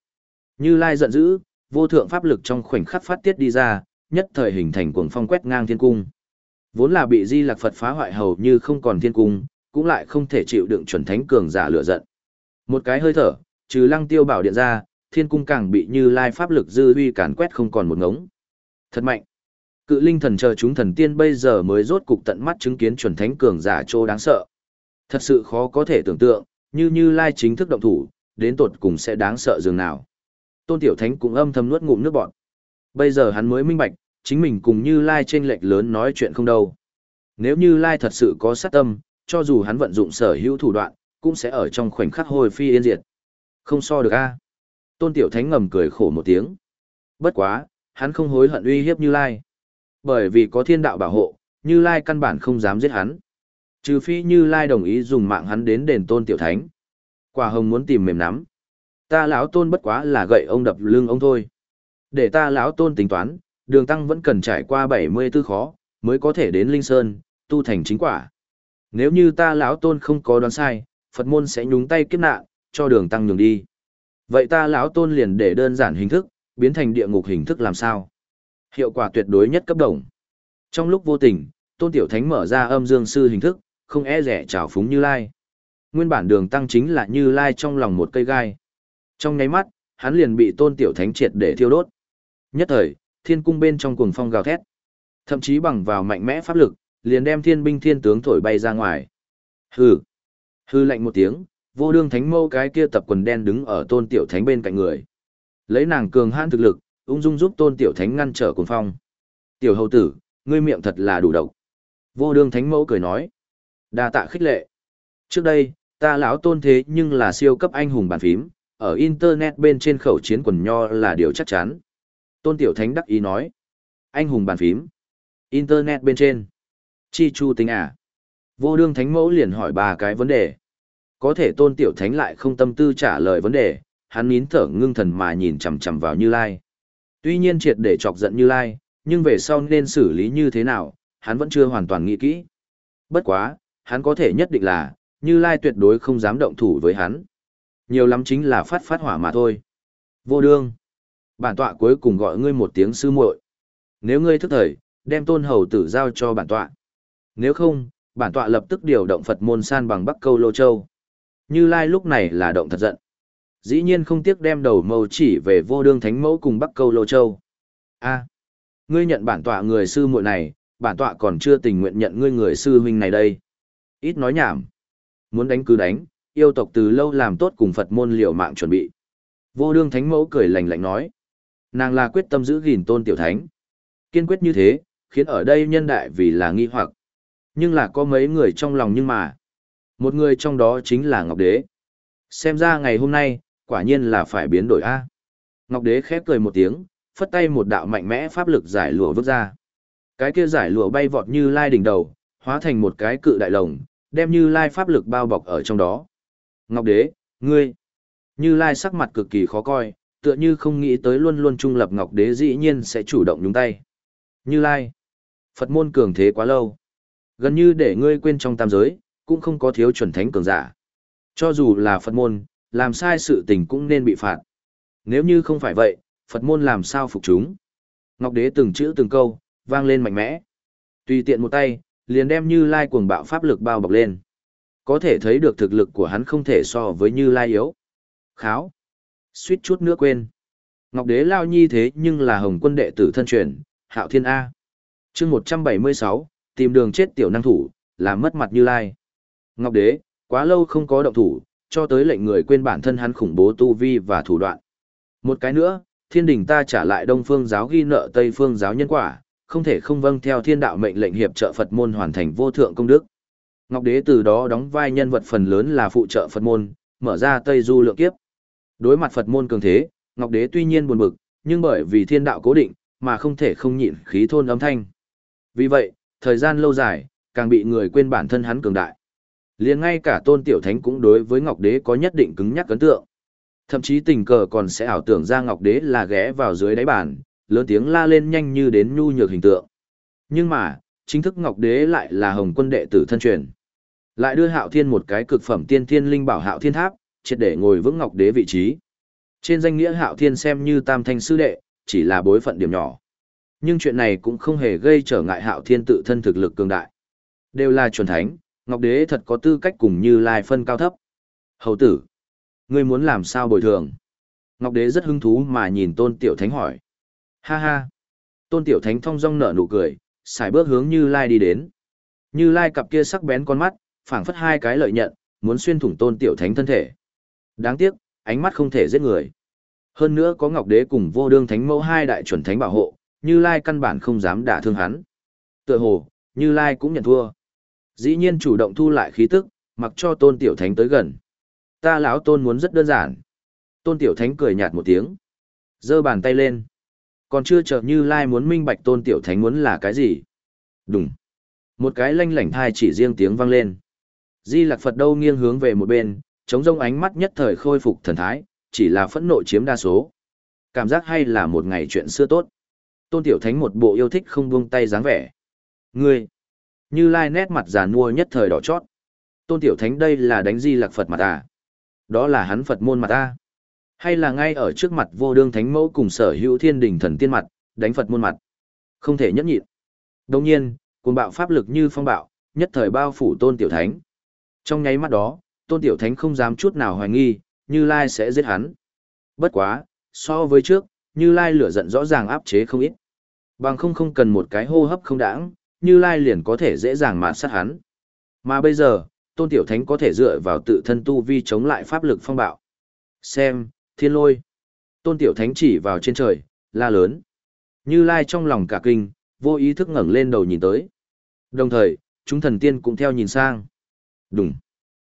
Như Lai giận dữ, vô thượng pháp lực trong khoảnh khắc phát tiết đi ra, nhất thời hình thành cuồng phong quét ngang thiên cung. Vốn là bị Di Lạc Phật phá hoại hầu như không còn thiên cung, cũng lại không thể chịu đựng chuẩn thánh cường giả lửa giận. Một cái hơi thở, trừ Lăng Tiêu bảo điện ra, thiên cung càng bị Như Lai pháp lực dư uy càn quét không còn một ngống. Thật mạnh. Cự linh thần chờ chúng thần tiên bây giờ mới rốt cục tận mắt chứng kiến chuẩn thánh cường giả trô đáng sợ. Thật sự khó có thể tưởng tượng, như Như Lai chính thức động thủ, đến tột cùng sẽ đáng sợ dường nào. Tôn Tiểu Thánh cũng âm thầm nuốt ngụm nước bọt. Bây giờ hắn mới minh bạch, chính mình cùng Như Lai trên lệch lớn nói chuyện không đâu. Nếu Như Lai thật sự có sát tâm, cho dù hắn vận dụng sở hữu thủ đoạn, cũng sẽ ở trong khoảnh khắc hồi phi yên diệt. Không so được a. Tôn Tiểu Thánh ngầm cười khổ một tiếng. Bất quá, hắn không hối hận uy hiếp Như Lai. Bởi vì có thiên đạo bảo hộ, Như Lai căn bản không dám giết hắn. Trừ phi Như Lai đồng ý dùng mạng hắn đến đền Tôn Tiểu Thánh. Quả hồng muốn tìm mềm nắm. Ta lão Tôn bất quá là gậy ông đập lưng ông thôi. Để ta lão Tôn tính toán, đường tăng vẫn cần trải qua 74 khó, mới có thể đến Linh Sơn, tu thành chính quả. Nếu như ta lão Tôn không có đoán sai, Phật môn sẽ nhúng tay kiếp nạn, cho đường tăng nhường đi. Vậy ta lão Tôn liền để đơn giản hình thức, biến thành địa ngục hình thức làm sao? Hiệu quả tuyệt đối nhất cấp đồng. Trong lúc vô tình, Tôn Tiểu Thánh mở ra âm dương sư hình thức, không e rẻ trào phúng Như Lai. Nguyên bản đường tăng chính là Như Lai trong lòng một cây gai. Trong nháy mắt, hắn liền bị Tôn Tiểu Thánh triệt để thiêu đốt. Nhất thời, thiên cung bên trong cuồng phong gào thét. Thậm chí bằng vào mạnh mẽ pháp lực, liền đem thiên binh thiên tướng thổi bay ra ngoài. Hừ. Hừ lạnh một tiếng, vô đương thánh mâu cái kia tập quần đen đứng ở Tôn Tiểu Thánh bên cạnh người. Lấy nàng cường hãn thực lực, ung dung giúp tôn tiểu thánh ngăn trở cuồng phong. Tiểu hầu tử, ngươi miệng thật là đủ độc. Vô đương thánh mẫu cười nói đa tạ khích lệ. Trước đây, ta lão tôn thế nhưng là siêu cấp anh hùng bàn phím, ở internet bên trên khẩu chiến quần nho là điều chắc chắn. Tôn tiểu thánh đắc ý nói. Anh hùng bàn phím. Internet bên trên. Chi chu tính à? Vô đương thánh mẫu liền hỏi ba cái vấn đề. Có thể tôn tiểu thánh lại không tâm tư trả lời vấn đề, hắn nín thở ngưng thần mà nhìn chằm chằm vào Như Lai. Tuy nhiên triệt để chọc giận Như Lai, nhưng về sau nên xử lý như thế nào, hắn vẫn chưa hoàn toàn nghĩ kỹ. Bất quá, hắn có thể nhất định là, Như Lai tuyệt đối không dám động thủ với hắn. Nhiều lắm chính là phát phát hỏa mà thôi. Vô đương. Bản tọa cuối cùng gọi ngươi một tiếng sư muội. Nếu ngươi thức thời, đem tôn hầu tử giao cho bản tọa. Nếu không, bản tọa lập tức điều động Phật môn san bằng Bắc Câu Lô Châu. Như Lai lúc này là động thật giận. Dĩ nhiên không tiếc đem đầu mâu chỉ về vô đương thánh mẫu cùng Bắc Câu Lô Châu. a ngươi nhận bản tọa người sư muội này, bản tọa còn chưa tình nguyện nhận ngươi người sư huynh này đây. Ít nói nhảm. Muốn đánh cứ đánh, yêu tộc từ lâu làm tốt cùng Phật môn liều mạng chuẩn bị. Vô đương thánh mẫu cười lạnh lạnh nói. Nàng là quyết tâm giữ gìn tôn tiểu thánh. Kiên quyết như thế, khiến ở đây nhân đại vì là nghi hoặc. Nhưng là có mấy người trong lòng nhưng mà. Một người trong đó chính là Ngọc Đế. Xem ra ngày hôm nay, quả nhiên là phải biến đổi A. Ngọc Đế khép cười một tiếng, phất tay một đạo mạnh mẽ pháp lực giải lụa vứt ra. Cái kia giải lụa bay vọt như lai đỉnh đầu, hóa thành một cái cự đại lồng, đem như lai pháp lực bao bọc ở trong đó. Ngọc Đế, ngươi. Như lai sắc mặt cực kỳ khó coi, tựa như không nghĩ tới luôn luôn trung lập Ngọc Đế dĩ nhiên sẽ chủ động nhúng tay. Như lai. Phật môn cường thế quá lâu. Gần như để ngươi quên trong tam giới, cũng không có thiếu chuẩn thánh cường giả. Cho dù là Phật môn, làm sai sự tình cũng nên bị phạt. Nếu như không phải vậy, Phật môn làm sao phục chúng? Ngọc Đế từng chữ từng câu, vang lên mạnh mẽ. Tùy tiện một tay, liền đem Như Lai cuồng bạo pháp lực bao bọc lên. Có thể thấy được thực lực của hắn không thể so với Như Lai yếu. Kháo. Suýt chút nữa quên. Ngọc Đế lao nhi thế nhưng là hồng quân đệ tử thân truyền, Hạo Thiên A. chương 176, tìm đường chết tiểu năng thủ, làm mất mặt Như Lai. Ngọc Đế, quá lâu không có động thủ, cho tới lệnh người quên bản thân hắn khủng bố tu vi và thủ đoạn. Một cái nữa, thiên đình ta trả lại đông phương giáo ghi nợ tây phương giáo nhân quả, không thể không vâng theo thiên đạo mệnh lệnh hiệp trợ Phật môn hoàn thành vô thượng công đức. Ngọc Đế từ đó đóng vai nhân vật phần lớn là phụ trợ Phật môn, mở ra Tây Du lượng kiếp. Đối mặt Phật môn cường thế, Ngọc Đế tuy nhiên buồn bực, nhưng bởi vì thiên đạo cố định, mà không thể không nhịn khí thôn âm thanh. Vì vậy, thời gian lâu dài, càng bị người quên bản thân hắn cường đại. liền ngay cả tôn tiểu thánh cũng đối với Ngọc Đế có nhất định cứng nhắc ấn tượng. Thậm chí tình cờ còn sẽ ảo tưởng ra Ngọc Đế là ghé vào dưới đáy bàn, lớn tiếng la lên nhanh như đến nhu nhược hình tượng. Nhưng mà, chính thức Ngọc Đế lại là Hồng Quân đệ tử thân truyền. Lại đưa Hạo Thiên một cái cực phẩm tiên thiên linh bảo Hạo Thiên Tháp, triệt để ngồi vững Ngọc Đế vị trí. Trên danh nghĩa Hạo Thiên xem như tam thanh sư đệ, chỉ là bối phận điểm nhỏ. Nhưng chuyện này cũng không hề gây trở ngại Hạo Thiên tự thân thực lực cường đại. Đều là chuẩn thánh, Ngọc Đế thật có tư cách cùng như lai phân cao thấp. Hầu tử, ngươi muốn làm sao bồi thường? Ngọc Đế rất hứng thú mà nhìn Tôn Tiểu Thánh hỏi. Ha ha. Tôn Tiểu Thánh thong dong nở nụ cười, xài bước hướng Như Lai đi đến. Như Lai cặp kia sắc bén con mắt, phảng phất hai cái lợi nhận, muốn xuyên thủng Tôn Tiểu Thánh thân thể. Đáng tiếc, ánh mắt không thể giết người. Hơn nữa có Ngọc Đế cùng Vô Đương Thánh Mẫu hai đại chuẩn thánh bảo hộ, Như Lai căn bản không dám đả thương hắn. Tựa hồ, Như Lai cũng nhận thua. Dĩ nhiên chủ động thu lại khí tức, mặc cho Tôn Tiểu Thánh tới gần. Ta lão Tôn muốn rất đơn giản. Tôn Tiểu Thánh cười nhạt một tiếng, giơ bàn tay lên. Còn chưa chờ Như Lai muốn minh bạch Tôn Tiểu Thánh muốn là cái gì. Đúng. Một cái lanh lảnh thai chỉ riêng tiếng vang lên. Di Lạc Phật đâu nghiêng hướng về một bên, chống rông ánh mắt nhất thời khôi phục thần thái, chỉ là phẫn nộ chiếm đa số. Cảm giác hay là một ngày chuyện xưa tốt. Tôn Tiểu Thánh một bộ yêu thích không buông tay dáng vẻ. Ngươi! Như Lai nét mặt già nua nhất thời đỏ chót. Tôn Tiểu Thánh đây là đánh Di Lạc Phật mặt à? Đó là hắn Phật môn mặt à? Hay là ngay ở trước mặt vô đương thánh mẫu cùng sở hữu thiên đình thần tiên mặt, đánh Phật môn mặt. Không thể nhẫn nhịn. Đồng nhiên, cuồng bạo pháp lực như phong bạo, nhất thời bao phủ tôn tiểu thánh. Trong nháy mắt đó, tôn tiểu thánh không dám chút nào hoài nghi, như lai sẽ giết hắn. Bất quá, so với trước, như lai lửa giận rõ ràng áp chế không ít. Bằng không không cần một cái hô hấp không đãng, như lai liền có thể dễ dàng mạt sát hắn. Mà bây giờ, tôn tiểu thánh có thể dựa vào tự thân tu vi chống lại pháp lực phong bạo. Xem, Thiên lôi. Tôn tiểu thánh chỉ vào trên trời, la lớn. Như lai trong lòng cả kinh, vô ý thức ngẩng lên đầu nhìn tới. Đồng thời, chúng thần tiên cũng theo nhìn sang. Đúng.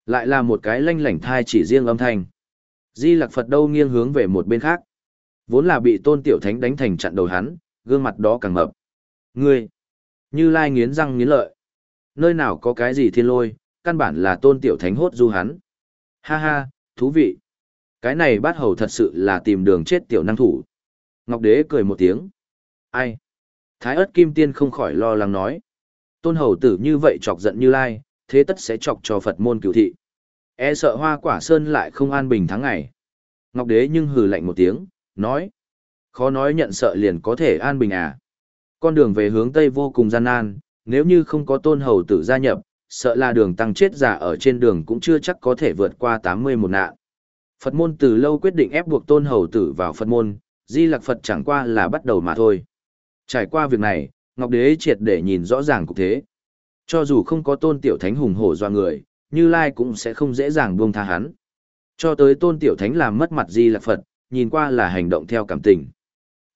Lại là một cái lanh lảnh thai chỉ riêng âm thanh. Di lạc Phật đâu nghiêng hướng về một bên khác. Vốn là bị tôn tiểu thánh đánh thành chặn đầu hắn, gương mặt đó càng mập. Ngươi! Như lai nghiến răng nghiến lợi. Nơi nào có cái gì thiên lôi, căn bản là tôn tiểu thánh hốt du hắn. Ha ha, thú vị. Cái này bát hầu thật sự là tìm đường chết tiểu năng thủ. Ngọc Đế cười một tiếng. Ai? Thái ớt kim tiên không khỏi lo lắng nói. Tôn hầu tử như vậy chọc giận như lai, thế tất sẽ chọc cho Phật môn cửu thị. E sợ hoa quả sơn lại không an bình tháng ngày. Ngọc Đế nhưng hừ lạnh một tiếng, nói. Khó nói nhận sợ liền có thể an bình à. Con đường về hướng Tây vô cùng gian nan, nếu như không có tôn hầu tử gia nhập, sợ là đường tăng chết giả ở trên đường cũng chưa chắc có thể vượt qua 80 một nạn. Phật môn từ lâu quyết định ép buộc tôn hầu tử vào Phật môn, di lạc Phật chẳng qua là bắt đầu mà thôi. Trải qua việc này, Ngọc Đế triệt để nhìn rõ ràng cục thế. Cho dù không có tôn tiểu thánh hùng hổ doa người, Như Lai cũng sẽ không dễ dàng buông tha hắn. Cho tới tôn tiểu thánh làm mất mặt di lạc Phật, nhìn qua là hành động theo cảm tình.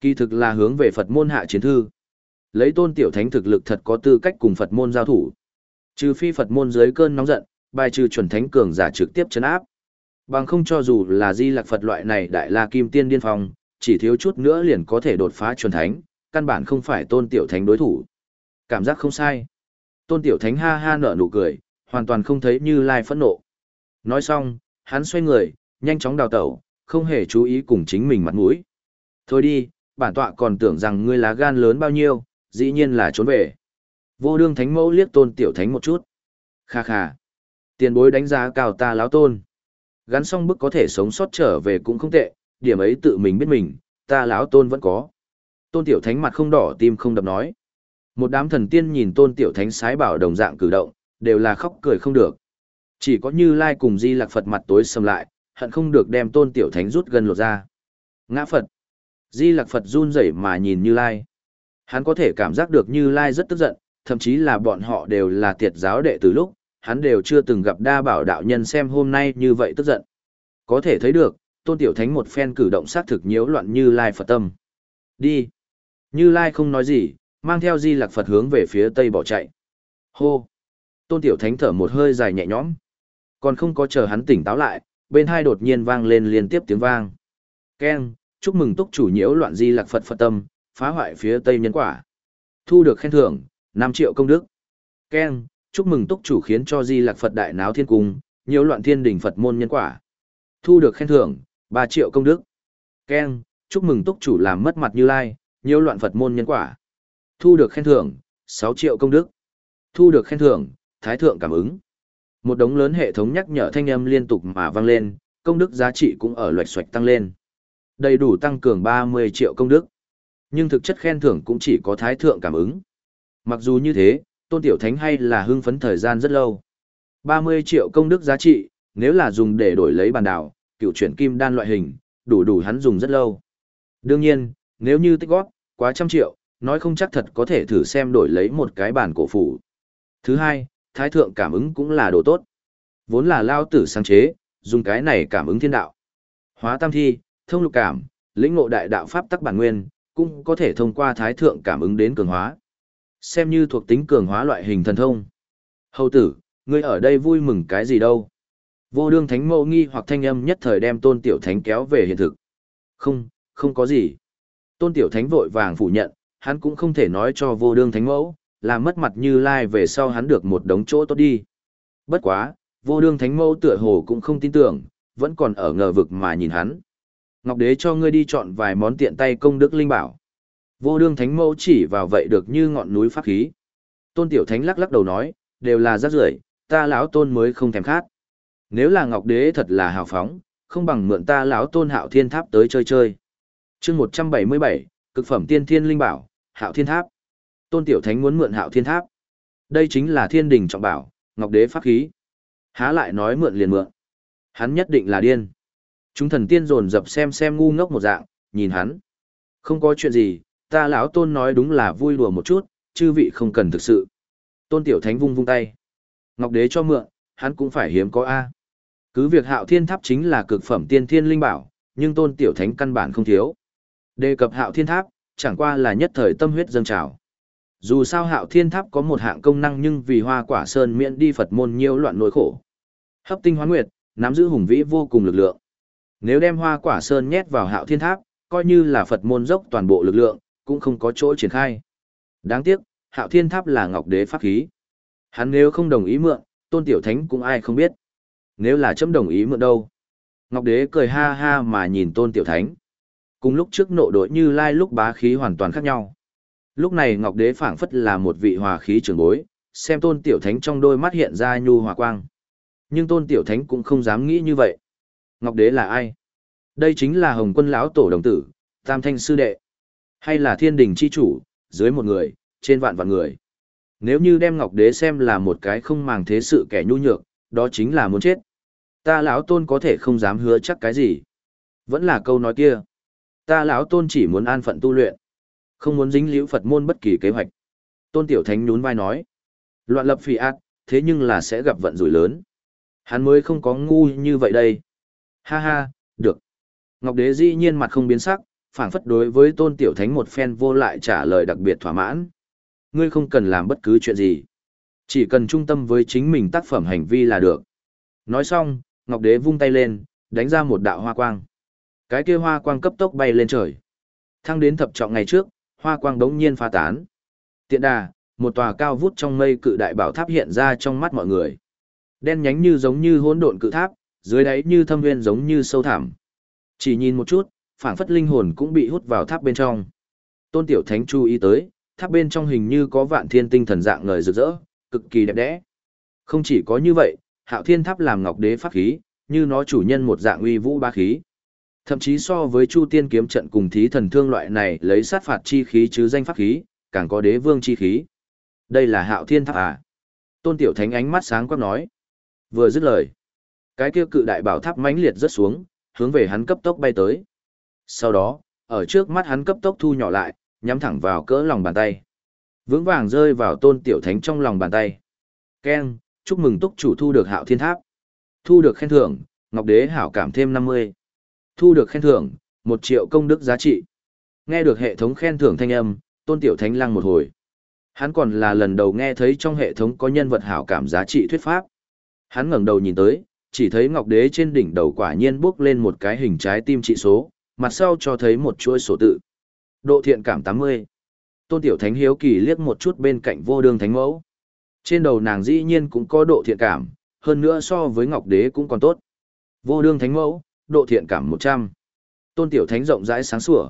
Kỳ thực là hướng về Phật môn hạ chiến thư. Lấy tôn tiểu thánh thực lực thật có tư cách cùng Phật môn giao thủ. Trừ phi Phật môn dưới cơn nóng giận, bài trừ chuẩn thánh cường giả trực tiếp chấn áp. Bằng không cho dù là di lạc Phật loại này đại la kim tiên điên phong, chỉ thiếu chút nữa liền có thể đột phá chuẩn thánh, căn bản không phải tôn tiểu thánh đối thủ. Cảm giác không sai. Tôn tiểu thánh ha ha nở nụ cười, hoàn toàn không thấy như lai phẫn nộ. Nói xong, hắn xoay người, nhanh chóng đào tẩu, không hề chú ý cùng chính mình mặt mũi. Thôi đi, bản tọa còn tưởng rằng ngươi lá gan lớn bao nhiêu, dĩ nhiên là trốn về. Vô đương thánh mẫu liếc tôn tiểu thánh một chút. Kha kha. Tiền bối đánh giá cao ta láo tôn. Gắn xong bức có thể sống sót trở về cũng không tệ, điểm ấy tự mình biết mình, ta láo tôn vẫn có. Tôn tiểu thánh mặt không đỏ tim không đập nói. Một đám thần tiên nhìn tôn tiểu thánh sái bảo đồng dạng cử động, đều là khóc cười không được. Chỉ có như lai cùng di lạc Phật mặt tối sầm lại, hận không được đem tôn tiểu thánh rút gần lột ra. Ngã Phật. Di lạc Phật run rẩy mà nhìn như lai. Hắn có thể cảm giác được như lai rất tức giận, thậm chí là bọn họ đều là tiệt giáo đệ từ lúc, hắn đều chưa từng gặp đa bảo đạo nhân xem hôm nay như vậy tức giận. Có thể thấy được, tôn tiểu thánh một phen cử động sát thực nhiễu loạn như lai Phật tâm. Đi. Như lai không nói gì, mang theo di lạc Phật hướng về phía tây bỏ chạy. Hô. Tôn tiểu thánh thở một hơi dài nhẹ nhõm. Còn không có chờ hắn tỉnh táo lại, bên hai đột nhiên vang lên liên tiếp tiếng vang. Keng, chúc mừng túc chủ nhiễu loạn di lạc Phật Phật tâm, phá hoại phía tây nhân quả. Thu được khen thưởng, 5 triệu công đức. Ken, chúc mừng túc chủ khiến cho di lạc Phật đại náo thiên cung, nhiều loạn thiên đỉnh Phật môn nhân quả. Thu được khen thưởng, ba triệu công đức. Ken, chúc mừng túc chủ làm mất mặt như lai, nhiều loạn Phật môn nhân quả. Thu được khen thưởng, sáu triệu công đức. Thu được khen thưởng, thái thượng cảm ứng. Một đống lớn hệ thống nhắc nhở thanh âm liên tục mà vang lên, công đức giá trị cũng ở loạch xoạch tăng lên. Đầy đủ tăng cường 30 triệu công đức. Nhưng thực chất khen thưởng cũng chỉ có thái thượng cảm ứng. Mặc dù như thế, tôn tiểu thánh hay là hưng phấn thời gian rất lâu. 30 triệu công đức giá trị, nếu là dùng để đổi lấy bàn đảo, cựu chuyển kim đan loại hình, đủ đủ hắn dùng rất lâu. Đương nhiên, nếu như tích góp, quá trăm triệu, nói không chắc thật có thể thử xem đổi lấy một cái bản cổ phủ. Thứ hai, thái thượng cảm ứng cũng là đồ tốt. Vốn là lao tử sáng chế, dùng cái này cảm ứng thiên đạo. Hóa tam thi, thông lục cảm, lĩnh ngộ đại đạo pháp tắc bản nguyên, cũng có thể thông qua thái thượng cảm ứng đến cường hóa. Xem như thuộc tính cường hóa loại hình thần thông. Hầu tử, ngươi ở đây vui mừng cái gì đâu? Vô đương thánh mẫu nghi hoặc thanh âm nhất thời đem tôn tiểu thánh kéo về hiện thực. Không, không có gì. Tôn tiểu thánh vội vàng phủ nhận, hắn cũng không thể nói cho vô đương thánh mẫu, làm mất mặt như lai về sau hắn được một đống chỗ tốt đi. Bất quá, vô đương thánh mẫu tựa hồ cũng không tin tưởng, vẫn còn ở ngờ vực mà nhìn hắn. Ngọc đế cho ngươi đi chọn vài món tiện tay công đức linh bảo. Vô đương thánh mẫu chỉ vào vậy được như ngọn núi pháp khí. Tôn tiểu thánh lắc lắc đầu nói, đều là rác rưởi, ta lão tôn mới không thèm khát. Nếu là ngọc đế thật là hào phóng, không bằng mượn ta lão tôn hạo thiên tháp tới chơi chơi. chương 177, cực phẩm tiên thiên linh bảo, hạo thiên tháp. Tôn tiểu thánh muốn mượn hạo thiên tháp. Đây chính là thiên đình trọng bảo, ngọc đế pháp khí. Há lại nói mượn liền mượn. Hắn nhất định là điên. Chúng thần tiên dồn dập xem xem ngu ngốc một dạng, nhìn hắn. Không có chuyện gì, ta lão tôn nói đúng là vui đùa một chút, chư vị không cần thực sự. Tôn tiểu thánh vung vung tay. Ngọc đế cho mượn, hắn cũng phải hiếm có A. Cứ việc hạo thiên tháp chính là cực phẩm tiên thiên linh bảo, nhưng tôn tiểu thánh căn bản không thiếu. Đề cập hạo thiên tháp, chẳng qua là nhất thời tâm huyết dâng trào. Dù sao hạo thiên tháp có một hạng công năng nhưng vì hoa quả sơn miễn đi Phật môn nhiều loạn nỗi khổ. Hấp tinh hoán nguyệt, nắm giữ hùng vĩ vô cùng lực lượng. Nếu đem hoa quả sơn nhét vào hạo thiên tháp, coi như là Phật môn dốc toàn bộ lực lượng, cũng không có chỗ triển khai. Đáng tiếc, hạo thiên tháp là ngọc đế pháp khí. Hắn nếu không đồng ý mượn, tôn tiểu thánh cũng ai không biết. Nếu là chấm đồng ý mượn đâu? Ngọc đế cười ha ha mà nhìn tôn tiểu thánh. Cùng lúc trước nộ đội như lai lúc bá khí hoàn toàn khác nhau. Lúc này ngọc đế phảng phất là một vị hòa khí trưởng bối, xem tôn tiểu thánh trong đôi mắt hiện ra nhu hòa quang. Nhưng tôn tiểu thánh cũng không dám nghĩ như vậy. Ngọc đế là ai? Đây chính là hồng quân lão tổ đồng tử, tam thanh sư đệ. Hay là thiên đình chi chủ, dưới một người, trên vạn vạn người. Nếu như đem Ngọc Đế xem là một cái không màng thế sự kẻ nhu nhược, đó chính là muốn chết. Ta lão tôn có thể không dám hứa chắc cái gì. Vẫn là câu nói kia. Ta lão tôn chỉ muốn an phận tu luyện, không muốn dính liễu Phật môn bất kỳ kế hoạch. Tôn Tiểu Thánh nhún vai nói. Loạn lập phi ác, thế nhưng là sẽ gặp vận rủi lớn. Hắn mới không có ngu như vậy đây. Ha ha, được. Ngọc Đế dĩ nhiên mặt không biến sắc, phảng phất đối với tôn tiểu thánh một phen vô lại trả lời đặc biệt thỏa mãn. Ngươi không cần làm bất cứ chuyện gì. Chỉ cần trung tâm với chính mình tác phẩm hành vi là được. Nói xong, Ngọc Đế vung tay lên, đánh ra một đạo hoa quang. Cái kia hoa quang cấp tốc bay lên trời. Thăng đến thập trọng ngày trước, hoa quang đống nhiên pha tán. Tiện đà, một tòa cao vút trong mây cự đại bảo tháp hiện ra trong mắt mọi người. Đen nhánh như giống như hỗn độn cự tháp, dưới đáy như thâm nguyên giống như sâu thẳm. Chỉ nhìn một chút, phảng phất linh hồn cũng bị hút vào tháp bên trong. Tôn Tiểu Thánh chú ý tới, tháp bên trong hình như có vạn thiên tinh thần dạng ngời rực rỡ, cực kỳ đẹp đẽ. Không chỉ có như vậy, Hạo Thiên Tháp làm ngọc đế pháp khí, như nó chủ nhân một dạng uy vũ ba khí. Thậm chí so với Chu Tiên kiếm trận cùng thí thần thương loại này lấy sát phạt chi khí chứ danh pháp khí, càng có đế vương chi khí. Đây là Hạo Thiên Tháp à? Tôn Tiểu Thánh ánh mắt sáng quắc nói. Vừa dứt lời, cái kia cự đại bảo tháp mãnh liệt rất xuống, hướng về hắn cấp tốc bay tới. Sau đó, ở trước mắt hắn cấp tốc thu nhỏ lại, nhắm thẳng vào cỡ lòng bàn tay. Vững vàng rơi vào tôn tiểu thánh trong lòng bàn tay. Ken, chúc mừng túc chủ thu được hạo thiên tháp. Thu được khen thưởng, Ngọc Đế hảo cảm thêm 50. Thu được khen thưởng, 1 triệu công đức giá trị. Nghe được hệ thống khen thưởng thanh âm, tôn tiểu thánh lăng một hồi. Hắn còn là lần đầu nghe thấy trong hệ thống có nhân vật hảo cảm giá trị thuyết pháp. Hắn ngẩng đầu nhìn tới, chỉ thấy Ngọc Đế trên đỉnh đầu quả nhiên bước lên một cái hình trái tim trị số, mặt sau cho thấy một chuỗi sổ tự. Độ thiện cảm 80. Tôn Tiểu Thánh hiếu kỳ liếc một chút bên cạnh vô đương thánh mẫu. Trên đầu nàng dĩ nhiên cũng có độ thiện cảm, hơn nữa so với Ngọc Đế cũng còn tốt. Vô đương thánh mẫu, độ thiện cảm 100. Tôn Tiểu Thánh rộng rãi sáng sủa.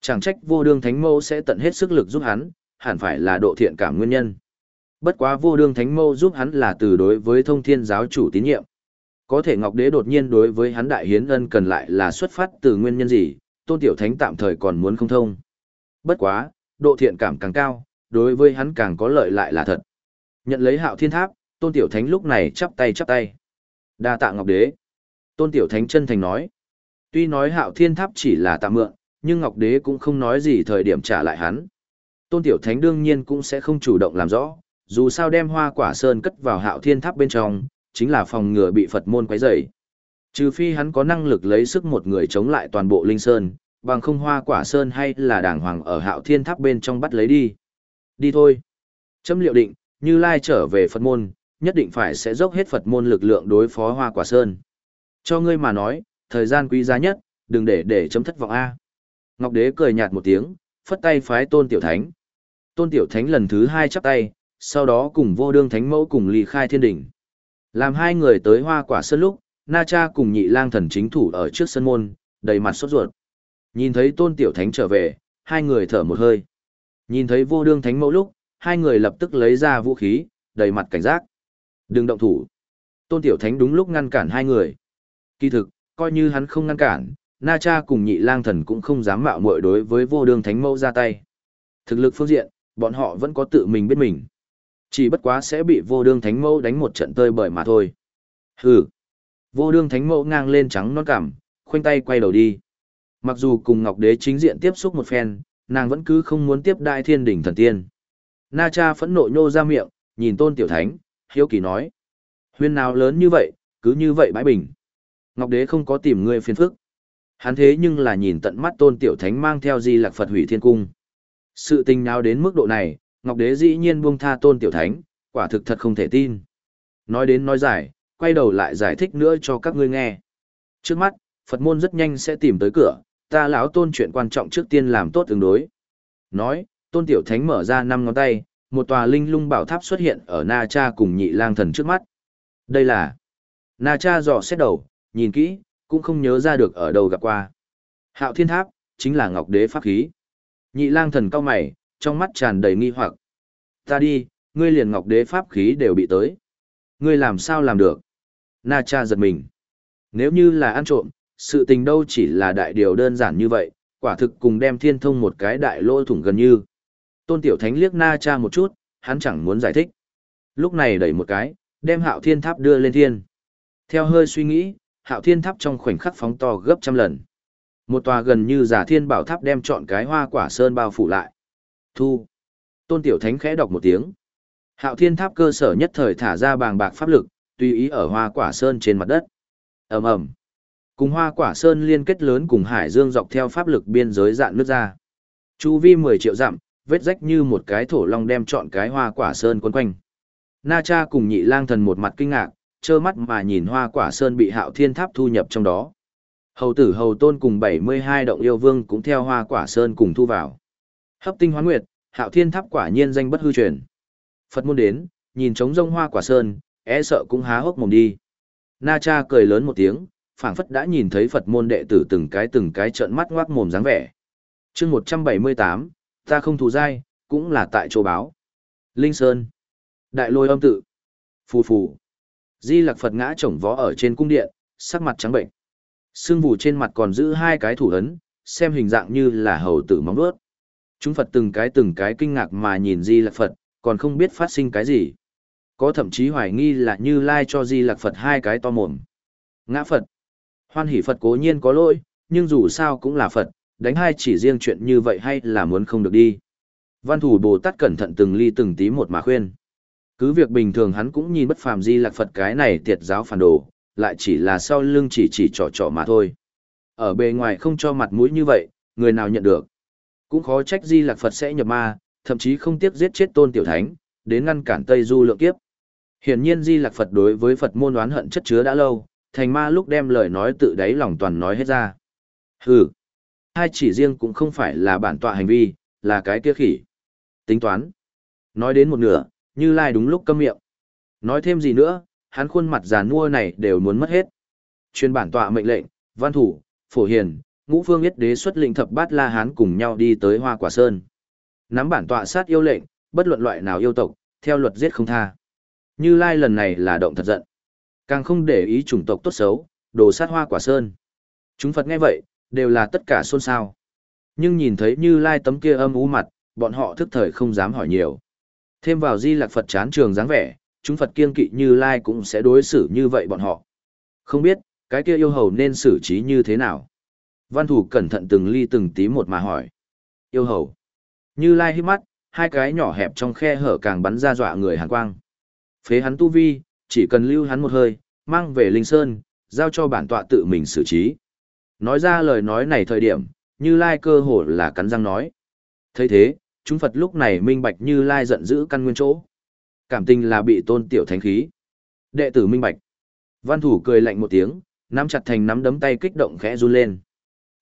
Chẳng trách vô đương thánh mẫu sẽ tận hết sức lực giúp hắn, hẳn phải là độ thiện cảm nguyên nhân. Bất quá vô đương thánh mẫu giúp hắn là từ đối với thông thiên giáo chủ tín nhiệm. Có thể Ngọc Đế đột nhiên đối với hắn đại hiến ân cần lại là xuất phát từ nguyên nhân gì, Tôn Tiểu Thánh tạm thời còn muốn không thông. Bất quá, độ thiện cảm càng cao, đối với hắn càng có lợi lại là thật. Nhận lấy hạo thiên tháp, Tôn Tiểu Thánh lúc này chắp tay chắp tay. đa tạ Ngọc Đế. Tôn Tiểu Thánh chân thành nói. Tuy nói hạo thiên tháp chỉ là tạm mượn, nhưng Ngọc Đế cũng không nói gì thời điểm trả lại hắn. Tôn Tiểu Thánh đương nhiên cũng sẽ không chủ động làm rõ, dù sao đem hoa quả sơn cất vào hạo thiên tháp bên trong, chính là phòng ngừa bị Phật môn quấy rầy. Trừ phi hắn có năng lực lấy sức một người chống lại toàn bộ linh sơn, bằng không hoa quả sơn hay là đàng hoàng ở hạo thiên tháp bên trong bắt lấy đi. Đi thôi. Châm liệu định, như lai trở về Phật môn, nhất định phải sẽ dốc hết Phật môn lực lượng đối phó hoa quả sơn. Cho ngươi mà nói, thời gian quý giá nhất, đừng để để chấm thất vọng A. Ngọc Đế cười nhạt một tiếng, phất tay phái tôn tiểu thánh. Tôn tiểu thánh lần thứ hai chắp tay, sau đó cùng vô đương thánh mẫu cùng ly khai thiên đỉnh. Làm hai người tới hoa quả sân lúc, Na Cha cùng nhị lang thần chính thủ ở trước sân môn, đầy mặt sốt ruột. Nhìn thấy tôn tiểu thánh trở về, hai người thở một hơi. Nhìn thấy vô đương thánh mẫu lúc, hai người lập tức lấy ra vũ khí, đầy mặt cảnh giác. Đừng động thủ. Tôn tiểu thánh đúng lúc ngăn cản hai người. Kỳ thực, coi như hắn không ngăn cản, Na Cha cùng nhị lang thần cũng không dám mạo muội đối với vô đương thánh mẫu ra tay. Thực lực phương diện, bọn họ vẫn có tự mình biết mình. Chỉ bất quá sẽ bị vô đương thánh mẫu đánh một trận tơi bời mà thôi. Hừ. Vô đương thánh mẫu ngang lên trắng non cảm, khoanh tay quay đầu đi. Mặc dù cùng Ngọc Đế chính diện tiếp xúc một phen, nàng vẫn cứ không muốn tiếp đại thiên đỉnh thần tiên. Na cha phẫn nộ nhô ra miệng, nhìn tôn tiểu thánh, hiếu kỳ nói. Huyên nào lớn như vậy, cứ như vậy bãi bình. Ngọc Đế không có tìm ngươi phiền phức. Hắn thế nhưng là nhìn tận mắt tôn tiểu thánh mang theo di lạc Phật hủy thiên cung. Sự tình nào đến mức độ này, Ngọc Đế dĩ nhiên buông tha tôn tiểu thánh, quả thực thật không thể tin. Nói đến nói giải, quay đầu lại giải thích nữa cho các ngươi nghe. Trước mắt, Phật môn rất nhanh sẽ tìm tới cửa, ta lão tôn chuyện quan trọng trước tiên làm tốt tương đối. Nói, tôn tiểu thánh mở ra năm ngón tay, một tòa linh lung bảo tháp xuất hiện ở Na Cha cùng nhị lang thần trước mắt. Đây là... Na Cha dò xét đầu, nhìn kỹ, cũng không nhớ ra được ở đâu gặp qua. Hạo thiên tháp, chính là ngọc đế pháp khí. Nhị lang thần cao mày, trong mắt tràn đầy nghi hoặc. Ta đi, ngươi liền ngọc đế pháp khí đều bị tới. Ngươi làm sao làm được? Na cha giật mình. Nếu như là ăn trộm, sự tình đâu chỉ là đại điều đơn giản như vậy, quả thực cùng đem thiên thông một cái đại lỗ thủng gần như. Tôn Tiểu Thánh liếc Na cha một chút, hắn chẳng muốn giải thích. Lúc này đẩy một cái, đem hạo thiên tháp đưa lên thiên. Theo hơi suy nghĩ, hạo thiên tháp trong khoảnh khắc phóng to gấp trăm lần. Một tòa gần như giả thiên bảo tháp đem trọn cái hoa quả sơn bao phủ lại. Thu. Tôn Tiểu Thánh khẽ đọc một tiếng. Hạo thiên tháp cơ sở nhất thời thả ra bàng bạc pháp lực, tùy ý ở hoa quả sơn trên mặt đất. ầm ầm Cùng hoa quả sơn liên kết lớn cùng hải dương dọc theo pháp lực biên giới dạn nước ra. Chu vi 10 triệu dặm, vết rách như một cái thổ long đem trọn cái hoa quả sơn quấn quanh. Na cha cùng nhị lang thần một mặt kinh ngạc, trơ mắt mà nhìn hoa quả sơn bị hạo thiên tháp thu nhập trong đó. Hầu tử hầu tôn cùng 72 động yêu vương cũng theo hoa quả sơn cùng thu vào. Hấp tinh hoán nguyệt, hạo thiên tháp quả nhiên danh bất hư truyền. Phật môn đến, nhìn trống rông hoa quả sơn, e sợ cũng há hốc mồm đi. Na cha cười lớn một tiếng, phảng phất đã nhìn thấy Phật môn đệ tử từng cái từng cái trợn mắt ngoác mồm dáng vẻ. chương 178, ta không thù dai, cũng là tại chỗ báo. Linh Sơn, Đại lôi âm tự, Phù Phù. Di Lặc Phật ngã chổng vó ở trên cung điện, sắc mặt trắng bệnh. Sương vù trên mặt còn giữ hai cái thủ ấn, xem hình dạng như là hầu tử móng vuốt. Chúng Phật từng cái từng cái kinh ngạc mà nhìn Di lạc Phật, còn không biết phát sinh cái gì. Có thậm chí hoài nghi là như lai cho Di lạc Phật hai cái to mồm. Ngã Phật. Hoan hỷ Phật cố nhiên có lỗi, nhưng dù sao cũng là Phật, đánh hai chỉ riêng chuyện như vậy hay là muốn không được đi. Văn thủ Bồ Tát cẩn thận từng ly từng tí một mà khuyên. Cứ việc bình thường hắn cũng nhìn bất phàm Di lạc Phật cái này tiệt giáo phản đồ, lại chỉ là sau lưng chỉ chỉ trò trò mà thôi. Ở bề ngoài không cho mặt mũi như vậy, người nào nhận được. Cũng khó trách Di lạc Phật sẽ nhập ma, thậm chí không tiếc giết chết tôn tiểu thánh, đến ngăn cản Tây Du lượng kiếp. Hiển nhiên Di lạc Phật đối với Phật môn oán hận chất chứa đã lâu, thành ma lúc đem lời nói tự đáy lòng toàn nói hết ra. Hừ, hai chỉ riêng cũng không phải là bản tọa hành vi, là cái kia khỉ. Tính toán. Nói đến một nửa, Như Lai đúng lúc câm miệng. Nói thêm gì nữa, hắn khuôn mặt già nua này đều muốn mất hết. Chuyên bản tọa mệnh lệnh, văn thủ, phổ hiền, ngũ phương yết đế xuất lĩnh thập bát la hán cùng nhau đi tới hoa quả sơn. Nắm bản tọa sát yêu lệnh, bất luận loại nào yêu tộc, theo luật giết không tha. Như Lai lần này là động thật giận. Càng không để ý chủng tộc tốt xấu, đồ sát hoa quả sơn. Chúng Phật nghe vậy, đều là tất cả xôn xao. Nhưng nhìn thấy Như Lai tấm kia âm u mặt, bọn họ thức thời không dám hỏi nhiều. Thêm vào di lạc Phật chán trường dáng vẻ, chúng Phật kiên kỵ Như Lai cũng sẽ đối xử như vậy bọn họ. Không biết, cái kia yêu hầu nên xử trí như thế nào? Văn thủ cẩn thận từng ly từng tí một mà hỏi. Yêu hầu. Như Lai hít mắt, hai cái nhỏ hẹp trong khe hở càng bắn ra dọa người hàn quang. Phế hắn tu vi, chỉ cần lưu hắn một hơi, mang về Linh Sơn, giao cho bản tọa tự mình xử trí. Nói ra lời nói này thời điểm, Như Lai cơ hồ là cắn răng nói. thấy thế, chúng Phật lúc này minh bạch Như Lai giận dữ căn nguyên chỗ. Cảm tình là bị tôn tiểu thánh khí. Đệ tử minh bạch. Văn thủ cười lạnh một tiếng, nắm chặt thành nắm đấm tay kích động khẽ run lên.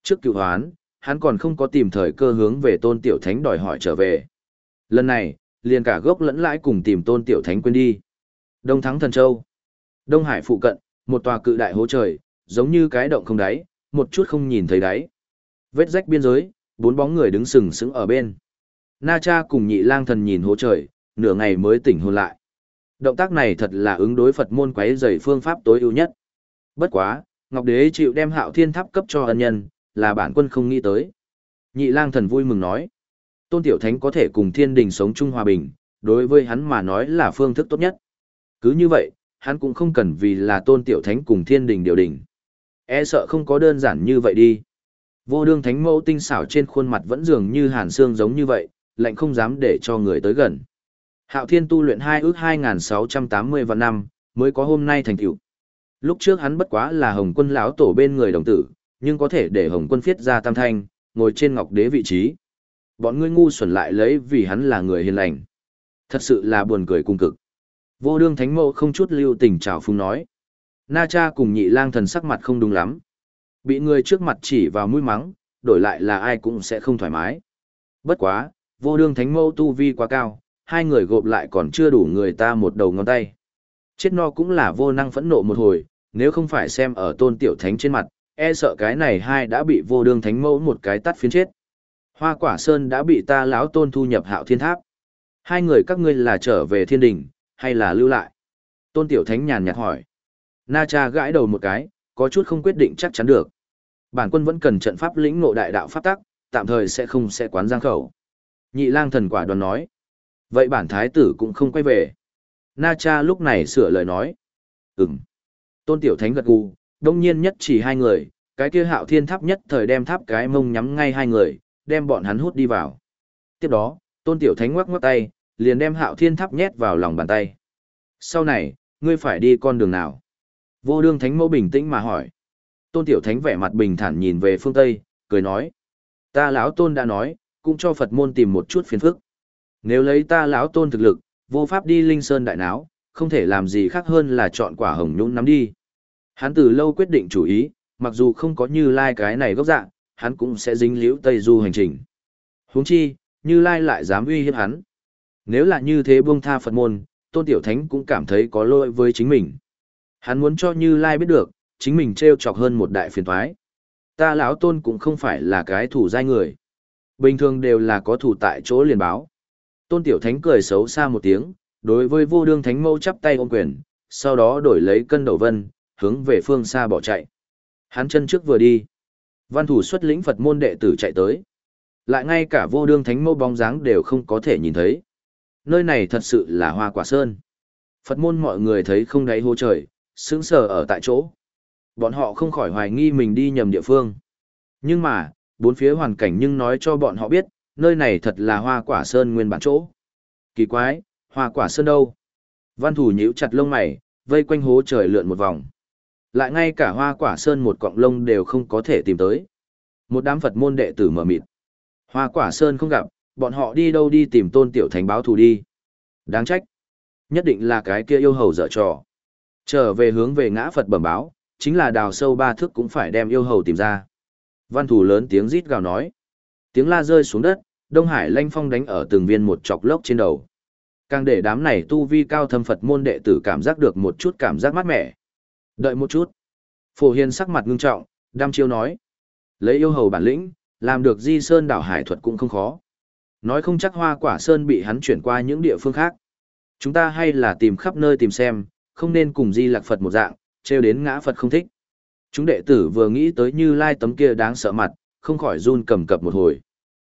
Trước cựu hoán, hắn còn không có tìm thời cơ hướng về tôn tiểu thánh đòi hỏi trở về. Lần này, liền cả gốc lẫn lãi cùng tìm tôn tiểu thánh quên đi. Đông Thắng Thần Châu. Đông Hải phụ cận, một tòa cự đại hố trời, giống như cái động không đáy, một chút không nhìn thấy đáy. Vết rách biên giới, bốn bóng người đứng sừng sững ở bên. Na Cha cùng nhị lang thần nhìn hố trời, nửa ngày mới tỉnh hồn lại. Động tác này thật là ứng đối Phật môn quấy rầy phương pháp tối ưu nhất. Bất quá, Ngọc Đế chịu đem hạo thiên tháp cấp cho ân nhân, là bản quân không nghĩ tới. Nhị lang thần vui mừng nói. Tôn Tiểu Thánh có thể cùng thiên đình sống chung hòa bình, đối với hắn mà nói là phương thức tốt nhất. Cứ như vậy, hắn cũng không cần vì là tôn tiểu thánh cùng thiên đình điều đình. E sợ không có đơn giản như vậy đi. Vô đương thánh mẫu tinh xảo trên khuôn mặt vẫn dường như hàn xương giống như vậy, lạnh không dám để cho người tới gần. Hạo thiên tu luyện hai ước 2680 vạn năm, mới có hôm nay thành tựu. Lúc trước hắn bất quá là hồng quân lão tổ bên người đồng tử, nhưng có thể để hồng quân phiết ra tam thanh, ngồi trên ngọc đế vị trí. Bọn ngươi ngu xuẩn lại lấy vì hắn là người hiền lành. Thật sự là buồn cười cung cực. Vô đương thánh mẫu không chút lưu tình chào phung nói. Na cha cùng nhị lang thần sắc mặt không đúng lắm. Bị người trước mặt chỉ vào mũi mắng, đổi lại là ai cũng sẽ không thoải mái. Bất quá, vô đương thánh mẫu tu vi quá cao, hai người gộp lại còn chưa đủ người ta một đầu ngón tay. Chết no cũng là vô năng phẫn nộ một hồi, nếu không phải xem ở tôn tiểu thánh trên mặt, e sợ cái này hai đã bị vô đương thánh mẫu một cái tắt phiến chết. Hoa quả sơn đã bị ta lão tôn thu nhập hạo thiên tháp. Hai người các ngươi là trở về thiên đình, hay là lưu lại? Tôn Tiểu Thánh nhàn nhạt hỏi. Na Cha gãi đầu một cái, có chút không quyết định chắc chắn được. Bản quân vẫn cần trận pháp lĩnh ngộ đại đạo pháp tắc, tạm thời sẽ không sẽ quán giang khẩu. Nhị lang thần quả đoàn nói. Vậy bản thái tử cũng không quay về. Na Cha lúc này sửa lời nói. Ừm. Tôn Tiểu Thánh gật gù, đông nhiên nhất chỉ hai người, cái kia hạo thiên tháp nhất thời đem tháp cái mông nhắm ngay hai người, đem bọn hắn hút đi vào. Tiếp đó, Tôn Tiểu Thánh ngoắc ngoắc tay, liền đem hạo thiên tháp nhét vào lòng bàn tay. Sau này, ngươi phải đi con đường nào? Vô đương thánh mẫu bình tĩnh mà hỏi. Tôn tiểu thánh vẻ mặt bình thản nhìn về phương Tây, cười nói. Ta lão tôn đã nói, cũng cho Phật môn tìm một chút phiền phức. Nếu lấy ta lão tôn thực lực, vô pháp đi linh sơn đại náo, không thể làm gì khác hơn là chọn quả hồng nhũng nắm đi. Hắn từ lâu quyết định chủ ý, mặc dù không có như lai cái này gốc dạng, hắn cũng sẽ dính liễu Tây Du hành trình. Huống chi, như lai lại dám uy hiếp hắn. Nếu là như thế buông tha Phật môn, Tôn Tiểu Thánh cũng cảm thấy có lỗi với chính mình. Hắn muốn cho Như Lai biết được, chính mình treo chọc hơn một đại phiền toái. Ta lão Tôn cũng không phải là cái thủ giai người. Bình thường đều là có thủ tại chỗ liền báo. Tôn Tiểu Thánh cười xấu xa một tiếng, đối với vô đương thánh mâu chắp tay ôm quyền, sau đó đổi lấy cân đầu vân, hướng về phương xa bỏ chạy. Hắn chân trước vừa đi. Văn thủ xuất lĩnh Phật môn đệ tử chạy tới. Lại ngay cả vô đương thánh mẫu bóng dáng đều không có thể nhìn thấy. Nơi này thật sự là hoa quả sơn. Phật môn mọi người thấy không đáy hô trời, sững sờ ở tại chỗ. Bọn họ không khỏi hoài nghi mình đi nhầm địa phương. Nhưng mà, bốn phía hoàn cảnh nhưng nói cho bọn họ biết, nơi này thật là hoa quả sơn nguyên bản chỗ. Kỳ quái, hoa quả sơn đâu? Văn thủ nhíu chặt lông mày, vây quanh hố trời lượn một vòng. Lại ngay cả hoa quả sơn một cọng lông đều không có thể tìm tới. Một đám Phật môn đệ tử mở mịt. Hoa quả sơn không gặp, bọn họ đi đâu đi tìm tôn tiểu thánh báo thù đi. Đáng trách. Nhất định là cái kia yêu hầu dở trò. Trở về hướng về ngã Phật bẩm báo, chính là đào sâu ba thước cũng phải đem yêu hầu tìm ra. Văn thủ lớn tiếng rít gào nói. Tiếng la rơi xuống đất, Đông Hải lanh phong đánh ở từng viên một chọc lốc trên đầu. Càng để đám này tu vi cao thâm Phật môn đệ tử cảm giác được một chút cảm giác mát mẻ. Đợi một chút. Phổ Hiền sắc mặt ngưng trọng, đam chiêu nói. Lấy yêu hầu bản lĩnh, làm được di sơn đảo hải thuật cũng không khó. Nói không chắc hoa quả sơn bị hắn chuyển qua những địa phương khác. Chúng ta hay là tìm khắp nơi tìm xem, không nên cùng di lạc Phật một dạng, treo đến ngã Phật không thích. Chúng đệ tử vừa nghĩ tới như lai tấm kia đáng sợ mặt, không khỏi run cầm cập một hồi.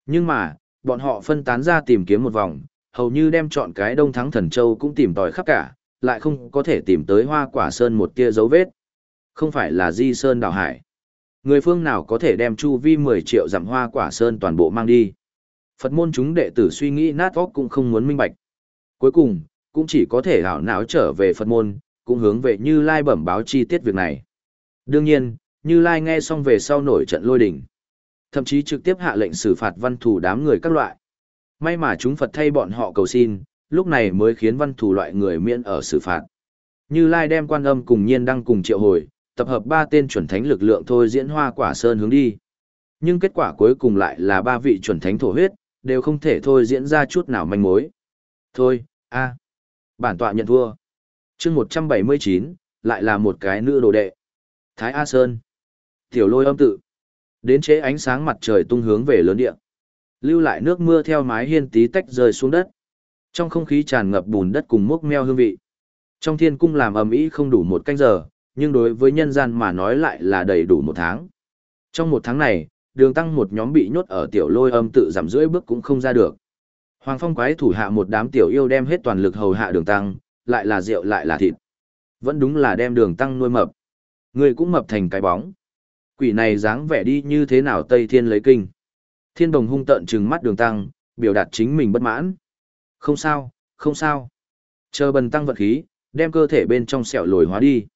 Nhưng mà, bọn họ phân tán ra tìm kiếm một vòng, hầu như đem chọn cái đông thắng thần châu cũng tìm tòi khắp cả, lại không có thể tìm tới hoa quả sơn một tia dấu vết. Không phải là di sơn đảo hải. Người phương nào có thể đem chu vi 10 triệu dặm hoa quả sơn toàn bộ mang đi. Phật môn chúng đệ tử suy nghĩ nát óc cũng không muốn minh bạch. Cuối cùng, cũng chỉ có thể hảo não trở về Phật môn, cũng hướng về Như Lai bẩm báo chi tiết việc này. Đương nhiên, Như Lai nghe xong về sau nổi trận lôi đình, Thậm chí trực tiếp hạ lệnh xử phạt văn thủ đám người các loại. May mà chúng Phật thay bọn họ cầu xin, lúc này mới khiến văn thủ loại người miễn ở xử phạt. Như Lai đem quan âm cùng nhiên đăng cùng triệu hồi, tập hợp ba tên chuẩn thánh lực lượng thôi diễn hoa quả sơn hướng đi. Nhưng kết quả cuối cùng lại là ba vị chuẩn thánh thổ huyết, đều không thể thôi diễn ra chút nào manh mối. Thôi, a Bản tọa nhận thua. chương 179, lại là một cái nữ đồ đệ. Thái A Sơn. Tiểu lôi âm tự. Đến chế ánh sáng mặt trời tung hướng về lớn địa. Lưu lại nước mưa theo mái hiên tí tách rơi xuống đất. Trong không khí tràn ngập bùn đất cùng mốc meo hương vị. Trong thiên cung làm ầm ĩ không đủ một canh giờ, nhưng đối với nhân gian mà nói lại là đầy đủ một tháng. Trong một tháng này, đường tăng một nhóm bị nhốt ở tiểu lôi âm tự giảm rưỡi bước cũng không ra được. Hoàng phong quái thủ hạ một đám tiểu yêu đem hết toàn lực hầu hạ đường tăng, lại là rượu lại là thịt. Vẫn đúng là đem đường tăng nuôi mập. Người cũng mập thành cái bóng. Quỷ này dáng vẻ đi như thế nào Tây Thiên lấy kinh. Thiên đồng hung tận trừng mắt đường tăng, biểu đạt chính mình bất mãn. Không sao, không sao. Chờ bần tăng vật khí, đem cơ thể bên trong sẹo lồi hóa đi.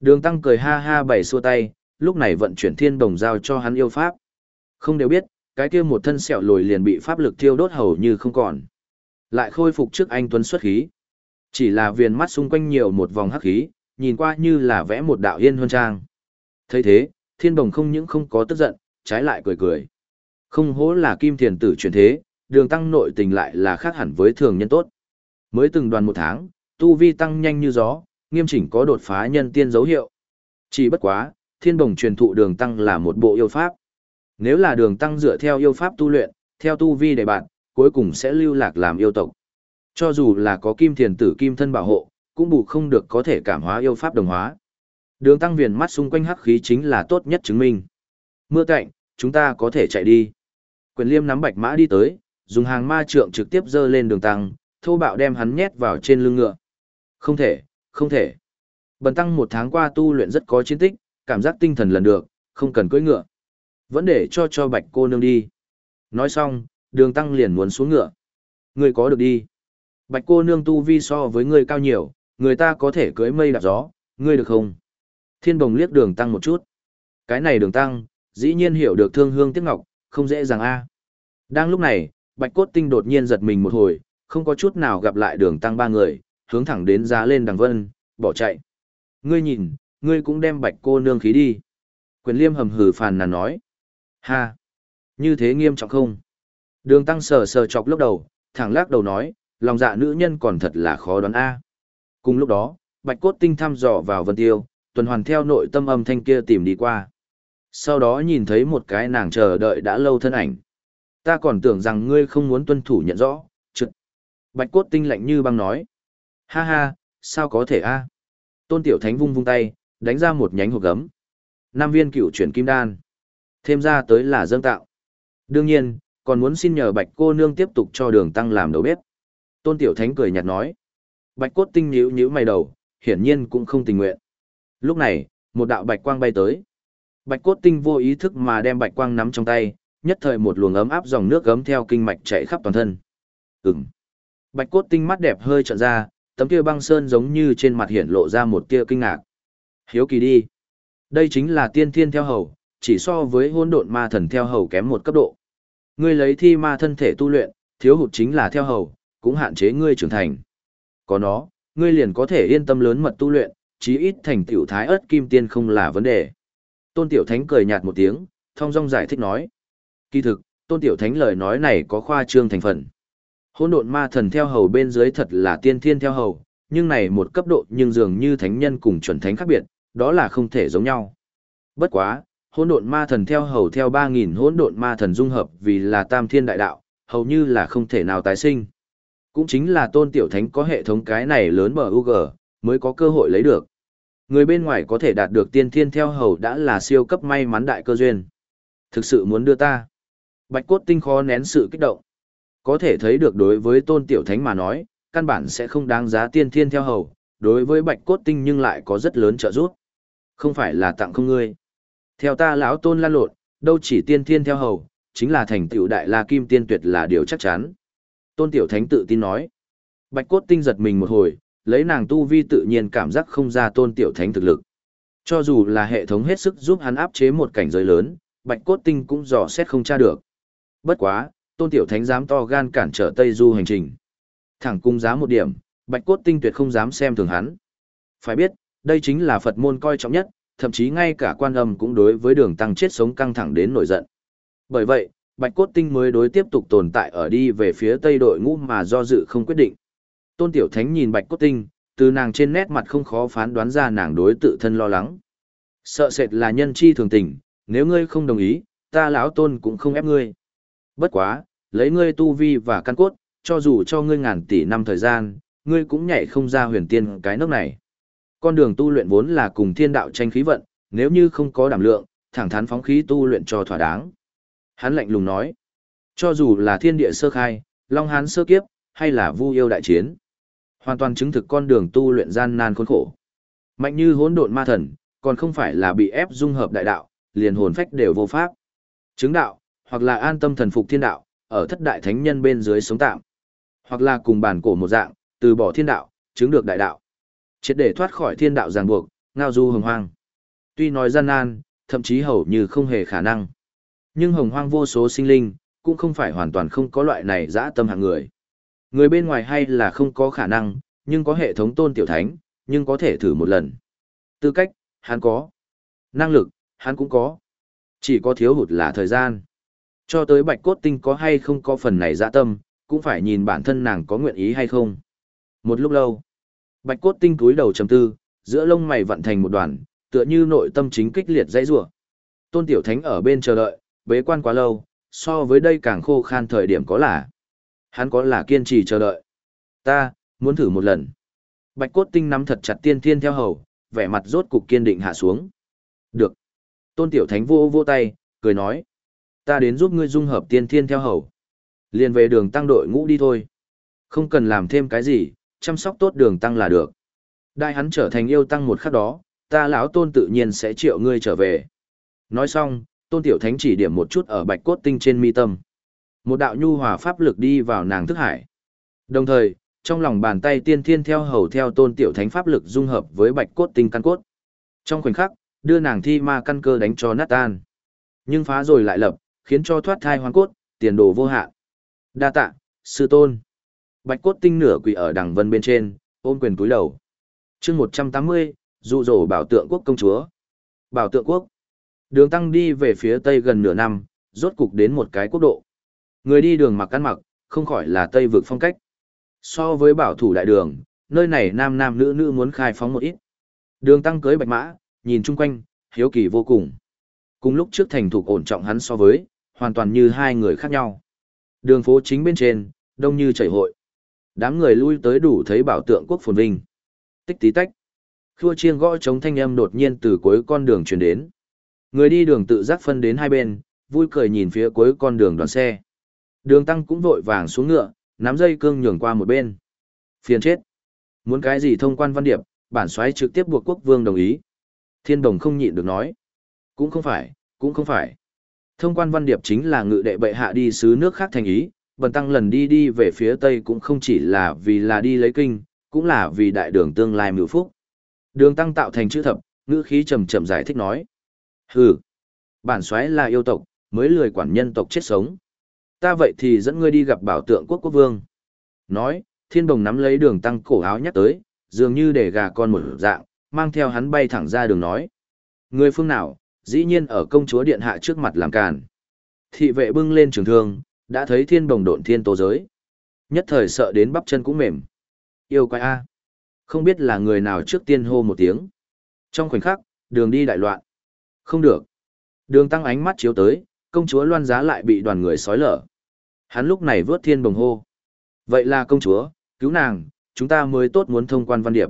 Đường tăng cười ha ha bày xua tay, lúc này vận chuyển thiên đồng giao cho hắn yêu pháp. Không đều biết, cái kia một thân sẹo lồi liền bị pháp lực thiêu đốt hầu như không còn. Lại khôi phục trước anh tuấn xuất khí. Chỉ là viền mắt xung quanh nhiều một vòng hắc khí, nhìn qua như là vẽ một đạo yên huân trang. thấy thế, thiên đồng không những không có tức giận, trái lại cười cười. Không hố là kim thiền tử chuyển thế, đường tăng nội tình lại là khác hẳn với thường nhân tốt. Mới từng đoàn một tháng, tu vi tăng nhanh như gió, nghiêm chỉnh có đột phá nhân tiên dấu hiệu. Chỉ bất quá, thiên đồng truyền thụ đường tăng là một bộ yêu pháp. Nếu là đường tăng dựa theo yêu pháp tu luyện, theo tu vi đề bạn, cuối cùng sẽ lưu lạc làm yêu tộc. Cho dù là có kim thiền tử kim thân bảo hộ, cũng bù không được có thể cảm hóa yêu pháp đồng hóa. Đường tăng viền mắt xung quanh hắc khí chính là tốt nhất chứng minh. Mưa cạnh, chúng ta có thể chạy đi. Quyền liêm nắm bạch mã đi tới, dùng hàng ma trượng trực tiếp dơ lên đường tăng, thô bạo đem hắn nhét vào trên lưng ngựa. Không thể, không thể. Bần tăng một tháng qua tu luyện rất có chiến tích, cảm giác tinh thần lần được, không cần cưỡi ngựa. Vẫn để cho cho bạch cô nương đi. Nói xong, đường tăng liền muốn xuống ngựa. Người có được đi. Bạch cô nương tu vi so với người cao nhiều, người ta có thể cưỡi mây đạp gió, ngươi được không? Thiên bồng liếc đường tăng một chút. Cái này đường tăng, dĩ nhiên hiểu được thương hương tiếc ngọc, không dễ dàng a. Đang lúc này, bạch cốt tinh đột nhiên giật mình một hồi, không có chút nào gặp lại đường tăng ba người, hướng thẳng đến giá lên đằng vân, bỏ chạy. Ngươi nhìn, ngươi cũng đem bạch cô nương khí đi. Quyền liêm hầm hừ phàn nàn nói. Ha! Như thế nghiêm trọng không? Đường tăng sờ sờ chọc lốc đầu, thẳng lắc đầu nói, lòng dạ nữ nhân còn thật là khó đoán a. Cùng lúc đó, bạch cốt tinh thăm dò vào vân tiêu, tuần hoàn theo nội tâm âm thanh kia tìm đi qua. Sau đó nhìn thấy một cái nàng chờ đợi đã lâu thân ảnh. Ta còn tưởng rằng ngươi không muốn tuân thủ nhận rõ, trực. Bạch cốt tinh lạnh như băng nói. Ha ha, sao có thể a? Tôn tiểu thánh vung vung tay, đánh ra một nhánh hộp gấm. Nam viên cựu chuyển kim đan. Thêm ra tới là dâng tạo. Đương nhiên, còn muốn xin nhờ bạch cô nương tiếp tục cho đường tăng làm đầu bếp. Tôn tiểu thánh cười nhạt nói. Bạch cốt tinh nhíu nhíu mày đầu, hiển nhiên cũng không tình nguyện. Lúc này, một đạo bạch quang bay tới. Bạch cốt tinh vô ý thức mà đem bạch quang nắm trong tay, nhất thời một luồng ấm áp dòng nước gấm theo kinh mạch chạy khắp toàn thân. Ừm. Bạch cốt tinh mắt đẹp hơi trợn ra, tấm kia băng sơn giống như trên mặt hiện lộ ra một tia kinh ngạc. Hiếu kỳ đi. Đây chính là tiên thiên theo hầu, chỉ so với hôn độn ma thần theo hầu kém một cấp độ. Ngươi lấy thi ma thân thể tu luyện, thiếu hụt chính là theo hầu, cũng hạn chế ngươi trưởng thành. Có nó, ngươi liền có thể yên tâm lớn mật tu luyện, chí ít thành tiểu thái ớt kim tiên không là vấn đề. Tôn Tiểu Thánh cười nhạt một tiếng, thong dong giải thích nói. Kỳ thực, Tôn Tiểu Thánh lời nói này có khoa trương thành phần. hỗn độn ma thần theo hầu bên dưới thật là tiên thiên theo hầu, nhưng này một cấp độ nhưng dường như thánh nhân cùng chuẩn thánh khác biệt, đó là không thể giống nhau. Bất quá, hỗn độn ma thần theo hầu theo 3000 hỗn độn ma thần dung hợp vì là tam thiên đại đạo, hầu như là không thể nào tái sinh. Cũng chính là tôn tiểu thánh có hệ thống cái này lớn bờ UG, mới có cơ hội lấy được. Người bên ngoài có thể đạt được tiên thiên theo hầu đã là siêu cấp may mắn đại cơ duyên. Thực sự muốn đưa ta. Bạch cốt tinh khó nén sự kích động. Có thể thấy được đối với tôn tiểu thánh mà nói, căn bản sẽ không đáng giá tiên thiên theo hầu, đối với bạch cốt tinh nhưng lại có rất lớn trợ giúp. Không phải là tặng không ngươi. Theo ta lão tôn lan lột, đâu chỉ tiên thiên theo hầu, chính là thành tựu đại la kim tiên tuyệt là điều chắc chắn. Tôn tiểu thánh tự tin nói. Bạch cốt tinh giật mình một hồi, lấy nàng tu vi tự nhiên cảm giác không ra tôn tiểu thánh thực lực. Cho dù là hệ thống hết sức giúp hắn áp chế một cảnh giới lớn, bạch cốt tinh cũng dò xét không tra được. Bất quá, tôn tiểu thánh dám to gan cản trở Tây Du hành trình. Thẳng cung giá một điểm, bạch cốt tinh tuyệt không dám xem thường hắn. Phải biết, đây chính là Phật môn coi trọng nhất, thậm chí ngay cả quan âm cũng đối với đường tăng chết sống căng thẳng đến nổi giận. Bởi vậy, bạch cốt tinh mới đối tiếp tục tồn tại ở đi về phía tây đội ngũ mà do dự không quyết định. Tôn Tiểu Thánh nhìn bạch cốt tinh, từ nàng trên nét mặt không khó phán đoán ra nàng đối tự thân lo lắng. Sợ sệt là nhân chi thường tình, nếu ngươi không đồng ý, ta lão tôn cũng không ép ngươi. Bất quá, lấy ngươi tu vi và căn cốt, cho dù cho ngươi ngàn tỷ năm thời gian, ngươi cũng nhảy không ra huyền tiên cái nước này. Con đường tu luyện vốn là cùng thiên đạo tranh khí vận, nếu như không có đảm lượng, thẳng thắn phóng khí tu luyện cho thỏa đáng. Hắn lạnh lùng nói, cho dù là thiên địa sơ khai, long hán sơ kiếp, hay là vu yêu đại chiến, hoàn toàn chứng thực con đường tu luyện gian nan khốn khổ. Mạnh như hỗn độn ma thần, còn không phải là bị ép dung hợp đại đạo, liền hồn phách đều vô pháp. Chứng đạo, hoặc là an tâm thần phục thiên đạo, ở thất đại thánh nhân bên dưới sống tạm. Hoặc là cùng bản cổ một dạng, từ bỏ thiên đạo, chứng được đại đạo. Triệt để thoát khỏi thiên đạo ràng buộc, ngao du hồng hoang. Tuy nói gian nan, thậm chí hầu như không hề khả năng. Nhưng hồng hoang vô số sinh linh, cũng không phải hoàn toàn không có loại này dã tâm hạng người. Người bên ngoài hay là không có khả năng, nhưng có hệ thống tôn tiểu thánh, nhưng có thể thử một lần. Tư cách, hắn có. Năng lực, hắn cũng có. Chỉ có thiếu hụt là thời gian. Cho tới bạch cốt tinh có hay không có phần này dã tâm, cũng phải nhìn bản thân nàng có nguyện ý hay không. Một lúc lâu, bạch cốt tinh túi đầu trầm tư, giữa lông mày vận thành một đoàn, tựa như nội tâm chính kích liệt dãy rủa. Tôn Tiểu Thánh ở bên chờ đợi, bế quan quá lâu, so với đây càng khô khan thời điểm có là. Hắn có là kiên trì chờ đợi. Ta, muốn thử một lần. Bạch cốt tinh nắm thật chặt tiên thiên theo hầu, vẻ mặt rốt cục kiên định hạ xuống. Được. Tôn Tiểu Thánh vô vô tay, cười nói. Ta đến giúp ngươi dung hợp tiên thiên theo hầu. Liền về đường tăng đội ngũ đi thôi. Không cần làm thêm cái gì, chăm sóc tốt đường tăng là được. Đại hắn trở thành yêu tăng một khắc đó, ta lão tôn tự nhiên sẽ triệu ngươi trở về. Nói xong, tôn tiểu thánh chỉ điểm một chút ở bạch cốt tinh trên mi tâm. Một đạo nhu hòa pháp lực đi vào nàng thức hải. Đồng thời, trong lòng bàn tay tiên thiên theo hầu theo tôn tiểu thánh pháp lực dung hợp với bạch cốt tinh căn cốt. Trong khoảnh khắc, đưa nàng thi ma căn cơ đánh cho nát tan. Nhưng phá rồi lại lập, khiến cho thoát thai hoàn cốt, tiền đồ vô hạn. Đa tạ, sư tôn. Bạch cốt tinh nửa quỳ ở đằng vân bên trên, ôm quyền túi đầu. chương 180, dụ dỗ bảo tượng quốc công chúa. Bảo tượng quốc. Đường tăng đi về phía tây gần nửa năm, rốt cục đến một cái quốc độ. Người đi đường mặc ăn mặc, không khỏi là tây vực phong cách. So với bảo thủ đại đường, nơi này nam nam nữ nữ muốn khai phóng một ít. Đường tăng cưới bạch mã, nhìn chung quanh, hiếu kỳ vô cùng. Cùng lúc trước thành thủ ổn trọng hắn so với, hoàn toàn như hai người khác nhau. Đường phố chính bên trên, đông như chảy hội. Đám người lui tới đủ thấy bảo tượng quốc phồn vinh. Tích tí tách. Khua chiêng gõ chống thanh âm đột nhiên từ cuối con đường truyền đến. Người đi đường tự giác phân đến hai bên, vui cười nhìn phía cuối con đường đoàn xe. Đường tăng cũng vội vàng xuống ngựa, nắm dây cương nhường qua một bên. Phiền chết. Muốn cái gì thông quan văn điệp, bản xoáy trực tiếp buộc quốc vương đồng ý. Thiên đồng không nhịn được nói. Cũng không phải, cũng không phải. Thông quan văn điệp chính là ngự đệ bệ hạ đi xứ nước khác thành ý, bần tăng lần đi đi về phía tây cũng không chỉ là vì là đi lấy kinh, cũng là vì đại đường tương lai mưu phúc. Đường tăng tạo thành chữ thập, ngữ khí trầm trầm giải thích nói. Hừ, bản xoáy là yêu tộc, mới lười quản nhân tộc chết sống. Ta vậy thì dẫn ngươi đi gặp bảo tượng quốc quốc vương. Nói, thiên đồng nắm lấy đường tăng cổ áo nhắc tới, dường như để gà con một dạng, mang theo hắn bay thẳng ra đường nói. Người phương nào, dĩ nhiên ở công chúa điện hạ trước mặt làm càn. Thị vệ bưng lên trường thương, đã thấy thiên bồng độn thiên tố giới. Nhất thời sợ đến bắp chân cũng mềm. Yêu quái A. Không biết là người nào trước tiên hô một tiếng. Trong khoảnh khắc, đường đi đại loạn. Không được. Đường tăng ánh mắt chiếu tới, công chúa loan giá lại bị đoàn người sói lở. Hắn lúc này vớt thiên bồng hô. Vậy là công chúa, cứu nàng, chúng ta mới tốt muốn thông quan văn điệp.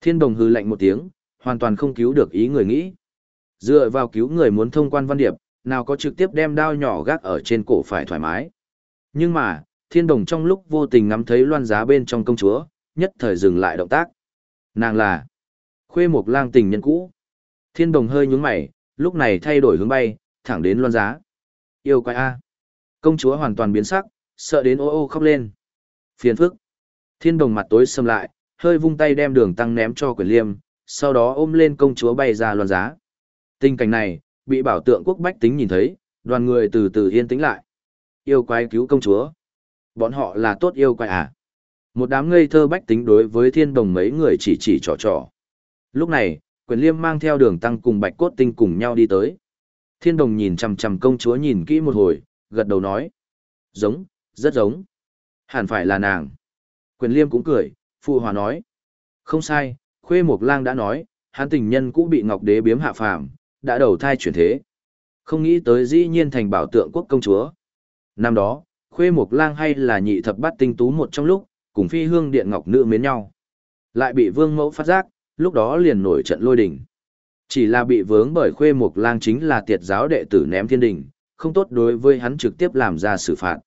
Thiên bồng hư lạnh một tiếng, hoàn toàn không cứu được ý người nghĩ. Dựa vào cứu người muốn thông quan văn điệp, nào có trực tiếp đem đao nhỏ gác ở trên cổ phải thoải mái. Nhưng mà, thiên đồng trong lúc vô tình ngắm thấy loan giá bên trong công chúa, nhất thời dừng lại động tác. Nàng là khuê một lang tình nhân cũ. Thiên đồng hơi nhúng mày, lúc này thay đổi hướng bay, thẳng đến loan giá. Yêu quái A. Công chúa hoàn toàn biến sắc, sợ đến ô ô khóc lên. Phiền phức. Thiên đồng mặt tối sầm lại, hơi vung tay đem đường tăng ném cho quyền liêm, sau đó ôm lên công chúa bay ra loan giá. Tình cảnh này, bị bảo tượng quốc bách tính nhìn thấy, đoàn người từ từ yên tĩnh lại. Yêu quái cứu công chúa. Bọn họ là tốt yêu quái à? Một đám ngây thơ bách tính đối với thiên đồng mấy người chỉ chỉ trò trò. Lúc này, quyền liêm mang theo đường tăng cùng bạch cốt tinh cùng nhau đi tới. Thiên đồng nhìn chằm chằm công chúa nhìn kỹ một hồi, gật đầu nói. Giống, rất giống. Hẳn phải là nàng. Quyền liêm cũng cười, phụ hòa nói. Không sai, khuê mộc lang đã nói, hắn tình nhân cũ bị ngọc đế biếm hạ phàm, đã đầu thai chuyển thế. Không nghĩ tới dĩ nhiên thành bảo tượng quốc công chúa. Năm đó, khuê mục lang hay là nhị thập bát tinh tú một trong lúc, cùng phi hương điện ngọc nữ mến nhau. Lại bị vương mẫu phát giác, lúc đó liền nổi trận lôi đỉnh. Chỉ là bị vướng bởi khuê mục lang chính là tiệt giáo đệ tử ném thiên đình, không tốt đối với hắn trực tiếp làm ra xử phạt.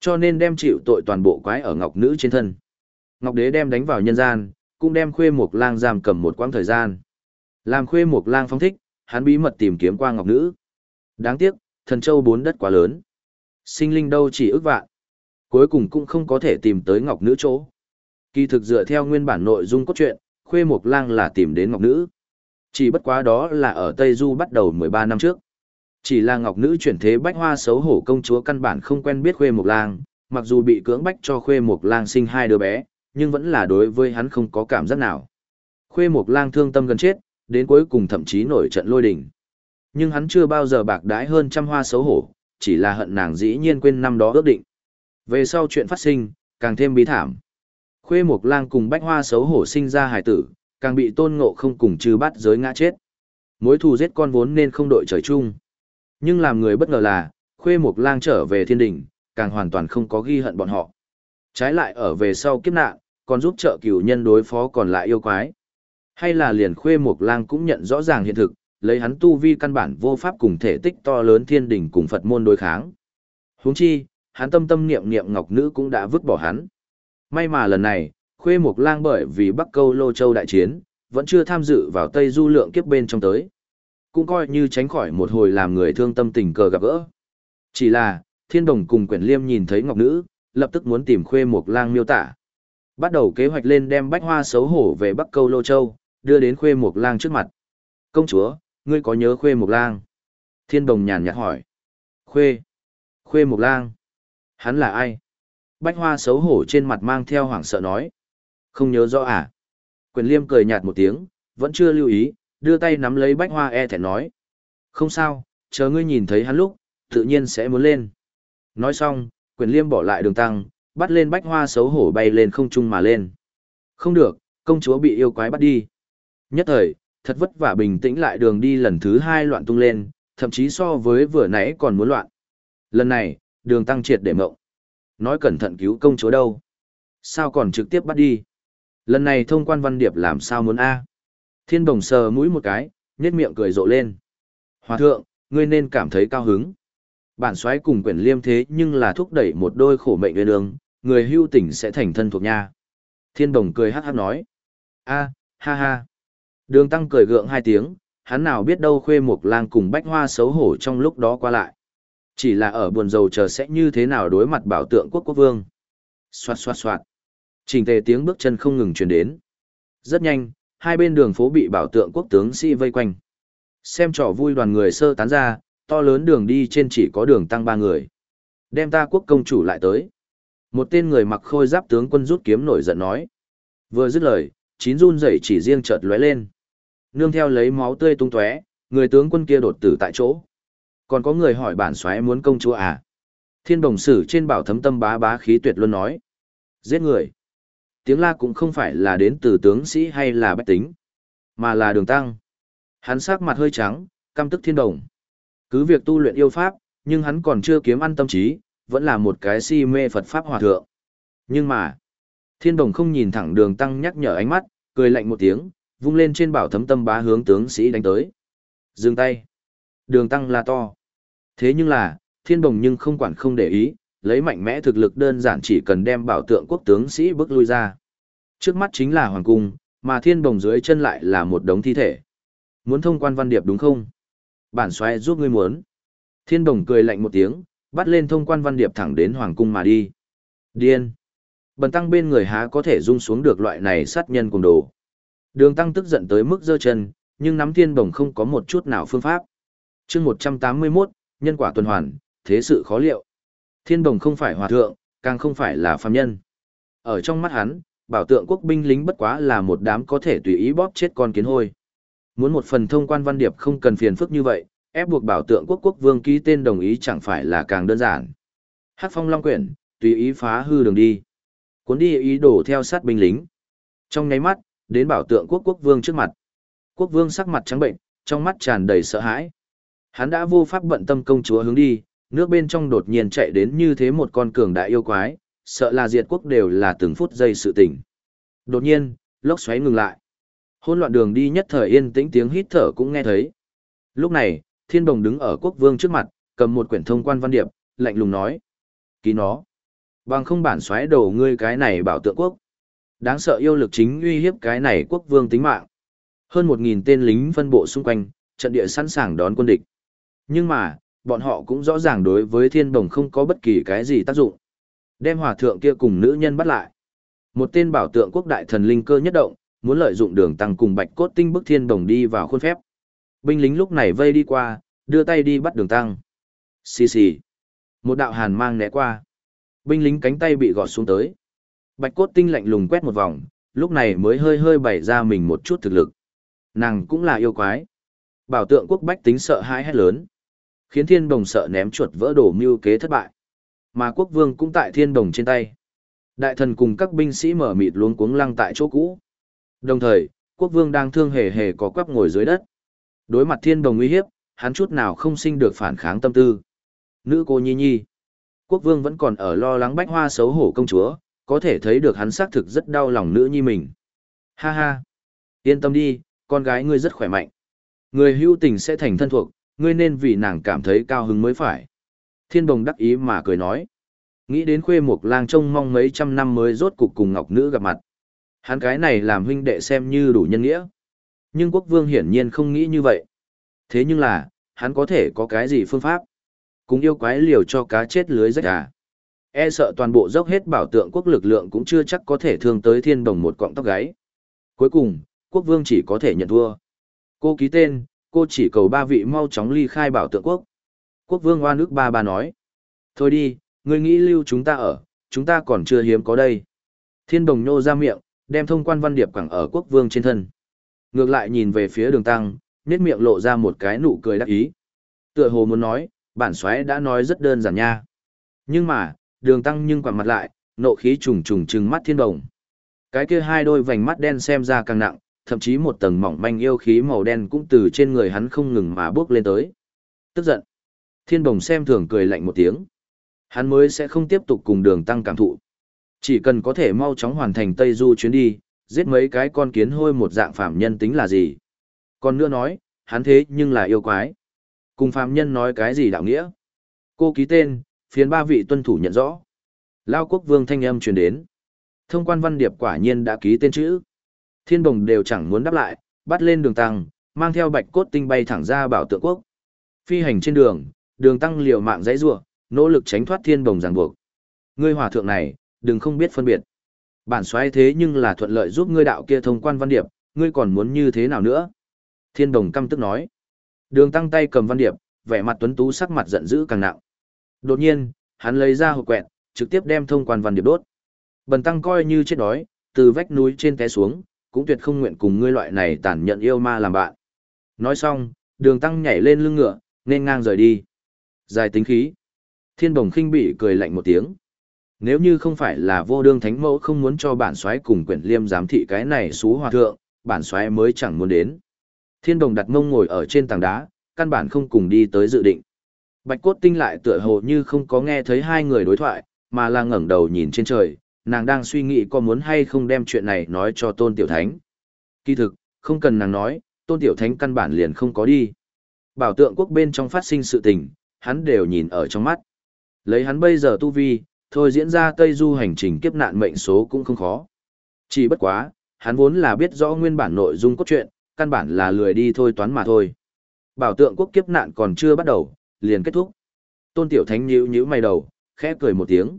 Cho nên đem chịu tội toàn bộ quái ở ngọc nữ trên thân. Ngọc đế đem đánh vào nhân gian, cũng đem khuê mục lang giam cầm một quãng thời gian. Làm khuê mục lang phong thích, hắn bí mật tìm kiếm qua ngọc nữ. Đáng tiếc, thần châu bốn đất quá lớn. Sinh linh đâu chỉ ước vạn. Cuối cùng cũng không có thể tìm tới ngọc nữ chỗ. Kỳ thực dựa theo nguyên bản nội dung cốt truyện, Khuê Mộc Lang là tìm đến ngọc nữ. Chỉ bất quá đó là ở Tây Du bắt đầu 13 năm trước. Chỉ là ngọc nữ chuyển thế bách hoa xấu hổ công chúa căn bản không quen biết Khuê Mộc Lang, mặc dù bị cưỡng bách cho Khuê Mộc Lang sinh hai đứa bé, nhưng vẫn là đối với hắn không có cảm giác nào. Khuê Mộc Lang thương tâm gần chết, đến cuối cùng thậm chí nổi trận lôi đình. Nhưng hắn chưa bao giờ bạc đái hơn trăm hoa xấu hổ, chỉ là hận nàng dĩ nhiên quên năm đó ước định. Về sau chuyện phát sinh, càng thêm bí thảm. Khuê Mộc Lang cùng Bách Hoa xấu hổ sinh ra hải tử, càng bị tôn ngộ không cùng trừ bắt giới ngã chết. Mối thù giết con vốn nên không đội trời chung. Nhưng làm người bất ngờ là, Khuê Mộc Lang trở về thiên đình, càng hoàn toàn không có ghi hận bọn họ. Trái lại ở về sau kiếp nạn, còn giúp trợ cửu nhân đối phó còn lại yêu quái. Hay là liền khuê mục lang cũng nhận rõ ràng hiện thực, lấy hắn tu vi căn bản vô pháp cùng thể tích to lớn thiên đỉnh cùng Phật môn đối kháng. Huống chi, hắn tâm tâm niệm niệm ngọc nữ cũng đã vứt bỏ hắn. May mà lần này, khuê mục lang bởi vì Bắc Câu Lô Châu đại chiến, vẫn chưa tham dự vào Tây Du lượng kiếp bên trong tới. Cũng coi như tránh khỏi một hồi làm người thương tâm tình cờ gặp gỡ. Chỉ là, thiên đồng cùng quyển liêm nhìn thấy ngọc nữ, lập tức muốn tìm khuê mục lang miêu tả. Bắt đầu kế hoạch lên đem bách hoa xấu hổ về Bắc Câu Lô Châu, đưa đến khuê mục lang trước mặt. Công chúa, ngươi có nhớ khuê mục lang? Thiên đồng nhàn nhạt hỏi. Khuê? Khuê mục lang? Hắn là ai? Bách hoa xấu hổ trên mặt mang theo hoảng sợ nói. Không nhớ rõ à? Quyền liêm cười nhạt một tiếng, vẫn chưa lưu ý, đưa tay nắm lấy bách hoa e thẹn nói. Không sao, chờ ngươi nhìn thấy hắn lúc, tự nhiên sẽ muốn lên. Nói xong, quyền liêm bỏ lại đường tăng, bắt lên bách hoa xấu hổ bay lên không trung mà lên. Không được, công chúa bị yêu quái bắt đi. Nhất thời, thật vất vả bình tĩnh lại đường đi lần thứ hai loạn tung lên, thậm chí so với vừa nãy còn muốn loạn. Lần này, đường tăng triệt để mộng. Nói cẩn thận cứu công chúa đâu. Sao còn trực tiếp bắt đi. Lần này thông quan văn điệp làm sao muốn A. Thiên đồng sờ mũi một cái, nhét miệng cười rộ lên. Hòa thượng, ngươi nên cảm thấy cao hứng. Bản xoáy cùng quyển liêm thế nhưng là thúc đẩy một đôi khổ mệnh nguyên đường, người hưu tỉnh sẽ thành thân thuộc nha. Thiên đồng cười hát hát nói. a ha ha. Đường tăng cười gượng hai tiếng, hắn nào biết đâu khuê một lang cùng bách hoa xấu hổ trong lúc đó qua lại. Chỉ là ở buồn dầu chờ sẽ như thế nào đối mặt bảo tượng quốc quốc vương. Xoạt xoạt xoạt. Trình tề tiếng bước chân không ngừng truyền đến. Rất nhanh, hai bên đường phố bị bảo tượng quốc tướng sĩ vây quanh. Xem trò vui đoàn người sơ tán ra, to lớn đường đi trên chỉ có đường tăng ba người. Đem ta quốc công chủ lại tới. Một tên người mặc khôi giáp tướng quân rút kiếm nổi giận nói. Vừa dứt lời, chín run rẩy chỉ riêng chợt lóe lên. Nương theo lấy máu tươi tung tóe, người tướng quân kia đột tử tại chỗ. Còn có người hỏi bản soái muốn công chúa à? Thiên đồng sử trên bảo thấm tâm bá bá khí tuyệt luôn nói. Giết người. Tiếng la cũng không phải là đến từ tướng sĩ hay là bách tính, mà là đường tăng. Hắn sắc mặt hơi trắng, căm tức thiên đồng. Cứ việc tu luyện yêu pháp, nhưng hắn còn chưa kiếm ăn tâm trí, vẫn là một cái si mê Phật Pháp hòa thượng. Nhưng mà, thiên đồng không nhìn thẳng đường tăng nhắc nhở ánh mắt, cười lạnh một tiếng, vung lên trên bảo thấm tâm bá hướng tướng sĩ đánh tới. Dừng tay. Đường tăng là to. Thế nhưng là, thiên đồng nhưng không quản không để ý, lấy mạnh mẽ thực lực đơn giản chỉ cần đem bảo tượng quốc tướng sĩ bước lui ra. Trước mắt chính là hoàng cung, mà thiên đồng dưới chân lại là một đống thi thể. Muốn thông quan văn điệp đúng không? Bản xoay giúp ngươi muốn. Thiên đồng cười lạnh một tiếng, bắt lên thông quan văn điệp thẳng đến hoàng cung mà đi. Điên. Bần tăng bên người há có thể rung xuống được loại này sát nhân cùng đồ. Đường tăng tức giận tới mức giơ chân, nhưng nắm thiên đồng không có một chút nào phương pháp. chương 181, nhân quả tuần hoàn, thế sự khó liệu. Thiên đồng không phải hòa thượng, càng không phải là phàm nhân. Ở trong mắt hắn, bảo tượng quốc binh lính bất quá là một đám có thể tùy ý bóp chết con kiến hôi. Muốn một phần thông quan văn điệp không cần phiền phức như vậy, ép buộc bảo tượng quốc quốc vương ký tên đồng ý chẳng phải là càng đơn giản. Hắc phong long quyển, tùy ý phá hư đường đi. Cuốn đi ý đồ theo sát binh lính. Trong nháy mắt, đến bảo tượng quốc quốc vương trước mặt. Quốc vương sắc mặt trắng bệnh, trong mắt tràn đầy sợ hãi. Hắn đã vô pháp bận tâm công chúa hướng đi, nước bên trong đột nhiên chạy đến như thế một con cường đại yêu quái, sợ là diệt quốc đều là từng phút giây sự tình. Đột nhiên, lốc xoáy ngừng lại. Hôn loạn đường đi nhất thời yên tĩnh tiếng hít thở cũng nghe thấy. Lúc này, Thiên Đồng đứng ở quốc vương trước mặt, cầm một quyển thông quan văn điệp, lạnh lùng nói: "Ký nó. Bằng không bản xoáy đầu ngươi cái này bảo tượng quốc. Đáng sợ yêu lực chính uy hiếp cái này quốc vương tính mạng. Hơn một nghìn tên lính phân bộ xung quanh, trận địa sẵn sàng đón quân địch. Nhưng mà, bọn họ cũng rõ ràng đối với Thiên Đồng không có bất kỳ cái gì tác dụng. Đem hòa thượng kia cùng nữ nhân bắt lại. Một tên bảo tượng quốc đại thần linh cơ nhất động, muốn lợi dụng đường tăng cùng bạch cốt tinh bức thiên đồng đi vào khuôn phép. Binh lính lúc này vây đi qua, đưa tay đi bắt đường tăng. Xì xì. Một đạo hàn mang né qua. Binh lính cánh tay bị gọt xuống tới. Bạch cốt tinh lạnh lùng quét một vòng, lúc này mới hơi hơi bày ra mình một chút thực lực. Nàng cũng là yêu quái. Bảo tượng quốc bách tính sợ hãi hét lớn. Khiến thiên đồng sợ ném chuột vỡ đổ mưu kế thất bại. Mà quốc vương cũng tại thiên đồng trên tay. Đại thần cùng các binh sĩ mở mịt luống cuống lăng tại chỗ cũ. Đồng thời, quốc vương đang thương hề hề có quắp ngồi dưới đất. Đối mặt thiên đồng uy hiếp, hắn chút nào không sinh được phản kháng tâm tư. Nữ cô nhi nhi. Quốc vương vẫn còn ở lo lắng bách hoa xấu hổ công chúa, có thể thấy được hắn xác thực rất đau lòng nữ nhi mình. Ha ha. Yên tâm đi, con gái ngươi rất khỏe mạnh. Người hữu tình sẽ thành thân thuộc, ngươi nên vì nàng cảm thấy cao hứng mới phải. Thiên đồng đắc ý mà cười nói. Nghĩ đến khuê mục lang trông mong mấy trăm năm mới rốt cục cùng ngọc nữ gặp mặt. Hắn cái này làm huynh đệ xem như đủ nhân nghĩa. Nhưng quốc vương hiển nhiên không nghĩ như vậy. Thế nhưng là, hắn có thể có cái gì phương pháp? Cùng yêu quái liều cho cá chết lưới rách à? E sợ toàn bộ dốc hết bảo tượng quốc lực lượng cũng chưa chắc có thể thương tới thiên đồng một cọng tóc gáy. Cuối cùng, quốc vương chỉ có thể nhận thua. Cô ký tên, cô chỉ cầu ba vị mau chóng ly khai bảo tượng quốc. Quốc vương oan ức ba ba nói. Thôi đi, ngươi nghĩ lưu chúng ta ở, chúng ta còn chưa hiếm có đây. Thiên đồng nhô ra miệng, đem thông quan văn điệp quẳng ở quốc vương trên thân. Ngược lại nhìn về phía đường tăng, nét miệng lộ ra một cái nụ cười đắc ý. Tựa hồ muốn nói, bản xoáy đã nói rất đơn giản nha. Nhưng mà, đường tăng nhưng quả mặt lại, nộ khí trùng trùng trừng mắt thiên đồng. Cái kia hai đôi vành mắt đen xem ra càng nặng, thậm chí một tầng mỏng manh yêu khí màu đen cũng từ trên người hắn không ngừng mà bước lên tới. Tức giận. Thiên đồng xem thường cười lạnh một tiếng. Hắn mới sẽ không tiếp tục cùng đường tăng cảm thụ. Chỉ cần có thể mau chóng hoàn thành Tây Du chuyến đi, giết mấy cái con kiến hôi một dạng phạm nhân tính là gì. Còn nữa nói, hắn thế nhưng là yêu quái. Cùng phạm nhân nói cái gì đạo nghĩa. Cô ký tên, Phiền ba vị tuân thủ nhận rõ. Lao quốc vương thanh âm truyền đến. Thông quan văn điệp quả nhiên đã ký tên chữ. Thiên đồng đều chẳng muốn đáp lại, bắt lên đường tăng, mang theo bạch cốt tinh bay thẳng ra bảo tượng quốc. Phi hành trên đường, đường tăng liều mạng dãy rủa nỗ lực tránh thoát thiên đồng ràng buộc. Ngươi hòa thượng này, đừng không biết phân biệt. Bản xoáy thế nhưng là thuận lợi giúp ngươi đạo kia thông quan văn điệp, ngươi còn muốn như thế nào nữa? Thiên đồng căm tức nói. Đường tăng tay cầm văn điệp, vẻ mặt tuấn tú sắc mặt giận dữ càng nặng. Đột nhiên, hắn lấy ra hộp quẹt, trực tiếp đem thông quan văn điệp đốt. Bần tăng coi như chết đói, từ vách núi trên té xuống, cũng tuyệt không nguyện cùng ngươi loại này tàn nhẫn yêu ma làm bạn. Nói xong, đường tăng nhảy lên lưng ngựa, nên ngang rời đi. Dài tính khí. Thiên bồng khinh bị cười lạnh một tiếng. Nếu như không phải là vô đương thánh mẫu không muốn cho bản soái cùng quyển liêm giám thị cái này xú hòa thượng, bản soái mới chẳng muốn đến. Thiên đồng đặt mông ngồi ở trên tảng đá, căn bản không cùng đi tới dự định. Bạch cốt tinh lại tựa hồ như không có nghe thấy hai người đối thoại, mà là ngẩng đầu nhìn trên trời, nàng đang suy nghĩ có muốn hay không đem chuyện này nói cho tôn tiểu thánh. Kỳ thực, không cần nàng nói, tôn tiểu thánh căn bản liền không có đi. Bảo tượng quốc bên trong phát sinh sự tình, hắn đều nhìn ở trong mắt. Lấy hắn bây giờ tu vi, thôi diễn ra Tây Du hành trình kiếp nạn mệnh số cũng không khó. Chỉ bất quá, hắn vốn là biết rõ nguyên bản nội dung cốt truyện, căn bản là lười đi thôi toán mà thôi. Bảo tượng quốc kiếp nạn còn chưa bắt đầu, liền kết thúc. Tôn Tiểu Thánh nhíu nhíu mày đầu, khẽ cười một tiếng.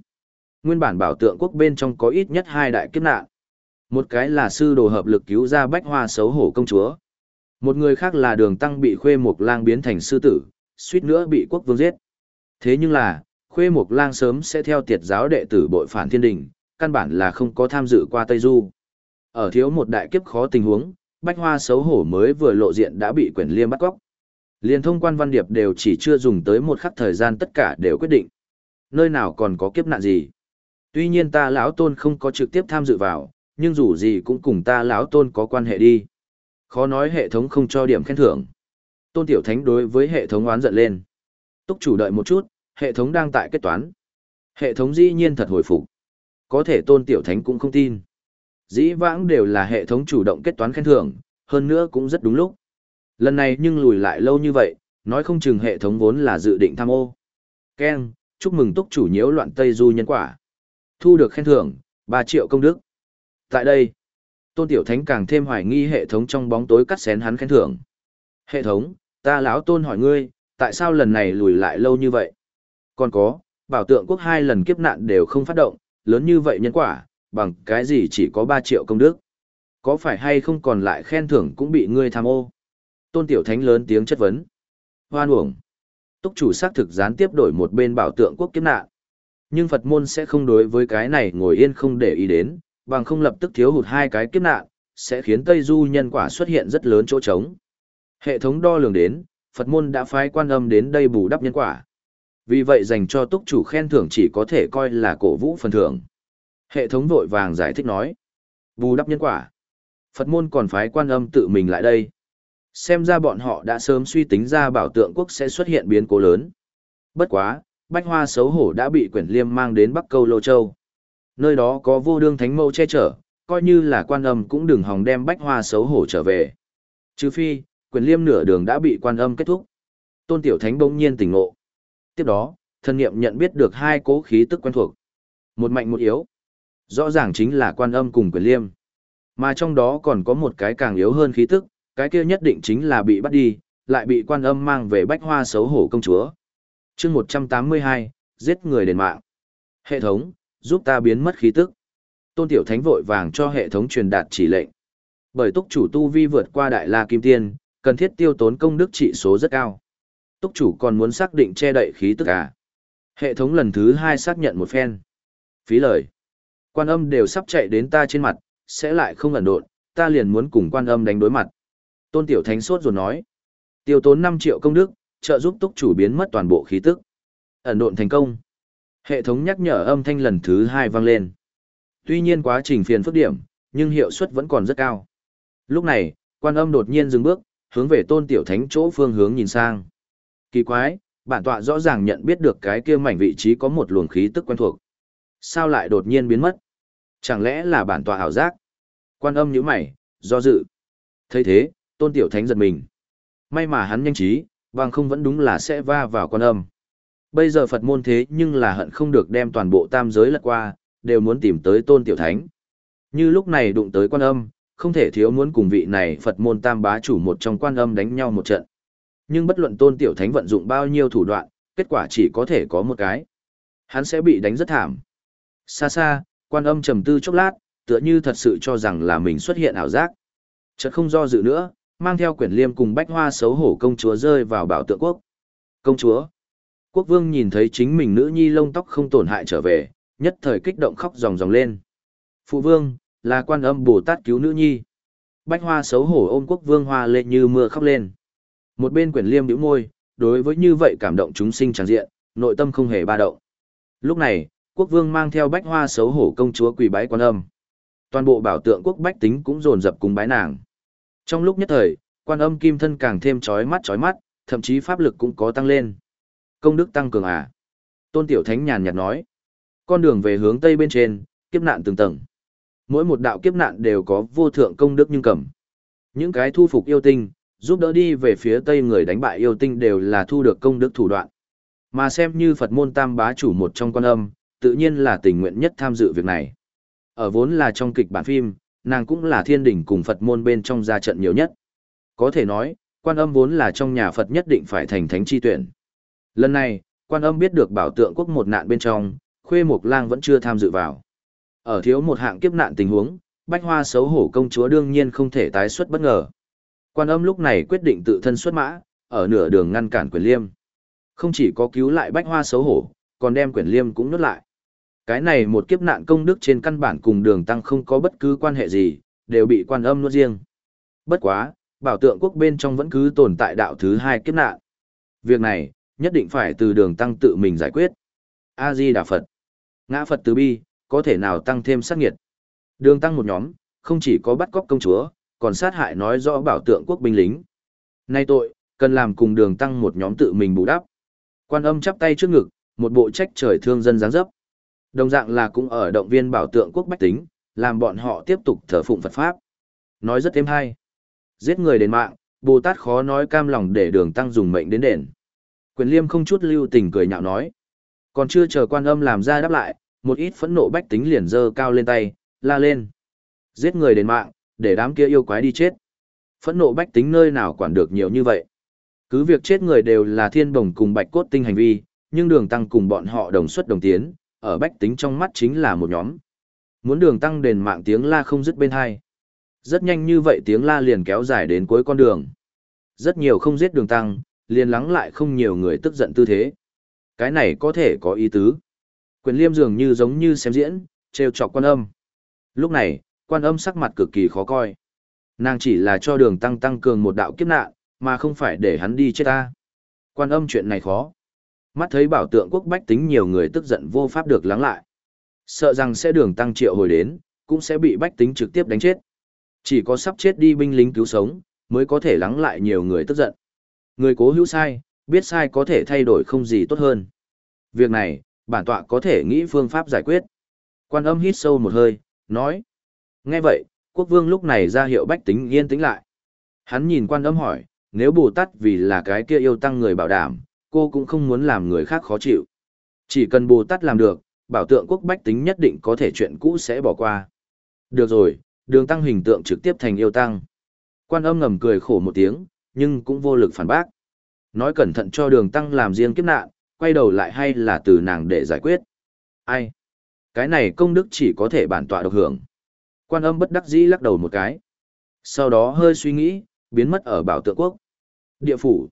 Nguyên bản bảo tượng quốc bên trong có ít nhất hai đại kiếp nạn. Một cái là sư đồ hợp lực cứu ra bách hoa xấu hổ công chúa. Một người khác là đường tăng bị khuê mục lang biến thành sư tử, suýt nữa bị quốc vương giết. Thế nhưng là, khuê mục lang sớm sẽ theo tiệt giáo đệ tử bội phản thiên đình, căn bản là không có tham dự qua Tây Du. Ở thiếu một đại kiếp khó tình huống, bách hoa xấu hổ mới vừa lộ diện đã bị quyển liêm bắt cóc. Liên thông quan văn điệp đều chỉ chưa dùng tới một khắc thời gian tất cả đều quyết định. Nơi nào còn có kiếp nạn gì. Tuy nhiên ta lão tôn không có trực tiếp tham dự vào, nhưng dù gì cũng cùng ta lão tôn có quan hệ đi. Khó nói hệ thống không cho điểm khen thưởng. Tôn Tiểu Thánh đối với hệ thống oán giận lên. Túc chủ đợi một chút, hệ thống đang tại kết toán. Hệ thống dĩ nhiên thật hồi phục. Có thể Tôn Tiểu Thánh cũng không tin. Dĩ vãng đều là hệ thống chủ động kết toán khen thưởng, hơn nữa cũng rất đúng lúc. Lần này nhưng lùi lại lâu như vậy, nói không chừng hệ thống vốn là dự định tham ô. Ken, chúc mừng túc chủ nhiễu loạn Tây Du nhân quả. Thu được khen thưởng, 3 triệu công đức. Tại đây, Tôn Tiểu Thánh càng thêm hoài nghi hệ thống trong bóng tối cắt xén hắn khen thưởng. Hệ thống, ta lão Tôn hỏi ngươi, tại sao lần này lùi lại lâu như vậy? Còn có, bảo tượng quốc hai lần kiếp nạn đều không phát động, lớn như vậy nhân quả, bằng cái gì chỉ có 3 triệu công đức? Có phải hay không còn lại khen thưởng cũng bị ngươi tham ô? Tôn Tiểu Thánh lớn tiếng chất vấn. Hoan uổng. Túc chủ xác thực gián tiếp đổi một bên bảo tượng quốc kiếp nạn. Nhưng Phật môn sẽ không đối với cái này ngồi yên không để ý đến, bằng không lập tức thiếu hụt hai cái kiếp nạn, sẽ khiến Tây Du nhân quả xuất hiện rất lớn chỗ trống. Hệ thống đo lường đến, Phật môn đã phái quan âm đến đây bù đắp nhân quả. Vì vậy dành cho túc chủ khen thưởng chỉ có thể coi là cổ vũ phần thưởng. Hệ thống vội vàng giải thích nói. Bù đắp nhân quả. Phật môn còn phái quan âm tự mình lại đây. Xem ra bọn họ đã sớm suy tính ra bảo tượng quốc sẽ xuất hiện biến cố lớn. Bất quá, bách hoa xấu hổ đã bị quyển liêm mang đến Bắc Câu Lô Châu. Nơi đó có vô đương thánh mâu che chở, coi như là quan âm cũng đừng hòng đem bách hoa xấu hổ trở về. Trừ phi, quyển liêm nửa đường đã bị quan âm kết thúc. Tôn Tiểu Thánh bỗng nhiên tỉnh ngộ. Tiếp đó, thân nghiệm nhận biết được hai cố khí tức quen thuộc. Một mạnh một yếu. Rõ ràng chính là quan âm cùng quyển liêm. Mà trong đó còn có một cái càng yếu hơn khí tức, cái kia nhất định chính là bị bắt đi, lại bị quan âm mang về bách hoa xấu hổ công chúa. chương 182, giết người đền mạng. Hệ thống, giúp ta biến mất khí tức. Tôn Tiểu Thánh vội vàng cho hệ thống truyền đạt chỉ lệnh. Bởi túc chủ tu vi vượt qua đại la kim tiên, cần thiết tiêu tốn công đức trị số rất cao. Túc chủ còn muốn xác định che đậy khí tức à? Hệ thống lần thứ hai xác nhận một phen. Phí lời. Quan âm đều sắp chạy đến ta trên mặt, sẽ lại không ẩn độn, ta liền muốn cùng quan âm đánh đối mặt. Tôn Tiểu Thánh sốt rồi nói, tiêu tốn 5 triệu công đức, trợ giúp túc chủ biến mất toàn bộ khí tức. Ẩn độn thành công. Hệ thống nhắc nhở âm thanh lần thứ 2 vang lên. Tuy nhiên quá trình phiền phức điểm, nhưng hiệu suất vẫn còn rất cao. Lúc này, quan âm đột nhiên dừng bước, hướng về tôn tiểu thánh chỗ phương hướng nhìn sang. Kỳ quái, bản tọa rõ ràng nhận biết được cái kia mảnh vị trí có một luồng khí tức quen thuộc. Sao lại đột nhiên biến mất? Chẳng lẽ là bản tọa ảo giác? Quan âm nhíu mày, do dự. thấy thế, tôn tiểu thánh giật mình. May mà hắn nhanh trí, bằng không vẫn đúng là sẽ va vào quan âm. Bây giờ Phật môn thế nhưng là hận không được đem toàn bộ tam giới lật qua, đều muốn tìm tới tôn tiểu thánh. Như lúc này đụng tới quan âm, không thể thiếu muốn cùng vị này Phật môn tam bá chủ một trong quan âm đánh nhau một trận. Nhưng bất luận tôn tiểu thánh vận dụng bao nhiêu thủ đoạn, kết quả chỉ có thể có một cái. Hắn sẽ bị đánh rất thảm. Xa xa, quan âm trầm tư chốc lát, tựa như thật sự cho rằng là mình xuất hiện ảo giác. Chợt không do dự nữa, mang theo quyển liêm cùng bách hoa xấu hổ công chúa rơi vào bảo tượng quốc. Công chúa. Quốc vương nhìn thấy chính mình nữ nhi lông tóc không tổn hại trở về, nhất thời kích động khóc ròng ròng lên. Phụ vương, là quan âm Bồ Tát cứu nữ nhi. Bách hoa xấu hổ ôm quốc vương hoa lệ như mưa khóc lên. Một bên quyển liêm nhíu môi, đối với như vậy cảm động chúng sinh tràng diện, nội tâm không hề ba động. Lúc này, quốc vương mang theo bách hoa xấu hổ công chúa quỳ bái quan âm. Toàn bộ bảo tượng quốc bách tính cũng dồn dập cùng bái nàng. Trong lúc nhất thời, quan âm kim thân càng thêm chói mắt chói mắt, thậm chí pháp lực cũng có tăng lên. Công đức tăng cường à? Tôn Tiểu Thánh nhàn nhạt nói. Con đường về hướng tây bên trên, kiếp nạn từng tầng. Mỗi một đạo kiếp nạn đều có vô thượng công đức nhưng cầm. Những cái thu phục yêu tinh, giúp đỡ đi về phía tây người đánh bại yêu tinh đều là thu được công đức thủ đoạn. Mà xem như Phật môn tam bá chủ một trong con âm, tự nhiên là tình nguyện nhất tham dự việc này. Ở vốn là trong kịch bản phim, nàng cũng là thiên đỉnh cùng Phật môn bên trong gia trận nhiều nhất. Có thể nói, quan âm vốn là trong nhà Phật nhất định phải thành thánh chi tuyển. Lần này, quan âm biết được bảo tượng quốc một nạn bên trong, khuê mục lang vẫn chưa tham dự vào. Ở thiếu một hạng kiếp nạn tình huống, bách hoa xấu hổ công chúa đương nhiên không thể tái xuất bất ngờ. Quan âm lúc này quyết định tự thân xuất mã, ở nửa đường ngăn cản quyền liêm. Không chỉ có cứu lại bách hoa xấu hổ, còn đem quyền liêm cũng nuốt lại. Cái này một kiếp nạn công đức trên căn bản cùng đường tăng không có bất cứ quan hệ gì, đều bị quan âm nuốt riêng. Bất quá, bảo tượng quốc bên trong vẫn cứ tồn tại đạo thứ hai kiếp nạn. Việc này, nhất định phải từ đường tăng tự mình giải quyết. A-di Đà Phật. Ngã Phật từ bi, có thể nào tăng thêm sát nghiệt. Đường tăng một nhóm, không chỉ có bắt cóc công chúa, còn sát hại nói rõ bảo tượng quốc binh lính. Nay tội, cần làm cùng đường tăng một nhóm tự mình bù đắp. Quan âm chắp tay trước ngực, một bộ trách trời thương dân dáng dấp. Đồng dạng là cũng ở động viên bảo tượng quốc bách tính, làm bọn họ tiếp tục thờ phụng Phật Pháp. Nói rất thêm hay. Giết người đến mạng, Bồ Tát khó nói cam lòng để đường tăng dùng mệnh đến đền. Quyền liêm không chút lưu tình cười nhạo nói. Còn chưa chờ quan âm làm ra đáp lại, một ít phẫn nộ bách tính liền dơ cao lên tay, la lên. Giết người đến mạng, để đám kia yêu quái đi chết. Phẫn nộ bách tính nơi nào quản được nhiều như vậy. Cứ việc chết người đều là thiên bồng cùng bạch cốt tinh hành vi, nhưng đường tăng cùng bọn họ đồng xuất đồng tiến, ở bách tính trong mắt chính là một nhóm. Muốn đường tăng đền mạng tiếng la không dứt bên hai. Rất nhanh như vậy tiếng la liền kéo dài đến cuối con đường. Rất nhiều không giết đường tăng, liền lắng lại không nhiều người tức giận tư thế. Cái này có thể có ý tứ. Quyền liêm dường như giống như xem diễn, trêu chọc quan âm. Lúc này, quan âm sắc mặt cực kỳ khó coi. Nàng chỉ là cho đường tăng tăng cường một đạo kiếp nạn, mà không phải để hắn đi chết ta. Quan âm chuyện này khó. Mắt thấy bảo tượng quốc bách tính nhiều người tức giận vô pháp được lắng lại. Sợ rằng sẽ đường tăng triệu hồi đến, cũng sẽ bị bách tính trực tiếp đánh chết. Chỉ có sắp chết đi binh lính cứu sống, mới có thể lắng lại nhiều người tức giận. Người cố hữu sai, biết sai có thể thay đổi không gì tốt hơn. Việc này, bản tọa có thể nghĩ phương pháp giải quyết. Quan âm hít sâu một hơi, nói. Nghe vậy, quốc vương lúc này ra hiệu bách tính yên tĩnh lại. Hắn nhìn quan âm hỏi, nếu Bồ Tát vì là cái kia yêu tăng người bảo đảm, cô cũng không muốn làm người khác khó chịu. Chỉ cần Bồ Tát làm được, bảo tượng quốc bách tính nhất định có thể chuyện cũ sẽ bỏ qua. Được rồi, đường tăng hình tượng trực tiếp thành yêu tăng. Quan âm ngầm cười khổ một tiếng, nhưng cũng vô lực phản bác. Nói cẩn thận cho đường tăng làm riêng kiếp nạn, quay đầu lại hay là từ nàng để giải quyết. Ai? Cái này công đức chỉ có thể bản tọa độc hưởng. Quan âm bất đắc dĩ lắc đầu một cái. Sau đó hơi suy nghĩ, biến mất ở bảo tượng quốc. Địa phủ.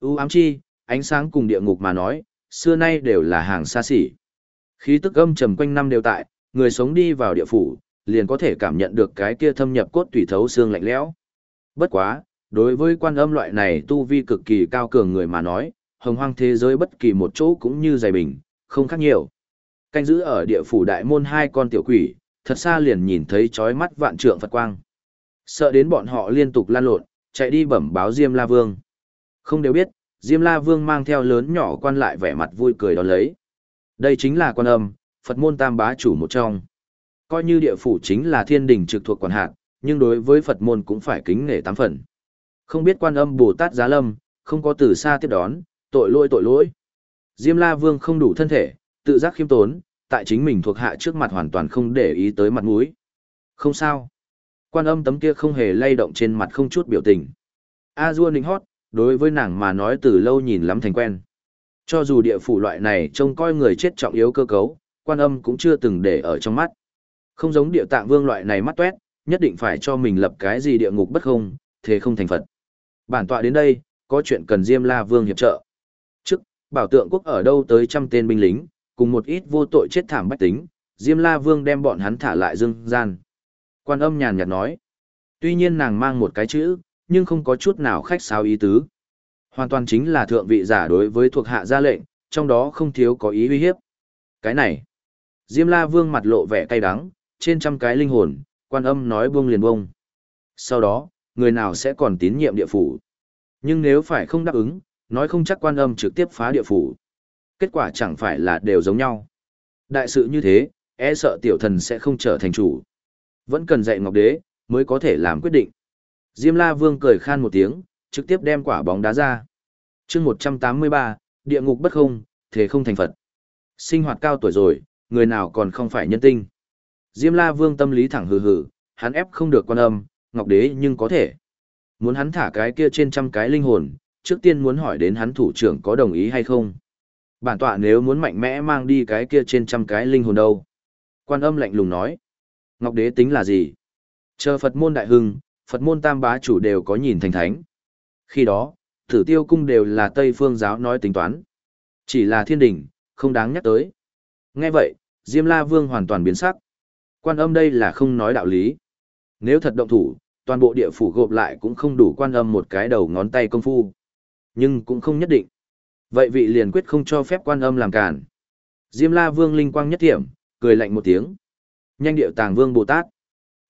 ưu ám chi, ánh sáng cùng địa ngục mà nói, xưa nay đều là hàng xa xỉ. Khí tức âm trầm quanh năm đều tại, người sống đi vào địa phủ, liền có thể cảm nhận được cái kia thâm nhập cốt tủy thấu xương lạnh lẽo. Bất quá, đối với quan âm loại này tu vi cực kỳ cao cường người mà nói, hồng hoang thế giới bất kỳ một chỗ cũng như dày bình, không khác nhiều. Canh giữ ở địa phủ đại môn hai con tiểu quỷ, thật xa liền nhìn thấy chói mắt vạn trượng Phật quang. Sợ đến bọn họ liên tục lan lộn, chạy đi bẩm báo Diêm La Vương. Không đều biết, Diêm La Vương mang theo lớn nhỏ quan lại vẻ mặt vui cười đón lấy. Đây chính là quan âm, Phật môn tam bá chủ một trong. Coi như địa phủ chính là thiên đình trực thuộc quản hạt, nhưng đối với Phật môn cũng phải kính nể tám phần. Không biết quan âm Bồ Tát Giá Lâm, không có từ xa tiếp đón, tội lỗi tội lỗi. Diêm La Vương không đủ thân thể, tự giác khiêm tốn, tại chính mình thuộc hạ trước mặt hoàn toàn không để ý tới mặt mũi. Không sao. Quan âm tấm kia không hề lay động trên mặt không chút biểu tình. A Dua Ninh hót, đối với nàng mà nói từ lâu nhìn lắm thành quen. Cho dù địa phủ loại này trông coi người chết trọng yếu cơ cấu, quan âm cũng chưa từng để ở trong mắt. Không giống địa tạng vương loại này mắt tuét, nhất định phải cho mình lập cái gì địa ngục bất không, thế không thành Phật. Bản tọa đến đây, có chuyện cần Diêm La Vương hiệp trợ. Trước, bảo tượng quốc ở đâu tới trăm tên binh lính, cùng một ít vô tội chết thảm bách tính, Diêm La Vương đem bọn hắn thả lại dương gian. Quan âm nhàn nhạt nói. Tuy nhiên nàng mang một cái chữ, nhưng không có chút nào khách sáo ý tứ. Hoàn toàn chính là thượng vị giả đối với thuộc hạ ra lệnh, trong đó không thiếu có ý uy hiếp. Cái này, Diêm La Vương mặt lộ vẻ cay đắng, trên trăm cái linh hồn, quan âm nói buông liền buông. Sau đó, người nào sẽ còn tín nhiệm địa phủ. Nhưng nếu phải không đáp ứng, nói không chắc quan âm trực tiếp phá địa phủ. Kết quả chẳng phải là đều giống nhau. Đại sự như thế, e sợ tiểu thần sẽ không trở thành chủ. Vẫn cần dạy ngọc đế, mới có thể làm quyết định. Diêm La Vương cười khan một tiếng, trực tiếp đem quả bóng đá ra. chương 183, địa ngục bất không, thế không thành Phật. Sinh hoạt cao tuổi rồi, người nào còn không phải nhân tinh. Diêm La Vương tâm lý thẳng hừ hừ, hắn ép không được quan âm, Ngọc Đế nhưng có thể. Muốn hắn thả cái kia trên trăm cái linh hồn, trước tiên muốn hỏi đến hắn thủ trưởng có đồng ý hay không. Bản tọa nếu muốn mạnh mẽ mang đi cái kia trên trăm cái linh hồn đâu. Quan âm lạnh lùng nói. Ngọc Đế tính là gì? Chờ Phật môn đại hưng, Phật môn tam bá chủ đều có nhìn thành thánh. Khi đó, thử tiêu cung đều là Tây phương giáo nói tính toán. Chỉ là thiên đình, không đáng nhắc tới. Nghe vậy, Diêm La Vương hoàn toàn biến sắc. Quan âm đây là không nói đạo lý. Nếu thật động thủ, toàn bộ địa phủ gộp lại cũng không đủ quan âm một cái đầu ngón tay công phu. Nhưng cũng không nhất định. Vậy vị liền quyết không cho phép quan âm làm cản. Diêm La Vương linh quang nhất điểm, cười lạnh một tiếng. Nhanh điệu tàng vương Bồ Tát.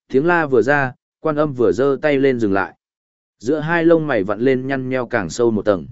Tiếng la vừa ra, quan âm vừa giơ tay lên dừng lại. Giữa hai lông mày vặn lên nhăn nheo càng sâu một tầng.